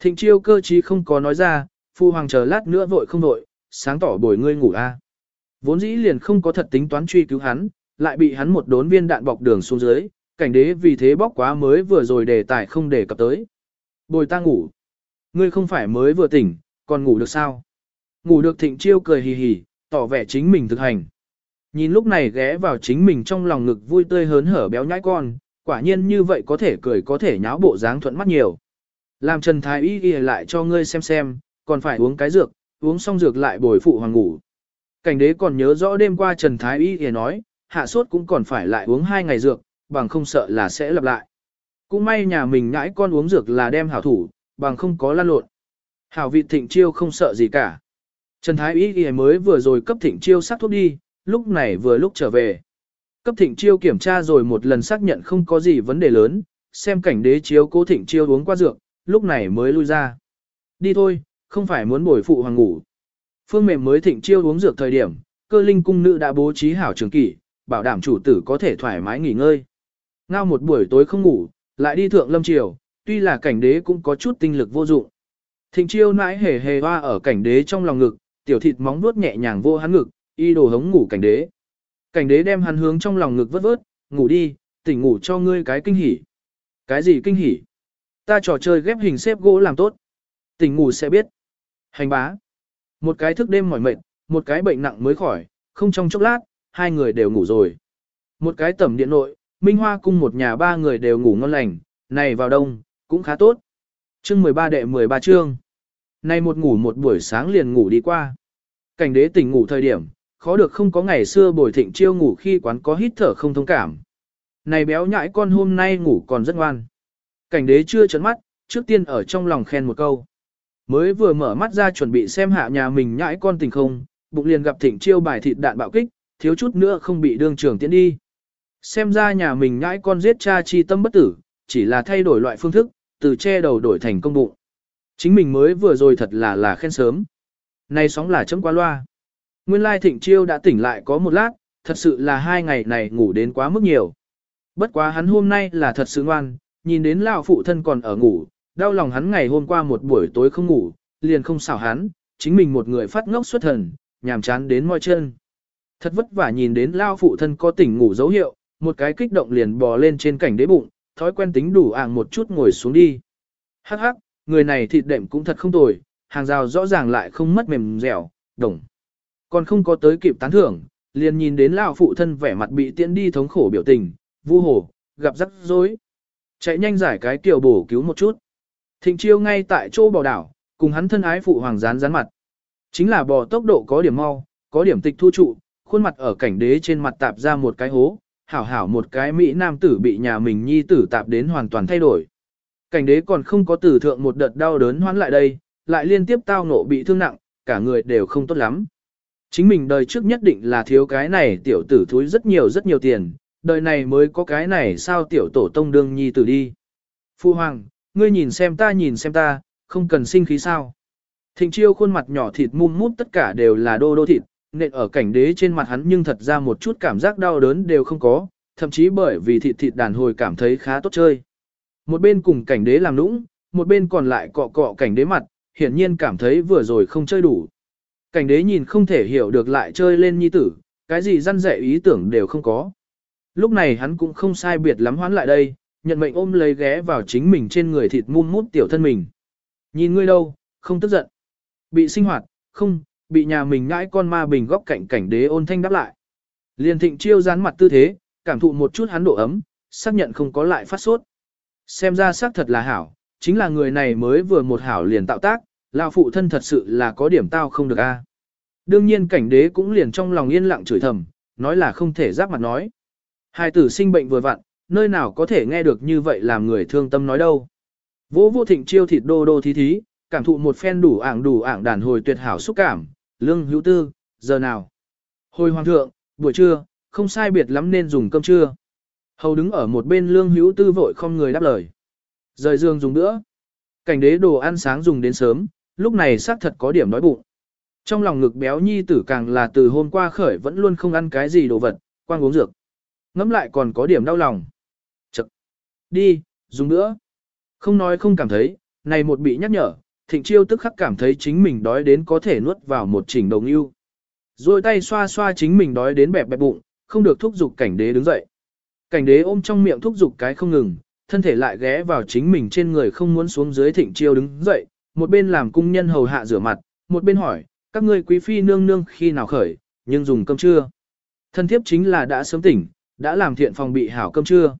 Thịnh chiêu cơ trí không có nói ra, phu hoàng chờ lát nữa vội không vội, sáng tỏ bồi ngươi ngủ a. Vốn dĩ liền không có thật tính toán truy cứu hắn, lại bị hắn một đốn viên đạn bọc đường xuống dưới, cảnh đế vì thế bóc quá mới vừa rồi đề tài không để cập tới. Bồi ta ngủ. Ngươi không phải mới vừa tỉnh, còn ngủ được sao? Ngủ được thịnh chiêu cười hì hì, tỏ vẻ chính mình thực hành. Nhìn lúc này ghé vào chính mình trong lòng ngực vui tươi hớn hở béo nhãi con, quả nhiên như vậy có thể cười có thể nháo bộ dáng thuận mắt nhiều. Làm Trần Thái Y ghi lại cho ngươi xem xem, còn phải uống cái dược, uống xong dược lại bồi phụ hoàng ngủ. Cảnh đế còn nhớ rõ đêm qua Trần Thái Y ghi nói, hạ sốt cũng còn phải lại uống hai ngày dược, bằng không sợ là sẽ lặp lại. Cũng may nhà mình nhãi con uống dược là đem hảo thủ, bằng không có lan lộn. Hảo vị thịnh chiêu không sợ gì cả. Trần Thái Ý Y mới vừa rồi cấp thịnh chiêu sắc thuốc đi, lúc này vừa lúc trở về. Cấp thịnh chiêu kiểm tra rồi một lần xác nhận không có gì vấn đề lớn, xem cảnh đế chiếu cố thịnh chiêu uống qua dược, lúc này mới lui ra. Đi thôi, không phải muốn bồi phụ hoàng ngủ. Phương mềm mới thịnh chiêu uống dược thời điểm, cơ linh cung nữ đã bố trí hảo trường kỷ, bảo đảm chủ tử có thể thoải mái nghỉ ngơi. Ngao một buổi tối không ngủ, lại đi thượng lâm triều, tuy là cảnh đế cũng có chút tinh lực vô dụng. Thịnh chiêu nãi hề hề hoa ở cảnh đế trong lòng ngực, tiểu thịt móng nuốt nhẹ nhàng vô hắn ngực, y đồ hống ngủ cảnh đế. Cảnh đế đem hắn hướng trong lòng ngực vớt vớt, ngủ đi, tỉnh ngủ cho ngươi cái kinh hỉ. Cái gì kinh hỉ? Ta trò chơi ghép hình xếp gỗ làm tốt. Tỉnh ngủ sẽ biết. Hành bá. Một cái thức đêm mỏi mệt, một cái bệnh nặng mới khỏi, không trong chốc lát, hai người đều ngủ rồi. Một cái tẩm điện nội, Minh Hoa cung một nhà ba người đều ngủ ngon lành, này vào đông, cũng khá tốt. Chương 13 đệ 13 chương. Này một ngủ một buổi sáng liền ngủ đi qua. Cảnh đế tỉnh ngủ thời điểm, khó được không có ngày xưa bồi thịnh chiêu ngủ khi quán có hít thở không thông cảm. Này béo nhãi con hôm nay ngủ còn rất ngoan. Cảnh đế chưa chấn mắt, trước tiên ở trong lòng khen một câu. Mới vừa mở mắt ra chuẩn bị xem hạ nhà mình nhãi con tình không, bụng liền gặp thịnh chiêu bài thịt đạn bạo kích, thiếu chút nữa không bị đương trưởng tiến đi. Xem ra nhà mình nhãi con giết cha chi tâm bất tử, chỉ là thay đổi loại phương thức, từ che đầu đổi thành công bụng. Chính mình mới vừa rồi thật là là khen sớm. nay sóng là chấm qua loa. Nguyên lai thịnh chiêu đã tỉnh lại có một lát, thật sự là hai ngày này ngủ đến quá mức nhiều. Bất quá hắn hôm nay là thật sự ngoan, nhìn đến lão phụ thân còn ở ngủ, đau lòng hắn ngày hôm qua một buổi tối không ngủ, liền không xảo hắn, chính mình một người phát ngốc xuất thần, nhàm chán đến mỏi chân. Thật vất vả nhìn đến lão phụ thân có tỉnh ngủ dấu hiệu, một cái kích động liền bò lên trên cảnh đế bụng, thói quen tính đủ ạng một chút ngồi xuống đi. Hắc hắc, người này thịt đệm cũng thật không tồi, hàng rào rõ ràng lại không mất mềm dẻo, đồng. Còn không có tới kịp tán thưởng, liền nhìn đến lão phụ thân vẻ mặt bị tiễn đi thống khổ biểu tình, vu hồ, gặp rắc rối. Chạy nhanh giải cái tiểu bổ cứu một chút. Thịnh chiêu ngay tại chỗ bò đảo, cùng hắn thân ái phụ hoàng rán rán mặt. Chính là bò tốc độ có điểm mau, có điểm tịch thu trụ, khuôn mặt ở cảnh đế trên mặt tạp ra một cái hố, hảo hảo một cái Mỹ nam tử bị nhà mình nhi tử tạp đến hoàn toàn thay đổi. Cảnh đế còn không có tử thượng một đợt đau đớn hoán lại đây, lại liên tiếp tao nộ bị thương nặng, cả người đều không tốt lắm. Chính mình đời trước nhất định là thiếu cái này tiểu tử thúi rất nhiều rất nhiều tiền, đời này mới có cái này sao tiểu tổ tông đương nhi tử đi. Phu hoàng, ngươi nhìn xem ta nhìn xem ta, không cần sinh khí sao. Thịnh chiêu khuôn mặt nhỏ thịt mum mút tất cả đều là đô đô thịt, nên ở cảnh đế trên mặt hắn nhưng thật ra một chút cảm giác đau đớn đều không có, thậm chí bởi vì thịt thịt đàn hồi cảm thấy khá tốt chơi. Một bên cùng cảnh đế làm nũng, một bên còn lại cọ cọ cảnh đế mặt, hiển nhiên cảm thấy vừa rồi không chơi đủ. Cảnh đế nhìn không thể hiểu được lại chơi lên nhi tử, cái gì răn rẻ ý tưởng đều không có. Lúc này hắn cũng không sai biệt lắm hoán lại đây, nhận mệnh ôm lấy ghé vào chính mình trên người thịt mum mút tiểu thân mình. Nhìn ngươi đâu, không tức giận. Bị sinh hoạt, không, bị nhà mình ngãi con ma bình góc cạnh cảnh đế ôn thanh đáp lại. Liên thịnh chiêu dán mặt tư thế, cảm thụ một chút hắn độ ấm, xác nhận không có lại phát sốt. Xem ra xác thật là hảo, chính là người này mới vừa một hảo liền tạo tác, lão phụ thân thật sự là có điểm tao không được a. Đương nhiên cảnh đế cũng liền trong lòng yên lặng chửi thầm, nói là không thể giáp mặt nói. Hai tử sinh bệnh vừa vặn, nơi nào có thể nghe được như vậy làm người thương tâm nói đâu. Vô vô thịnh chiêu thịt đô đô thí thí, cảm thụ một phen đủ ảng đủ ảng đàn hồi tuyệt hảo xúc cảm, lương hữu tư, giờ nào. Hồi hoàng thượng, buổi trưa, không sai biệt lắm nên dùng cơm trưa. Hầu đứng ở một bên lương hữu tư vội không người đáp lời. Rời giường dùng nữa. Cảnh đế đồ ăn sáng dùng đến sớm, lúc này xác thật có điểm đói bụng. Trong lòng ngực béo nhi tử càng là từ hôm qua khởi vẫn luôn không ăn cái gì đồ vật, quang uống dược. Ngắm lại còn có điểm đau lòng. Chật. Đi, dùng nữa. Không nói không cảm thấy, này một bị nhắc nhở, thịnh chiêu tức khắc cảm thấy chính mình đói đến có thể nuốt vào một trình đồng yêu. Rồi tay xoa xoa chính mình đói đến bẹp bẹp bụng, không được thúc giục cảnh đế đứng dậy. Cảnh đế ôm trong miệng thúc giục cái không ngừng, thân thể lại ghé vào chính mình trên người không muốn xuống dưới thịnh chiêu đứng dậy, một bên làm cung nhân hầu hạ rửa mặt, một bên hỏi, các ngươi quý phi nương nương khi nào khởi, nhưng dùng cơm trưa. Thân thiếp chính là đã sớm tỉnh, đã làm thiện phòng bị hảo cơm trưa.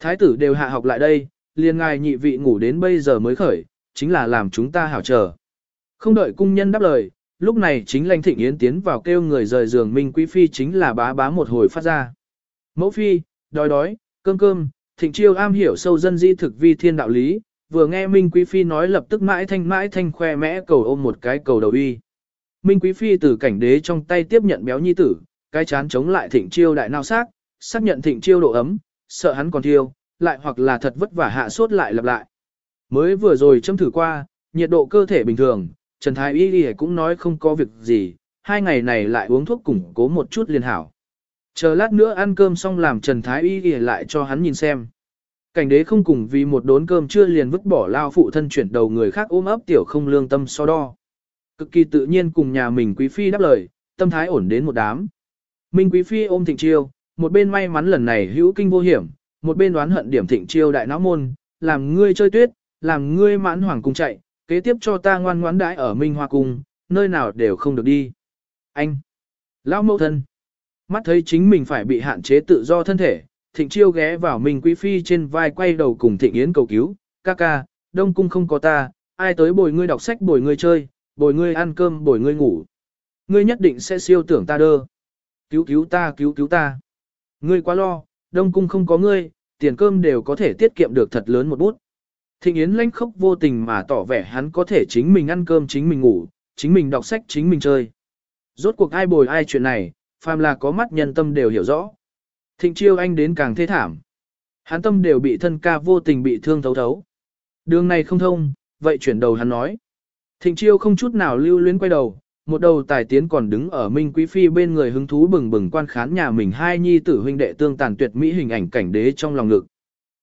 Thái tử đều hạ học lại đây, liền ngài nhị vị ngủ đến bây giờ mới khởi, chính là làm chúng ta hảo chờ. Không đợi cung nhân đáp lời, lúc này chính lãnh thịnh yến tiến vào kêu người rời giường Minh Quý Phi chính là bá bá một hồi phát ra. Mẫu Phi, đói đói, cơm cơm, thịnh chiêu am hiểu sâu dân di thực vi thiên đạo lý, vừa nghe Minh Quý Phi nói lập tức mãi thanh mãi thanh khoe mẽ cầu ôm một cái cầu đầu uy. Minh Quý Phi từ cảnh đế trong tay tiếp nhận béo nhi tử, cái chán chống lại thịnh chiêu đại nao xác, xác nhận thịnh chiêu độ ấm, sợ hắn còn thiêu, lại hoặc là thật vất vả hạ sốt lại lặp lại. Mới vừa rồi châm thử qua, nhiệt độ cơ thể bình thường, Trần Thái Y Y cũng nói không có việc gì, hai ngày này lại uống thuốc củng cố một chút liền hảo. Chờ lát nữa ăn cơm xong làm Trần Thái Y Y lại cho hắn nhìn xem. Cảnh đế không cùng vì một đốn cơm chưa liền vứt bỏ lao phụ thân chuyển đầu người khác ôm ấp tiểu không lương tâm so đo. Cực kỳ tự nhiên cùng nhà mình quý phi đáp lời, tâm thái ổn đến một đám. Minh quý phi ôm thịnh chiêu, một bên may mắn lần này hữu kinh vô hiểm, một bên đoán hận điểm thịnh chiêu đại não môn, làm ngươi chơi tuyết, làm ngươi mãn hoàng cung chạy, kế tiếp cho ta ngoan ngoãn đãi ở Minh Hoa cung, nơi nào đều không được đi. Anh, lão mẫu thân, mắt thấy chính mình phải bị hạn chế tự do thân thể, thịnh chiêu ghé vào Minh Quý Phi trên vai quay đầu cùng thịnh Yến cầu cứu, ca ca, đông cung không có ta, ai tới bồi ngươi đọc sách bồi ngươi chơi, bồi ngươi ăn cơm bồi ngươi ngủ. Ngươi nhất định sẽ siêu tưởng ta đơ. Cứu cứu ta cứu cứu ta. Ngươi quá lo, đông cung không có ngươi, tiền cơm đều có thể tiết kiệm được thật lớn một bút. Thịnh Yến lãnh khốc vô tình mà tỏ vẻ hắn có thể chính mình ăn cơm chính mình ngủ, chính mình đọc sách chính mình chơi. Rốt cuộc ai bồi ai chuyện này, phàm là có mắt nhân tâm đều hiểu rõ. Thịnh chiêu anh đến càng thê thảm. Hắn tâm đều bị thân ca vô tình bị thương thấu thấu. Đường này không thông, vậy chuyển đầu hắn nói. Thịnh chiêu không chút nào lưu luyến quay đầu, một đầu tài tiến còn đứng ở Minh Quý Phi bên người hứng thú bừng bừng quan khán nhà mình hai nhi tử huynh đệ tương tàn tuyệt mỹ hình ảnh cảnh đế trong lòng ngực.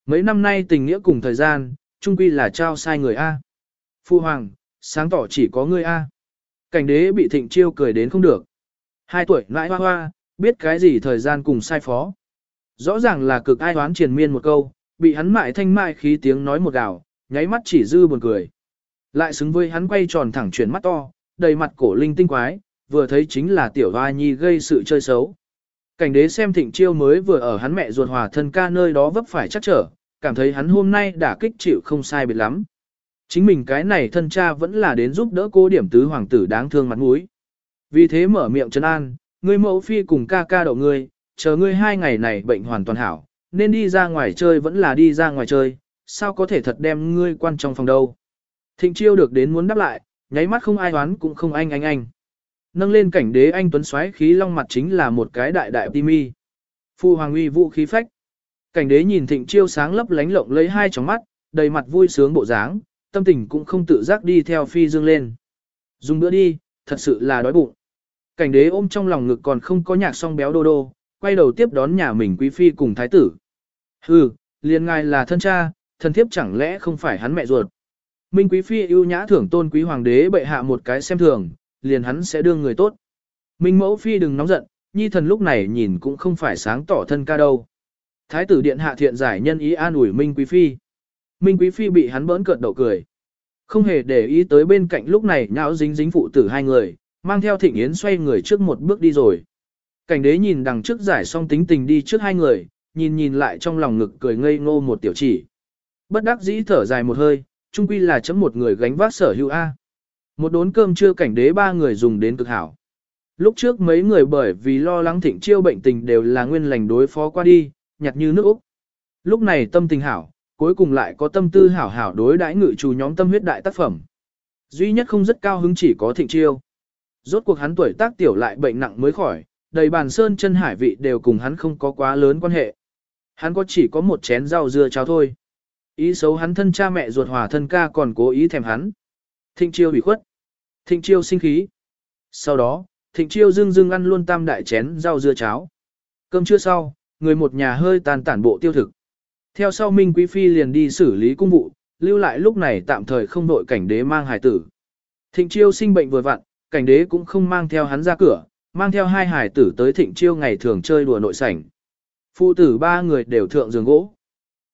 Mấy năm nay tình nghĩa cùng thời gian, trung quy là trao sai người A. Phu Hoàng, sáng tỏ chỉ có người A. Cảnh đế bị thịnh chiêu cười đến không được. Hai tuổi nãi hoa hoa, biết cái gì thời gian cùng sai phó. Rõ ràng là cực ai hoán triền miên một câu, bị hắn mại thanh mại khí tiếng nói một gào, nháy mắt chỉ dư buồn cười. Lại xứng với hắn quay tròn thẳng chuyển mắt to, đầy mặt cổ linh tinh quái, vừa thấy chính là tiểu hoa nhi gây sự chơi xấu. Cảnh đế xem thịnh chiêu mới vừa ở hắn mẹ ruột hòa thân ca nơi đó vấp phải chắc trở, cảm thấy hắn hôm nay đã kích chịu không sai biệt lắm. Chính mình cái này thân cha vẫn là đến giúp đỡ cô điểm tứ hoàng tử đáng thương mặt mũi. Vì thế mở miệng trấn an, ngươi mẫu phi cùng ca ca đậu ngươi, chờ ngươi hai ngày này bệnh hoàn toàn hảo, nên đi ra ngoài chơi vẫn là đi ra ngoài chơi, sao có thể thật đem ngươi quan trong phòng đâu. Thịnh chiêu được đến muốn đáp lại, nháy mắt không ai đoán cũng không anh anh anh. Nâng lên cảnh đế anh tuấn xoáy khí long mặt chính là một cái đại đại timi. Phu hoàng uy vũ khí phách. Cảnh đế nhìn thịnh chiêu sáng lấp lánh lộng lấy hai tròng mắt, đầy mặt vui sướng bộ dáng, tâm tình cũng không tự giác đi theo phi dương lên. Dùng bữa đi, thật sự là đói bụng. Cảnh đế ôm trong lòng ngực còn không có nhạc song béo đô đô, quay đầu tiếp đón nhà mình quý phi cùng thái tử. Hừ, liền ngài là thân cha, thân thiếp chẳng lẽ không phải hắn mẹ ruột. Minh quý phi ưu nhã thưởng tôn quý hoàng đế bệ hạ một cái xem thường, liền hắn sẽ đương người tốt. Minh mẫu phi đừng nóng giận, nhi thần lúc này nhìn cũng không phải sáng tỏ thân ca đâu. Thái tử điện hạ thiện giải nhân ý an ủi Minh quý phi. Minh quý phi bị hắn bỡn cợt đậu cười. Không hề để ý tới bên cạnh lúc này nhão dính dính phụ tử hai người, mang theo thịnh yến xoay người trước một bước đi rồi. Cảnh đế nhìn đằng trước giải xong tính tình đi trước hai người, nhìn nhìn lại trong lòng ngực cười ngây ngô một tiểu chỉ. Bất đắc dĩ thở dài một hơi, chung quy là chấm một người gánh vác sở hữu A. Một đốn cơm trưa cảnh đế ba người dùng đến cực hảo. Lúc trước mấy người bởi vì lo lắng thịnh chiêu bệnh tình đều là nguyên lành đối phó qua đi, nhặt như nước Úc. Lúc này tâm tình hảo, cuối cùng lại có tâm tư hảo hảo đối đãi ngự chủ nhóm tâm huyết đại tác phẩm. Duy nhất không rất cao hứng chỉ có thịnh chiêu. Rốt cuộc hắn tuổi tác tiểu lại bệnh nặng mới khỏi, đầy bàn sơn chân hải vị đều cùng hắn không có quá lớn quan hệ. Hắn có chỉ có một chén rau dưa cháo thôi. Ý xấu hắn thân cha mẹ ruột hòa thân ca còn cố ý thèm hắn. Thịnh chiêu bị khuất. Thịnh chiêu sinh khí. Sau đó, thịnh chiêu dưng dưng ăn luôn tam đại chén rau dưa cháo. Cơm trưa sau, người một nhà hơi tàn tản bộ tiêu thực. Theo sau Minh Quý Phi liền đi xử lý cung vụ, lưu lại lúc này tạm thời không đội cảnh đế mang hải tử. Thịnh chiêu sinh bệnh vừa vặn, cảnh đế cũng không mang theo hắn ra cửa, mang theo hai hải tử tới thịnh chiêu ngày thường chơi đùa nội sảnh. Phụ tử ba người đều thượng giường gỗ.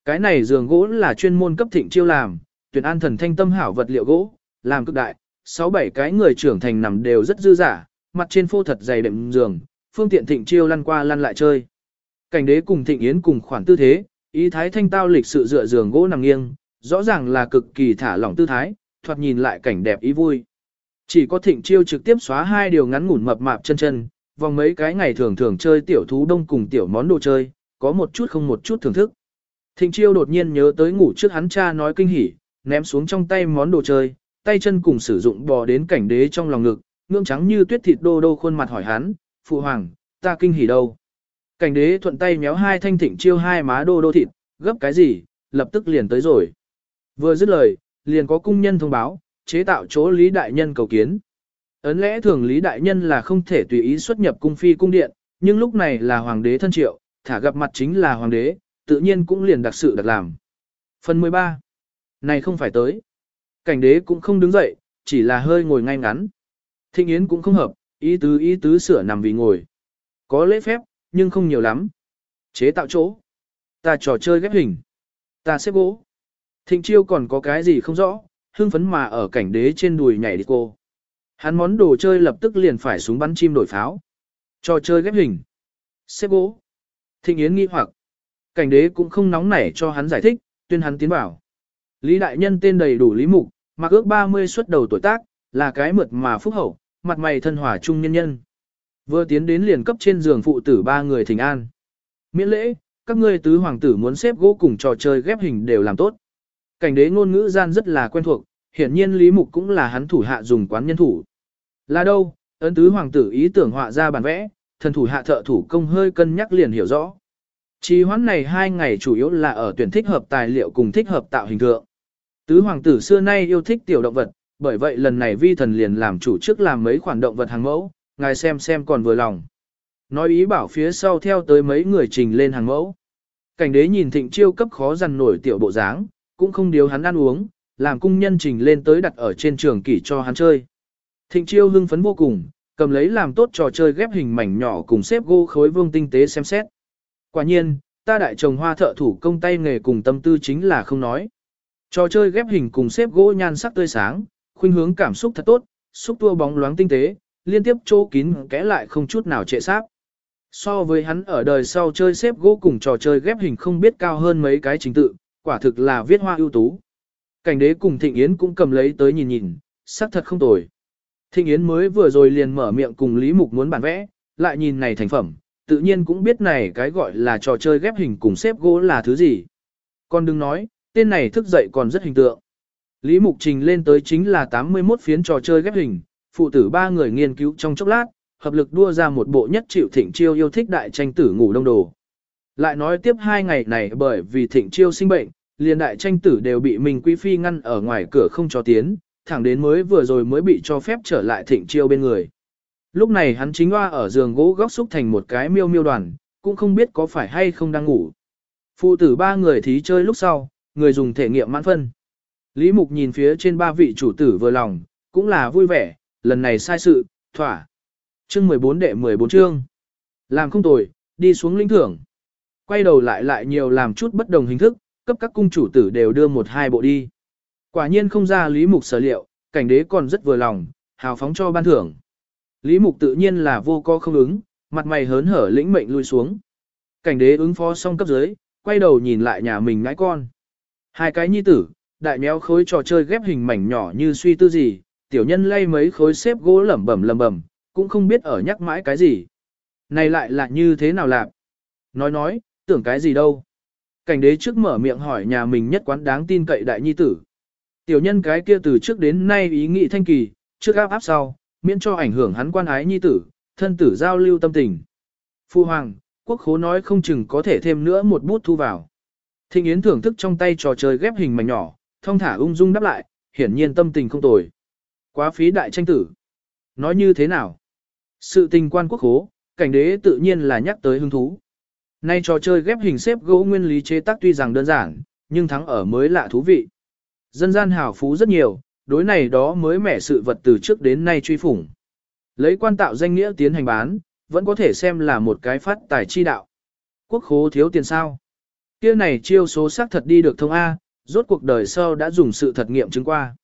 Cái này giường gỗ là chuyên môn cấp thịnh chiêu làm, tuyển an thần thanh tâm hảo vật liệu gỗ, làm cực đại, sáu bảy cái người trưởng thành nằm đều rất dư giả, mặt trên phô thật dày đệm giường, phương tiện thịnh chiêu lăn qua lăn lại chơi. Cảnh đế cùng thịnh yến cùng khoản tư thế, ý thái thanh tao lịch sự dựa giường gỗ nằm nghiêng, rõ ràng là cực kỳ thả lỏng tư thái, thoạt nhìn lại cảnh đẹp ý vui. Chỉ có thịnh chiêu trực tiếp xóa hai điều ngắn ngủn mập mạp chân chân, vòng mấy cái ngày thường thường chơi tiểu thú đông cùng tiểu món đồ chơi, có một chút không một chút thưởng thức. Thịnh chiêu đột nhiên nhớ tới ngủ trước hắn cha nói kinh hỉ, ném xuống trong tay món đồ chơi, tay chân cùng sử dụng bò đến cảnh đế trong lòng ngực, ngưỡng trắng như tuyết thịt đô đô khuôn mặt hỏi hắn, phụ hoàng, ta kinh hỉ đâu. Cảnh đế thuận tay méo hai thanh thịnh chiêu hai má đô đô thịt, gấp cái gì, lập tức liền tới rồi. Vừa dứt lời, liền có cung nhân thông báo, chế tạo chỗ Lý Đại Nhân cầu kiến. Ấn lẽ thường Lý Đại Nhân là không thể tùy ý xuất nhập cung phi cung điện, nhưng lúc này là hoàng đế thân triệu, thả gặp mặt chính là hoàng đế, tự nhiên cũng liền đặc sự đặc làm. Phần 13. Này không phải tới. Cảnh đế cũng không đứng dậy, chỉ là hơi ngồi ngay ngắn. Thịnh Yến cũng không hợp, ý tứ ý tứ sửa nằm vì ngồi. Có lễ phép, nhưng không nhiều lắm. Chế tạo chỗ. Ta trò chơi ghép hình. Ta xếp gỗ. Thịnh chiêu còn có cái gì không rõ, hưng phấn mà ở cảnh đế trên đùi nhảy đi cô. Hắn món đồ chơi lập tức liền phải súng bắn chim đổi pháo. Trò chơi ghép hình. Xếp gỗ. Thịnh Yến nghi hoặc. Cảnh đế cũng không nóng nảy cho hắn giải thích, tuyên hắn tiến bảo. Lý đại nhân tên đầy đủ lý mục, mặc ước 30 xuất đầu tuổi tác, là cái mượt mà phúc hậu, mặt mày thân hòa trung nhân nhân. Vừa tiến đến liền cấp trên giường phụ tử ba người thỉnh an. Miễn lễ, các ngươi tứ hoàng tử muốn xếp gỗ cùng trò chơi ghép hình đều làm tốt. Cảnh đế ngôn ngữ gian rất là quen thuộc, hiển nhiên Lý Mục cũng là hắn thủ hạ dùng quán nhân thủ. Là đâu, ấn tứ hoàng tử ý tưởng họa ra bản vẽ, thần thủ hạ thợ thủ công hơi cân nhắc liền hiểu rõ. Trì hoãn này hai ngày chủ yếu là ở tuyển thích hợp tài liệu cùng thích hợp tạo hình tượng. Tứ hoàng tử xưa nay yêu thích tiểu động vật, bởi vậy lần này vi thần liền làm chủ trước làm mấy khoản động vật hàng mẫu, ngài xem xem còn vừa lòng. Nói ý bảo phía sau theo tới mấy người trình lên hàng mẫu. Cảnh đế nhìn thịnh chiêu cấp khó dằn nổi tiểu bộ dáng, cũng không điều hắn ăn uống, làm cung nhân trình lên tới đặt ở trên trường kỷ cho hắn chơi. Thịnh chiêu hưng phấn vô cùng, cầm lấy làm tốt trò chơi ghép hình mảnh nhỏ cùng xếp gỗ khối vương tinh tế xem xét. Quả nhiên, ta đại trồng hoa thợ thủ công tay nghề cùng tâm tư chính là không nói. Trò chơi ghép hình cùng xếp gỗ nhan sắc tươi sáng, khuynh hướng cảm xúc thật tốt, xúc tua bóng loáng tinh tế, liên tiếp chỗ kín kẽ lại không chút nào trệ xác. So với hắn ở đời sau chơi xếp gỗ cùng trò chơi ghép hình không biết cao hơn mấy cái trình tự, quả thực là viết hoa ưu tú. Cảnh đế cùng Thịnh Yến cũng cầm lấy tới nhìn nhìn, sắc thật không tồi. Thịnh Yến mới vừa rồi liền mở miệng cùng Lý Mục muốn bản vẽ, lại nhìn này thành phẩm, tự nhiên cũng biết này cái gọi là trò chơi ghép hình cùng xếp gỗ là thứ gì. Còn đừng nói, tên này thức dậy còn rất hình tượng. Lý Mục Trình lên tới chính là 81 phiến trò chơi ghép hình, phụ tử ba người nghiên cứu trong chốc lát, hợp lực đua ra một bộ nhất chịu thịnh chiêu yêu thích đại tranh tử ngủ đông đồ. Lại nói tiếp hai ngày này bởi vì thịnh chiêu sinh bệnh, liền đại tranh tử đều bị Minh Quý Phi ngăn ở ngoài cửa không cho tiến, thẳng đến mới vừa rồi mới bị cho phép trở lại thịnh chiêu bên người. Lúc này hắn chính hoa ở giường gỗ góc xúc thành một cái miêu miêu đoàn, cũng không biết có phải hay không đang ngủ. Phụ tử ba người thí chơi lúc sau, người dùng thể nghiệm mãn phân. Lý Mục nhìn phía trên ba vị chủ tử vừa lòng, cũng là vui vẻ, lần này sai sự, thỏa. Chương 14 đệ 14 chương. Làm không tồi, đi xuống linh thưởng. Quay đầu lại lại nhiều làm chút bất đồng hình thức, cấp các cung chủ tử đều đưa một hai bộ đi. Quả nhiên không ra Lý Mục sở liệu, cảnh đế còn rất vừa lòng, hào phóng cho ban thưởng. Lý Mục tự nhiên là vô co không ứng, mặt mày hớn hở lĩnh mệnh lui xuống. Cảnh đế ứng phó xong cấp dưới, quay đầu nhìn lại nhà mình ngãi con. Hai cái nhi tử, đại méo khối trò chơi ghép hình mảnh nhỏ như suy tư gì, tiểu nhân lay mấy khối xếp gỗ lẩm bẩm lẩm bẩm, cũng không biết ở nhắc mãi cái gì. Này lại là như thế nào lạc? Nói nói, tưởng cái gì đâu? Cảnh đế trước mở miệng hỏi nhà mình nhất quán đáng tin cậy đại nhi tử. Tiểu nhân cái kia từ trước đến nay ý nghĩ thanh kỳ, trước áp áp sau, miễn cho ảnh hưởng hắn quan ái nhi tử, thân tử giao lưu tâm tình. Phu hoàng, quốc khố nói không chừng có thể thêm nữa một bút thu vào. Thịnh Yến thưởng thức trong tay trò chơi ghép hình mảnh nhỏ, thông thả ung dung đáp lại, hiển nhiên tâm tình không tồi. Quá phí đại tranh tử. Nói như thế nào? Sự tình quan quốc khố, cảnh đế tự nhiên là nhắc tới hứng thú. Nay trò chơi ghép hình xếp gỗ nguyên lý chế tác tuy rằng đơn giản, nhưng thắng ở mới lạ thú vị. Dân gian hào phú rất nhiều, đối này đó mới mẻ sự vật từ trước đến nay truy phủng. Lấy quan tạo danh nghĩa tiến hành bán, vẫn có thể xem là một cái phát tài chi đạo. Quốc khố thiếu tiền sao? Kia này chiêu số xác thật đi được thông A, rốt cuộc đời sau đã dùng sự thật nghiệm chứng qua.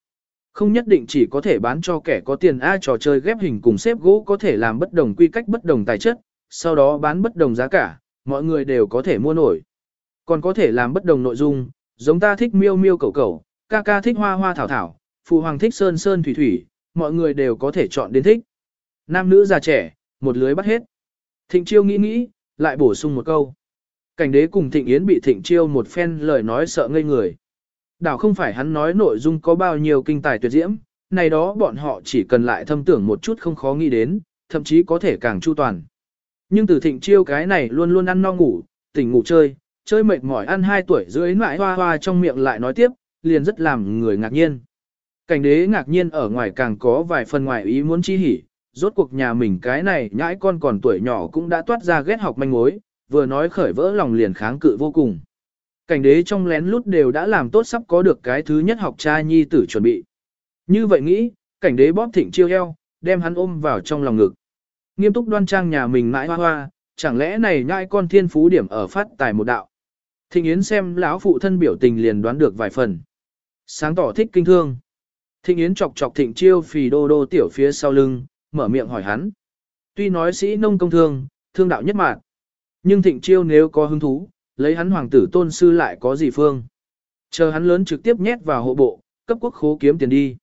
Không nhất định chỉ có thể bán cho kẻ có tiền A trò chơi ghép hình cùng xếp gỗ có thể làm bất đồng quy cách bất đồng tài chất, sau đó bán bất đồng giá cả, mọi người đều có thể mua nổi. Còn có thể làm bất đồng nội dung, giống ta thích miêu miêu cầu cầu, ca ca thích hoa hoa thảo thảo, phụ hoàng thích sơn sơn thủy thủy, mọi người đều có thể chọn đến thích. Nam nữ già trẻ, một lưới bắt hết. Thịnh chiêu nghĩ nghĩ, lại bổ sung một câu. Cảnh đế cùng thịnh yến bị thịnh chiêu một phen lời nói sợ ngây người. Đảo không phải hắn nói nội dung có bao nhiêu kinh tài tuyệt diễm, này đó bọn họ chỉ cần lại thâm tưởng một chút không khó nghĩ đến, thậm chí có thể càng chu toàn. Nhưng từ thịnh chiêu cái này luôn luôn ăn no ngủ, tỉnh ngủ chơi, chơi mệt mỏi ăn 2 tuổi dưới mãi hoa hoa trong miệng lại nói tiếp, liền rất làm người ngạc nhiên. Cảnh đế ngạc nhiên ở ngoài càng có vài phần ngoài ý muốn chi hỉ, rốt cuộc nhà mình cái này nhãi con còn tuổi nhỏ cũng đã toát ra ghét học manh mối, vừa nói khởi vỡ lòng liền kháng cự vô cùng. Cảnh đế trong lén lút đều đã làm tốt sắp có được cái thứ nhất học cha nhi tử chuẩn bị. Như vậy nghĩ, cảnh đế bóp thịnh chiêu eo, đem hắn ôm vào trong lòng ngực. Nghiêm túc đoan trang nhà mình mãi hoa hoa, chẳng lẽ này nhãi con thiên phú điểm ở phát tài một đạo. Thịnh Yến xem lão phụ thân biểu tình liền đoán được vài phần. Sáng tỏ thích kinh thương. Thịnh Yến chọc chọc thịnh chiêu phì đô đô tiểu phía sau lưng, mở miệng hỏi hắn. Tuy nói sĩ nông công thương, thương đạo nhất mạn. Nhưng thịnh chiêu nếu có hứng thú, lấy hắn hoàng tử tôn sư lại có gì phương. Chờ hắn lớn trực tiếp nhét vào hộ bộ, cấp quốc khố kiếm tiền đi.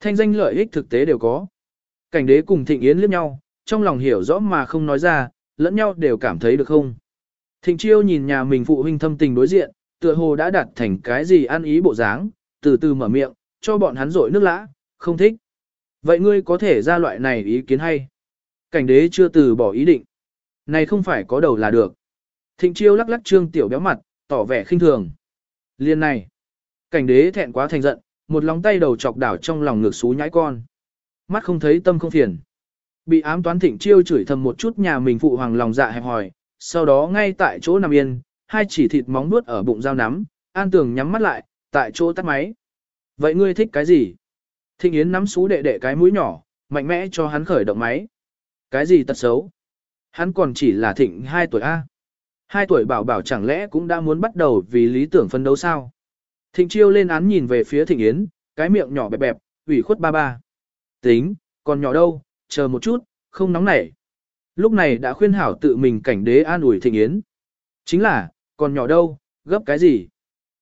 Thanh danh lợi ích thực tế đều có. Cảnh đế cùng thịnh yến liếc nhau, trong lòng hiểu rõ mà không nói ra, lẫn nhau đều cảm thấy được không. Thịnh chiêu nhìn nhà mình phụ huynh thâm tình đối diện, tựa hồ đã đặt thành cái gì ăn ý bộ dáng, từ từ mở miệng, cho bọn hắn rội nước lã, không thích. Vậy ngươi có thể ra loại này ý kiến hay? Cảnh đế chưa từ bỏ ý định. Này không phải có đầu là được. Thịnh chiêu lắc lắc trương tiểu béo mặt, tỏ vẻ khinh thường. Liên này. Cảnh đế thẹn quá thành giận, một lòng tay đầu chọc đảo trong lòng ngược xú nhãi con. Mắt không thấy tâm không phiền. Bị ám toán thịnh chiêu chửi thầm một chút nhà mình phụ hoàng lòng dạ hẹp hòi, sau đó ngay tại chỗ nằm yên, hai chỉ thịt móng nuốt ở bụng dao nắm, an tường nhắm mắt lại, tại chỗ tắt máy. Vậy ngươi thích cái gì? Thịnh Yến nắm xú đệ đệ cái mũi nhỏ, mạnh mẽ cho hắn khởi động máy. Cái gì tật xấu? Hắn còn chỉ là thịnh 2 tuổi A. 2 tuổi bảo bảo chẳng lẽ cũng đã muốn bắt đầu vì lý tưởng phân đấu sao? Thịnh chiêu lên án nhìn về phía thịnh Yến, cái miệng nhỏ bẹp bẹp, ủy khuất ba ba. Tính, còn nhỏ đâu, chờ một chút, không nóng nảy. Lúc này đã khuyên hảo tự mình cảnh đế an ủi thịnh Yến. Chính là, còn nhỏ đâu, gấp cái gì?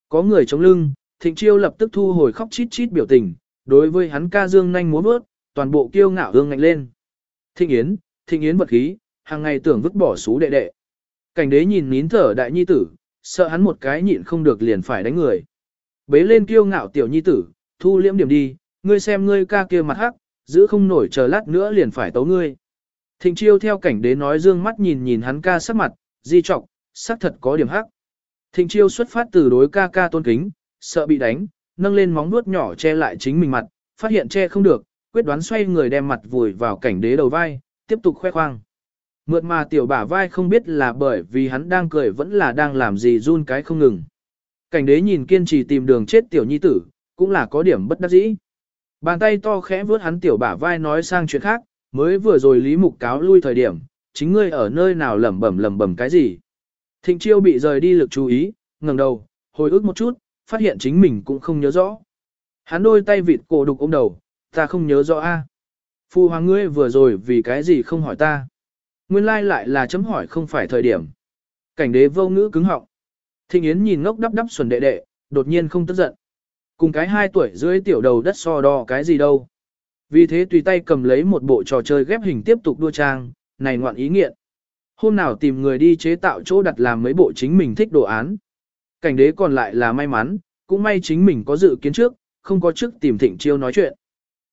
Có người chống lưng, thịnh chiêu lập tức thu hồi khóc chít chít biểu tình, đối với hắn ca dương nhanh múa bước, toàn bộ kiêu ngạo hương ngạnh lên. Thịnh Yến, Thịnh Yến vật khí, hàng ngày tưởng vứt bỏ xú đệ đệ. Cảnh đế nhìn nín thở đại nhi tử, sợ hắn một cái nhịn không được liền phải đánh người. Bế lên kiêu ngạo tiểu nhi tử, thu liễm điểm đi, ngươi xem ngươi ca kia mặt hắc, giữ không nổi chờ lát nữa liền phải tấu ngươi. Thịnh chiêu theo cảnh đế nói dương mắt nhìn nhìn hắn ca sắc mặt, di trọc, sắc thật có điểm hắc. Thịnh chiêu xuất phát từ đối ca ca tôn kính, sợ bị đánh, nâng lên móng nuốt nhỏ che lại chính mình mặt, phát hiện che không được, quyết đoán xoay người đem mặt vùi vào cảnh đế đầu vai, tiếp tục khoe khoang. Mượt mà tiểu bả vai không biết là bởi vì hắn đang cười vẫn là đang làm gì run cái không ngừng. Cảnh đế nhìn kiên trì tìm đường chết tiểu nhi tử, cũng là có điểm bất đắc dĩ. Bàn tay to khẽ vướt hắn tiểu bả vai nói sang chuyện khác, mới vừa rồi lý mục cáo lui thời điểm, chính ngươi ở nơi nào lẩm bẩm lẩm bẩm cái gì. Thịnh chiêu bị rời đi lực chú ý, ngẩng đầu, hồi ức một chút, phát hiện chính mình cũng không nhớ rõ. Hắn đôi tay vịt cổ đục ôm đầu, ta không nhớ rõ a. Phu hoàng ngươi vừa rồi vì cái gì không hỏi ta. Nguyên lai lại là chấm hỏi không phải thời điểm. Cảnh đế vô ngữ cứng họng. Thịnh Yến nhìn ngốc đắp đắp xuẩn đệ đệ, đột nhiên không tức giận. Cùng cái hai tuổi dưới tiểu đầu đất so đo cái gì đâu. Vì thế tùy tay cầm lấy một bộ trò chơi ghép hình tiếp tục đua trang, này ngoạn ý nghiện. Hôm nào tìm người đi chế tạo chỗ đặt làm mấy bộ chính mình thích đồ án. Cảnh đế còn lại là may mắn, cũng may chính mình có dự kiến trước, không có trước tìm thịnh chiêu nói chuyện.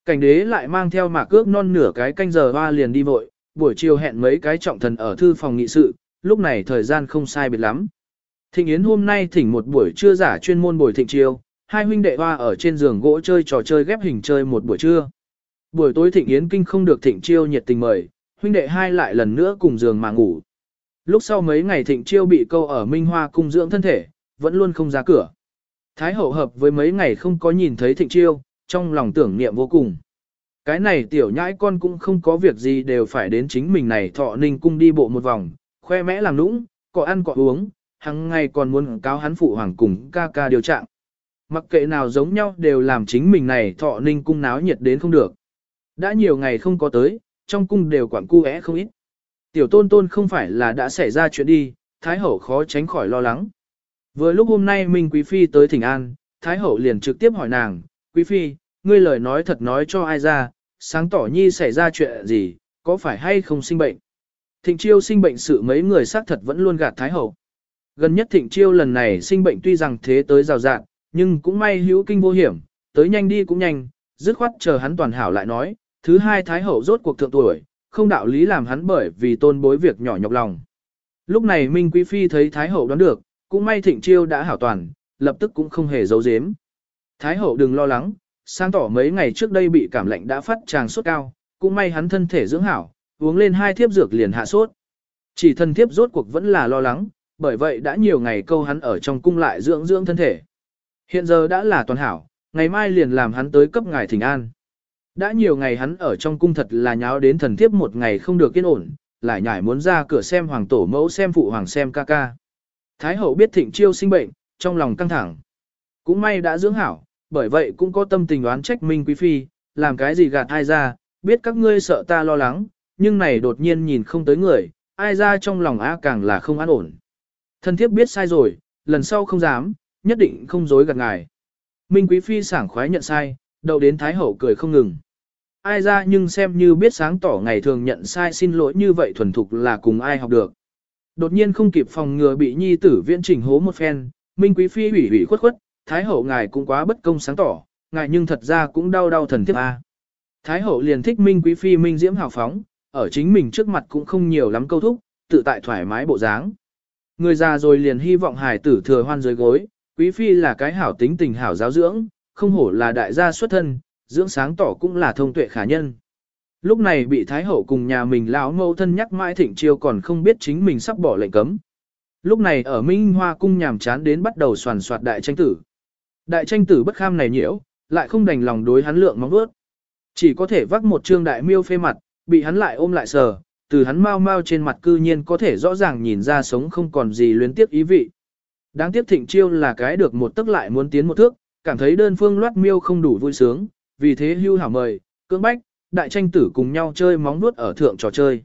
Cảnh đế lại mang theo mạc cước non nửa cái canh giờ hoa liền đi vội, buổi chiều hẹn mấy cái trọng thần ở thư phòng nghị sự, lúc này thời gian không sai biệt lắm. Thịnh Yến hôm nay thỉnh một buổi trưa giả chuyên môn buổi thịnh chiêu, hai huynh đệ hoa ở trên giường gỗ chơi trò chơi ghép hình chơi một buổi trưa. Buổi tối Thịnh Yến kinh không được Thịnh Chiêu nhiệt tình mời, huynh đệ hai lại lần nữa cùng giường mà ngủ. Lúc sau mấy ngày Thịnh Chiêu bị câu ở Minh Hoa cung dưỡng thân thể, vẫn luôn không ra cửa. Thái hậu hợp với mấy ngày không có nhìn thấy Thịnh Chiêu, trong lòng tưởng niệm vô cùng. Cái này tiểu nhãi con cũng không có việc gì đều phải đến chính mình này thọ ninh cung đi bộ một vòng, khoe mẽ làm nũng, cọ ăn cọ uống, hằng ngày còn muốn cáo hắn phụ hoàng cùng ca ca điều trạng. Mặc kệ nào giống nhau đều làm chính mình này thọ ninh cung náo nhiệt đến không được. Đã nhiều ngày không có tới, trong cung đều quản cu é không ít. Tiểu tôn tôn không phải là đã xảy ra chuyện đi, Thái hậu khó tránh khỏi lo lắng. Vừa lúc hôm nay Minh Quý Phi tới thỉnh an, Thái hậu liền trực tiếp hỏi nàng, Quý Phi, ngươi lời nói thật nói cho ai ra, sáng tỏ nhi xảy ra chuyện gì, có phải hay không sinh bệnh. Thịnh chiêu sinh bệnh sự mấy người xác thật vẫn luôn gạt Thái hậu. Gần nhất thịnh chiêu lần này sinh bệnh tuy rằng thế tới rào rạng, nhưng cũng may hữu kinh vô hiểm, tới nhanh đi cũng nhanh, dứt khoát chờ hắn toàn hảo lại nói, thứ hai thái hậu rốt cuộc thượng tuổi, không đạo lý làm hắn bởi vì tôn bối việc nhỏ nhọc lòng. Lúc này Minh Quý Phi thấy thái hậu đoán được, cũng may thịnh chiêu đã hảo toàn, lập tức cũng không hề giấu giếm. Thái hậu đừng lo lắng, sáng tỏ mấy ngày trước đây bị cảm lạnh đã phát tràng sốt cao, cũng may hắn thân thể dưỡng hảo, uống lên hai thiếp dược liền hạ sốt. Chỉ thân thiếp rốt cuộc vẫn là lo lắng, bởi vậy đã nhiều ngày câu hắn ở trong cung lại dưỡng dưỡng thân thể. Hiện giờ đã là toàn hảo, ngày mai liền làm hắn tới cấp ngài thỉnh an. Đã nhiều ngày hắn ở trong cung thật là nháo đến thần thiếp một ngày không được yên ổn, lại nhảy muốn ra cửa xem hoàng tổ mẫu xem phụ hoàng xem ca ca. Thái hậu biết thịnh chiêu sinh bệnh, trong lòng căng thẳng. Cũng may đã dưỡng hảo, bởi vậy cũng có tâm tình oán trách Minh Quý Phi, làm cái gì gạt ai ra, biết các ngươi sợ ta lo lắng, nhưng này đột nhiên nhìn không tới người, ai ra trong lòng á càng là không an ổn. Thần thiếp biết sai rồi, lần sau không dám, nhất định không dối gạt ngài. Minh Quý Phi sảng khoái nhận sai, đậu đến Thái Hậu cười không ngừng. Ai ra nhưng xem như biết sáng tỏ ngày thường nhận sai xin lỗi như vậy thuần thục là cùng ai học được. Đột nhiên không kịp phòng ngừa bị nhi tử viễn trình hố một phen, Minh Quý Phi ủy ủy khuất khuất, Thái Hậu ngài cũng quá bất công sáng tỏ, ngài nhưng thật ra cũng đau đau thần thiếp a. Thái Hậu liền thích Minh Quý Phi Minh Diễm hào phóng, ở chính mình trước mặt cũng không nhiều lắm câu thúc, tự tại thoải mái bộ dáng. Người già rồi liền hy vọng hài tử thừa hoan dưới gối, Quý Phi là cái hảo tính tình hảo giáo dưỡng, không hổ là đại gia xuất thân, dưỡng sáng tỏ cũng là thông tuệ khả nhân. Lúc này bị Thái Hậu cùng nhà mình lão mâu thân nhắc mãi thịnh chiêu còn không biết chính mình sắp bỏ lệnh cấm. Lúc này ở Minh Hoa cung nhàm chán đến bắt đầu soàn soạt đại tranh tử. Đại tranh tử bất kham này nhiễu, lại không đành lòng đối hắn lượng mong bước. Chỉ có thể vác một trương đại miêu phê mặt, bị hắn lại ôm lại sờ, từ hắn mau mau trên mặt cư nhiên có thể rõ ràng nhìn ra sống không còn gì luyến tiếc ý vị. Đáng tiếc thịnh chiêu là cái được một tức lại muốn tiến một thước, cảm thấy đơn phương loát miêu không đủ vui sướng, vì thế hưu hảo mời, cưỡng bách, đại tranh tử cùng nhau chơi móng nuốt ở thượng trò chơi.